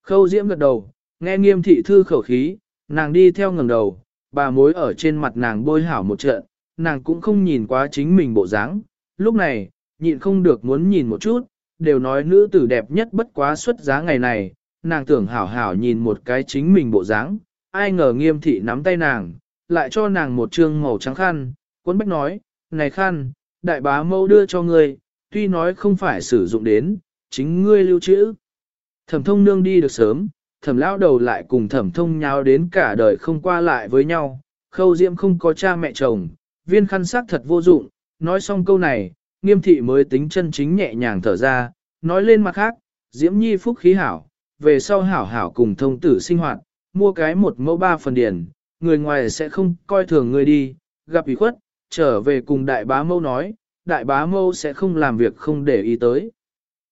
Khâu diễm gật đầu, nghe nghiêm thị thư khẩu khí, nàng đi theo ngầm đầu, bà mối ở trên mặt nàng bôi hảo một trận, nàng cũng không nhìn quá chính mình bộ dáng. Lúc này, nhịn không được muốn nhìn một chút, đều nói nữ tử đẹp nhất bất quá xuất giá ngày này, nàng tưởng hảo hảo nhìn một cái chính mình bộ dáng, ai ngờ nghiêm thị nắm tay nàng, lại cho nàng một trương màu trắng khăn, cuốn bách nói, này khăn, đại bá mâu đưa cho ngươi, tuy nói không phải sử dụng đến, chính ngươi lưu trữ. Thẩm thông nương đi được sớm, thẩm lão đầu lại cùng thẩm thông nhau đến cả đời không qua lại với nhau, khâu diễm không có cha mẹ chồng, viên khăn sắc thật vô dụng, nói xong câu này, nghiêm thị mới tính chân chính nhẹ nhàng thở ra, nói lên mặt khác, diễm nhi phúc khí hảo, về sau hảo hảo cùng thông tử sinh hoạt, mua cái một mẫu ba phần điển, người ngoài sẽ không coi thường người đi, gặp ủy khuất, trở về cùng đại bá mâu nói, đại bá mâu sẽ không làm việc không để ý tới.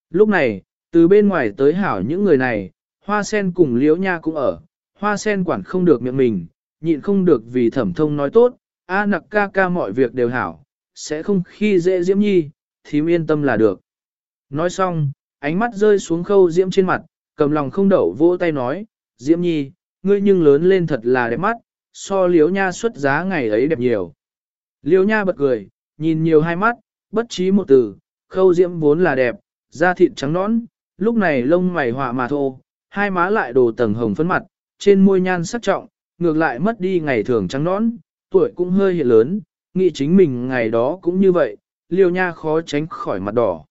Lúc này, từ bên ngoài tới hảo những người này, hoa sen cùng liễu nha cũng ở, hoa sen quản không được miệng mình, nhịn không được vì thẩm thông nói tốt, a nặc ca ca mọi việc đều hảo, sẽ không khi dễ Diễm Nhi, thím yên tâm là được. Nói xong, ánh mắt rơi xuống khâu Diễm trên mặt, cầm lòng không đậu vỗ tay nói, Diễm Nhi, ngươi nhưng lớn lên thật là đẹp mắt, so liếu nha xuất giá ngày ấy đẹp nhiều. Liếu nha bật cười, nhìn nhiều hai mắt, bất trí một từ, khâu Diễm vốn là đẹp, da thịt trắng nõn, lúc này lông mày họa mà thô, hai má lại đồ tầng hồng phấn mặt, trên môi nhan sắc trọng, ngược lại mất đi ngày thường trắng nõn, tuổi cũng hơi hiện lớn, nghĩ chính mình ngày đó cũng như vậy, liêu nha khó tránh khỏi mặt đỏ.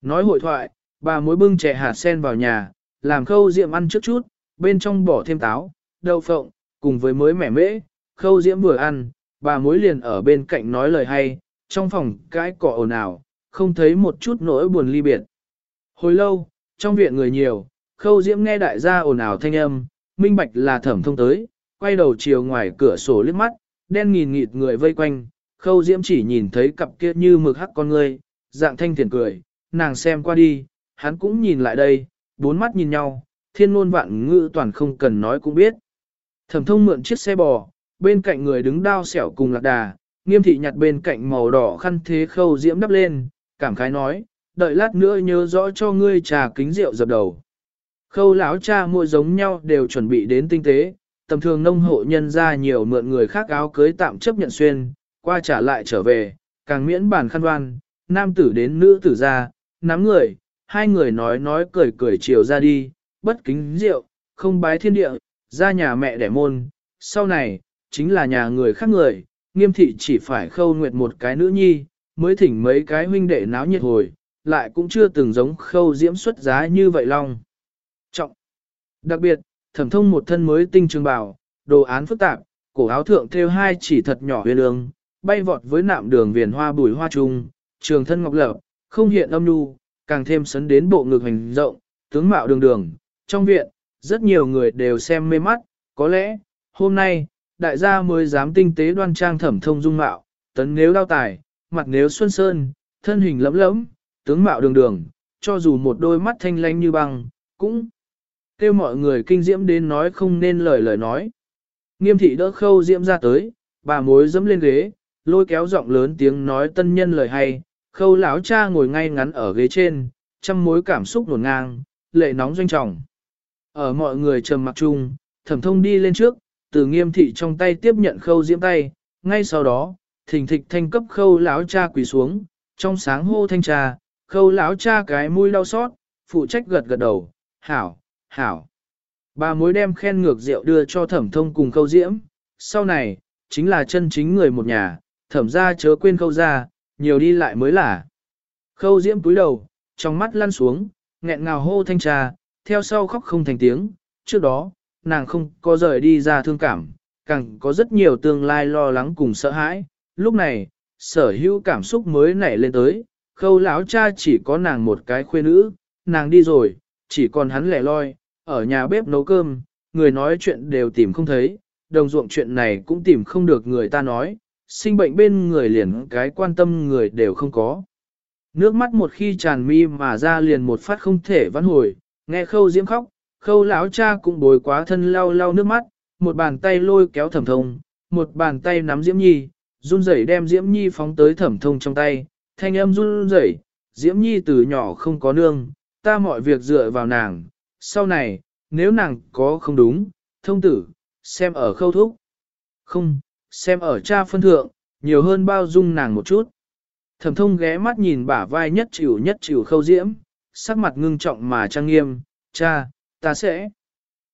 Nói hội thoại, bà mối bưng chè hạt sen vào nhà, làm khâu diệm ăn trước chút, bên trong bỏ thêm táo, đậu phộng, cùng với mới mẻ mễ, khâu diễm vừa ăn, bà mối liền ở bên cạnh nói lời hay, trong phòng cái cỏ ồn ào, không thấy một chút nỗi buồn ly biệt. Hồi lâu, trong viện người nhiều, khâu diễm nghe đại gia ồn ào thanh âm, minh bạch là thẩm thông tới, quay đầu chiều ngoài cửa sổ liếc mắt, đen nghìn nghịt người vây quanh, khâu diễm chỉ nhìn thấy cặp kia như mực hắc con người, dạng thanh thiền cười, nàng xem qua đi, hắn cũng nhìn lại đây, bốn mắt nhìn nhau, thiên ngôn vạn ngữ toàn không cần nói cũng biết. Thẩm thông mượn chiếc xe bò, bên cạnh người đứng đao xẻo cùng lạc đà, nghiêm thị nhặt bên cạnh màu đỏ khăn thế khâu diễm đắp lên, cảm khái nói, đợi lát nữa nhớ rõ cho ngươi trà kính rượu dập đầu. Khâu lão cha mua giống nhau đều chuẩn bị đến tinh tế, tầm thường nông hộ nhân ra nhiều mượn người khác áo cưới tạm chấp nhận xuyên, qua trả lại trở về, càng miễn bản khăn đoan, nam tử đến nữ tử ra, nắm người, hai người nói nói cười cười chiều ra đi, bất kính rượu, không bái thiên địa, ra nhà mẹ đẻ môn, sau này, chính là nhà người khác người, nghiêm thị chỉ phải khâu nguyệt một cái nữ nhi, mới thỉnh mấy cái huynh đệ náo nhiệt hồi, lại cũng chưa từng giống khâu diễm xuất giá như vậy long. Trọng. Đặc biệt, thẩm thông một thân mới tinh trường bào, đồ án phức tạp, cổ áo thượng thêu hai chỉ thật nhỏ huyền lương, bay vọt với nạm đường viền hoa bùi hoa trung, trường thân ngọc lập, không hiện âm nhu, càng thêm sấn đến bộ ngực hành rộng, tướng mạo đường đường. Trong viện, rất nhiều người đều xem mê mắt, có lẽ, hôm nay, đại gia mới dám tinh tế đoan trang thẩm thông dung mạo, tấn nếu đao tài, mặt nếu xuân sơn, thân hình lẫm lẫm, tướng mạo đường đường, cho dù một đôi mắt thanh lanh như băng, cũng kêu mọi người kinh diễm đến nói không nên lời lời nói. Nghiêm thị đỡ khâu diễm ra tới, bà mối dẫm lên ghế, lôi kéo giọng lớn tiếng nói tân nhân lời hay, khâu lão cha ngồi ngay ngắn ở ghế trên, trăm mối cảm xúc nổn ngang, lệ nóng doanh trọng. Ở mọi người trầm mặc chung, thẩm thông đi lên trước, từ nghiêm thị trong tay tiếp nhận khâu diễm tay, ngay sau đó, thình thịch thanh cấp khâu lão cha quỳ xuống, trong sáng hô thanh cha khâu lão cha cái mũi đau xót, phụ trách gật gật đầu, hảo, hảo. Bà mối đem khen ngược rượu đưa cho thẩm thông cùng khâu diễm, sau này, chính là chân chính người một nhà, thẩm ra chớ quên khâu ra, nhiều đi lại mới là. Khâu diễm túi đầu, trong mắt lăn xuống, nghẹn ngào hô thanh trà, theo sau khóc không thành tiếng, trước đó, nàng không có rời đi ra thương cảm, càng có rất nhiều tương lai lo lắng cùng sợ hãi, lúc này, sở hữu cảm xúc mới nảy lên tới, khâu lão cha chỉ có nàng một cái khuê nữ, nàng đi rồi, chỉ còn hắn lẻ loi, ở nhà bếp nấu cơm, người nói chuyện đều tìm không thấy, đồng ruộng chuyện này cũng tìm không được người ta nói, sinh bệnh bên người liền cái quan tâm người đều không có. Nước mắt một khi tràn mi mà ra liền một phát không thể vãn hồi, nghe khâu diễm khóc, khâu lão cha cũng bồi quá thân lau lau nước mắt, một bàn tay lôi kéo thẩm thông, một bàn tay nắm diễm nhi, run rẩy đem diễm nhi phóng tới thẩm thông trong tay, thanh âm run rẩy, diễm nhi từ nhỏ không có nương, ta mọi việc dựa vào nàng, sau này, nếu nàng có không đúng, thông tử, xem ở khâu thúc. Không, xem ở cha phân thượng, nhiều hơn bao dung nàng một chút. Thẩm thông ghé mắt nhìn bả vai nhất chịu nhất chịu khâu diễm, sắc mặt ngưng trọng mà trang nghiêm, cha, ta sẽ.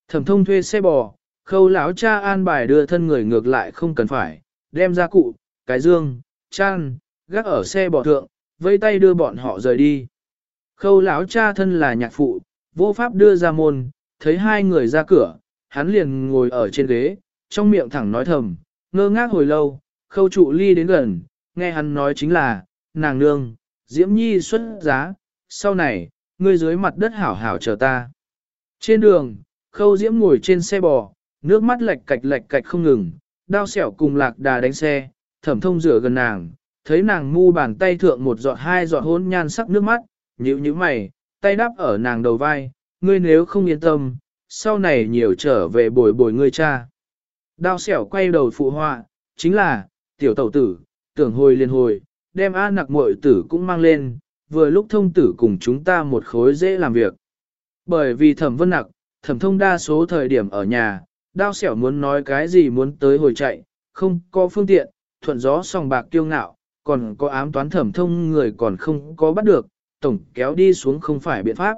Thẩm thông thuê xe bò, khâu lão cha an bài đưa thân người ngược lại không cần phải, đem ra cụ, cái dương, chan, gác ở xe bò thượng, vây tay đưa bọn họ rời đi. Khâu lão cha thân là nhạc phụ, vô pháp đưa ra môn, thấy hai người ra cửa, hắn liền ngồi ở trên ghế, trong miệng thẳng nói thầm, ngơ ngác hồi lâu, khâu trụ ly đến gần, nghe hắn nói chính là, nàng nương, diễm nhi xuất giá, sau này, ngươi dưới mặt đất hảo hảo chờ ta. Trên đường, khâu diễm ngồi trên xe bò, nước mắt lệch cạch lệch cạch không ngừng, đao xẻo cùng lạc đà đánh xe, thẩm thông rửa gần nàng, thấy nàng mu bàn tay thượng một giọt hai giọt hôn nhan sắc nước mắt, nhíu nhíu mày, tay đắp ở nàng đầu vai, ngươi nếu không yên tâm, sau này nhiều trở về bồi bồi ngươi cha. Đao xẻo quay đầu phụ họa, chính là, tiểu tẩu tử, tưởng hồi liền hồi, đem A nặc muội tử cũng mang lên, vừa lúc thông tử cùng chúng ta một khối dễ làm việc. Bởi vì thẩm vân nặc, thẩm thông đa số thời điểm ở nhà, đao xẻo muốn nói cái gì muốn tới hồi chạy, không có phương tiện, thuận gió sòng bạc kiêu ngạo, còn có ám toán thẩm thông người còn không có bắt được, tổng kéo đi xuống không phải biện pháp.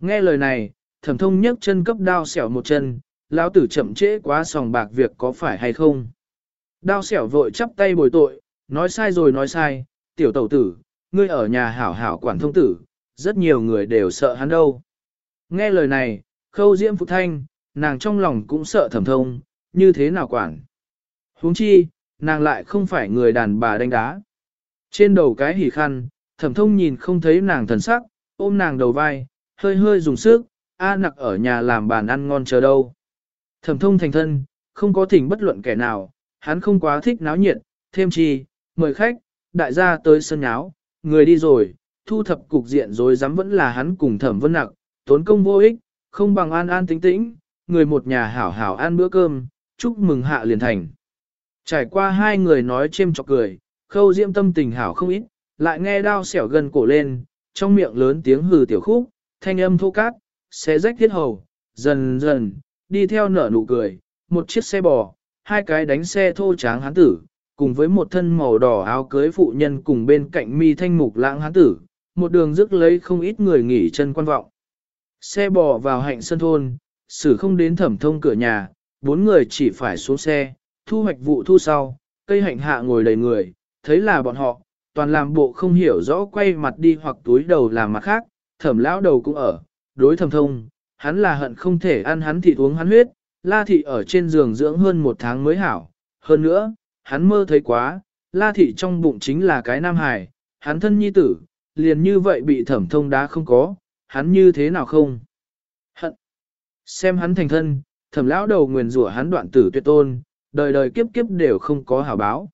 Nghe lời này, thẩm thông nhấc chân cấp đao xẻo một chân, lão tử chậm trễ quá sòng bạc việc có phải hay không. Đao xẻo vội chắp tay bồi tội, nói sai rồi nói sai, tiểu tẩu tử, ngươi ở nhà hảo hảo quản thông tử, rất nhiều người đều sợ hắn đâu. Nghe lời này, khâu diễm phụ thanh, nàng trong lòng cũng sợ thẩm thông, như thế nào quản. huống chi, nàng lại không phải người đàn bà đánh đá. Trên đầu cái hỉ khăn, thẩm thông nhìn không thấy nàng thần sắc, ôm nàng đầu vai, hơi hơi dùng sức, A nặc ở nhà làm bàn ăn ngon chờ đâu. Thẩm thông thành thân, không có thỉnh bất luận kẻ nào, hắn không quá thích náo nhiệt, thêm chi, mời khách, đại gia tới sân nháo, người đi rồi, thu thập cục diện rồi dám vẫn là hắn cùng thẩm vân nặc, tốn công vô ích, không bằng an an tĩnh tĩnh, người một nhà hảo hảo ăn bữa cơm, chúc mừng hạ liền thành. Trải qua hai người nói chêm chọc cười, khâu diễm tâm tình hảo không ít, lại nghe đao xẻo gần cổ lên, trong miệng lớn tiếng hừ tiểu khúc, thanh âm thô cát, xé rách thiết hầu, dần dần, đi theo nở nụ cười, một chiếc xe bò, hai cái đánh xe thô tráng hán tử, cùng với một thân màu đỏ áo cưới phụ nhân cùng bên cạnh mi thanh mục lãng hán tử, một đường rước lấy không ít người nghỉ chân quan vọng. Xe bò vào hạnh sân thôn, xử không đến thẩm thông cửa nhà, bốn người chỉ phải xuống xe, thu hoạch vụ thu sau, cây hạnh hạ ngồi đầy người, thấy là bọn họ, toàn làm bộ không hiểu rõ quay mặt đi hoặc túi đầu làm mặt khác, thẩm lão đầu cũng ở, đối thẩm thông, hắn là hận không thể ăn hắn thịt uống hắn huyết, la thị ở trên giường dưỡng hơn một tháng mới hảo, hơn nữa, hắn mơ thấy quá, la thị trong bụng chính là cái nam hài, hắn thân nhi tử, liền như vậy bị thẩm thông đá không có, hắn như thế nào không? Hận! Xem hắn thành thân, thẩm lão đầu nguyền rủa hắn đoạn tử tuyệt tôn, đời đời kiếp kiếp đều không có hảo báo.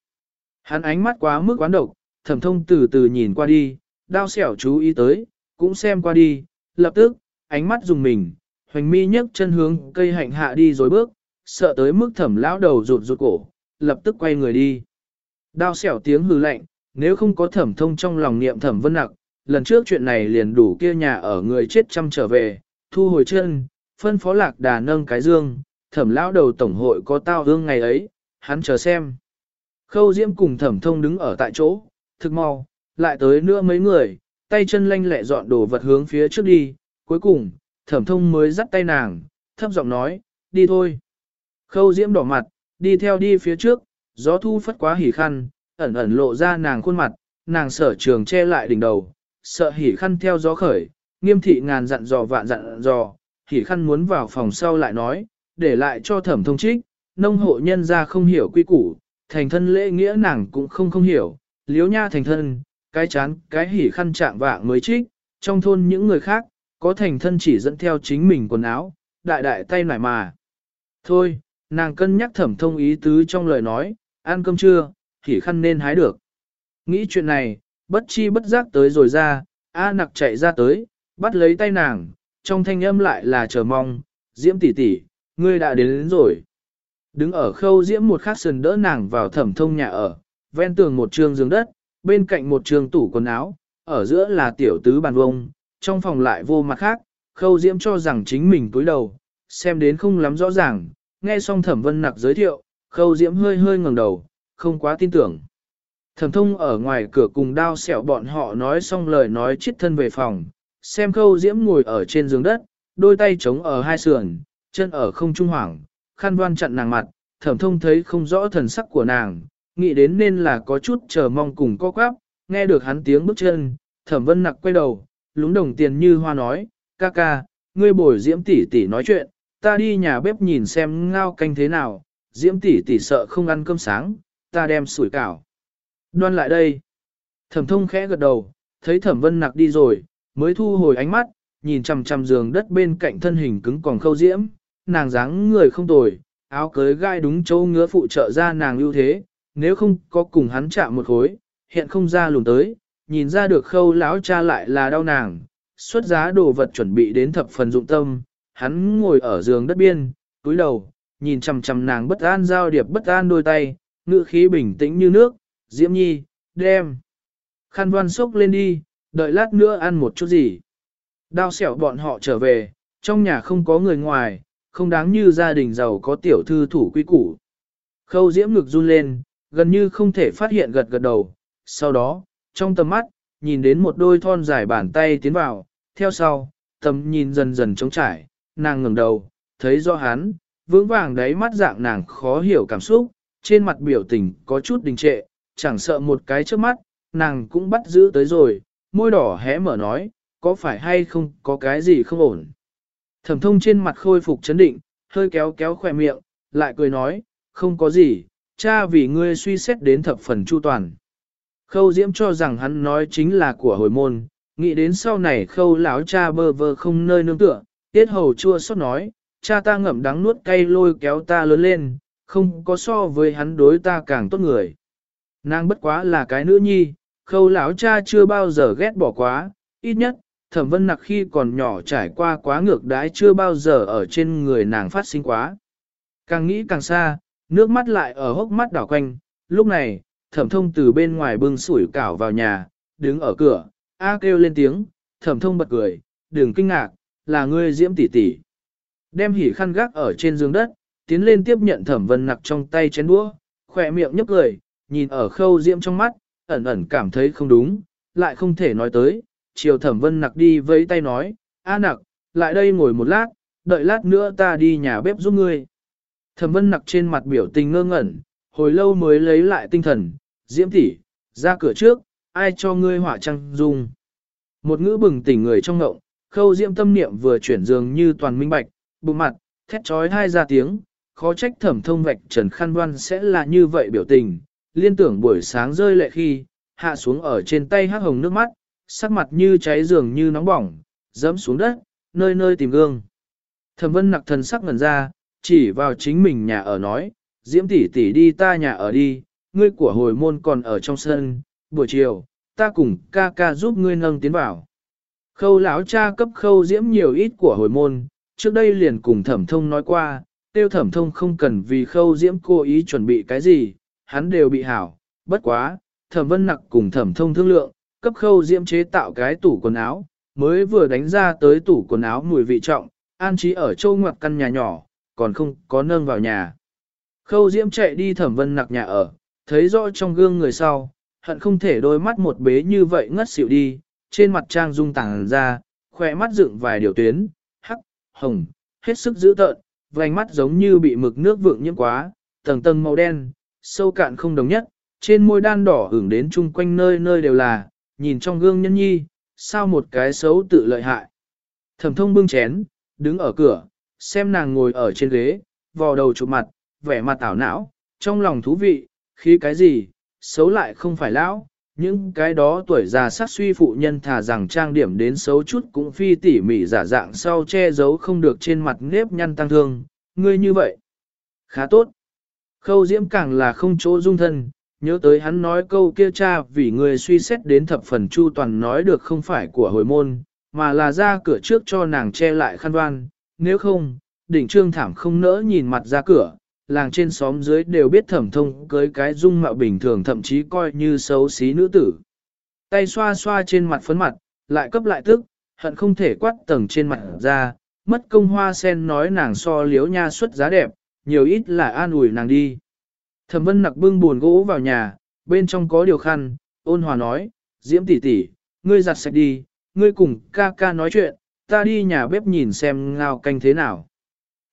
Hắn ánh mắt quá mức quán độc, thẩm thông từ từ nhìn qua đi, đao xẻo chú ý tới, cũng xem qua đi, lập tức, ánh mắt dùng mình, hoành mi nhấc chân hướng cây hạnh hạ đi rồi bước, sợ tới mức thẩm lão đầu rụt rụt cổ, lập tức quay người đi. Đao xẻo tiếng hừ lạnh, nếu không có thẩm thông trong lòng niệm thẩm vân nặc, lần trước chuyện này liền đủ kia nhà ở người chết chăm trở về, thu hồi chân, phân phó lạc đà nâng cái dương, thẩm lão đầu tổng hội có tao hương ngày ấy, hắn chờ xem. Khâu Diễm cùng thẩm thông đứng ở tại chỗ, thực mau, lại tới nữa mấy người, tay chân lanh lẹ dọn đồ vật hướng phía trước đi, cuối cùng, thẩm thông mới dắt tay nàng, thấp giọng nói, đi thôi. Khâu Diễm đỏ mặt, đi theo đi phía trước, gió thu phất quá hỉ khăn, ẩn ẩn lộ ra nàng khuôn mặt, nàng sở trường che lại đỉnh đầu, sợ hỉ khăn theo gió khởi, nghiêm thị ngàn dặn dò vạn dặn dò, hỉ khăn muốn vào phòng sau lại nói, để lại cho thẩm thông trích, nông hộ nhân ra không hiểu quy củ, thành thân lễ nghĩa nàng cũng không không hiểu, liếu nha thành thân, cái chán, cái hỉ khăn trạng vạng mới trích, trong thôn những người khác, có thành thân chỉ dẫn theo chính mình quần áo, đại đại tay nải mà. Thôi, nàng cân nhắc thẩm thông ý tứ trong lời nói, ăn cơm trưa, hỉ khăn nên hái được. Nghĩ chuyện này, bất chi bất giác tới rồi ra, A nặc chạy ra tới, bắt lấy tay nàng, trong thanh âm lại là chờ mong, diễm tỷ tỷ, ngươi đã đến, đến rồi. Đứng ở khâu diễm một khắc sườn đỡ nàng vào thẩm thông nhà ở, ven tường một trường giường đất, bên cạnh một trường tủ quần áo, ở giữa là tiểu tứ bàn vông, trong phòng lại vô mặt khác, khâu diễm cho rằng chính mình túi đầu, xem đến không lắm rõ ràng, nghe xong thẩm vân nặc giới thiệu, khâu diễm hơi hơi ngẩng đầu, không quá tin tưởng. Thẩm thông ở ngoài cửa cùng đao xẻo bọn họ nói xong lời nói chết thân về phòng, xem khâu diễm ngồi ở trên giường đất, đôi tay chống ở hai sườn, chân ở không trung hoảng, khăn đoan chặn nàng mặt, thẩm thông thấy không rõ thần sắc của nàng, nghĩ đến nên là có chút chờ mong cùng co quắp, nghe được hắn tiếng bước chân, thẩm vân nặc quay đầu, lúng đồng tiền như hoa nói, ca ca, ngươi bồi diễm tỷ tỷ nói chuyện, ta đi nhà bếp nhìn xem ngao canh thế nào, diễm tỷ tỷ sợ không ăn cơm sáng, ta đem sủi cảo. Đoan lại đây. Thẩm thông khẽ gật đầu, thấy thẩm vân nặc đi rồi, mới thu hồi ánh mắt, nhìn chằm chằm giường đất bên cạnh thân hình cứng còn khâu diễm, nàng dáng người không tồi, áo cưới gai đúng chỗ ngứa phụ trợ ra nàng ưu thế, nếu không có cùng hắn chạm một khối, hiện không ra lùn tới, nhìn ra được khâu lão cha lại là đau nàng, xuất giá đồ vật chuẩn bị đến thập phần dụng tâm, hắn ngồi ở giường đất biên, túi đầu, nhìn chằm chằm nàng bất an giao điệp bất an đôi tay, ngữ khí bình tĩnh như nước, diễm nhi, đem, Khăn văn sốc lên đi, đợi lát nữa ăn một chút gì. Đao xẻo bọn họ trở về, trong nhà không có người ngoài, không đáng như gia đình giàu có tiểu thư thủ quy củ. Khâu diễm ngực run lên, gần như không thể phát hiện gật gật đầu. Sau đó, trong tầm mắt, nhìn đến một đôi thon dài bàn tay tiến vào, theo sau, tầm nhìn dần dần trống trải, nàng ngẩng đầu, thấy do hắn, vững vàng đáy mắt dạng nàng khó hiểu cảm xúc, trên mặt biểu tình có chút đình trệ, chẳng sợ một cái trước mắt, nàng cũng bắt giữ tới rồi, môi đỏ hé mở nói, có phải hay không có cái gì không ổn. Thẩm thông trên mặt khôi phục chấn định, hơi kéo kéo khỏe miệng, lại cười nói, không có gì, cha vì ngươi suy xét đến thập phần chu toàn. Khâu diễm cho rằng hắn nói chính là của hồi môn, nghĩ đến sau này khâu lão cha bơ vơ không nơi nương tựa, tiết hầu chua xót nói, cha ta ngậm đắng nuốt cay lôi kéo ta lớn lên, không có so với hắn đối ta càng tốt người. Nàng bất quá là cái nữ nhi, khâu lão cha chưa bao giờ ghét bỏ quá, ít nhất, thẩm vân nặc khi còn nhỏ trải qua quá ngược đãi chưa bao giờ ở trên người nàng phát sinh quá. Càng nghĩ càng xa, nước mắt lại ở hốc mắt đảo quanh, lúc này, thẩm thông từ bên ngoài bưng sủi cảo vào nhà, đứng ở cửa, A kêu lên tiếng, thẩm thông bật cười, đừng kinh ngạc, là ngươi diễm tỷ tỷ. Đem hỉ khăn gác ở trên giường đất, tiến lên tiếp nhận thẩm vân nặc trong tay chén đũa, khỏe miệng nhấp cười, nhìn ở khâu diễm trong mắt, ẩn ẩn cảm thấy không đúng, lại không thể nói tới, chiều thẩm vân nặc đi với tay nói, A nặc, lại đây ngồi một lát, đợi lát nữa ta đi nhà bếp giúp ngươi. Thẩm vân nặc trên mặt biểu tình ngơ ngẩn, hồi lâu mới lấy lại tinh thần, diễm tỷ, ra cửa trước, ai cho ngươi hỏa trăng dung. Một ngữ bừng tỉnh người trong ngộng, khâu diễm tâm niệm vừa chuyển dường như toàn minh bạch, bụng mặt, thét trói hai ra tiếng, khó trách thẩm thông vạch trần khăn đoan sẽ là như vậy biểu tình, liên tưởng buổi sáng rơi lệ khi, hạ xuống ở trên tay hắc hồng nước mắt, sắc mặt như cháy dường như nóng bỏng, dẫm xuống đất, nơi nơi tìm gương. Thẩm vân nặc thần sắc ngẩn ra, chỉ vào chính mình nhà ở nói, diễm tỷ tỷ đi ta nhà ở đi, ngươi của hồi môn còn ở trong sân, buổi chiều, ta cùng ca ca giúp ngươi nâng tiến vào. Khâu lão cha cấp khâu diễm nhiều ít của hồi môn, trước đây liền cùng thẩm thông nói qua, tiêu thẩm thông không cần vì khâu diễm cố ý chuẩn bị cái gì, hắn đều bị hảo, bất quá, thẩm vân nặc cùng thẩm thông thương lượng, cấp khâu diễm chế tạo cái tủ quần áo, mới vừa đánh ra tới tủ quần áo mùi vị trọng, an trí ở châu ngoặc căn nhà nhỏ, còn không có nâng vào nhà. Khâu diễm chạy đi thẩm vân nặc nhà ở, thấy rõ trong gương người sau, hận không thể đôi mắt một bế như vậy ngất xỉu đi, trên mặt trang dung tàng ra, khỏe mắt dựng vài điều tuyến, hắc, hồng, hết sức dữ tợn, vành mắt giống như bị mực nước vượng nhiễm quá, tầng tầng màu đen, sâu cạn không đồng nhất, trên môi đan đỏ hưởng đến chung quanh nơi nơi đều là, nhìn trong gương nhân nhi, sao một cái xấu tự lợi hại. Thẩm thông bưng chén, đứng ở cửa, xem nàng ngồi ở trên ghế, vò đầu chụp mặt, vẻ mặt tảo não, trong lòng thú vị, khi cái gì, xấu lại không phải lão, những cái đó tuổi già sát suy phụ nhân thà rằng trang điểm đến xấu chút cũng phi tỉ mỉ giả dạng sau che giấu không được trên mặt nếp nhăn tăng thương, ngươi như vậy. Khá tốt. Khâu diễm càng là không chỗ dung thân, nhớ tới hắn nói câu kia cha vì người suy xét đến thập phần chu toàn nói được không phải của hồi môn, mà là ra cửa trước cho nàng che lại khăn đoan, nếu không, đỉnh trương thảm không nỡ nhìn mặt ra cửa, làng trên xóm dưới đều biết thẩm thông cưới cái dung mạo bình thường thậm chí coi như xấu xí nữ tử. Tay xoa xoa trên mặt phấn mặt, lại cấp lại tức, hận không thể quát tầng trên mặt ra, mất công hoa sen nói nàng so liếu nha xuất giá đẹp, nhiều ít là an ủi nàng đi. Thẩm vân nặc bưng buồn gỗ vào nhà, bên trong có điều khăn, ôn hòa nói, diễm tỷ tỷ, ngươi giặt sạch đi, ngươi cùng ca ca nói chuyện, ta đi nhà bếp nhìn xem ngao canh thế nào.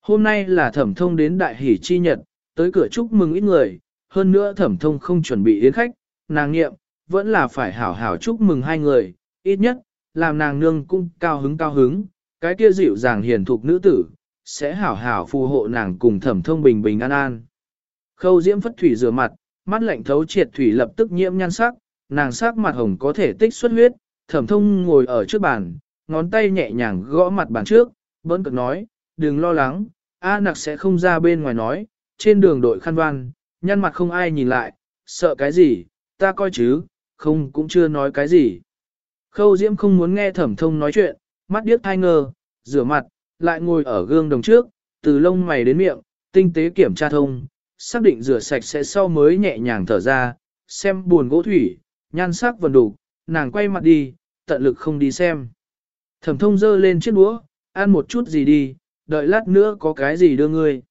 Hôm nay là thẩm thông đến đại hỷ chi nhật, tới cửa chúc mừng ít người, hơn nữa thẩm thông không chuẩn bị yến khách, nàng nghiệm, vẫn là phải hảo hảo chúc mừng hai người, ít nhất, làm nàng nương cũng cao hứng cao hứng, cái kia dịu dàng hiền thục nữ tử, sẽ hảo hảo phù hộ nàng cùng thẩm thông bình bình an an. Khâu diễm phất thủy rửa mặt, mắt lạnh thấu triệt thủy lập tức nhiễm nhan sắc, nàng sắc mặt hồng có thể tích xuất huyết, thẩm thông ngồi ở trước bàn, ngón tay nhẹ nhàng gõ mặt bàn trước, bỡn cực nói, đừng lo lắng, A nặc sẽ không ra bên ngoài nói, trên đường đội khăn văn, nhăn mặt không ai nhìn lại, sợ cái gì, ta coi chứ, không cũng chưa nói cái gì. Khâu Diễm không muốn nghe thẩm thông nói chuyện, mắt điếc thai ngơ, rửa mặt, lại ngồi ở gương đồng trước, từ lông mày đến miệng, tinh tế kiểm tra thông, xác định rửa sạch sẽ sau mới nhẹ nhàng thở ra, xem buồn gỗ thủy, nhan sắc vần đủ, nàng quay mặt đi, tận lực không đi xem. Thẩm thông dơ lên chiếc đũa, ăn một chút gì đi, đợi lát nữa có cái gì đưa ngươi.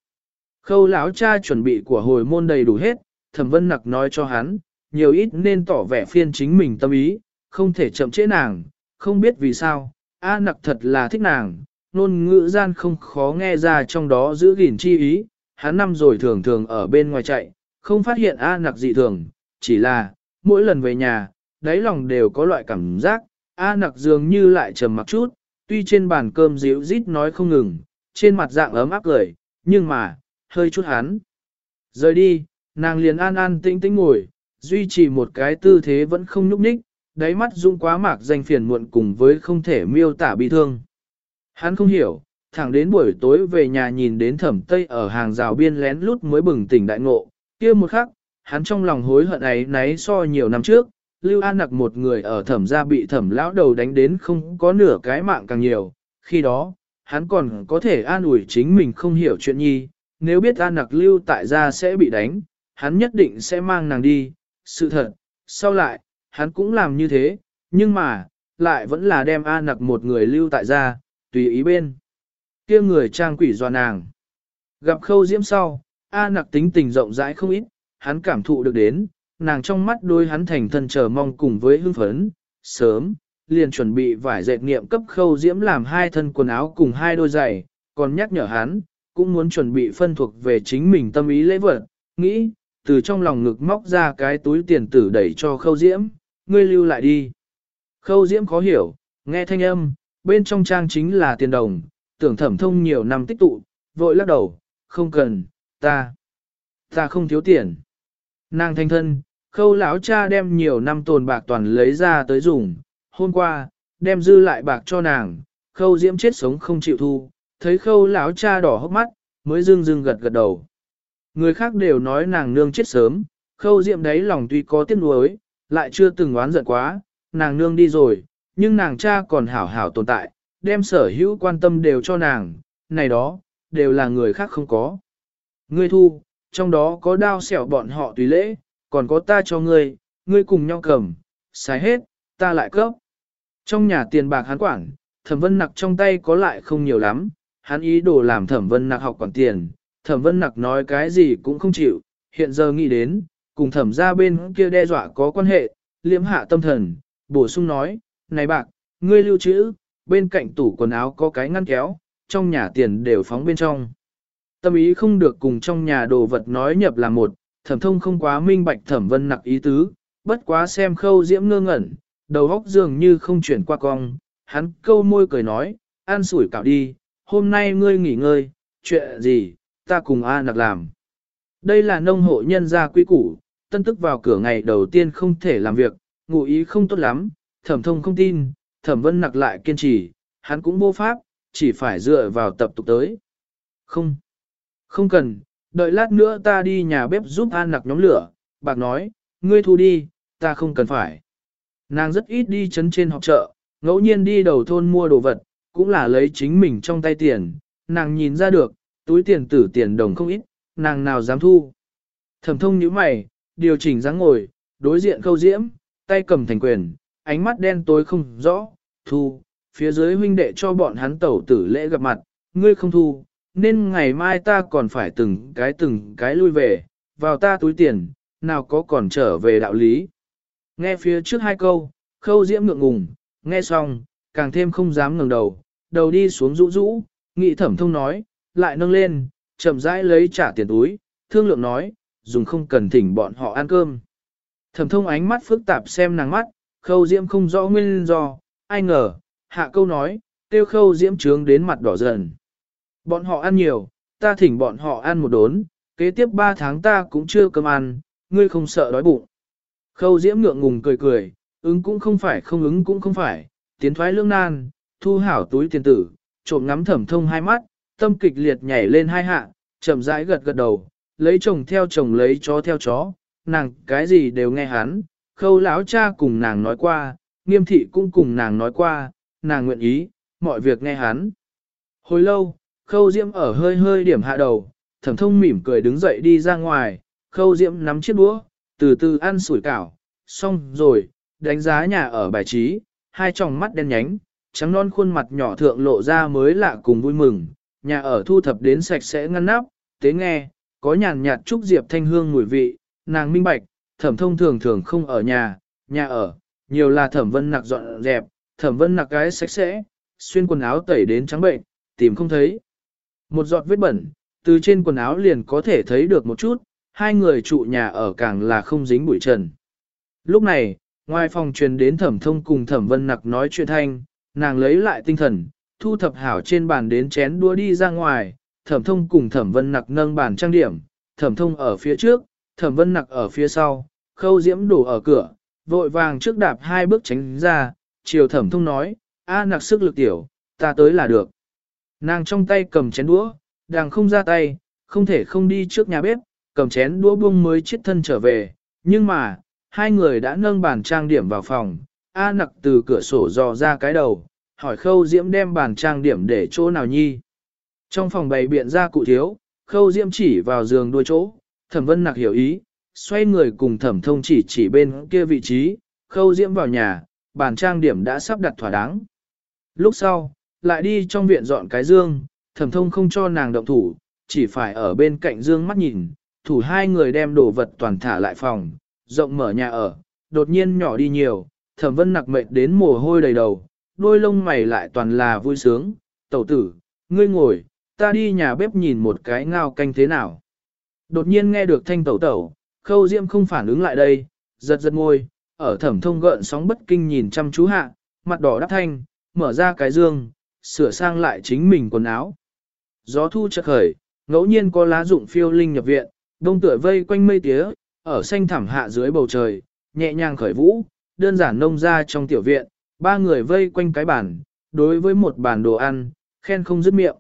Khâu lão cha chuẩn bị của hồi môn đầy đủ hết, thẩm vân nặc nói cho hắn, nhiều ít nên tỏ vẻ phiên chính mình tâm ý, không thể chậm trễ nàng, không biết vì sao, A nặc thật là thích nàng, nôn ngữ gian không khó nghe ra trong đó giữ gìn chi ý, hắn năm rồi thường thường ở bên ngoài chạy, không phát hiện A nặc dị thường, chỉ là, mỗi lần về nhà, đáy lòng đều có loại cảm giác, A nặc dường như lại trầm mặc chút, tuy trên bàn cơm dịu rít nói không ngừng, trên mặt dạng ấm áp cười, nhưng mà, hơi chút hắn. Rời đi, nàng liền an an tĩnh tĩnh ngồi, duy trì một cái tư thế vẫn không nhúc nhích, đáy mắt rung quá mạc danh phiền muộn cùng với không thể miêu tả bi thương. Hắn không hiểu, thẳng đến buổi tối về nhà nhìn đến thẩm tây ở hàng rào biên lén lút mới bừng tỉnh đại ngộ, kia một khắc, hắn trong lòng hối hận ấy náy so nhiều năm trước, Lưu An nặc một người ở thẩm gia bị thẩm lão đầu đánh đến không có nửa cái mạng càng nhiều, khi đó, hắn còn có thể an ủi chính mình không hiểu chuyện nhi, nếu biết An nặc lưu tại gia sẽ bị đánh, hắn nhất định sẽ mang nàng đi, sự thật, sau lại, hắn cũng làm như thế, nhưng mà, lại vẫn là đem An nặc một người lưu tại gia, tùy ý bên. kia người trang quỷ dọa nàng. Gặp khâu diễm sau, A nặc tính tình rộng rãi không ít, hắn cảm thụ được đến, nàng trong mắt đôi hắn thành thân chờ mong cùng với hưng phấn, sớm, liền chuẩn bị vải dệt niệm cấp khâu diễm làm hai thân quần áo cùng hai đôi giày, còn nhắc nhở hắn, cũng muốn chuẩn bị phân thuộc về chính mình tâm ý lễ vật, nghĩ, từ trong lòng ngực móc ra cái túi tiền tử đẩy cho khâu diễm, ngươi lưu lại đi. Khâu diễm khó hiểu, nghe thanh âm, bên trong trang chính là tiền đồng, tưởng thẩm thông nhiều năm tích tụ, vội lắc đầu, không cần, ta, ta không thiếu tiền. Nàng thanh thân, khâu lão cha đem nhiều năm tồn bạc toàn lấy ra tới dùng, hôm qua, đem dư lại bạc cho nàng, khâu diễm chết sống không chịu thu, thấy khâu lão cha đỏ hốc mắt, mới dưng dưng gật gật đầu. Người khác đều nói nàng nương chết sớm, khâu diễm đấy lòng tuy có tiếc nuối, lại chưa từng oán giận quá, nàng nương đi rồi, nhưng nàng cha còn hảo hảo tồn tại, đem sở hữu quan tâm đều cho nàng, này đó, đều là người khác không có. Ngươi thu, trong đó có đao xẻo bọn họ tùy lễ, còn có ta cho ngươi, ngươi cùng nhau cầm, xài hết, ta lại cấp. Trong nhà tiền bạc hắn quản, thẩm vân nặc trong tay có lại không nhiều lắm, hắn ý đồ làm thẩm vân nặc học quản tiền, thẩm vân nặc nói cái gì cũng không chịu, hiện giờ nghĩ đến, cùng thẩm ra bên kia đe dọa có quan hệ, liễm hạ tâm thần, bổ sung nói, này bạc, ngươi lưu trữ, bên cạnh tủ quần áo có cái ngăn kéo, trong nhà tiền đều phóng bên trong. Tâm ý không được cùng trong nhà đồ vật nói nhập là một, thẩm thông không quá minh bạch thẩm vân nặc ý tứ, bất quá xem khâu diễm ngơ ngẩn, đầu óc dường như không chuyển qua cong, hắn câu môi cười nói, an sủi cạo đi, hôm nay ngươi nghỉ ngơi, chuyện gì, ta cùng A nặc làm. Đây là nông hộ nhân gia quý củ, tân tức vào cửa ngày đầu tiên không thể làm việc, ngụ ý không tốt lắm, thẩm thông không tin, thẩm vân nặc lại kiên trì, hắn cũng vô pháp, chỉ phải dựa vào tập tục tới. Không, không cần, đợi lát nữa ta đi nhà bếp giúp An nặc nhóm lửa, bạc nói, ngươi thu đi, ta không cần phải. Nàng rất ít đi chấn trên họp chợ, ngẫu nhiên đi đầu thôn mua đồ vật, cũng là lấy chính mình trong tay tiền, nàng nhìn ra được, túi tiền tử tiền đồng không ít, nàng nào dám thu. Thẩm thông như mày, điều chỉnh dáng ngồi, đối diện khâu diễm, tay cầm thành quyền, ánh mắt đen tối không rõ, thu, phía dưới huynh đệ cho bọn hắn tẩu tử lễ gặp mặt, ngươi không thu, nên ngày mai ta còn phải từng cái từng cái lui về, vào ta túi tiền, nào có còn trở về đạo lý. Nghe phía trước hai câu, khâu diễm ngượng ngùng, nghe xong, càng thêm không dám ngẩng đầu, đầu đi xuống rũ rũ, nghị thẩm thông nói, lại nâng lên, chậm rãi lấy trả tiền túi, thương lượng nói, dùng không cần thỉnh bọn họ ăn cơm. Thẩm thông ánh mắt phức tạp xem nàng mắt, khâu diễm không rõ nguyên do, ai ngờ, hạ câu nói, tiêu khâu diễm trướng đến mặt đỏ dần. Bọn họ ăn nhiều, ta thỉnh bọn họ ăn một đốn, kế tiếp ba tháng ta cũng chưa cơm ăn, ngươi không sợ đói bụng. Khâu diễm ngượng ngùng cười cười, ứng cũng không phải không ứng cũng không phải, tiến thoái lương nan, thu hảo túi tiền tử, trộm ngắm thẩm thông hai mắt, tâm kịch liệt nhảy lên hai hạ, chậm rãi gật gật đầu, lấy chồng theo chồng lấy chó theo chó, nàng cái gì đều nghe hắn, khâu lão cha cùng nàng nói qua, nghiêm thị cũng cùng nàng nói qua, nàng nguyện ý, mọi việc nghe hắn. Hồi lâu, khâu diễm ở hơi hơi điểm hạ đầu, thẩm thông mỉm cười đứng dậy đi ra ngoài, khâu diễm nắm chiếc đũa, từ từ ăn sủi cảo, xong rồi, đánh giá nhà ở bài trí, hai tròng mắt đen nhánh, trắng non khuôn mặt nhỏ thượng lộ ra mới lạ cùng vui mừng, nhà ở thu thập đến sạch sẽ ngăn nắp, tế nghe, có nhàn nhạt trúc diệp thanh hương mùi vị, nàng minh bạch, thẩm thông thường thường không ở nhà, nhà ở, nhiều là thẩm vân nặc dọn dẹp, thẩm vân nặc cái sạch sẽ, xuyên quần áo tẩy đến trắng bệnh, tìm không thấy. Một giọt vết bẩn, từ trên quần áo liền có thể thấy được một chút, hai người trụ nhà ở càng là không dính bụi trần. Lúc này, ngoài phòng truyền đến thẩm thông cùng thẩm vân nặc nói chuyện thanh, nàng lấy lại tinh thần, thu thập hảo trên bàn đến chén đua đi ra ngoài, thẩm thông cùng thẩm vân nặc nâng bàn trang điểm, thẩm thông ở phía trước, thẩm vân nặc ở phía sau, khâu diễm đổ ở cửa, vội vàng trước đạp hai bước tránh ra, chiều thẩm thông nói, a nặc sức lực tiểu, ta tới là được. Nàng trong tay cầm chén đũa, đang không ra tay, không thể không đi trước nhà bếp, cầm chén đũa buông mới chiết thân trở về, nhưng mà, hai người đã nâng bàn trang điểm vào phòng, A nặc từ cửa sổ dò ra cái đầu, hỏi khâu diễm đem bàn trang điểm để chỗ nào nhi. Trong phòng bày biện ra cụ thiếu, khâu diễm chỉ vào giường đuôi chỗ, thẩm vân nặc hiểu ý, xoay người cùng thẩm thông chỉ chỉ bên kia vị trí, khâu diễm vào nhà, bàn trang điểm đã sắp đặt thỏa đáng. Lúc sau, lại đi trong viện dọn cái dương, thẩm thông không cho nàng động thủ, chỉ phải ở bên cạnh dương mắt nhìn, thủ hai người đem đồ vật toàn thả lại phòng, rộng mở nhà ở, đột nhiên nhỏ đi nhiều, thẩm vân nặc mệt đến mồ hôi đầy đầu, đôi lông mày lại toàn là vui sướng, tẩu tử, ngươi ngồi, ta đi nhà bếp nhìn một cái ngao canh thế nào. Đột nhiên nghe được thanh tẩu tẩu, khâu diễm không phản ứng lại đây, giật giật ngôi, ở thẩm thông gợn sóng bất kinh nhìn chăm chú hạ, mặt đỏ đắp thanh, mở ra cái dương, sửa sang lại chính mình quần áo. Gió thu chợt khởi, ngẫu nhiên có lá rụng phiêu linh nhập viện, đông tựa vây quanh mây tía, ở xanh thẳm hạ dưới bầu trời, nhẹ nhàng khởi vũ, đơn giản nông ra trong tiểu viện, ba người vây quanh cái bàn, đối với một bàn đồ ăn, khen không dứt miệng.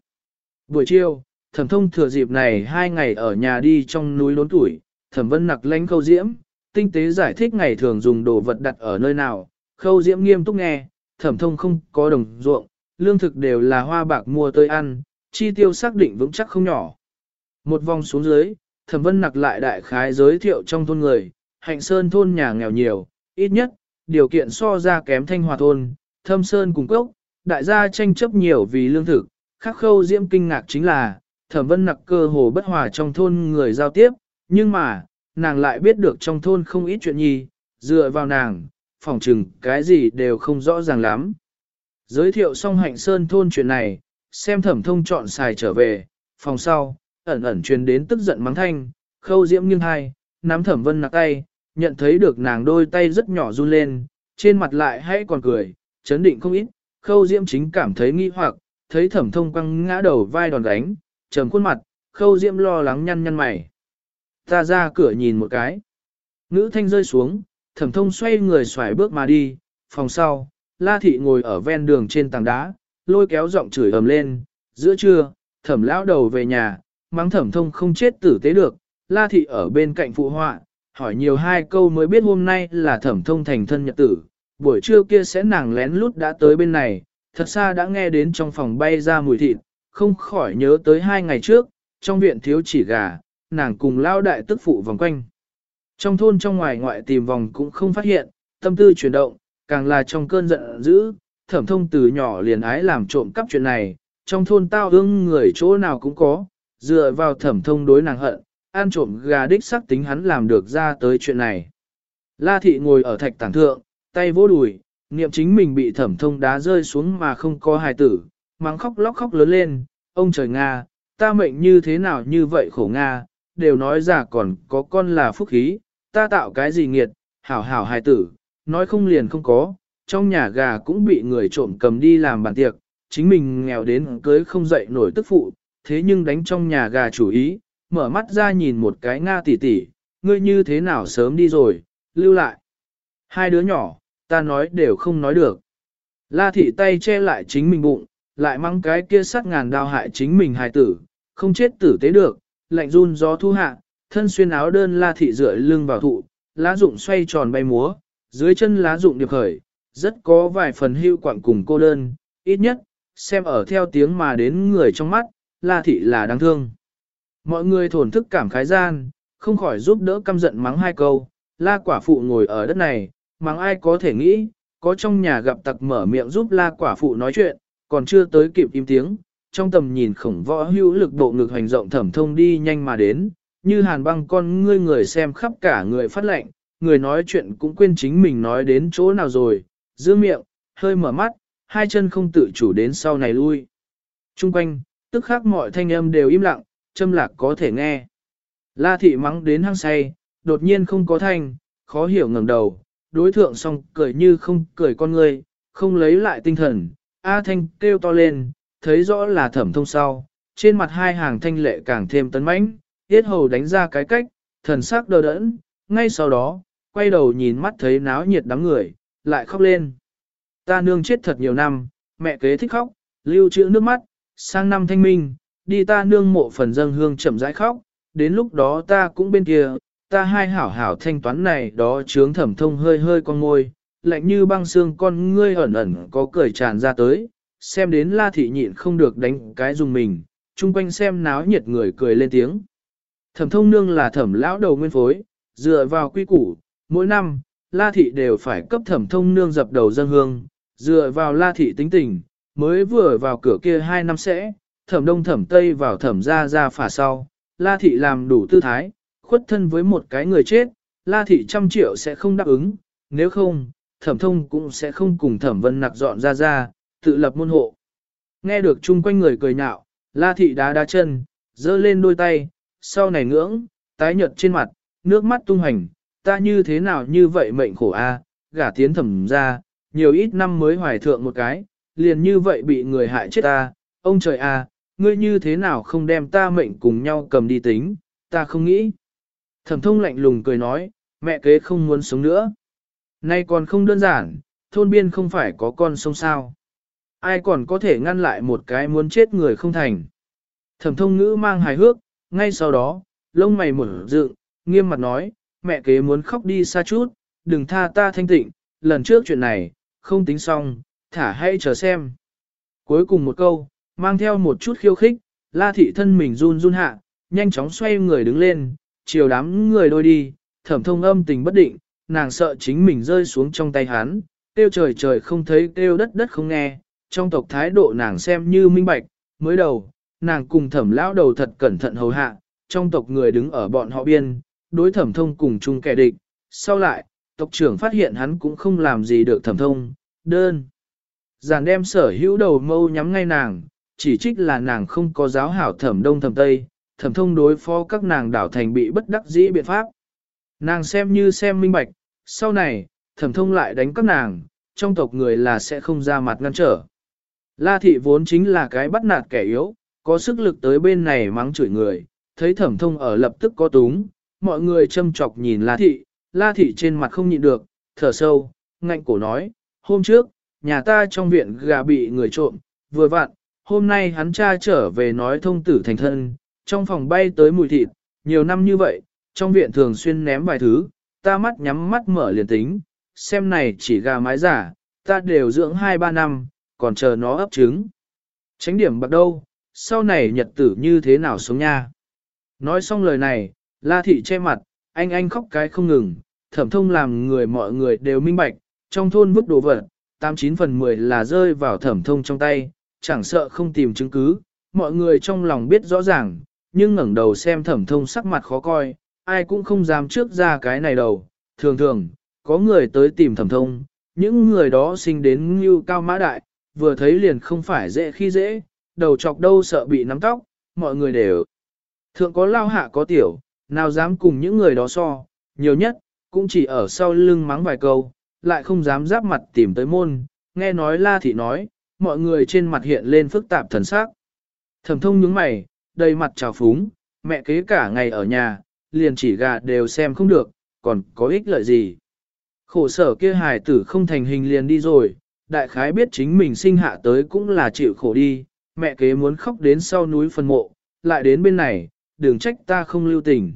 Buổi chiều, thẩm thông thừa dịp này hai ngày ở nhà đi trong núi lốn tuổi, thẩm vân nặc lánh khâu diễm, tinh tế giải thích ngày thường dùng đồ vật đặt ở nơi nào, khâu diễm nghiêm túc nghe, thẩm thông không có đồng ruộng, lương thực đều là hoa bạc mua tới ăn, chi tiêu xác định vững chắc không nhỏ. Một vòng xuống dưới, thẩm vân nặc lại đại khái giới thiệu trong thôn người, hạnh sơn thôn nhà nghèo nhiều, ít nhất, điều kiện so ra kém thanh hòa thôn, thâm sơn cùng cốc, đại gia tranh chấp nhiều vì lương thực, khắc khâu diễm kinh ngạc chính là, thẩm vân nặc cơ hồ bất hòa trong thôn người giao tiếp, nhưng mà, nàng lại biết được trong thôn không ít chuyện nhi, dựa vào nàng, phòng trừng cái gì đều không rõ ràng lắm. Giới thiệu xong hạnh sơn thôn chuyện này, xem thẩm thông chọn xài trở về, phòng sau, ẩn ẩn truyền đến tức giận mắng thanh, khâu diễm nghiêng hai, nắm thẩm vân nặc tay, nhận thấy được nàng đôi tay rất nhỏ run lên, trên mặt lại hay còn cười, chấn định không ít, khâu diễm chính cảm thấy nghi hoặc, thấy thẩm thông quăng ngã đầu vai đòn đánh, trầm khuôn mặt, khâu diễm lo lắng nhăn nhăn mày. Ta ra cửa nhìn một cái. Ngữ thanh rơi xuống, thẩm thông xoay người xoài bước mà đi, phòng sau, la thị ngồi ở ven đường trên tảng đá, lôi kéo giọng chửi ầm lên, giữa trưa, thẩm lão đầu về nhà, mắng thẩm thông không chết tử tế được, la thị ở bên cạnh phụ họa, hỏi nhiều hai câu mới biết hôm nay là thẩm thông thành thân nhật tử, buổi trưa kia sẽ nàng lén lút đã tới bên này, thật xa đã nghe đến trong phòng bay ra mùi thịt, không khỏi nhớ tới hai ngày trước, trong viện thiếu chỉ gà, nàng cùng lao đại tức phụ vòng quanh. Trong thôn trong ngoài ngoại tìm vòng cũng không phát hiện, tâm tư chuyển động, càng là trong cơn giận dữ, thẩm thông từ nhỏ liền ái làm trộm cắp chuyện này, trong thôn tao ương người chỗ nào cũng có, dựa vào thẩm thông đối nàng hận, ăn trộm gà đích sắc tính hắn làm được ra tới chuyện này. La thị ngồi ở thạch tảng thượng, tay vỗ đùi, niệm chính mình bị thẩm thông đá rơi xuống mà không có hài tử, mắng khóc lóc khóc lớn lên, ông trời Nga, ta mệnh như thế nào như vậy khổ Nga, đều nói giả còn có con là phúc khí, ta tạo cái gì nghiệt, hảo hảo hài tử, nói không liền không có, trong nhà gà cũng bị người trộm cầm đi làm bàn tiệc, chính mình nghèo đến cưới không dậy nổi tức phụ, thế nhưng đánh trong nhà gà chủ ý, mở mắt ra nhìn một cái Nga tỉ tỉ, ngươi như thế nào sớm đi rồi, lưu lại. Hai đứa nhỏ, ta nói đều không nói được. La thị tay che lại chính mình bụng, lại mang cái kia sắt ngàn đao hại chính mình hài tử, không chết tử tế được, lạnh run gió thu hạ, thân xuyên áo đơn la thị dựa lưng vào thụ, lá rụng xoay tròn bay múa, dưới chân lá rụng điệp khởi, rất có vài phần hưu quặng cùng cô đơn, ít nhất, xem ở theo tiếng mà đến người trong mắt, la thị là đáng thương. Mọi người thổn thức cảm khái gian, không khỏi giúp đỡ căm giận mắng hai câu, la quả phụ ngồi ở đất này, mắng ai có thể nghĩ, có trong nhà gặp tặc mở miệng giúp la quả phụ nói chuyện, còn chưa tới kịp im tiếng, trong tầm nhìn khổng võ hữu lực bộ ngực hành rộng thẩm thông đi nhanh mà đến, như hàn băng con ngươi người xem khắp cả người phát lệnh, người nói chuyện cũng quên chính mình nói đến chỗ nào rồi, giữ miệng, hơi mở mắt, hai chân không tự chủ đến sau này lui. Trung quanh, tức khắc mọi thanh âm đều im lặng, châm lạc có thể nghe. La thị mắng đến hăng say, đột nhiên không có thanh, khó hiểu ngẩng đầu, đối thượng xong cười như không cười con người, không lấy lại tinh thần. A thanh kêu to lên, thấy rõ là thẩm thông sau, trên mặt hai hàng thanh lệ càng thêm tấn mãnh, tiết hầu đánh ra cái cách, thần sắc đờ đẫn, ngay sau đó, quay đầu nhìn mắt thấy náo nhiệt đám người, lại khóc lên. Ta nương chết thật nhiều năm, mẹ kế thích khóc, lưu trữ nước mắt, sang năm thanh minh, đi ta nương mộ phần dâng hương chậm rãi khóc, đến lúc đó ta cũng bên kia, ta hai hảo hảo thanh toán này đó trướng thẩm thông hơi hơi con ngôi, lạnh như băng xương con ngươi ẩn ẩn có cười tràn ra tới, xem đến la thị nhịn không được đánh cái dùng mình, chung quanh xem náo nhiệt người cười lên tiếng. Thẩm thông nương là thẩm lão đầu nguyên phối, dựa vào quy củ, mỗi năm, la thị đều phải cấp thẩm thông nương dập đầu dân hương, dựa vào la thị tính tình, mới vừa vào cửa kia hai năm sẽ, thẩm đông thẩm tây vào thẩm ra ra phả sau, la thị làm đủ tư thái, khuất thân với một cái người chết, la thị trăm triệu sẽ không đáp ứng, nếu không, thẩm thông cũng sẽ không cùng thẩm vân nặc dọn ra ra, tự lập môn hộ. Nghe được chung quanh người cười nhạo, la thị đá đá chân, giơ lên đôi tay, sau này ngưỡng, tái nhợt trên mặt, nước mắt tung hành, ta như thế nào như vậy mệnh khổ a, gả tiến thẩm ra, nhiều ít năm mới hoài thượng một cái, liền như vậy bị người hại chết ta, ông trời a, ngươi như thế nào không đem ta mệnh cùng nhau cầm đi tính, ta không nghĩ. Thẩm thông lạnh lùng cười nói, mẹ kế không muốn sống nữa. Nay còn không đơn giản, thôn biên không phải có con sông sao. Ai còn có thể ngăn lại một cái muốn chết người không thành. Thẩm thông ngữ mang hài hước, ngay sau đó, lông mày mở dựng, nghiêm mặt nói, mẹ kế muốn khóc đi xa chút, đừng tha ta thanh tịnh, lần trước chuyện này, không tính xong, thả hay chờ xem. Cuối cùng một câu, mang theo một chút khiêu khích, la thị thân mình run run hạ, nhanh chóng xoay người đứng lên, chiều đám người đôi đi, thẩm thông âm tình bất định, nàng sợ chính mình rơi xuống trong tay hắn, kêu trời trời không thấy kêu đất đất không nghe, trong tộc thái độ nàng xem như minh bạch, mới đầu, nàng cùng thẩm lão đầu thật cẩn thận hầu hạ, trong tộc người đứng ở bọn họ biên, đối thẩm thông cùng chung kẻ địch, sau lại, tộc trưởng phát hiện hắn cũng không làm gì được thẩm thông, đơn. Giản đem sở hữu đầu mâu nhắm ngay nàng, chỉ trích là nàng không có giáo hảo thẩm đông thẩm tây, thẩm thông đối phó các nàng đảo thành bị bất đắc dĩ biện pháp. Nàng xem như xem minh bạch, sau này, thẩm thông lại đánh các nàng, trong tộc người là sẽ không ra mặt ngăn trở. La thị vốn chính là cái bắt nạt kẻ yếu, có sức lực tới bên này mắng chửi người, thấy thẩm thông ở lập tức có túng, mọi người châm chọc nhìn La thị, La thị trên mặt không nhịn được, thở sâu, ngạnh cổ nói, hôm trước, nhà ta trong viện gà bị người trộm, vừa vặn, hôm nay hắn cha trở về nói thông tử thành thân, trong phòng bay tới mùi thịt, nhiều năm như vậy, trong viện thường xuyên ném vài thứ, ta mắt nhắm mắt mở liền tính, xem này chỉ gà mái giả, ta đều dưỡng 2-3 năm, còn chờ nó ấp trứng. Tránh điểm bạc đâu, sau này nhật tử như thế nào sống nha. Nói xong lời này, la thị che mặt, anh anh khóc cái không ngừng, thẩm thông làm người mọi người đều minh bạch, trong thôn vứt đồ vật, 89 phần 10 là rơi vào thẩm thông trong tay, chẳng sợ không tìm chứng cứ, mọi người trong lòng biết rõ ràng, nhưng ngẩng đầu xem thẩm thông sắc mặt khó coi, ai cũng không dám trước ra cái này đầu. Thường thường, có người tới tìm thẩm thông, những người đó sinh đến như cao mã đại, vừa thấy liền không phải dễ khi dễ, đầu chọc đâu sợ bị nắm tóc, mọi người đều. Thượng có lao hạ có tiểu, nào dám cùng những người đó so, nhiều nhất, cũng chỉ ở sau lưng mắng vài câu, lại không dám giáp mặt tìm tới môn, nghe nói la thị nói, mọi người trên mặt hiện lên phức tạp thần sắc. Thẩm thông nhướng mày, đầy mặt trào phúng, mẹ kế cả ngày ở nhà, liền chỉ gà đều xem không được, còn có ích lợi gì. Khổ sở kia hài tử không thành hình liền đi rồi, đại khái biết chính mình sinh hạ tới cũng là chịu khổ đi, mẹ kế muốn khóc đến sau núi phân mộ, lại đến bên này, đừng trách ta không lưu tình.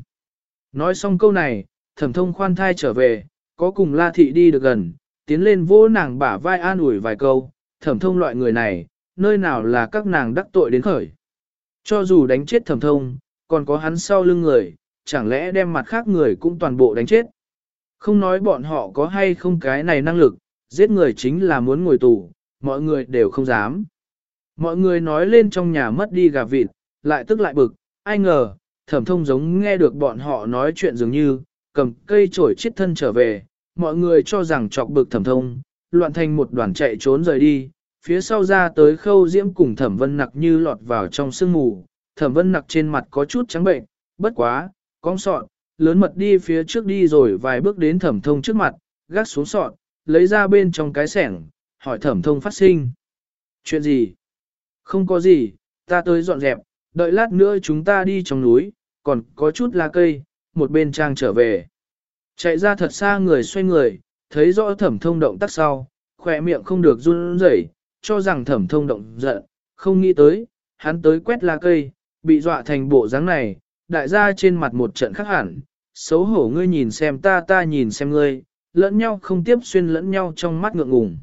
Nói xong câu này, thẩm thông khoan thai trở về, có cùng la thị đi được gần, tiến lên vô nàng bả vai an ủi vài câu, thẩm thông loại người này, nơi nào là các nàng đắc tội đến khởi. Cho dù đánh chết thẩm thông, còn có hắn sau lưng người, chẳng lẽ đem mặt khác người cũng toàn bộ đánh chết. Không nói bọn họ có hay không cái này năng lực, giết người chính là muốn ngồi tù, mọi người đều không dám. Mọi người nói lên trong nhà mất đi gà vịt, lại tức lại bực, ai ngờ, thẩm thông giống nghe được bọn họ nói chuyện dường như, cầm cây chổi chiết thân trở về, mọi người cho rằng chọc bực thẩm thông, loạn thành một đoàn chạy trốn rời đi, phía sau ra tới khâu diễm cùng thẩm vân nặc như lọt vào trong sương mù, thẩm vân nặc trên mặt có chút trắng bệnh, bất quá, cong sọn, lớn mật đi phía trước đi rồi vài bước đến thẩm thông trước mặt, gác xuống sọn, lấy ra bên trong cái sẻng, hỏi thẩm thông phát sinh. Chuyện gì? Không có gì, ta tới dọn dẹp, đợi lát nữa chúng ta đi trong núi, còn có chút lá cây, một bên trang trở về. Chạy ra thật xa người xoay người, thấy rõ thẩm thông động tác sau, khỏe miệng không được run rẩy, cho rằng thẩm thông động giận, không nghĩ tới, hắn tới quét lá cây, bị dọa thành bộ dáng này, đại gia trên mặt một trận khắc hẳn, xấu hổ ngươi nhìn xem ta ta nhìn xem ngươi, lẫn nhau không tiếp xuyên lẫn nhau trong mắt ngượng ngùng.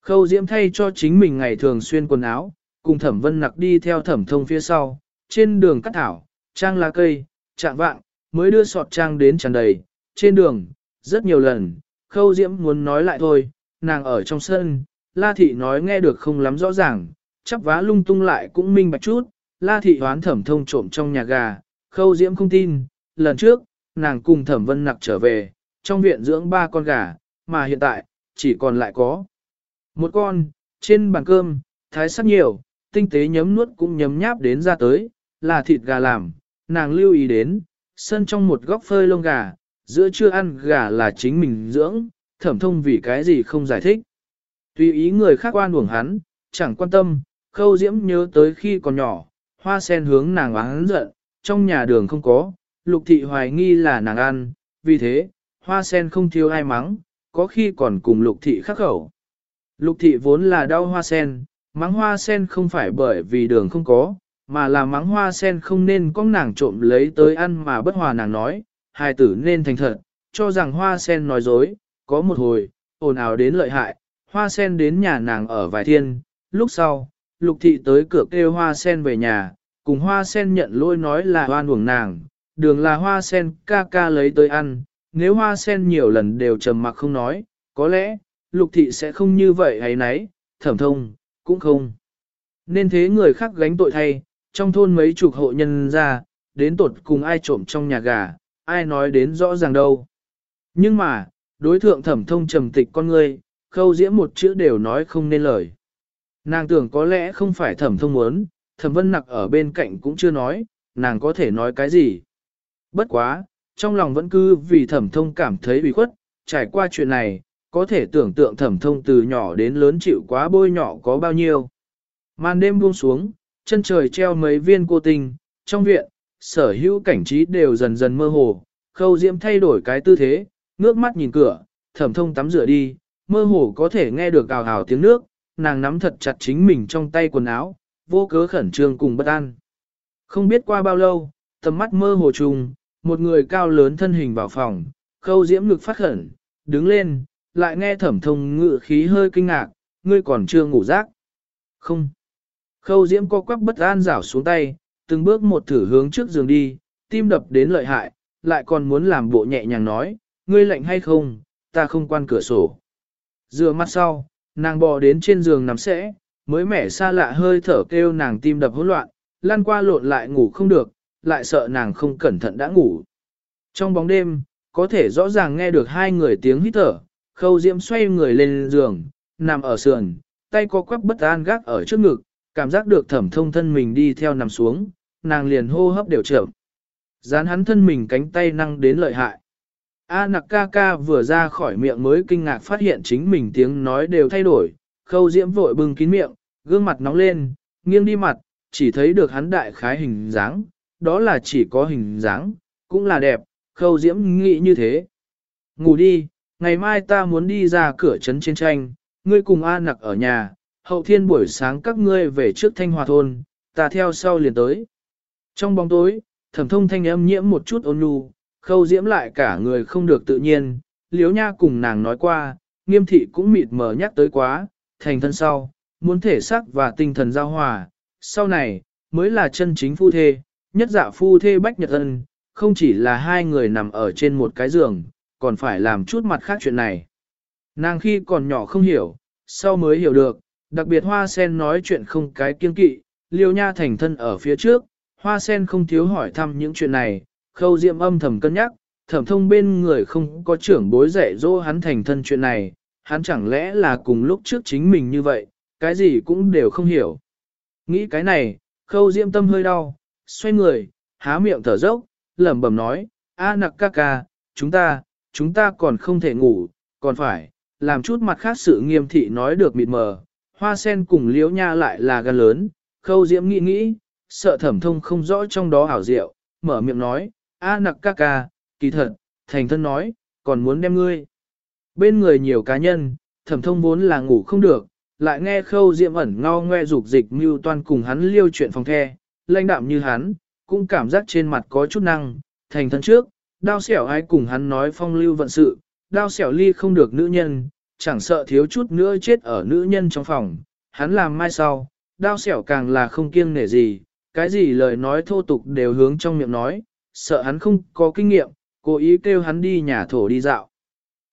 Khâu diễm thay cho chính mình ngày thường xuyên quần áo, cùng thẩm vân nặc đi theo thẩm thông phía sau, trên đường cắt thảo, trang lá cây, trạng vạng, mới đưa sọt trang đến tràn đầy, trên đường, rất nhiều lần, khâu diễm muốn nói lại thôi, nàng ở trong sân, la thị nói nghe được không lắm rõ ràng, chắp vá lung tung lại cũng minh bạch chút, la thị hoán thẩm thông trộm trong nhà gà, khâu diễm không tin, lần trước, nàng cùng thẩm vân nặc trở về, trong viện dưỡng ba con gà, mà hiện tại, chỉ còn lại có một con, trên bàn cơm, thái sắc nhiều, tinh tế nhấm nuốt cũng nhấm nháp đến ra tới, là thịt gà làm, nàng lưu ý đến, sân trong một góc phơi lông gà, giữa trưa ăn gà là chính mình dưỡng, thẩm thông vì cái gì không giải thích. Tùy ý người khác quan uổng hắn, chẳng quan tâm, khâu diễm nhớ tới khi còn nhỏ, hoa sen hướng nàng oán giận, trong nhà đường không có, lục thị hoài nghi là nàng ăn, vì thế, hoa sen không thiếu ai mắng, có khi còn cùng lục thị khắc khẩu. Lục thị vốn là đau hoa sen, mắng hoa sen không phải bởi vì đường không có, mà là mắng hoa sen không nên có nàng trộm lấy tới ăn mà bất hòa nàng nói, hài tử nên thành thật, cho rằng hoa sen nói dối, có một hồi, ồn ào đến lợi hại, hoa sen đến nhà nàng ở vài thiên, lúc sau, lục thị tới cửa kêu hoa sen về nhà, cùng hoa sen nhận lỗi nói là hoan uổng nàng, đường là hoa sen ca ca lấy tới ăn, nếu hoa sen nhiều lần đều trầm mặc không nói, có lẽ, lục thị sẽ không như vậy hay nấy, thẩm thông, cũng không. Nên thế người khác gánh tội thay, trong thôn mấy chục hộ nhân ra, đến tột cùng ai trộm trong nhà gà, ai nói đến rõ ràng đâu. Nhưng mà, đối thượng thẩm thông trầm tịch con người, khâu diễm một chữ đều nói không nên lời. Nàng tưởng có lẽ không phải thẩm thông muốn, thẩm vân nặc ở bên cạnh cũng chưa nói, nàng có thể nói cái gì. Bất quá, trong lòng vẫn cứ vì thẩm thông cảm thấy bị khuất, trải qua chuyện này, có thể tưởng tượng thẩm thông từ nhỏ đến lớn chịu quá bôi nhỏ có bao nhiêu. Màn đêm buông xuống, chân trời treo mấy viên cô tinh, trong viện, sở hữu cảnh trí đều dần dần mơ hồ, khâu diễm thay đổi cái tư thế, ngước mắt nhìn cửa, thẩm thông tắm rửa đi, mơ hồ có thể nghe được ào ào tiếng nước, nàng nắm thật chặt chính mình trong tay quần áo, vô cớ khẩn trương cùng bất an. Không biết qua bao lâu, tầm mắt mơ hồ trùng, một người cao lớn thân hình vào phòng, khâu diễm ngực phát khẩn, đứng lên, lại nghe thẩm thông ngự khí hơi kinh ngạc, ngươi còn chưa ngủ rác. Không. Khâu diễm co quắp bất an rảo xuống tay, từng bước một thử hướng trước giường đi, tim đập đến lợi hại, lại còn muốn làm bộ nhẹ nhàng nói, ngươi lạnh hay không, ta không quan cửa sổ. Dựa mắt sau, nàng bò đến trên giường nằm sẽ, mới mẻ xa lạ hơi thở kêu nàng tim đập hỗn loạn, lan qua lộn lại ngủ không được, lại sợ nàng không cẩn thận đã ngủ. Trong bóng đêm, có thể rõ ràng nghe được hai người tiếng hít thở, khâu diễm xoay người lên giường, nằm ở sườn, tay co quắp bất an gác ở trước ngực, cảm giác được thẩm thông thân mình đi theo nằm xuống, nàng liền hô hấp đều chậm. Dán hắn thân mình cánh tay năng đến lợi hại. A nặc ca ca vừa ra khỏi miệng mới kinh ngạc phát hiện chính mình tiếng nói đều thay đổi, khâu diễm vội bưng kín miệng, gương mặt nóng lên, nghiêng đi mặt, chỉ thấy được hắn đại khái hình dáng, đó là chỉ có hình dáng, cũng là đẹp, khâu diễm nghĩ như thế. Ngủ đi, ngày mai ta muốn đi ra cửa trấn chiến tranh, ngươi cùng A nặc ở nhà, hậu thiên buổi sáng các ngươi về trước thanh hòa thôn, ta theo sau liền tới. Trong bóng tối, thẩm thông thanh âm nhiễm một chút ôn nhu, khâu diễm lại cả người không được tự nhiên, liếu nha cùng nàng nói qua, nghiêm thị cũng mịt mờ nhắc tới quá, thành thân sau, muốn thể xác và tinh thần giao hòa, sau này, mới là chân chính phu thê, nhất dạ phu thê bách nhật ân, không chỉ là hai người nằm ở trên một cái giường, còn phải làm chút mặt khác chuyện này. Nàng khi còn nhỏ không hiểu, sau mới hiểu được, đặc biệt hoa sen nói chuyện không cái kiên kỵ, liêu nha thành thân ở phía trước, hoa sen không thiếu hỏi thăm những chuyện này, khâu diệm âm thầm cân nhắc, thẩm thông bên người không có trưởng bối dạy dỗ hắn thành thân chuyện này, hắn chẳng lẽ là cùng lúc trước chính mình như vậy, cái gì cũng đều không hiểu. Nghĩ cái này, khâu diệm tâm hơi đau, xoay người, há miệng thở dốc, lẩm bẩm nói, a nặc ca ca, chúng ta, chúng ta còn không thể ngủ, còn phải, làm chút mặt khác sự nghiêm thị nói được mịt mờ. Hoa sen cùng liễu nha lại là gan lớn, khâu diễm nghĩ nghĩ, sợ thẩm thông không rõ trong đó ảo diệu, mở miệng nói, a nặc ca ca, kỳ thật, thành thân nói, còn muốn đem ngươi. Bên người nhiều cá nhân, thẩm thông vốn là ngủ không được, lại nghe khâu diễm ẩn ngao ngoe dục dịch mưu toan cùng hắn liêu chuyện phòng the, lãnh đạm như hắn, cũng cảm giác trên mặt có chút năng, thành thân trước, đao xẻo ai cùng hắn nói phong lưu vận sự, đao xẻo ly không được nữ nhân, chẳng sợ thiếu chút nữa chết ở nữ nhân trong phòng, hắn làm mai sau, đao xẻo càng là không kiêng nể gì, cái gì lời nói thô tục đều hướng trong miệng nói, sợ hắn không có kinh nghiệm, cố ý kêu hắn đi nhà thổ đi dạo.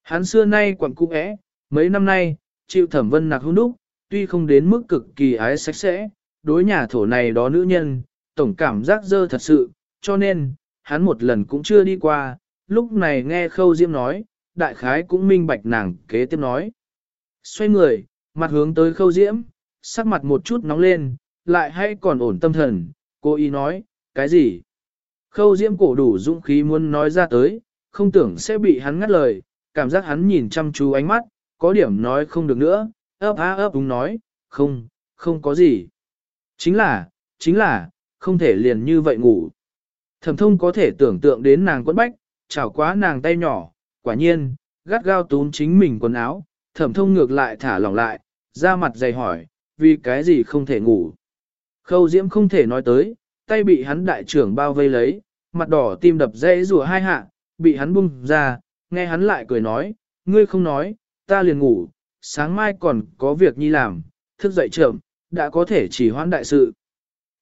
Hắn xưa nay quẳng cung ẽ, mấy năm nay, chịu thẩm vân nạc hôn đúc, tuy không đến mức cực kỳ ái sạch sẽ, đối nhà thổ này đó nữ nhân, tổng cảm giác dơ thật sự, cho nên, hắn một lần cũng chưa đi qua, lúc này nghe khâu diễm nói, đại khái cũng minh bạch nàng kế tiếp nói. Xoay người, mặt hướng tới khâu diễm, sắc mặt một chút nóng lên, lại hay còn ổn tâm thần, cô ý nói, cái gì? Khâu diễm cổ đủ dũng khí muốn nói ra tới, không tưởng sẽ bị hắn ngắt lời, cảm giác hắn nhìn chăm chú ánh mắt, có điểm nói không được nữa, ấp á ấp đúng nói, không, không có gì. Chính là, chính là, không thể liền như vậy ngủ. Thẩm thông có thể tưởng tượng đến nàng quấn bách, chảo quá nàng tay nhỏ, quả nhiên, gắt gao tún chính mình quần áo, thẩm thông ngược lại thả lỏng lại, ra mặt dày hỏi, vì cái gì không thể ngủ. Khâu diễm không thể nói tới, tay bị hắn đại trưởng bao vây lấy, mặt đỏ tim đập dây rùa hai hạ, bị hắn bung ra, nghe hắn lại cười nói, ngươi không nói, ta liền ngủ, sáng mai còn có việc nhi làm, thức dậy trưởng đã có thể chỉ hoãn đại sự.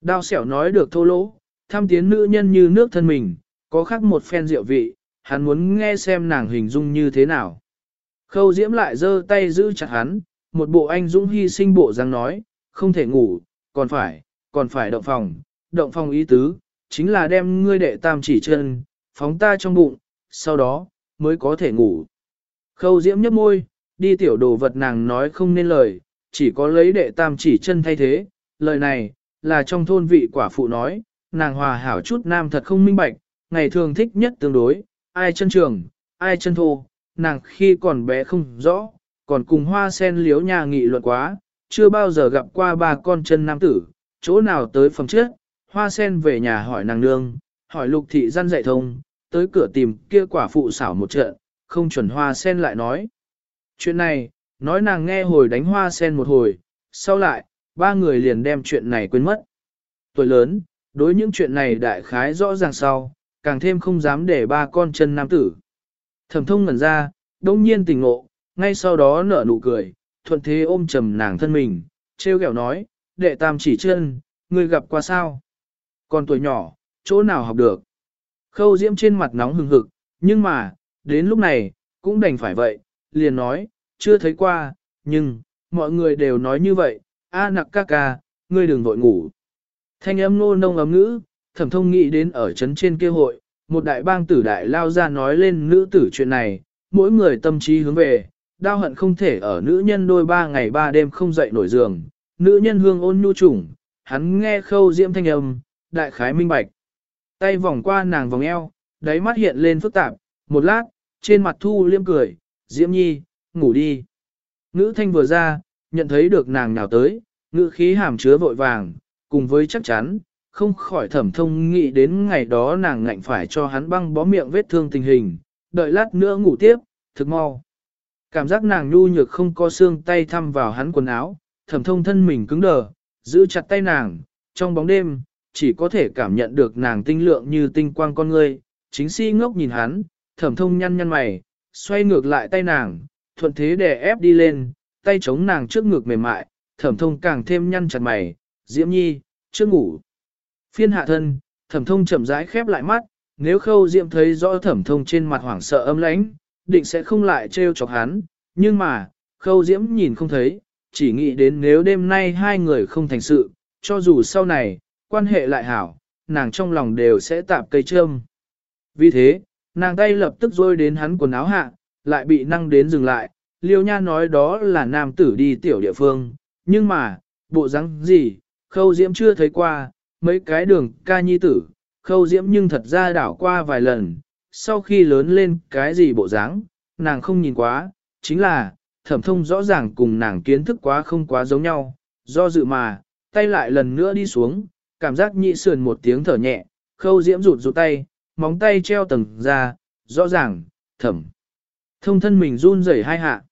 Đao xẻo nói được thô lỗ, tham tiến nữ nhân như nước thân mình, có khác một phen rượu vị, hắn muốn nghe xem nàng hình dung như thế nào. Khâu diễm lại giơ tay giữ chặt hắn, một bộ anh dũng hy sinh bộ dáng nói, không thể ngủ, còn phải, còn phải động phòng, động phòng ý tứ, chính là đem ngươi đệ tam chỉ chân, phóng ta trong bụng, sau đó, mới có thể ngủ. Khâu diễm nhấp môi, đi tiểu đồ vật nàng nói không nên lời, chỉ có lấy đệ tam chỉ chân thay thế, lời này, là trong thôn vị quả phụ nói, nàng hòa hảo chút nam thật không minh bạch, ngày thường thích nhất tương đối, ai chân trường, ai chân thô, nàng khi còn bé không rõ, còn cùng hoa sen liếu nhà nghị luận quá, chưa bao giờ gặp qua ba con chân nam tử, chỗ nào tới phòng trước, hoa sen về nhà hỏi nàng nương, hỏi lục thị gian dạy thông, tới cửa tìm kia quả phụ xảo một trận, không chuẩn hoa sen lại nói. Chuyện này, nói nàng nghe hồi đánh hoa sen một hồi, sau lại, ba người liền đem chuyện này quên mất. Tuổi lớn, đối những chuyện này đại khái rõ ràng sau, càng thêm không dám để ba con chân nam tử. Thẩm thông ngẩn ra, đông nhiên tỉnh ngộ, ngay sau đó nở nụ cười, thuận thế ôm trầm nàng thân mình, treo kẹo nói, đệ tam chỉ chân, người gặp qua sao? Còn tuổi nhỏ, chỗ nào học được? Khâu diễm trên mặt nóng hừng hực, nhưng mà, đến lúc này, cũng đành phải vậy, liền nói, chưa thấy qua, nhưng, mọi người đều nói như vậy, a nặc ca ca, ngươi đừng vội ngủ. Thanh âm nô nông ấm ngữ, thẩm thông nghĩ đến ở trấn trên kia hội, một đại bang tử đại lao ra nói lên nữ tử chuyện này, mỗi người tâm trí hướng về, đau hận không thể ở nữ nhân đôi ba ngày ba đêm không dậy nổi giường, nữ nhân hương ôn nhu trùng, hắn nghe khâu diễm thanh âm, đại khái minh bạch. Tay vòng qua nàng vòng eo, đáy mắt hiện lên phức tạp, một lát, trên mặt thu liêm cười, diễm nhi, ngủ đi. Ngữ thanh vừa ra, nhận thấy được nàng nào tới, ngữ khí hàm chứa vội vàng, cùng với chắc chắn, không khỏi thẩm thông nghĩ đến ngày đó nàng ngạnh phải cho hắn băng bó miệng vết thương tình hình, đợi lát nữa ngủ tiếp, thực mau. Cảm giác nàng nhu nhược không có xương tay thăm vào hắn quần áo, thẩm thông thân mình cứng đờ, giữ chặt tay nàng, trong bóng đêm, chỉ có thể cảm nhận được nàng tinh lượng như tinh quang con ngươi, chính si ngốc nhìn hắn, thẩm thông nhăn nhăn mày, xoay ngược lại tay nàng, thuận thế đè ép đi lên, tay chống nàng trước ngực mềm mại, thẩm thông càng thêm nhăn chặt mày, diễm nhi, chưa ngủ. Phiên hạ thân, thẩm thông chậm rãi khép lại mắt, nếu khâu diễm thấy rõ thẩm thông trên mặt hoảng sợ âm lãnh, định sẽ không lại trêu chọc hắn, nhưng mà, khâu diễm nhìn không thấy, chỉ nghĩ đến nếu đêm nay hai người không thành sự, cho dù sau này, quan hệ lại hảo, nàng trong lòng đều sẽ tạp cây trơm. Vì thế, nàng tay lập tức rôi đến hắn quần áo hạ, lại bị năng đến dừng lại, liêu nha nói đó là nam tử đi tiểu địa phương, nhưng mà, bộ rắn gì, khâu diễm chưa thấy qua, mấy cái đường ca nhi tử, khâu diễm nhưng thật ra đảo qua vài lần, sau khi lớn lên cái gì bộ dáng, nàng không nhìn quá, chính là, thẩm thông rõ ràng cùng nàng kiến thức quá không quá giống nhau, do dự mà, tay lại lần nữa đi xuống, cảm giác nhị sườn một tiếng thở nhẹ, khâu diễm rụt rụt tay, móng tay treo tầng ra, rõ ràng, thẩm. Thông thân mình run rẩy hai hạ.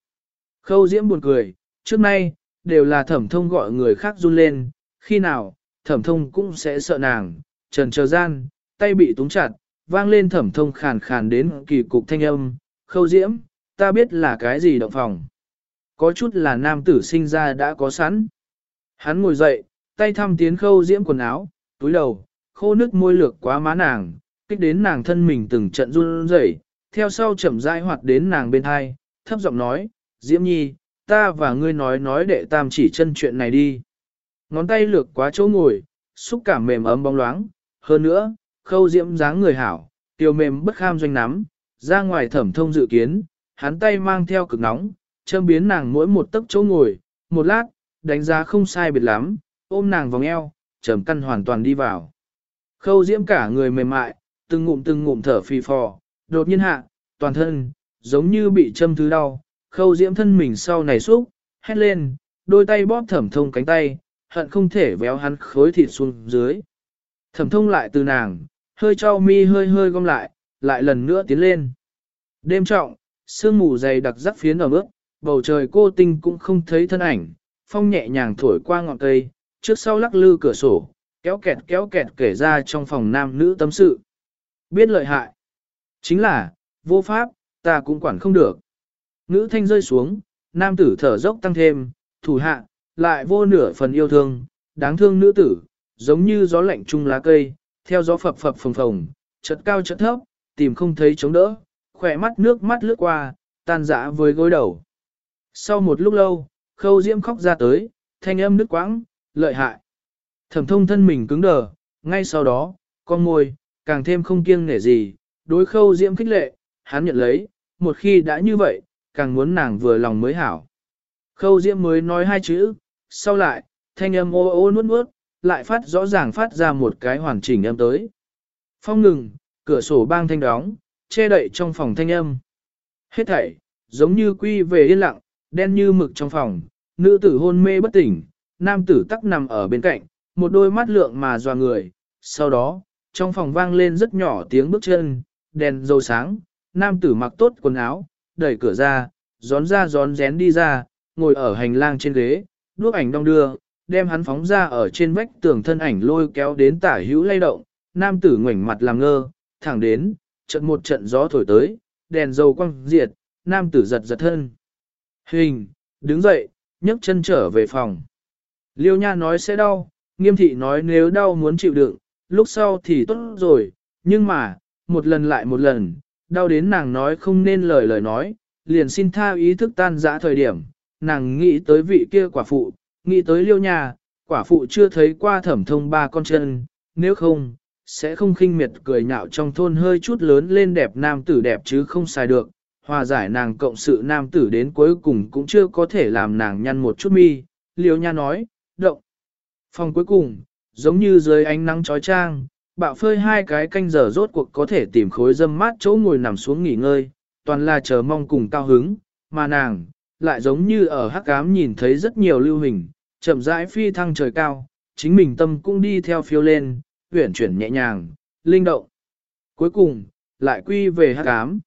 Khâu diễm buồn cười, trước nay, đều là thẩm thông gọi người khác run lên, khi nào, thẩm thông cũng sẽ sợ nàng, trần chờ gian, tay bị túng chặt, vang lên thẩm thông khàn khàn đến kỳ cục thanh âm, khâu diễm, ta biết là cái gì động phòng. Có chút là nam tử sinh ra đã có sẵn. Hắn ngồi dậy, tay thăm tiến khâu diễm quần áo, túi đầu, khô nước môi lược quá má nàng, kích đến nàng thân mình từng trận run rẩy, theo sau chậm rãi hoạt đến nàng bên hai, thấp giọng nói, Diễm Nhi, ta và ngươi nói nói đệ tam chỉ chân chuyện này đi. Ngón tay lược quá chỗ ngồi, xúc cảm mềm ấm bóng loáng, hơn nữa, khâu diễm dáng người hảo, tiêu mềm bất kham doanh nắm, ra ngoài thẩm thông dự kiến, hắn tay mang theo cực nóng, châm biến nàng mỗi một tấc chỗ ngồi, một lát, đánh giá không sai biệt lắm, ôm nàng vòng eo, trầm căn hoàn toàn đi vào. Khâu diễm cả người mềm mại, từng ngụm từng ngụm thở phì phò, đột nhiên hạ, toàn thân, giống như bị châm thứ đau, khâu diễm thân mình sau này xúc, hét lên, đôi tay bóp thẩm thông cánh tay, hận không thể véo hắn khối thịt xuống dưới. Thẩm thông lại từ nàng, hơi trao mi hơi hơi gom lại, lại lần nữa tiến lên. Đêm trọng, sương mù dày đặc rắc phiến ở bước, bầu trời cô tinh cũng không thấy thân ảnh, phong nhẹ nhàng thổi qua ngọn cây, trước sau lắc lư cửa sổ, kéo kẹt kéo kẹt kể ra trong phòng nam nữ tâm sự. Biết lợi hại. Chính là, vô pháp, ta cũng quản không được. Nữ thanh rơi xuống, nam tử thở dốc tăng thêm, thủ hạ, lại vô nửa phần yêu thương, đáng thương nữ tử, giống như gió lạnh chung lá cây, theo gió phập phập phồng phồng, chật cao chật thấp, tìm không thấy chống đỡ, khỏe mắt nước mắt lướt qua, tan dã với gối đầu. Sau một lúc lâu, khâu diễm khóc ra tới, thanh âm nước quãng, lợi hại. Thẩm thông thân mình cứng đờ, ngay sau đó, con môi, càng thêm không kiêng nể gì, đối khâu diễm khích lệ, hắn nhận lấy, một khi đã như vậy, càng muốn nàng vừa lòng mới hảo. Khâu diễm mới nói hai chữ, sau lại, thanh âm ô ô nuốt nuốt, lại phát rõ ràng phát ra một cái hoàn chỉnh âm tới. Phong ngừng, cửa sổ bang thanh đóng, che đậy trong phòng thanh âm. Hết thảy, giống như quy về yên lặng, đen như mực trong phòng, nữ tử hôn mê bất tỉnh, nam tử tắc nằm ở bên cạnh, một đôi mắt lượng mà dò người. Sau đó, trong phòng vang lên rất nhỏ tiếng bước chân, đèn dầu sáng, nam tử mặc tốt quần áo, đẩy cửa ra, gión ra gión rén đi ra, ngồi ở hành lang trên ghế, đuốc ảnh đong đưa, đem hắn phóng ra ở trên vách tường thân ảnh lôi kéo đến tả hữu lay động, nam tử ngoảnh mặt làm ngơ, thẳng đến, trận một trận gió thổi tới, đèn dầu quăng diệt, nam tử giật giật thân. Hình, đứng dậy, nhấc chân trở về phòng. Liêu nha nói sẽ đau, nghiêm thị nói nếu đau muốn chịu đựng, lúc sau thì tốt rồi, nhưng mà, một lần lại một lần, đau đến nàng nói không nên lời lời nói, liền xin tha ý thức tan dã thời điểm, nàng nghĩ tới vị kia quả phụ, nghĩ tới liêu nhà, quả phụ chưa thấy qua thẩm thông ba con chân, nếu không, sẽ không khinh miệt cười nhạo trong thôn hơi chút lớn lên đẹp nam tử đẹp chứ không sai được, hòa giải nàng cộng sự nam tử đến cuối cùng cũng chưa có thể làm nàng nhăn một chút mi, liêu nha nói, động. Phòng cuối cùng, giống như dưới ánh nắng trói trang, bạo phơi hai cái canh giờ rốt cuộc có thể tìm khối dâm mát chỗ ngồi nằm xuống nghỉ ngơi, toàn là chờ mong cùng cao hứng, mà nàng, lại giống như ở hắc ám nhìn thấy rất nhiều lưu hình, chậm rãi phi thăng trời cao, chính mình tâm cũng đi theo phiêu lên, huyển chuyển nhẹ nhàng, linh động. Cuối cùng, lại quy về hắc ám,